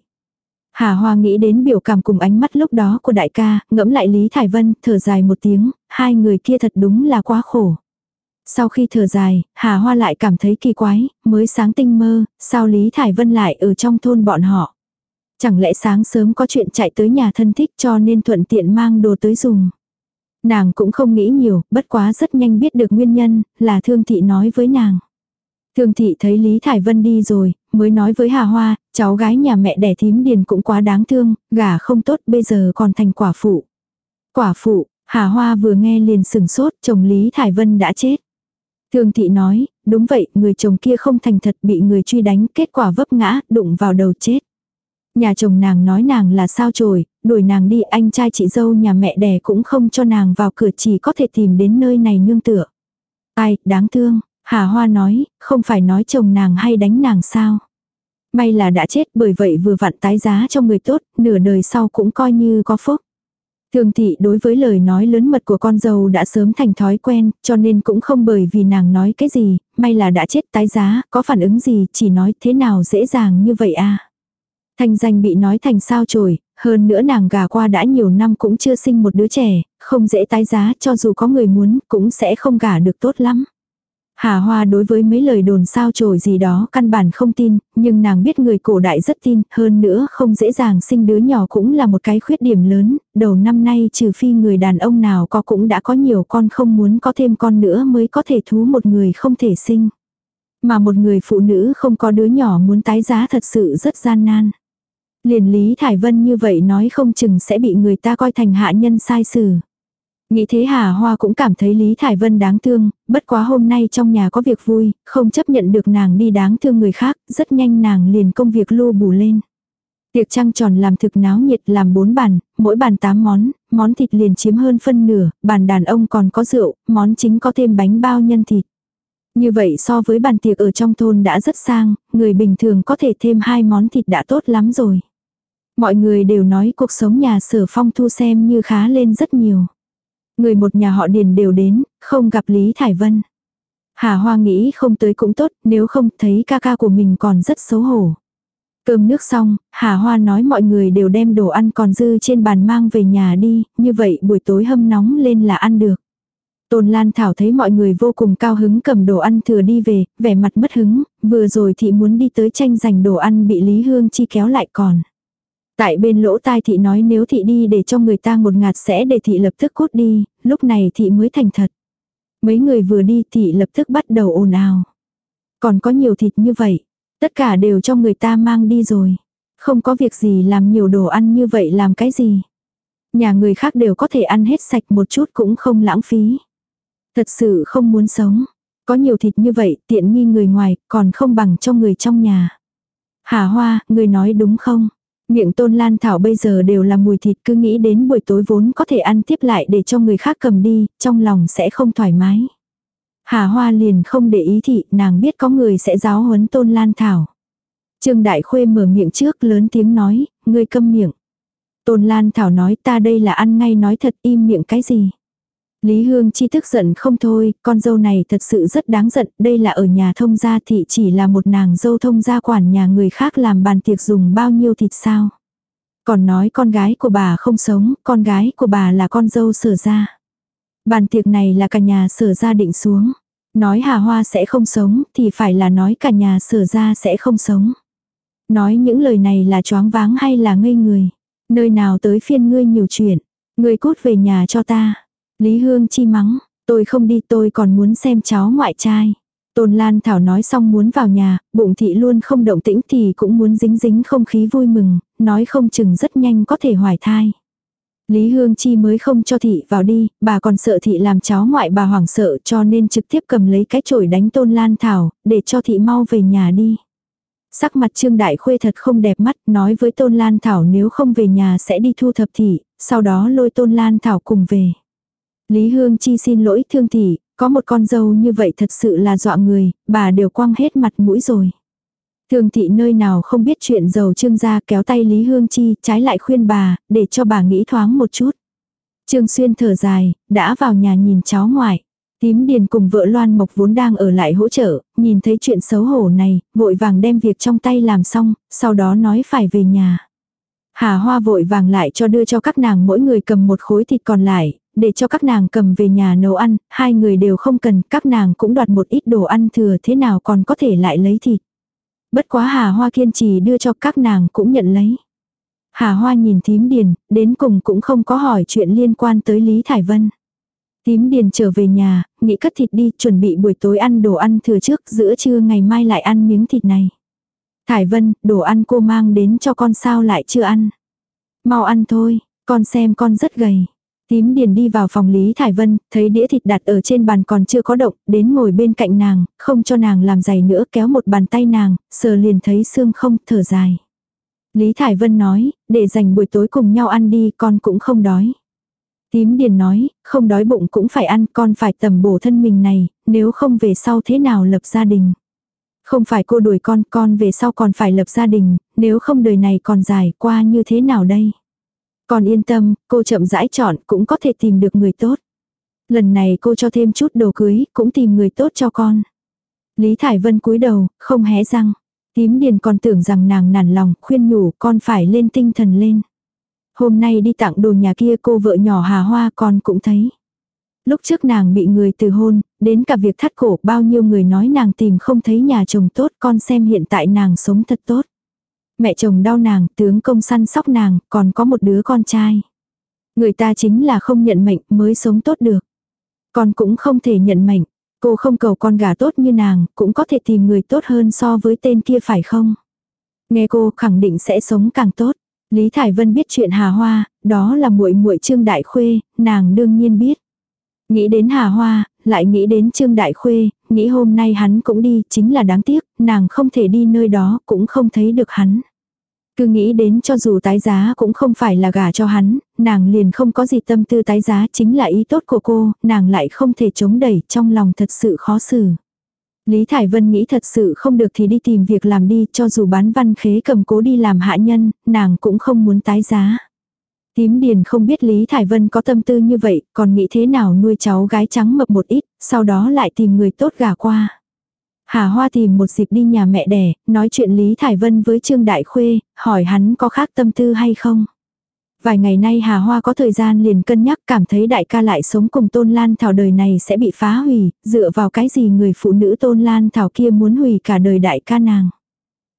Hà Hoa nghĩ đến biểu cảm cùng ánh mắt lúc đó của đại ca, ngẫm lại Lý Thải Vân, thở dài một tiếng, hai người kia thật đúng là quá khổ. Sau khi thở dài, Hà Hoa lại cảm thấy kỳ quái, mới sáng tinh mơ, sao Lý Thải Vân lại ở trong thôn bọn họ. Chẳng lẽ sáng sớm có chuyện chạy tới nhà thân thích cho nên thuận tiện mang đồ tới dùng. Nàng cũng không nghĩ nhiều, bất quá rất nhanh biết được nguyên nhân, là Thương Thị nói với nàng. Thương Thị thấy Lý Thải Vân đi rồi, mới nói với Hà Hoa, cháu gái nhà mẹ đẻ thím điền cũng quá đáng thương, gả không tốt bây giờ còn thành quả phụ. Quả phụ, Hà Hoa vừa nghe liền sừng sốt, chồng Lý Thải Vân đã chết. Thương thị nói, đúng vậy, người chồng kia không thành thật bị người truy đánh, kết quả vấp ngã, đụng vào đầu chết. Nhà chồng nàng nói nàng là sao trồi, đuổi nàng đi, anh trai chị dâu nhà mẹ đẻ cũng không cho nàng vào cửa chỉ có thể tìm đến nơi này nương tựa. Ai, đáng thương, Hà Hoa nói, không phải nói chồng nàng hay đánh nàng sao. May là đã chết bởi vậy vừa vặn tái giá cho người tốt, nửa đời sau cũng coi như có phúc. Thường thị đối với lời nói lớn mật của con dâu đã sớm thành thói quen, cho nên cũng không bởi vì nàng nói cái gì, may là đã chết tái giá, có phản ứng gì, chỉ nói thế nào dễ dàng như vậy à. Thành danh bị nói thành sao trồi, hơn nữa nàng gà qua đã nhiều năm cũng chưa sinh một đứa trẻ, không dễ tái giá cho dù có người muốn cũng sẽ không gả được tốt lắm. Hà Hoa đối với mấy lời đồn sao trổi gì đó căn bản không tin, nhưng nàng biết người cổ đại rất tin, hơn nữa không dễ dàng sinh đứa nhỏ cũng là một cái khuyết điểm lớn, đầu năm nay trừ phi người đàn ông nào có cũng đã có nhiều con không muốn có thêm con nữa mới có thể thú một người không thể sinh. Mà một người phụ nữ không có đứa nhỏ muốn tái giá thật sự rất gian nan. Liền Lý Thải Vân như vậy nói không chừng sẽ bị người ta coi thành hạ nhân sai xử. Nghĩ thế Hà Hoa cũng cảm thấy Lý Thải Vân đáng thương, bất quá hôm nay trong nhà có việc vui, không chấp nhận được nàng đi đáng thương người khác, rất nhanh nàng liền công việc lô bù lên. Tiệc trăng tròn làm thực náo nhiệt làm bốn bàn, mỗi bàn tám món, món thịt liền chiếm hơn phân nửa, bàn đàn ông còn có rượu, món chính có thêm bánh bao nhân thịt. Như vậy so với bàn tiệc ở trong thôn đã rất sang, người bình thường có thể thêm hai món thịt đã tốt lắm rồi. Mọi người đều nói cuộc sống nhà sở phong thu xem như khá lên rất nhiều. Người một nhà họ điền đều đến, không gặp Lý Thải Vân. Hà Hoa nghĩ không tới cũng tốt, nếu không thấy ca ca của mình còn rất xấu hổ. Cơm nước xong, Hà Hoa nói mọi người đều đem đồ ăn còn dư trên bàn mang về nhà đi, như vậy buổi tối hâm nóng lên là ăn được. Tôn Lan Thảo thấy mọi người vô cùng cao hứng cầm đồ ăn thừa đi về, vẻ mặt mất hứng, vừa rồi thị muốn đi tới tranh giành đồ ăn bị Lý Hương Chi kéo lại còn. Tại bên lỗ tai thị nói nếu thị đi để cho người ta một ngạt sẽ để thị lập tức cút đi, lúc này thị mới thành thật. Mấy người vừa đi thị lập tức bắt đầu ồn ào. Còn có nhiều thịt như vậy, tất cả đều cho người ta mang đi rồi. Không có việc gì làm nhiều đồ ăn như vậy làm cái gì. Nhà người khác đều có thể ăn hết sạch một chút cũng không lãng phí. Thật sự không muốn sống. Có nhiều thịt như vậy tiện nghi người ngoài còn không bằng cho người trong nhà. Hà Hoa, người nói đúng không? Miệng tôn lan thảo bây giờ đều là mùi thịt cứ nghĩ đến buổi tối vốn có thể ăn tiếp lại để cho người khác cầm đi, trong lòng sẽ không thoải mái. Hà Hoa liền không để ý thị, nàng biết có người sẽ giáo huấn tôn lan thảo. Trương Đại Khuê mở miệng trước lớn tiếng nói, ngươi câm miệng. Tôn Lan Thảo nói ta đây là ăn ngay nói thật im miệng cái gì. Lý Hương Chi tức giận không thôi, con dâu này thật sự rất đáng giận, đây là ở nhà thông gia thị chỉ là một nàng dâu thông gia quản nhà người khác làm bàn tiệc dùng bao nhiêu thịt sao. Còn nói con gái của bà không sống, con gái của bà là con dâu sở ra. Bàn tiệc này là cả nhà sở ra định xuống. Nói Hà Hoa sẽ không sống thì phải là nói cả nhà sở ra sẽ không sống. Nói những lời này là choáng váng hay là ngây người. Nơi nào tới phiên ngươi nhiều chuyện. Ngươi cút về nhà cho ta. Lý Hương chi mắng. Tôi không đi tôi còn muốn xem cháu ngoại trai. Tôn Lan Thảo nói xong muốn vào nhà, bụng thị luôn không động tĩnh thì cũng muốn dính dính không khí vui mừng, nói không chừng rất nhanh có thể hoài thai. Lý Hương Chi mới không cho thị vào đi, bà còn sợ thị làm cháu ngoại bà hoảng sợ cho nên trực tiếp cầm lấy cái chổi đánh Tôn Lan Thảo, để cho thị mau về nhà đi. Sắc mặt Trương Đại Khuê thật không đẹp mắt, nói với Tôn Lan Thảo nếu không về nhà sẽ đi thu thập thị, sau đó lôi Tôn Lan Thảo cùng về. Lý Hương Chi xin lỗi thương thị, có một con dâu như vậy thật sự là dọa người, bà đều quăng hết mặt mũi rồi. Thương thị nơi nào không biết chuyện giàu trương gia kéo tay Lý Hương Chi trái lại khuyên bà, để cho bà nghĩ thoáng một chút. Trương Xuyên thở dài, đã vào nhà nhìn cháu ngoại. Tím Điền cùng vợ Loan Mộc vốn đang ở lại hỗ trợ, nhìn thấy chuyện xấu hổ này, vội vàng đem việc trong tay làm xong, sau đó nói phải về nhà. Hà Hoa vội vàng lại cho đưa cho các nàng mỗi người cầm một khối thịt còn lại, để cho các nàng cầm về nhà nấu ăn, hai người đều không cần, các nàng cũng đoạt một ít đồ ăn thừa thế nào còn có thể lại lấy thịt. Bất quá Hà Hoa kiên trì đưa cho các nàng cũng nhận lấy. Hà Hoa nhìn thím điền, đến cùng cũng không có hỏi chuyện liên quan tới Lý Thải Vân. Tím điền trở về nhà, nghĩ cất thịt đi, chuẩn bị buổi tối ăn đồ ăn thừa trước, giữa trưa ngày mai lại ăn miếng thịt này. Thải Vân, đồ ăn cô mang đến cho con sao lại chưa ăn. Mau ăn thôi, con xem con rất gầy. Tím Điền đi vào phòng Lý Thải Vân, thấy đĩa thịt đặt ở trên bàn còn chưa có động, đến ngồi bên cạnh nàng, không cho nàng làm giày nữa kéo một bàn tay nàng, sờ liền thấy xương không, thở dài. Lý Thải Vân nói, để dành buổi tối cùng nhau ăn đi, con cũng không đói. Tím Điền nói, không đói bụng cũng phải ăn, con phải tầm bổ thân mình này, nếu không về sau thế nào lập gia đình. Không phải cô đuổi con, con về sau còn phải lập gia đình, nếu không đời này còn dài qua như thế nào đây. Con yên tâm, cô chậm rãi chọn cũng có thể tìm được người tốt. Lần này cô cho thêm chút đồ cưới, cũng tìm người tốt cho con. Lý Thải Vân cúi đầu, không hé răng. Tím Điền còn tưởng rằng nàng nản lòng, khuyên nhủ con phải lên tinh thần lên. Hôm nay đi tặng đồ nhà kia cô vợ nhỏ Hà Hoa con cũng thấy. Lúc trước nàng bị người từ hôn, đến cả việc thắt cổ bao nhiêu người nói nàng tìm không thấy nhà chồng tốt con xem hiện tại nàng sống thật tốt. Mẹ chồng đau nàng, tướng công săn sóc nàng, còn có một đứa con trai. Người ta chính là không nhận mệnh mới sống tốt được. Con cũng không thể nhận mệnh, cô không cầu con gà tốt như nàng, cũng có thể tìm người tốt hơn so với tên kia phải không? Nghe cô khẳng định sẽ sống càng tốt. Lý Thải Vân biết chuyện Hà Hoa, đó là muội muội Trương Đại Khuê, nàng đương nhiên biết. Nghĩ đến Hà Hoa, lại nghĩ đến Trương Đại Khuê, nghĩ hôm nay hắn cũng đi, chính là đáng tiếc, nàng không thể đi nơi đó, cũng không thấy được hắn. Cứ nghĩ đến cho dù tái giá cũng không phải là gả cho hắn, nàng liền không có gì tâm tư tái giá chính là ý tốt của cô, nàng lại không thể chống đẩy trong lòng thật sự khó xử. Lý Thải Vân nghĩ thật sự không được thì đi tìm việc làm đi, cho dù bán văn khế cầm cố đi làm hạ nhân, nàng cũng không muốn tái giá. Tím Điền không biết Lý Thải Vân có tâm tư như vậy, còn nghĩ thế nào nuôi cháu gái trắng mập một ít, sau đó lại tìm người tốt gả qua. Hà Hoa tìm một dịp đi nhà mẹ đẻ, nói chuyện Lý Thải Vân với Trương Đại Khuê, hỏi hắn có khác tâm tư hay không. Vài ngày nay Hà Hoa có thời gian liền cân nhắc cảm thấy đại ca lại sống cùng Tôn Lan Thảo đời này sẽ bị phá hủy, dựa vào cái gì người phụ nữ Tôn Lan Thảo kia muốn hủy cả đời đại ca nàng.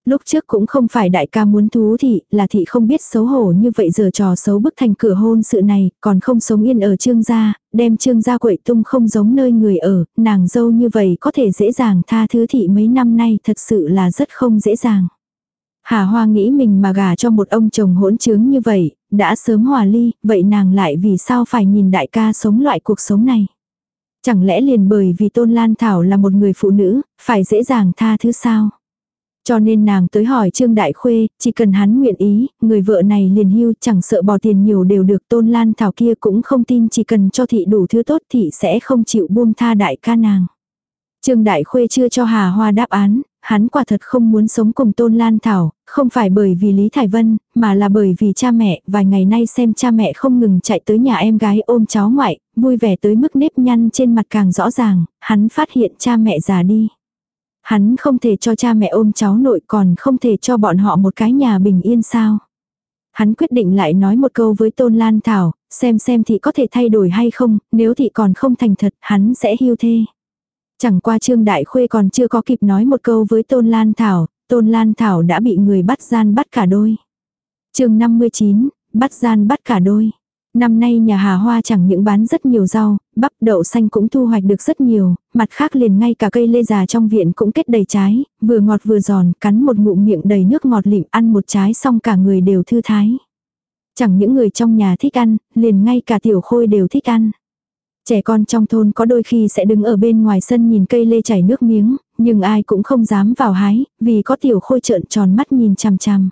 Lúc trước cũng không phải đại ca muốn thú thị, là thị không biết xấu hổ như vậy giờ trò xấu bức thành cửa hôn sự này, còn không sống yên ở trương gia, đem trương gia quậy tung không giống nơi người ở, nàng dâu như vậy có thể dễ dàng tha thứ thị mấy năm nay thật sự là rất không dễ dàng. Hà Hoa nghĩ mình mà gả cho một ông chồng hỗn trướng như vậy, đã sớm hòa ly, vậy nàng lại vì sao phải nhìn đại ca sống loại cuộc sống này. Chẳng lẽ liền bởi vì Tôn Lan Thảo là một người phụ nữ, phải dễ dàng tha thứ sao? Cho nên nàng tới hỏi Trương Đại Khuê, chỉ cần hắn nguyện ý, người vợ này liền hưu chẳng sợ bỏ tiền nhiều đều được Tôn Lan Thảo kia cũng không tin chỉ cần cho thị đủ thứ tốt thị sẽ không chịu buông tha đại ca nàng. Trương Đại Khuê chưa cho Hà Hoa đáp án, hắn quả thật không muốn sống cùng Tôn Lan Thảo, không phải bởi vì Lý Thải Vân, mà là bởi vì cha mẹ, vài ngày nay xem cha mẹ không ngừng chạy tới nhà em gái ôm cháu ngoại, vui vẻ tới mức nếp nhăn trên mặt càng rõ ràng, hắn phát hiện cha mẹ già đi. Hắn không thể cho cha mẹ ôm cháu nội còn không thể cho bọn họ một cái nhà bình yên sao. Hắn quyết định lại nói một câu với Tôn Lan Thảo, xem xem thị có thể thay đổi hay không, nếu thị còn không thành thật, hắn sẽ hưu thê. Chẳng qua Trương Đại Khuê còn chưa có kịp nói một câu với Tôn Lan Thảo, Tôn Lan Thảo đã bị người bắt gian bắt cả đôi. chương 59, bắt gian bắt cả đôi. Năm nay nhà Hà Hoa chẳng những bán rất nhiều rau, bắp đậu xanh cũng thu hoạch được rất nhiều, mặt khác liền ngay cả cây lê già trong viện cũng kết đầy trái, vừa ngọt vừa giòn, cắn một ngụm miệng đầy nước ngọt lịm ăn một trái xong cả người đều thư thái. Chẳng những người trong nhà thích ăn, liền ngay cả tiểu khôi đều thích ăn. Trẻ con trong thôn có đôi khi sẽ đứng ở bên ngoài sân nhìn cây lê chảy nước miếng, nhưng ai cũng không dám vào hái, vì có tiểu khôi trợn tròn mắt nhìn chằm chằm.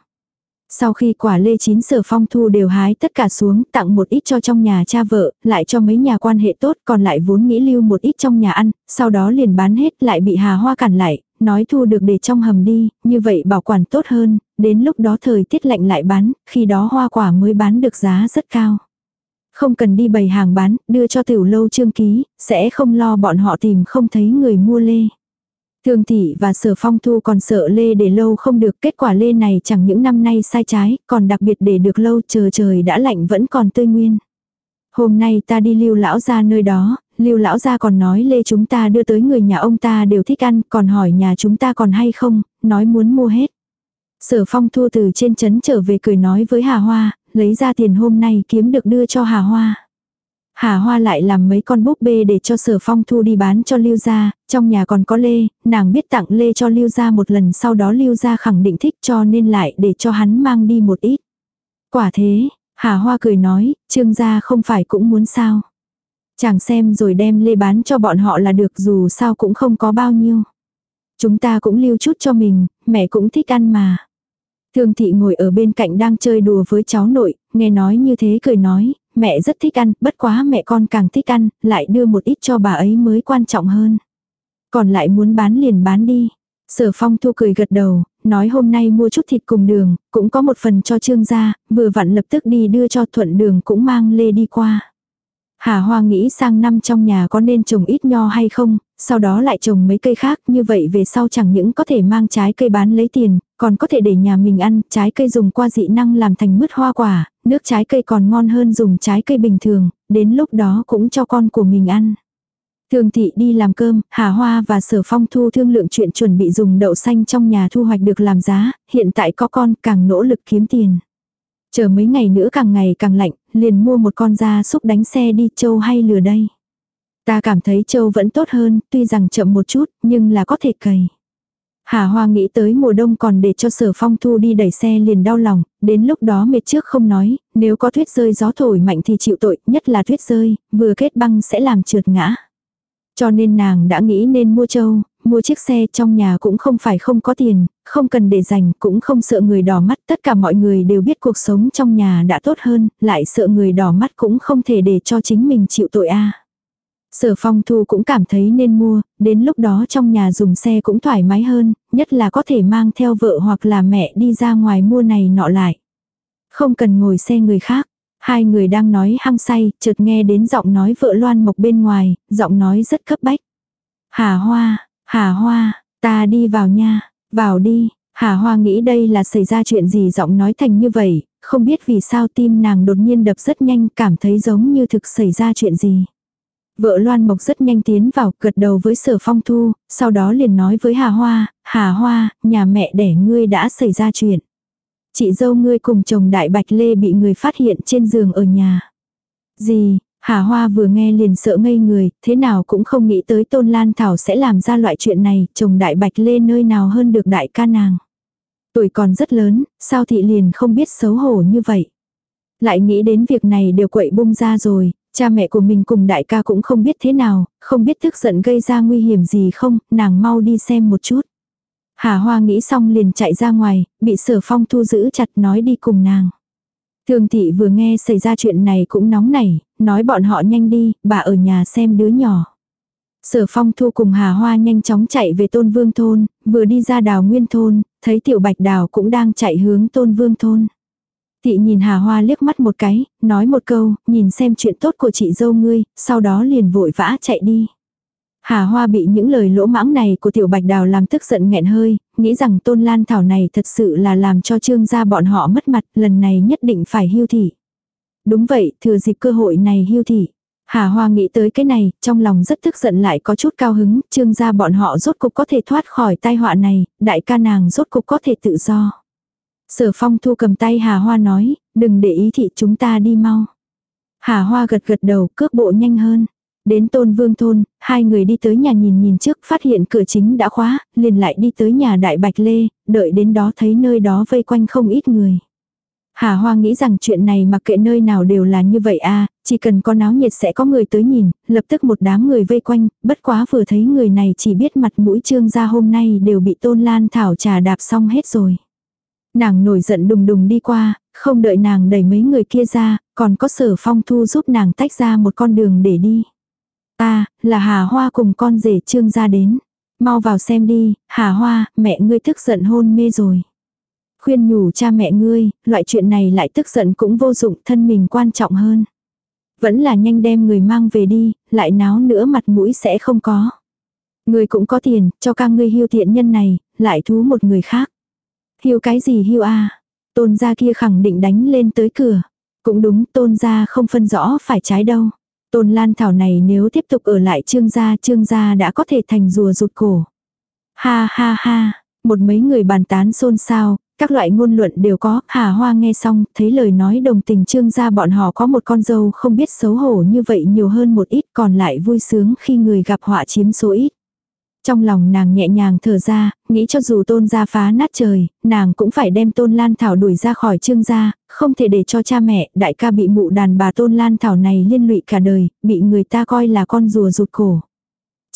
Sau khi quả lê chín sở phong thu đều hái tất cả xuống, tặng một ít cho trong nhà cha vợ, lại cho mấy nhà quan hệ tốt, còn lại vốn nghĩ lưu một ít trong nhà ăn, sau đó liền bán hết lại bị hà hoa cản lại, nói thu được để trong hầm đi, như vậy bảo quản tốt hơn, đến lúc đó thời tiết lạnh lại bán, khi đó hoa quả mới bán được giá rất cao. Không cần đi bày hàng bán, đưa cho tiểu lâu trương ký, sẽ không lo bọn họ tìm không thấy người mua lê thường thị và sở phong thu còn sợ lê để lâu không được kết quả lê này chẳng những năm nay sai trái, còn đặc biệt để được lâu chờ trời đã lạnh vẫn còn tươi nguyên. Hôm nay ta đi lưu lão ra nơi đó, lưu lão ra còn nói lê chúng ta đưa tới người nhà ông ta đều thích ăn, còn hỏi nhà chúng ta còn hay không, nói muốn mua hết. Sở phong thu từ trên chấn trở về cười nói với Hà Hoa, lấy ra tiền hôm nay kiếm được đưa cho Hà Hoa. Hà Hoa lại làm mấy con búp bê để cho sở phong thu đi bán cho Lưu Gia, trong nhà còn có Lê, nàng biết tặng Lê cho Lưu Gia một lần sau đó Lưu Gia khẳng định thích cho nên lại để cho hắn mang đi một ít. Quả thế, Hà Hoa cười nói, Trương Gia không phải cũng muốn sao. Chàng xem rồi đem Lê bán cho bọn họ là được dù sao cũng không có bao nhiêu. Chúng ta cũng lưu chút cho mình, mẹ cũng thích ăn mà. Thương thị ngồi ở bên cạnh đang chơi đùa với cháu nội, nghe nói như thế cười nói, mẹ rất thích ăn, bất quá mẹ con càng thích ăn, lại đưa một ít cho bà ấy mới quan trọng hơn. Còn lại muốn bán liền bán đi. Sở phong thu cười gật đầu, nói hôm nay mua chút thịt cùng đường, cũng có một phần cho trương gia, vừa vặn lập tức đi đưa cho thuận đường cũng mang lê đi qua. Hà Hoa nghĩ sang năm trong nhà có nên trồng ít nho hay không, sau đó lại trồng mấy cây khác, như vậy về sau chẳng những có thể mang trái cây bán lấy tiền, còn có thể để nhà mình ăn, trái cây dùng qua dị năng làm thành mứt hoa quả, nước trái cây còn ngon hơn dùng trái cây bình thường, đến lúc đó cũng cho con của mình ăn. Thường thị đi làm cơm, Hà Hoa và Sở Phong Thu thương lượng chuyện chuẩn bị dùng đậu xanh trong nhà thu hoạch được làm giá, hiện tại có con càng nỗ lực kiếm tiền. Chờ mấy ngày nữa càng ngày càng lạnh, liền mua một con da súc đánh xe đi châu hay lừa đây. Ta cảm thấy châu vẫn tốt hơn, tuy rằng chậm một chút, nhưng là có thể cày. Hà Hoa nghĩ tới mùa đông còn để cho sở phong thu đi đẩy xe liền đau lòng, đến lúc đó mệt trước không nói, nếu có tuyết rơi gió thổi mạnh thì chịu tội, nhất là tuyết rơi, vừa kết băng sẽ làm trượt ngã. Cho nên nàng đã nghĩ nên mua châu, mua chiếc xe trong nhà cũng không phải không có tiền, không cần để dành, cũng không sợ người đỏ mắt, tất cả mọi người đều biết cuộc sống trong nhà đã tốt hơn, lại sợ người đỏ mắt cũng không thể để cho chính mình chịu tội a. Sở phong thu cũng cảm thấy nên mua, đến lúc đó trong nhà dùng xe cũng thoải mái hơn, nhất là có thể mang theo vợ hoặc là mẹ đi ra ngoài mua này nọ lại. Không cần ngồi xe người khác. Hai người đang nói hăng say, chợt nghe đến giọng nói vợ Loan Mộc bên ngoài, giọng nói rất cấp bách. Hà Hoa, Hà Hoa, ta đi vào nha, vào đi. Hà Hoa nghĩ đây là xảy ra chuyện gì giọng nói thành như vậy, không biết vì sao tim nàng đột nhiên đập rất nhanh cảm thấy giống như thực xảy ra chuyện gì. Vợ Loan Mộc rất nhanh tiến vào, gật đầu với sở phong thu, sau đó liền nói với Hà Hoa, Hà Hoa, nhà mẹ đẻ ngươi đã xảy ra chuyện. Chị dâu ngươi cùng chồng Đại Bạch Lê bị người phát hiện trên giường ở nhà. Gì, Hà Hoa vừa nghe liền sợ ngây người, thế nào cũng không nghĩ tới Tôn Lan Thảo sẽ làm ra loại chuyện này, chồng Đại Bạch Lê nơi nào hơn được đại ca nàng. Tuổi còn rất lớn, sao thị liền không biết xấu hổ như vậy. Lại nghĩ đến việc này đều quậy bung ra rồi, cha mẹ của mình cùng đại ca cũng không biết thế nào, không biết tức giận gây ra nguy hiểm gì không, nàng mau đi xem một chút. Hà Hoa nghĩ xong liền chạy ra ngoài, bị sở phong thu giữ chặt nói đi cùng nàng. Thường thị vừa nghe xảy ra chuyện này cũng nóng nảy, nói bọn họ nhanh đi, bà ở nhà xem đứa nhỏ. Sở phong thu cùng Hà Hoa nhanh chóng chạy về tôn vương thôn, vừa đi ra đào nguyên thôn, thấy tiểu bạch đào cũng đang chạy hướng tôn vương thôn. Thị nhìn Hà Hoa liếc mắt một cái, nói một câu, nhìn xem chuyện tốt của chị dâu ngươi, sau đó liền vội vã chạy đi. Hà Hoa bị những lời lỗ mãng này của tiểu bạch đào làm tức giận nghẹn hơi, nghĩ rằng tôn lan thảo này thật sự là làm cho trương gia bọn họ mất mặt, lần này nhất định phải hưu thị. Đúng vậy, thừa dịp cơ hội này hưu thị. Hà Hoa nghĩ tới cái này, trong lòng rất tức giận lại có chút cao hứng, trương gia bọn họ rốt cục có thể thoát khỏi tai họa này, đại ca nàng rốt cục có thể tự do. Sở phong thu cầm tay Hà Hoa nói, đừng để ý thị chúng ta đi mau. Hà Hoa gật gật đầu, cước bộ nhanh hơn. Đến tôn vương thôn, hai người đi tới nhà nhìn nhìn trước, phát hiện cửa chính đã khóa, liền lại đi tới nhà đại bạch lê, đợi đến đó thấy nơi đó vây quanh không ít người. Hà Hoa nghĩ rằng chuyện này mặc kệ nơi nào đều là như vậy à? chỉ cần có náo nhiệt sẽ có người tới nhìn, lập tức một đám người vây quanh, bất quá vừa thấy người này chỉ biết mặt mũi trương gia hôm nay đều bị tôn lan thảo trà đạp xong hết rồi. Nàng nổi giận đùng đùng đi qua, không đợi nàng đẩy mấy người kia ra, còn có sở phong thu giúp nàng tách ra một con đường để đi. Ta, là Hà Hoa cùng con rể trương gia đến. Mau vào xem đi, Hà Hoa, mẹ ngươi tức giận hôn mê rồi. Khuyên nhủ cha mẹ ngươi, loại chuyện này lại tức giận cũng vô dụng, thân mình quan trọng hơn. Vẫn là nhanh đem người mang về đi, lại náo nữa mặt mũi sẽ không có. Ngươi cũng có tiền, cho ca ngươi hiu thiện nhân này, lại thú một người khác. Hiu cái gì hiu a Tôn gia kia khẳng định đánh lên tới cửa. Cũng đúng, tôn gia không phân rõ phải trái đâu. Tôn Lan Thảo này nếu tiếp tục ở lại trương gia, trương gia đã có thể thành rùa rụt cổ. Ha ha ha, một mấy người bàn tán xôn xao, các loại ngôn luận đều có, Hà Hoa nghe xong, thấy lời nói đồng tình trương gia bọn họ có một con dâu không biết xấu hổ như vậy nhiều hơn một ít còn lại vui sướng khi người gặp họa chiếm số ít. Trong lòng nàng nhẹ nhàng thở ra, nghĩ cho dù tôn gia phá nát trời, nàng cũng phải đem tôn lan thảo đuổi ra khỏi trương gia, không thể để cho cha mẹ, đại ca bị mụ đàn bà tôn lan thảo này liên lụy cả đời, bị người ta coi là con rùa rụt cổ.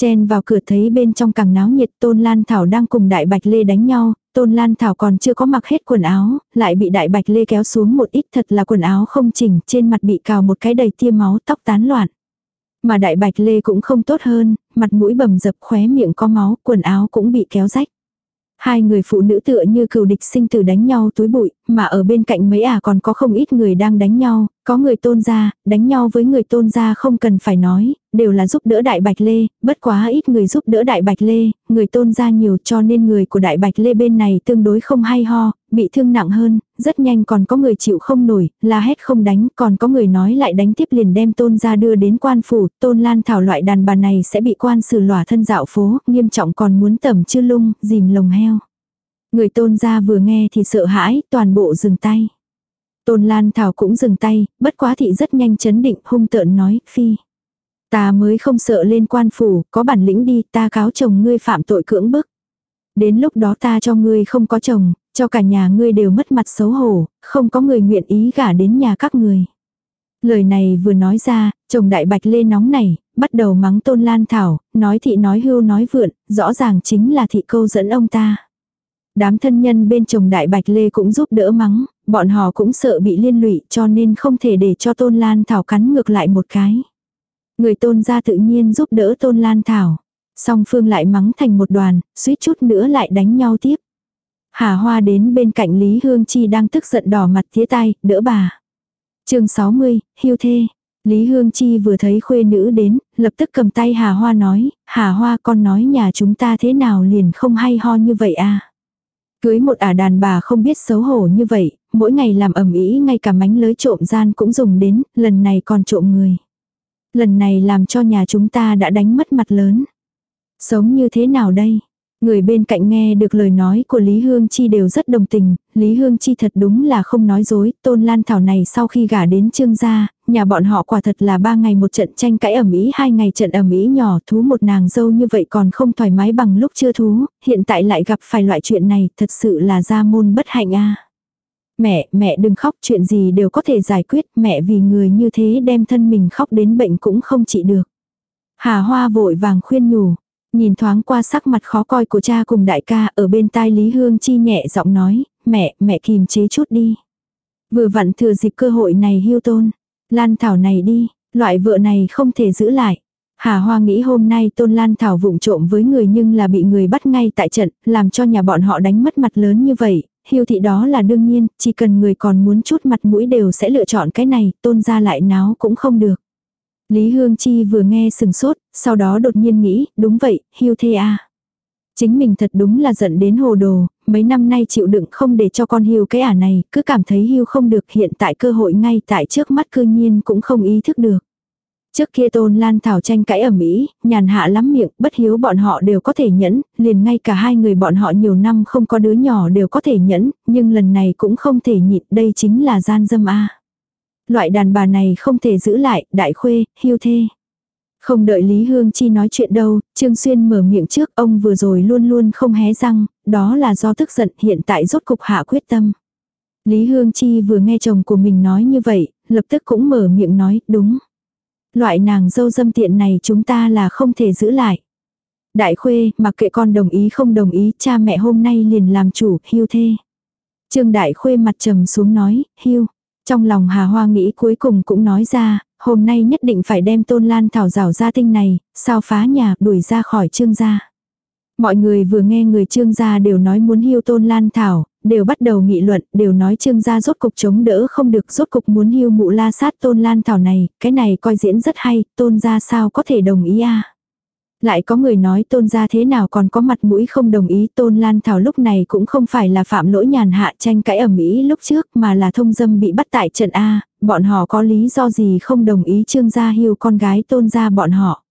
Chen vào cửa thấy bên trong càng náo nhiệt tôn lan thảo đang cùng đại bạch lê đánh nhau, tôn lan thảo còn chưa có mặc hết quần áo, lại bị đại bạch lê kéo xuống một ít thật là quần áo không chỉnh, trên mặt bị cào một cái đầy tia máu tóc tán loạn. Mà đại bạch lê cũng không tốt hơn, mặt mũi bầm dập khóe miệng có máu, quần áo cũng bị kéo rách. Hai người phụ nữ tựa như cừu địch sinh tử đánh nhau túi bụi, mà ở bên cạnh mấy ả à còn có không ít người đang đánh nhau, có người tôn gia, đánh nhau với người tôn gia không cần phải nói, đều là giúp đỡ đại bạch lê, bất quá ít người giúp đỡ đại bạch lê, người tôn gia nhiều cho nên người của đại bạch lê bên này tương đối không hay ho, bị thương nặng hơn, rất nhanh còn có người chịu không nổi, la hét không đánh, còn có người nói lại đánh tiếp liền đem tôn gia đưa đến quan phủ, tôn lan thảo loại đàn bà này sẽ bị quan xử lỏa thân dạo phố, nghiêm trọng còn muốn tẩm chư lung, dìm lồng heo. Người tôn gia vừa nghe thì sợ hãi, toàn bộ dừng tay. Tôn Lan Thảo cũng dừng tay, bất quá thị rất nhanh chấn định hung tợn nói, phi. Ta mới không sợ lên quan phủ, có bản lĩnh đi, ta cáo chồng ngươi phạm tội cưỡng bức. Đến lúc đó ta cho ngươi không có chồng, cho cả nhà ngươi đều mất mặt xấu hổ, không có người nguyện ý gả đến nhà các người. Lời này vừa nói ra, chồng đại bạch lê nóng này, bắt đầu mắng tôn lan thảo, nói thị nói hưu nói vượn, rõ ràng chính là thị câu dẫn ông ta. Đám thân nhân bên chồng đại bạch lê cũng giúp đỡ mắng, bọn họ cũng sợ bị liên lụy cho nên không thể để cho tôn lan thảo cắn ngược lại một cái. Người tôn gia tự nhiên giúp đỡ tôn lan thảo. Song phương lại mắng thành một đoàn, suýt chút nữa lại đánh nhau tiếp. Hà Hoa đến bên cạnh Lý Hương Chi đang tức giận đỏ mặt tía tay, đỡ bà. chương 60, hiu thê. Lý Hương Chi vừa thấy khuê nữ đến, lập tức cầm tay Hà Hoa nói, Hà Hoa con nói nhà chúng ta thế nào liền không hay ho như vậy à. Cưới một ả đàn bà không biết xấu hổ như vậy, mỗi ngày làm ẩm ý ngay cả mánh lưới trộm gian cũng dùng đến, lần này còn trộm người. Lần này làm cho nhà chúng ta đã đánh mất mặt lớn. Sống như thế nào đây? Người bên cạnh nghe được lời nói của Lý Hương Chi đều rất đồng tình, Lý Hương Chi thật đúng là không nói dối, Tôn Lan Thảo này sau khi gả đến Trương gia, nhà bọn họ quả thật là ba ngày một trận tranh cãi ẩm ý, hai ngày trận ẩm ý nhỏ, thú một nàng dâu như vậy còn không thoải mái bằng lúc chưa thú, hiện tại lại gặp phải loại chuyện này, thật sự là gia môn bất hạnh a. Mẹ, mẹ đừng khóc, chuyện gì đều có thể giải quyết, mẹ vì người như thế đem thân mình khóc đến bệnh cũng không trị được. Hà Hoa vội vàng khuyên nhủ, Nhìn thoáng qua sắc mặt khó coi của cha cùng đại ca ở bên tai Lý Hương Chi nhẹ giọng nói, mẹ, mẹ kìm chế chút đi. Vừa vặn thừa dịp cơ hội này hưu tôn. Lan Thảo này đi, loại vợ này không thể giữ lại. Hà Hoa nghĩ hôm nay Tôn Lan Thảo vụng trộm với người nhưng là bị người bắt ngay tại trận, làm cho nhà bọn họ đánh mất mặt lớn như vậy. Hiêu thị đó là đương nhiên, chỉ cần người còn muốn chút mặt mũi đều sẽ lựa chọn cái này, tôn ra lại náo cũng không được. Lý Hương Chi vừa nghe sừng sốt, sau đó đột nhiên nghĩ, đúng vậy, hiêu thê à, Chính mình thật đúng là giận đến hồ đồ, mấy năm nay chịu đựng không để cho con hiêu cái ả này, cứ cảm thấy hiêu không được hiện tại cơ hội ngay tại trước mắt cư nhiên cũng không ý thức được. Trước kia tôn lan thảo tranh cãi ở Mỹ, nhàn hạ lắm miệng, bất hiếu bọn họ đều có thể nhẫn, liền ngay cả hai người bọn họ nhiều năm không có đứa nhỏ đều có thể nhẫn, nhưng lần này cũng không thể nhịn, đây chính là gian dâm a. Loại đàn bà này không thể giữ lại, đại khuê, hiu thê. Không đợi Lý Hương Chi nói chuyện đâu, Trương Xuyên mở miệng trước ông vừa rồi luôn luôn không hé răng, đó là do tức giận hiện tại rốt cục hạ quyết tâm. Lý Hương Chi vừa nghe chồng của mình nói như vậy, lập tức cũng mở miệng nói, đúng. Loại nàng dâu dâm tiện này chúng ta là không thể giữ lại. Đại khuê, mặc kệ con đồng ý không đồng ý, cha mẹ hôm nay liền làm chủ, hưu thê. Trương Đại khuê mặt trầm xuống nói, hưu. Trong lòng Hà Hoa nghĩ cuối cùng cũng nói ra, hôm nay nhất định phải đem tôn lan thảo rào ra tinh này, sao phá nhà đuổi ra khỏi trương gia. Mọi người vừa nghe người trương gia đều nói muốn hiêu tôn lan thảo, đều bắt đầu nghị luận, đều nói trương gia rốt cục chống đỡ không được rốt cục muốn hiêu mụ la sát tôn lan thảo này, cái này coi diễn rất hay, tôn gia sao có thể đồng ý à. Lại có người nói tôn gia thế nào còn có mặt mũi không đồng ý tôn lan thảo lúc này cũng không phải là phạm lỗi nhàn hạ tranh cãi ẩm ý lúc trước mà là thông dâm bị bắt tại trận A, bọn họ có lý do gì không đồng ý trương gia hiêu con gái tôn gia bọn họ.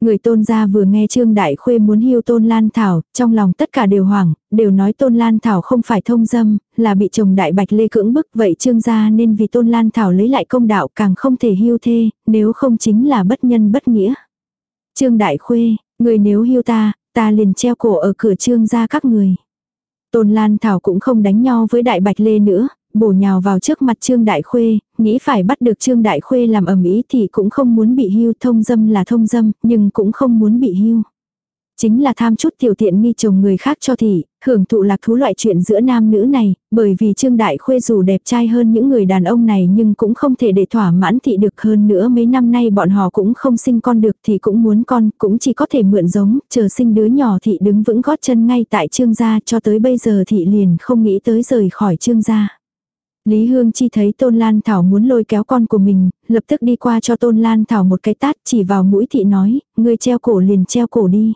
Người tôn gia vừa nghe Trương Đại Khuê muốn hiêu tôn Lan Thảo, trong lòng tất cả đều hoảng, đều nói tôn Lan Thảo không phải thông dâm, là bị chồng Đại Bạch Lê cưỡng bức vậy Trương gia nên vì tôn Lan Thảo lấy lại công đạo càng không thể hiêu thê, nếu không chính là bất nhân bất nghĩa. Trương Đại Khuê, người nếu hiu ta, ta liền treo cổ ở cửa trương gia các người. Tôn Lan Thảo cũng không đánh nhau với Đại Bạch Lê nữa, bổ nhào vào trước mặt Trương Đại Khuê, nghĩ phải bắt được Trương Đại Khuê làm ẩm ý thì cũng không muốn bị hưu thông dâm là thông dâm, nhưng cũng không muốn bị hưu. Chính là tham chút tiểu tiện nghi chồng người khác cho thị, hưởng thụ lạc thú loại chuyện giữa nam nữ này, bởi vì Trương Đại Khuê dù đẹp trai hơn những người đàn ông này nhưng cũng không thể để thỏa mãn thị được hơn nữa mấy năm nay bọn họ cũng không sinh con được thì cũng muốn con, cũng chỉ có thể mượn giống, chờ sinh đứa nhỏ thị đứng vững gót chân ngay tại Trương gia cho tới bây giờ thị liền không nghĩ tới rời khỏi Trương gia. Lý Hương Chi thấy Tôn Lan Thảo muốn lôi kéo con của mình, lập tức đi qua cho Tôn Lan Thảo một cái tát chỉ vào mũi thị nói, ngươi treo cổ liền treo cổ đi.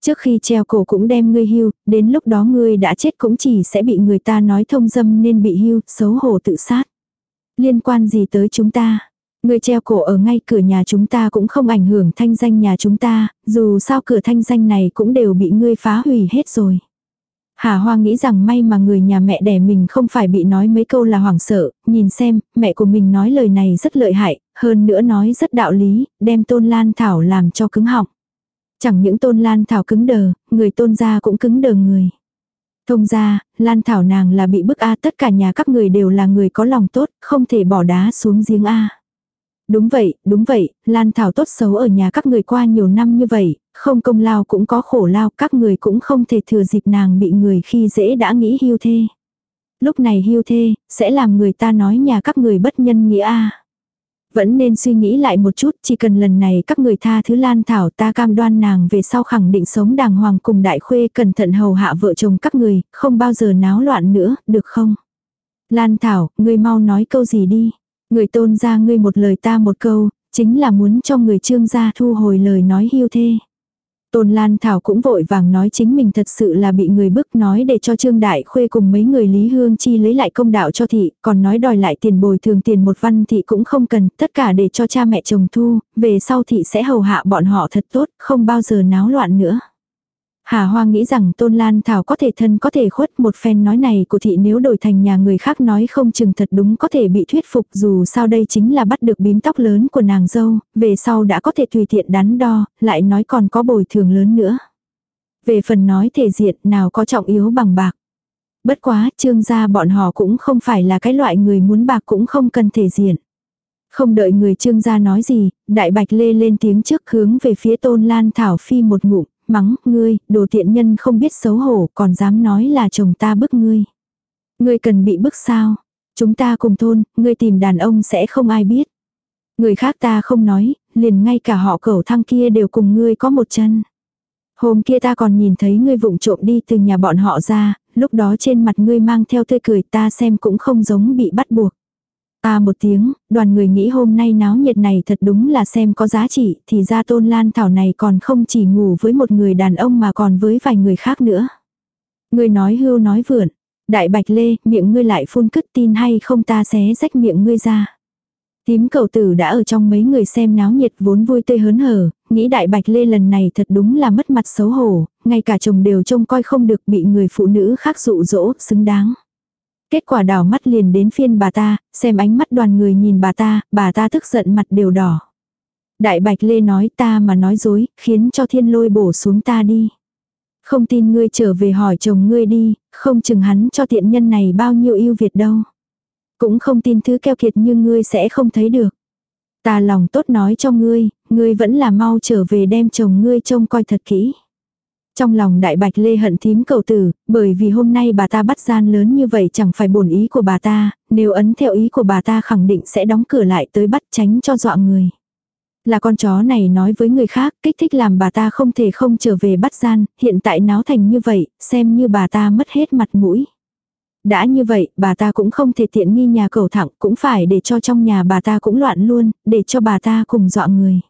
Trước khi treo cổ cũng đem ngươi hưu, đến lúc đó ngươi đã chết cũng chỉ sẽ bị người ta nói thông dâm nên bị hưu, xấu hổ tự sát. Liên quan gì tới chúng ta? Ngươi treo cổ ở ngay cửa nhà chúng ta cũng không ảnh hưởng thanh danh nhà chúng ta, dù sao cửa thanh danh này cũng đều bị ngươi phá hủy hết rồi. Hà Hoa nghĩ rằng may mà người nhà mẹ đẻ mình không phải bị nói mấy câu là hoảng sợ, nhìn xem, mẹ của mình nói lời này rất lợi hại, hơn nữa nói rất đạo lý, đem tôn lan thảo làm cho cứng họng. Chẳng những tôn lan thảo cứng đờ, người tôn gia cũng cứng đờ người. Thông ra, lan thảo nàng là bị bức A tất cả nhà các người đều là người có lòng tốt, không thể bỏ đá xuống giếng A. Đúng vậy, đúng vậy, Lan Thảo tốt xấu ở nhà các người qua nhiều năm như vậy, không công lao cũng có khổ lao, các người cũng không thể thừa dịp nàng bị người khi dễ đã nghĩ hưu thê. Lúc này hưu thê, sẽ làm người ta nói nhà các người bất nhân nghĩa a vẫn nên suy nghĩ lại một chút, chỉ cần lần này các người tha thứ Lan Thảo ta cam đoan nàng về sau khẳng định sống đàng hoàng cùng đại khuê cẩn thận hầu hạ vợ chồng các người, không bao giờ náo loạn nữa, được không? Lan Thảo, ngươi mau nói câu gì đi. Người tôn ra ngươi một lời ta một câu, chính là muốn cho người trương gia thu hồi lời nói hiu thê. Tôn Lan Thảo cũng vội vàng nói chính mình thật sự là bị người bức nói để cho Trương Đại Khuê cùng mấy người Lý Hương Chi lấy lại công đạo cho thị, còn nói đòi lại tiền bồi thường tiền một văn thị cũng không cần, tất cả để cho cha mẹ chồng thu, về sau thị sẽ hầu hạ bọn họ thật tốt, không bao giờ náo loạn nữa. Hà Hoa nghĩ rằng Tôn Lan Thảo có thể thân có thể khuất một phen nói này của thị nếu đổi thành nhà người khác nói không chừng thật đúng có thể bị thuyết phục dù sao đây chính là bắt được bím tóc lớn của nàng dâu, về sau đã có thể tùy tiện đắn đo, lại nói còn có bồi thường lớn nữa. Về phần nói thể diện nào có trọng yếu bằng bạc. Bất quá trương gia bọn họ cũng không phải là cái loại người muốn bạc cũng không cần thể diện. Không đợi người trương gia nói gì, đại bạch lê lên tiếng trước hướng về phía tôn lan thảo phi một ngụm, mắng, ngươi, đồ tiện nhân không biết xấu hổ, còn dám nói là chồng ta bức ngươi. Ngươi cần bị bức sao? Chúng ta cùng thôn, ngươi tìm đàn ông sẽ không ai biết. Người khác ta không nói, liền ngay cả họ cẩu thăng kia đều cùng ngươi có một chân. Hôm kia ta còn nhìn thấy ngươi vụng trộm đi từ nhà bọn họ ra, lúc đó trên mặt ngươi mang theo tươi cười ta xem cũng không giống bị bắt buộc. Ta một tiếng, đoàn người nghĩ hôm nay náo nhiệt này thật đúng là xem có giá trị, thì ra tôn lan thảo này còn không chỉ ngủ với một người đàn ông mà còn với vài người khác nữa. Ngươi nói hưu nói vượn, đại bạch lê, miệng ngươi lại phun cứt tin hay không ta xé rách miệng ngươi ra. Tím cầu tử đã ở trong mấy người xem náo nhiệt vốn vui tươi hớn hở, nghĩ đại bạch lê lần này thật đúng là mất mặt xấu hổ, ngay cả chồng đều trông coi không được bị người phụ nữ khác dụ dỗ, xứng đáng. Kết quả đảo mắt liền đến phiên bà ta, xem ánh mắt đoàn người nhìn bà ta, bà ta tức giận mặt đều đỏ. Đại Bạch Lê nói ta mà nói dối, khiến cho thiên lôi bổ xuống ta đi. Không tin ngươi trở về hỏi chồng ngươi đi, không chừng hắn cho tiện nhân này bao nhiêu yêu Việt đâu. Cũng không tin thứ keo kiệt như ngươi sẽ không thấy được. Ta lòng tốt nói cho ngươi, ngươi vẫn là mau trở về đem chồng ngươi trông coi thật kỹ. Trong lòng đại bạch lê hận thím cầu tử, bởi vì hôm nay bà ta bắt gian lớn như vậy chẳng phải bổn ý của bà ta, nếu ấn theo ý của bà ta khẳng định sẽ đóng cửa lại tới bắt tránh cho dọa người. Là con chó này nói với người khác, kích thích làm bà ta không thể không trở về bắt gian, hiện tại náo thành như vậy, xem như bà ta mất hết mặt mũi. Đã như vậy, bà ta cũng không thể tiện nghi nhà cầu thẳng, cũng phải để cho trong nhà bà ta cũng loạn luôn, để cho bà ta cùng dọa người.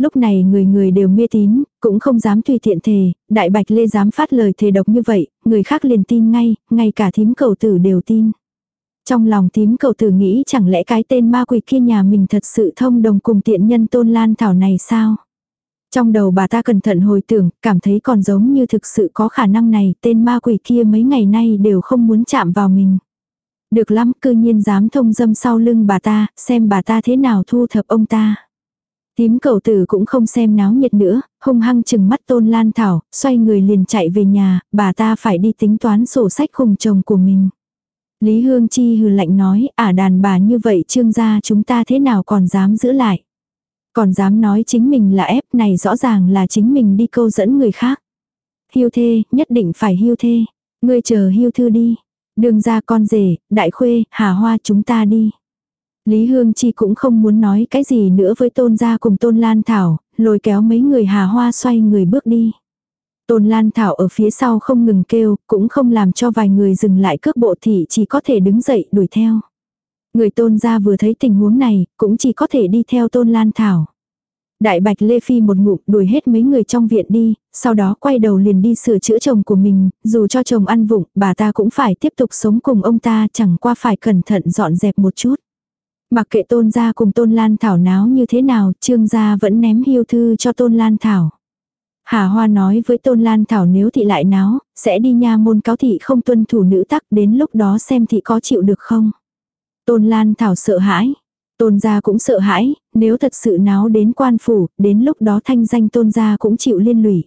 Lúc này người người đều mê tín, cũng không dám tùy tiện thề, đại bạch lê dám phát lời thề độc như vậy, người khác liền tin ngay, ngay cả thím cầu tử đều tin. Trong lòng thím cầu tử nghĩ chẳng lẽ cái tên ma quỷ kia nhà mình thật sự thông đồng cùng tiện nhân tôn lan thảo này sao? Trong đầu bà ta cẩn thận hồi tưởng, cảm thấy còn giống như thực sự có khả năng này, tên ma quỷ kia mấy ngày nay đều không muốn chạm vào mình. Được lắm, cư nhiên dám thông dâm sau lưng bà ta, xem bà ta thế nào thu thập ông ta. Tím cầu tử cũng không xem náo nhiệt nữa, hung hăng chừng mắt tôn lan thảo, xoay người liền chạy về nhà, bà ta phải đi tính toán sổ sách cùng chồng của mình. Lý Hương Chi hừ lạnh nói, ả đàn bà như vậy trương gia chúng ta thế nào còn dám giữ lại. Còn dám nói chính mình là ép này rõ ràng là chính mình đi câu dẫn người khác. Hiêu thê, nhất định phải hiêu thê. Ngươi chờ hiêu thư đi. Đường ra con rể, đại khuê, hà hoa chúng ta đi. Lý Hương Chi cũng không muốn nói cái gì nữa với Tôn Gia cùng Tôn Lan Thảo, lôi kéo mấy người hà hoa xoay người bước đi. Tôn Lan Thảo ở phía sau không ngừng kêu, cũng không làm cho vài người dừng lại cước bộ thì chỉ có thể đứng dậy đuổi theo. Người Tôn Gia vừa thấy tình huống này, cũng chỉ có thể đi theo Tôn Lan Thảo. Đại Bạch Lê Phi một ngụm đuổi hết mấy người trong viện đi, sau đó quay đầu liền đi sửa chữa chồng của mình, dù cho chồng ăn vụng, bà ta cũng phải tiếp tục sống cùng ông ta chẳng qua phải cẩn thận dọn dẹp một chút. Mặc kệ tôn gia cùng tôn lan thảo náo như thế nào, trương gia vẫn ném hiêu thư cho tôn lan thảo. Hà Hoa nói với Tôn Lan Thảo nếu thị lại náo, sẽ đi nha môn cáo thị không tuân thủ nữ tắc đến lúc đó xem thị có chịu được không. Tôn Lan Thảo sợ hãi. Tôn gia cũng sợ hãi, nếu thật sự náo đến quan phủ, đến lúc đó thanh danh tôn gia cũng chịu liên lụy.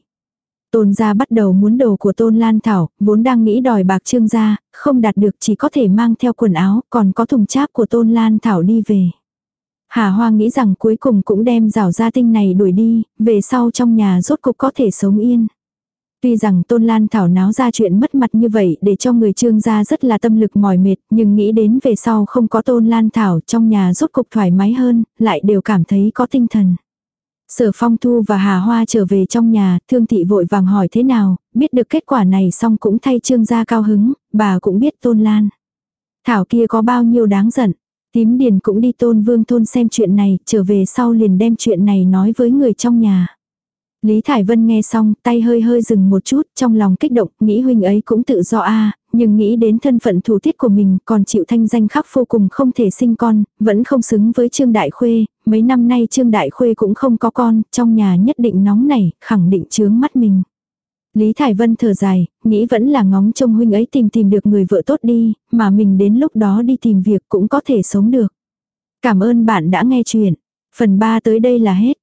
Tôn gia bắt đầu muốn đồ của Tôn Lan Thảo, vốn đang nghĩ đòi bạc trương gia, không đạt được chỉ có thể mang theo quần áo, còn có thùng cháp của Tôn Lan Thảo đi về. Hà Hoa nghĩ rằng cuối cùng cũng đem rào gia tinh này đuổi đi, về sau trong nhà rốt cục có thể sống yên. Tuy rằng Tôn Lan Thảo náo ra chuyện mất mặt như vậy để cho người trương gia rất là tâm lực mỏi mệt, nhưng nghĩ đến về sau không có Tôn Lan Thảo trong nhà rốt cục thoải mái hơn, lại đều cảm thấy có tinh thần. Sở Phong Thu và Hà Hoa trở về trong nhà, thương thị vội vàng hỏi thế nào, biết được kết quả này xong cũng thay trương gia cao hứng, bà cũng biết Tôn Lan. Thảo kia có bao nhiêu đáng giận. Tím Điền cũng đi tôn vương thôn xem chuyện này, trở về sau liền đem chuyện này nói với người trong nhà. Lý Thải Vân nghe xong, tay hơi hơi dừng một chút, trong lòng kích động, nghĩ huynh ấy cũng tự do a nhưng nghĩ đến thân phận thủ tiết của mình, còn chịu thanh danh khắc vô cùng không thể sinh con, vẫn không xứng với Trương Đại Khuê, mấy năm nay Trương Đại Khuê cũng không có con, trong nhà nhất định nóng nảy, khẳng định chướng mắt mình. Lý Thải Vân thở dài, nghĩ vẫn là ngóng trông huynh ấy tìm tìm được người vợ tốt đi, mà mình đến lúc đó đi tìm việc cũng có thể sống được. Cảm ơn bạn đã nghe chuyện. Phần 3 tới đây là hết.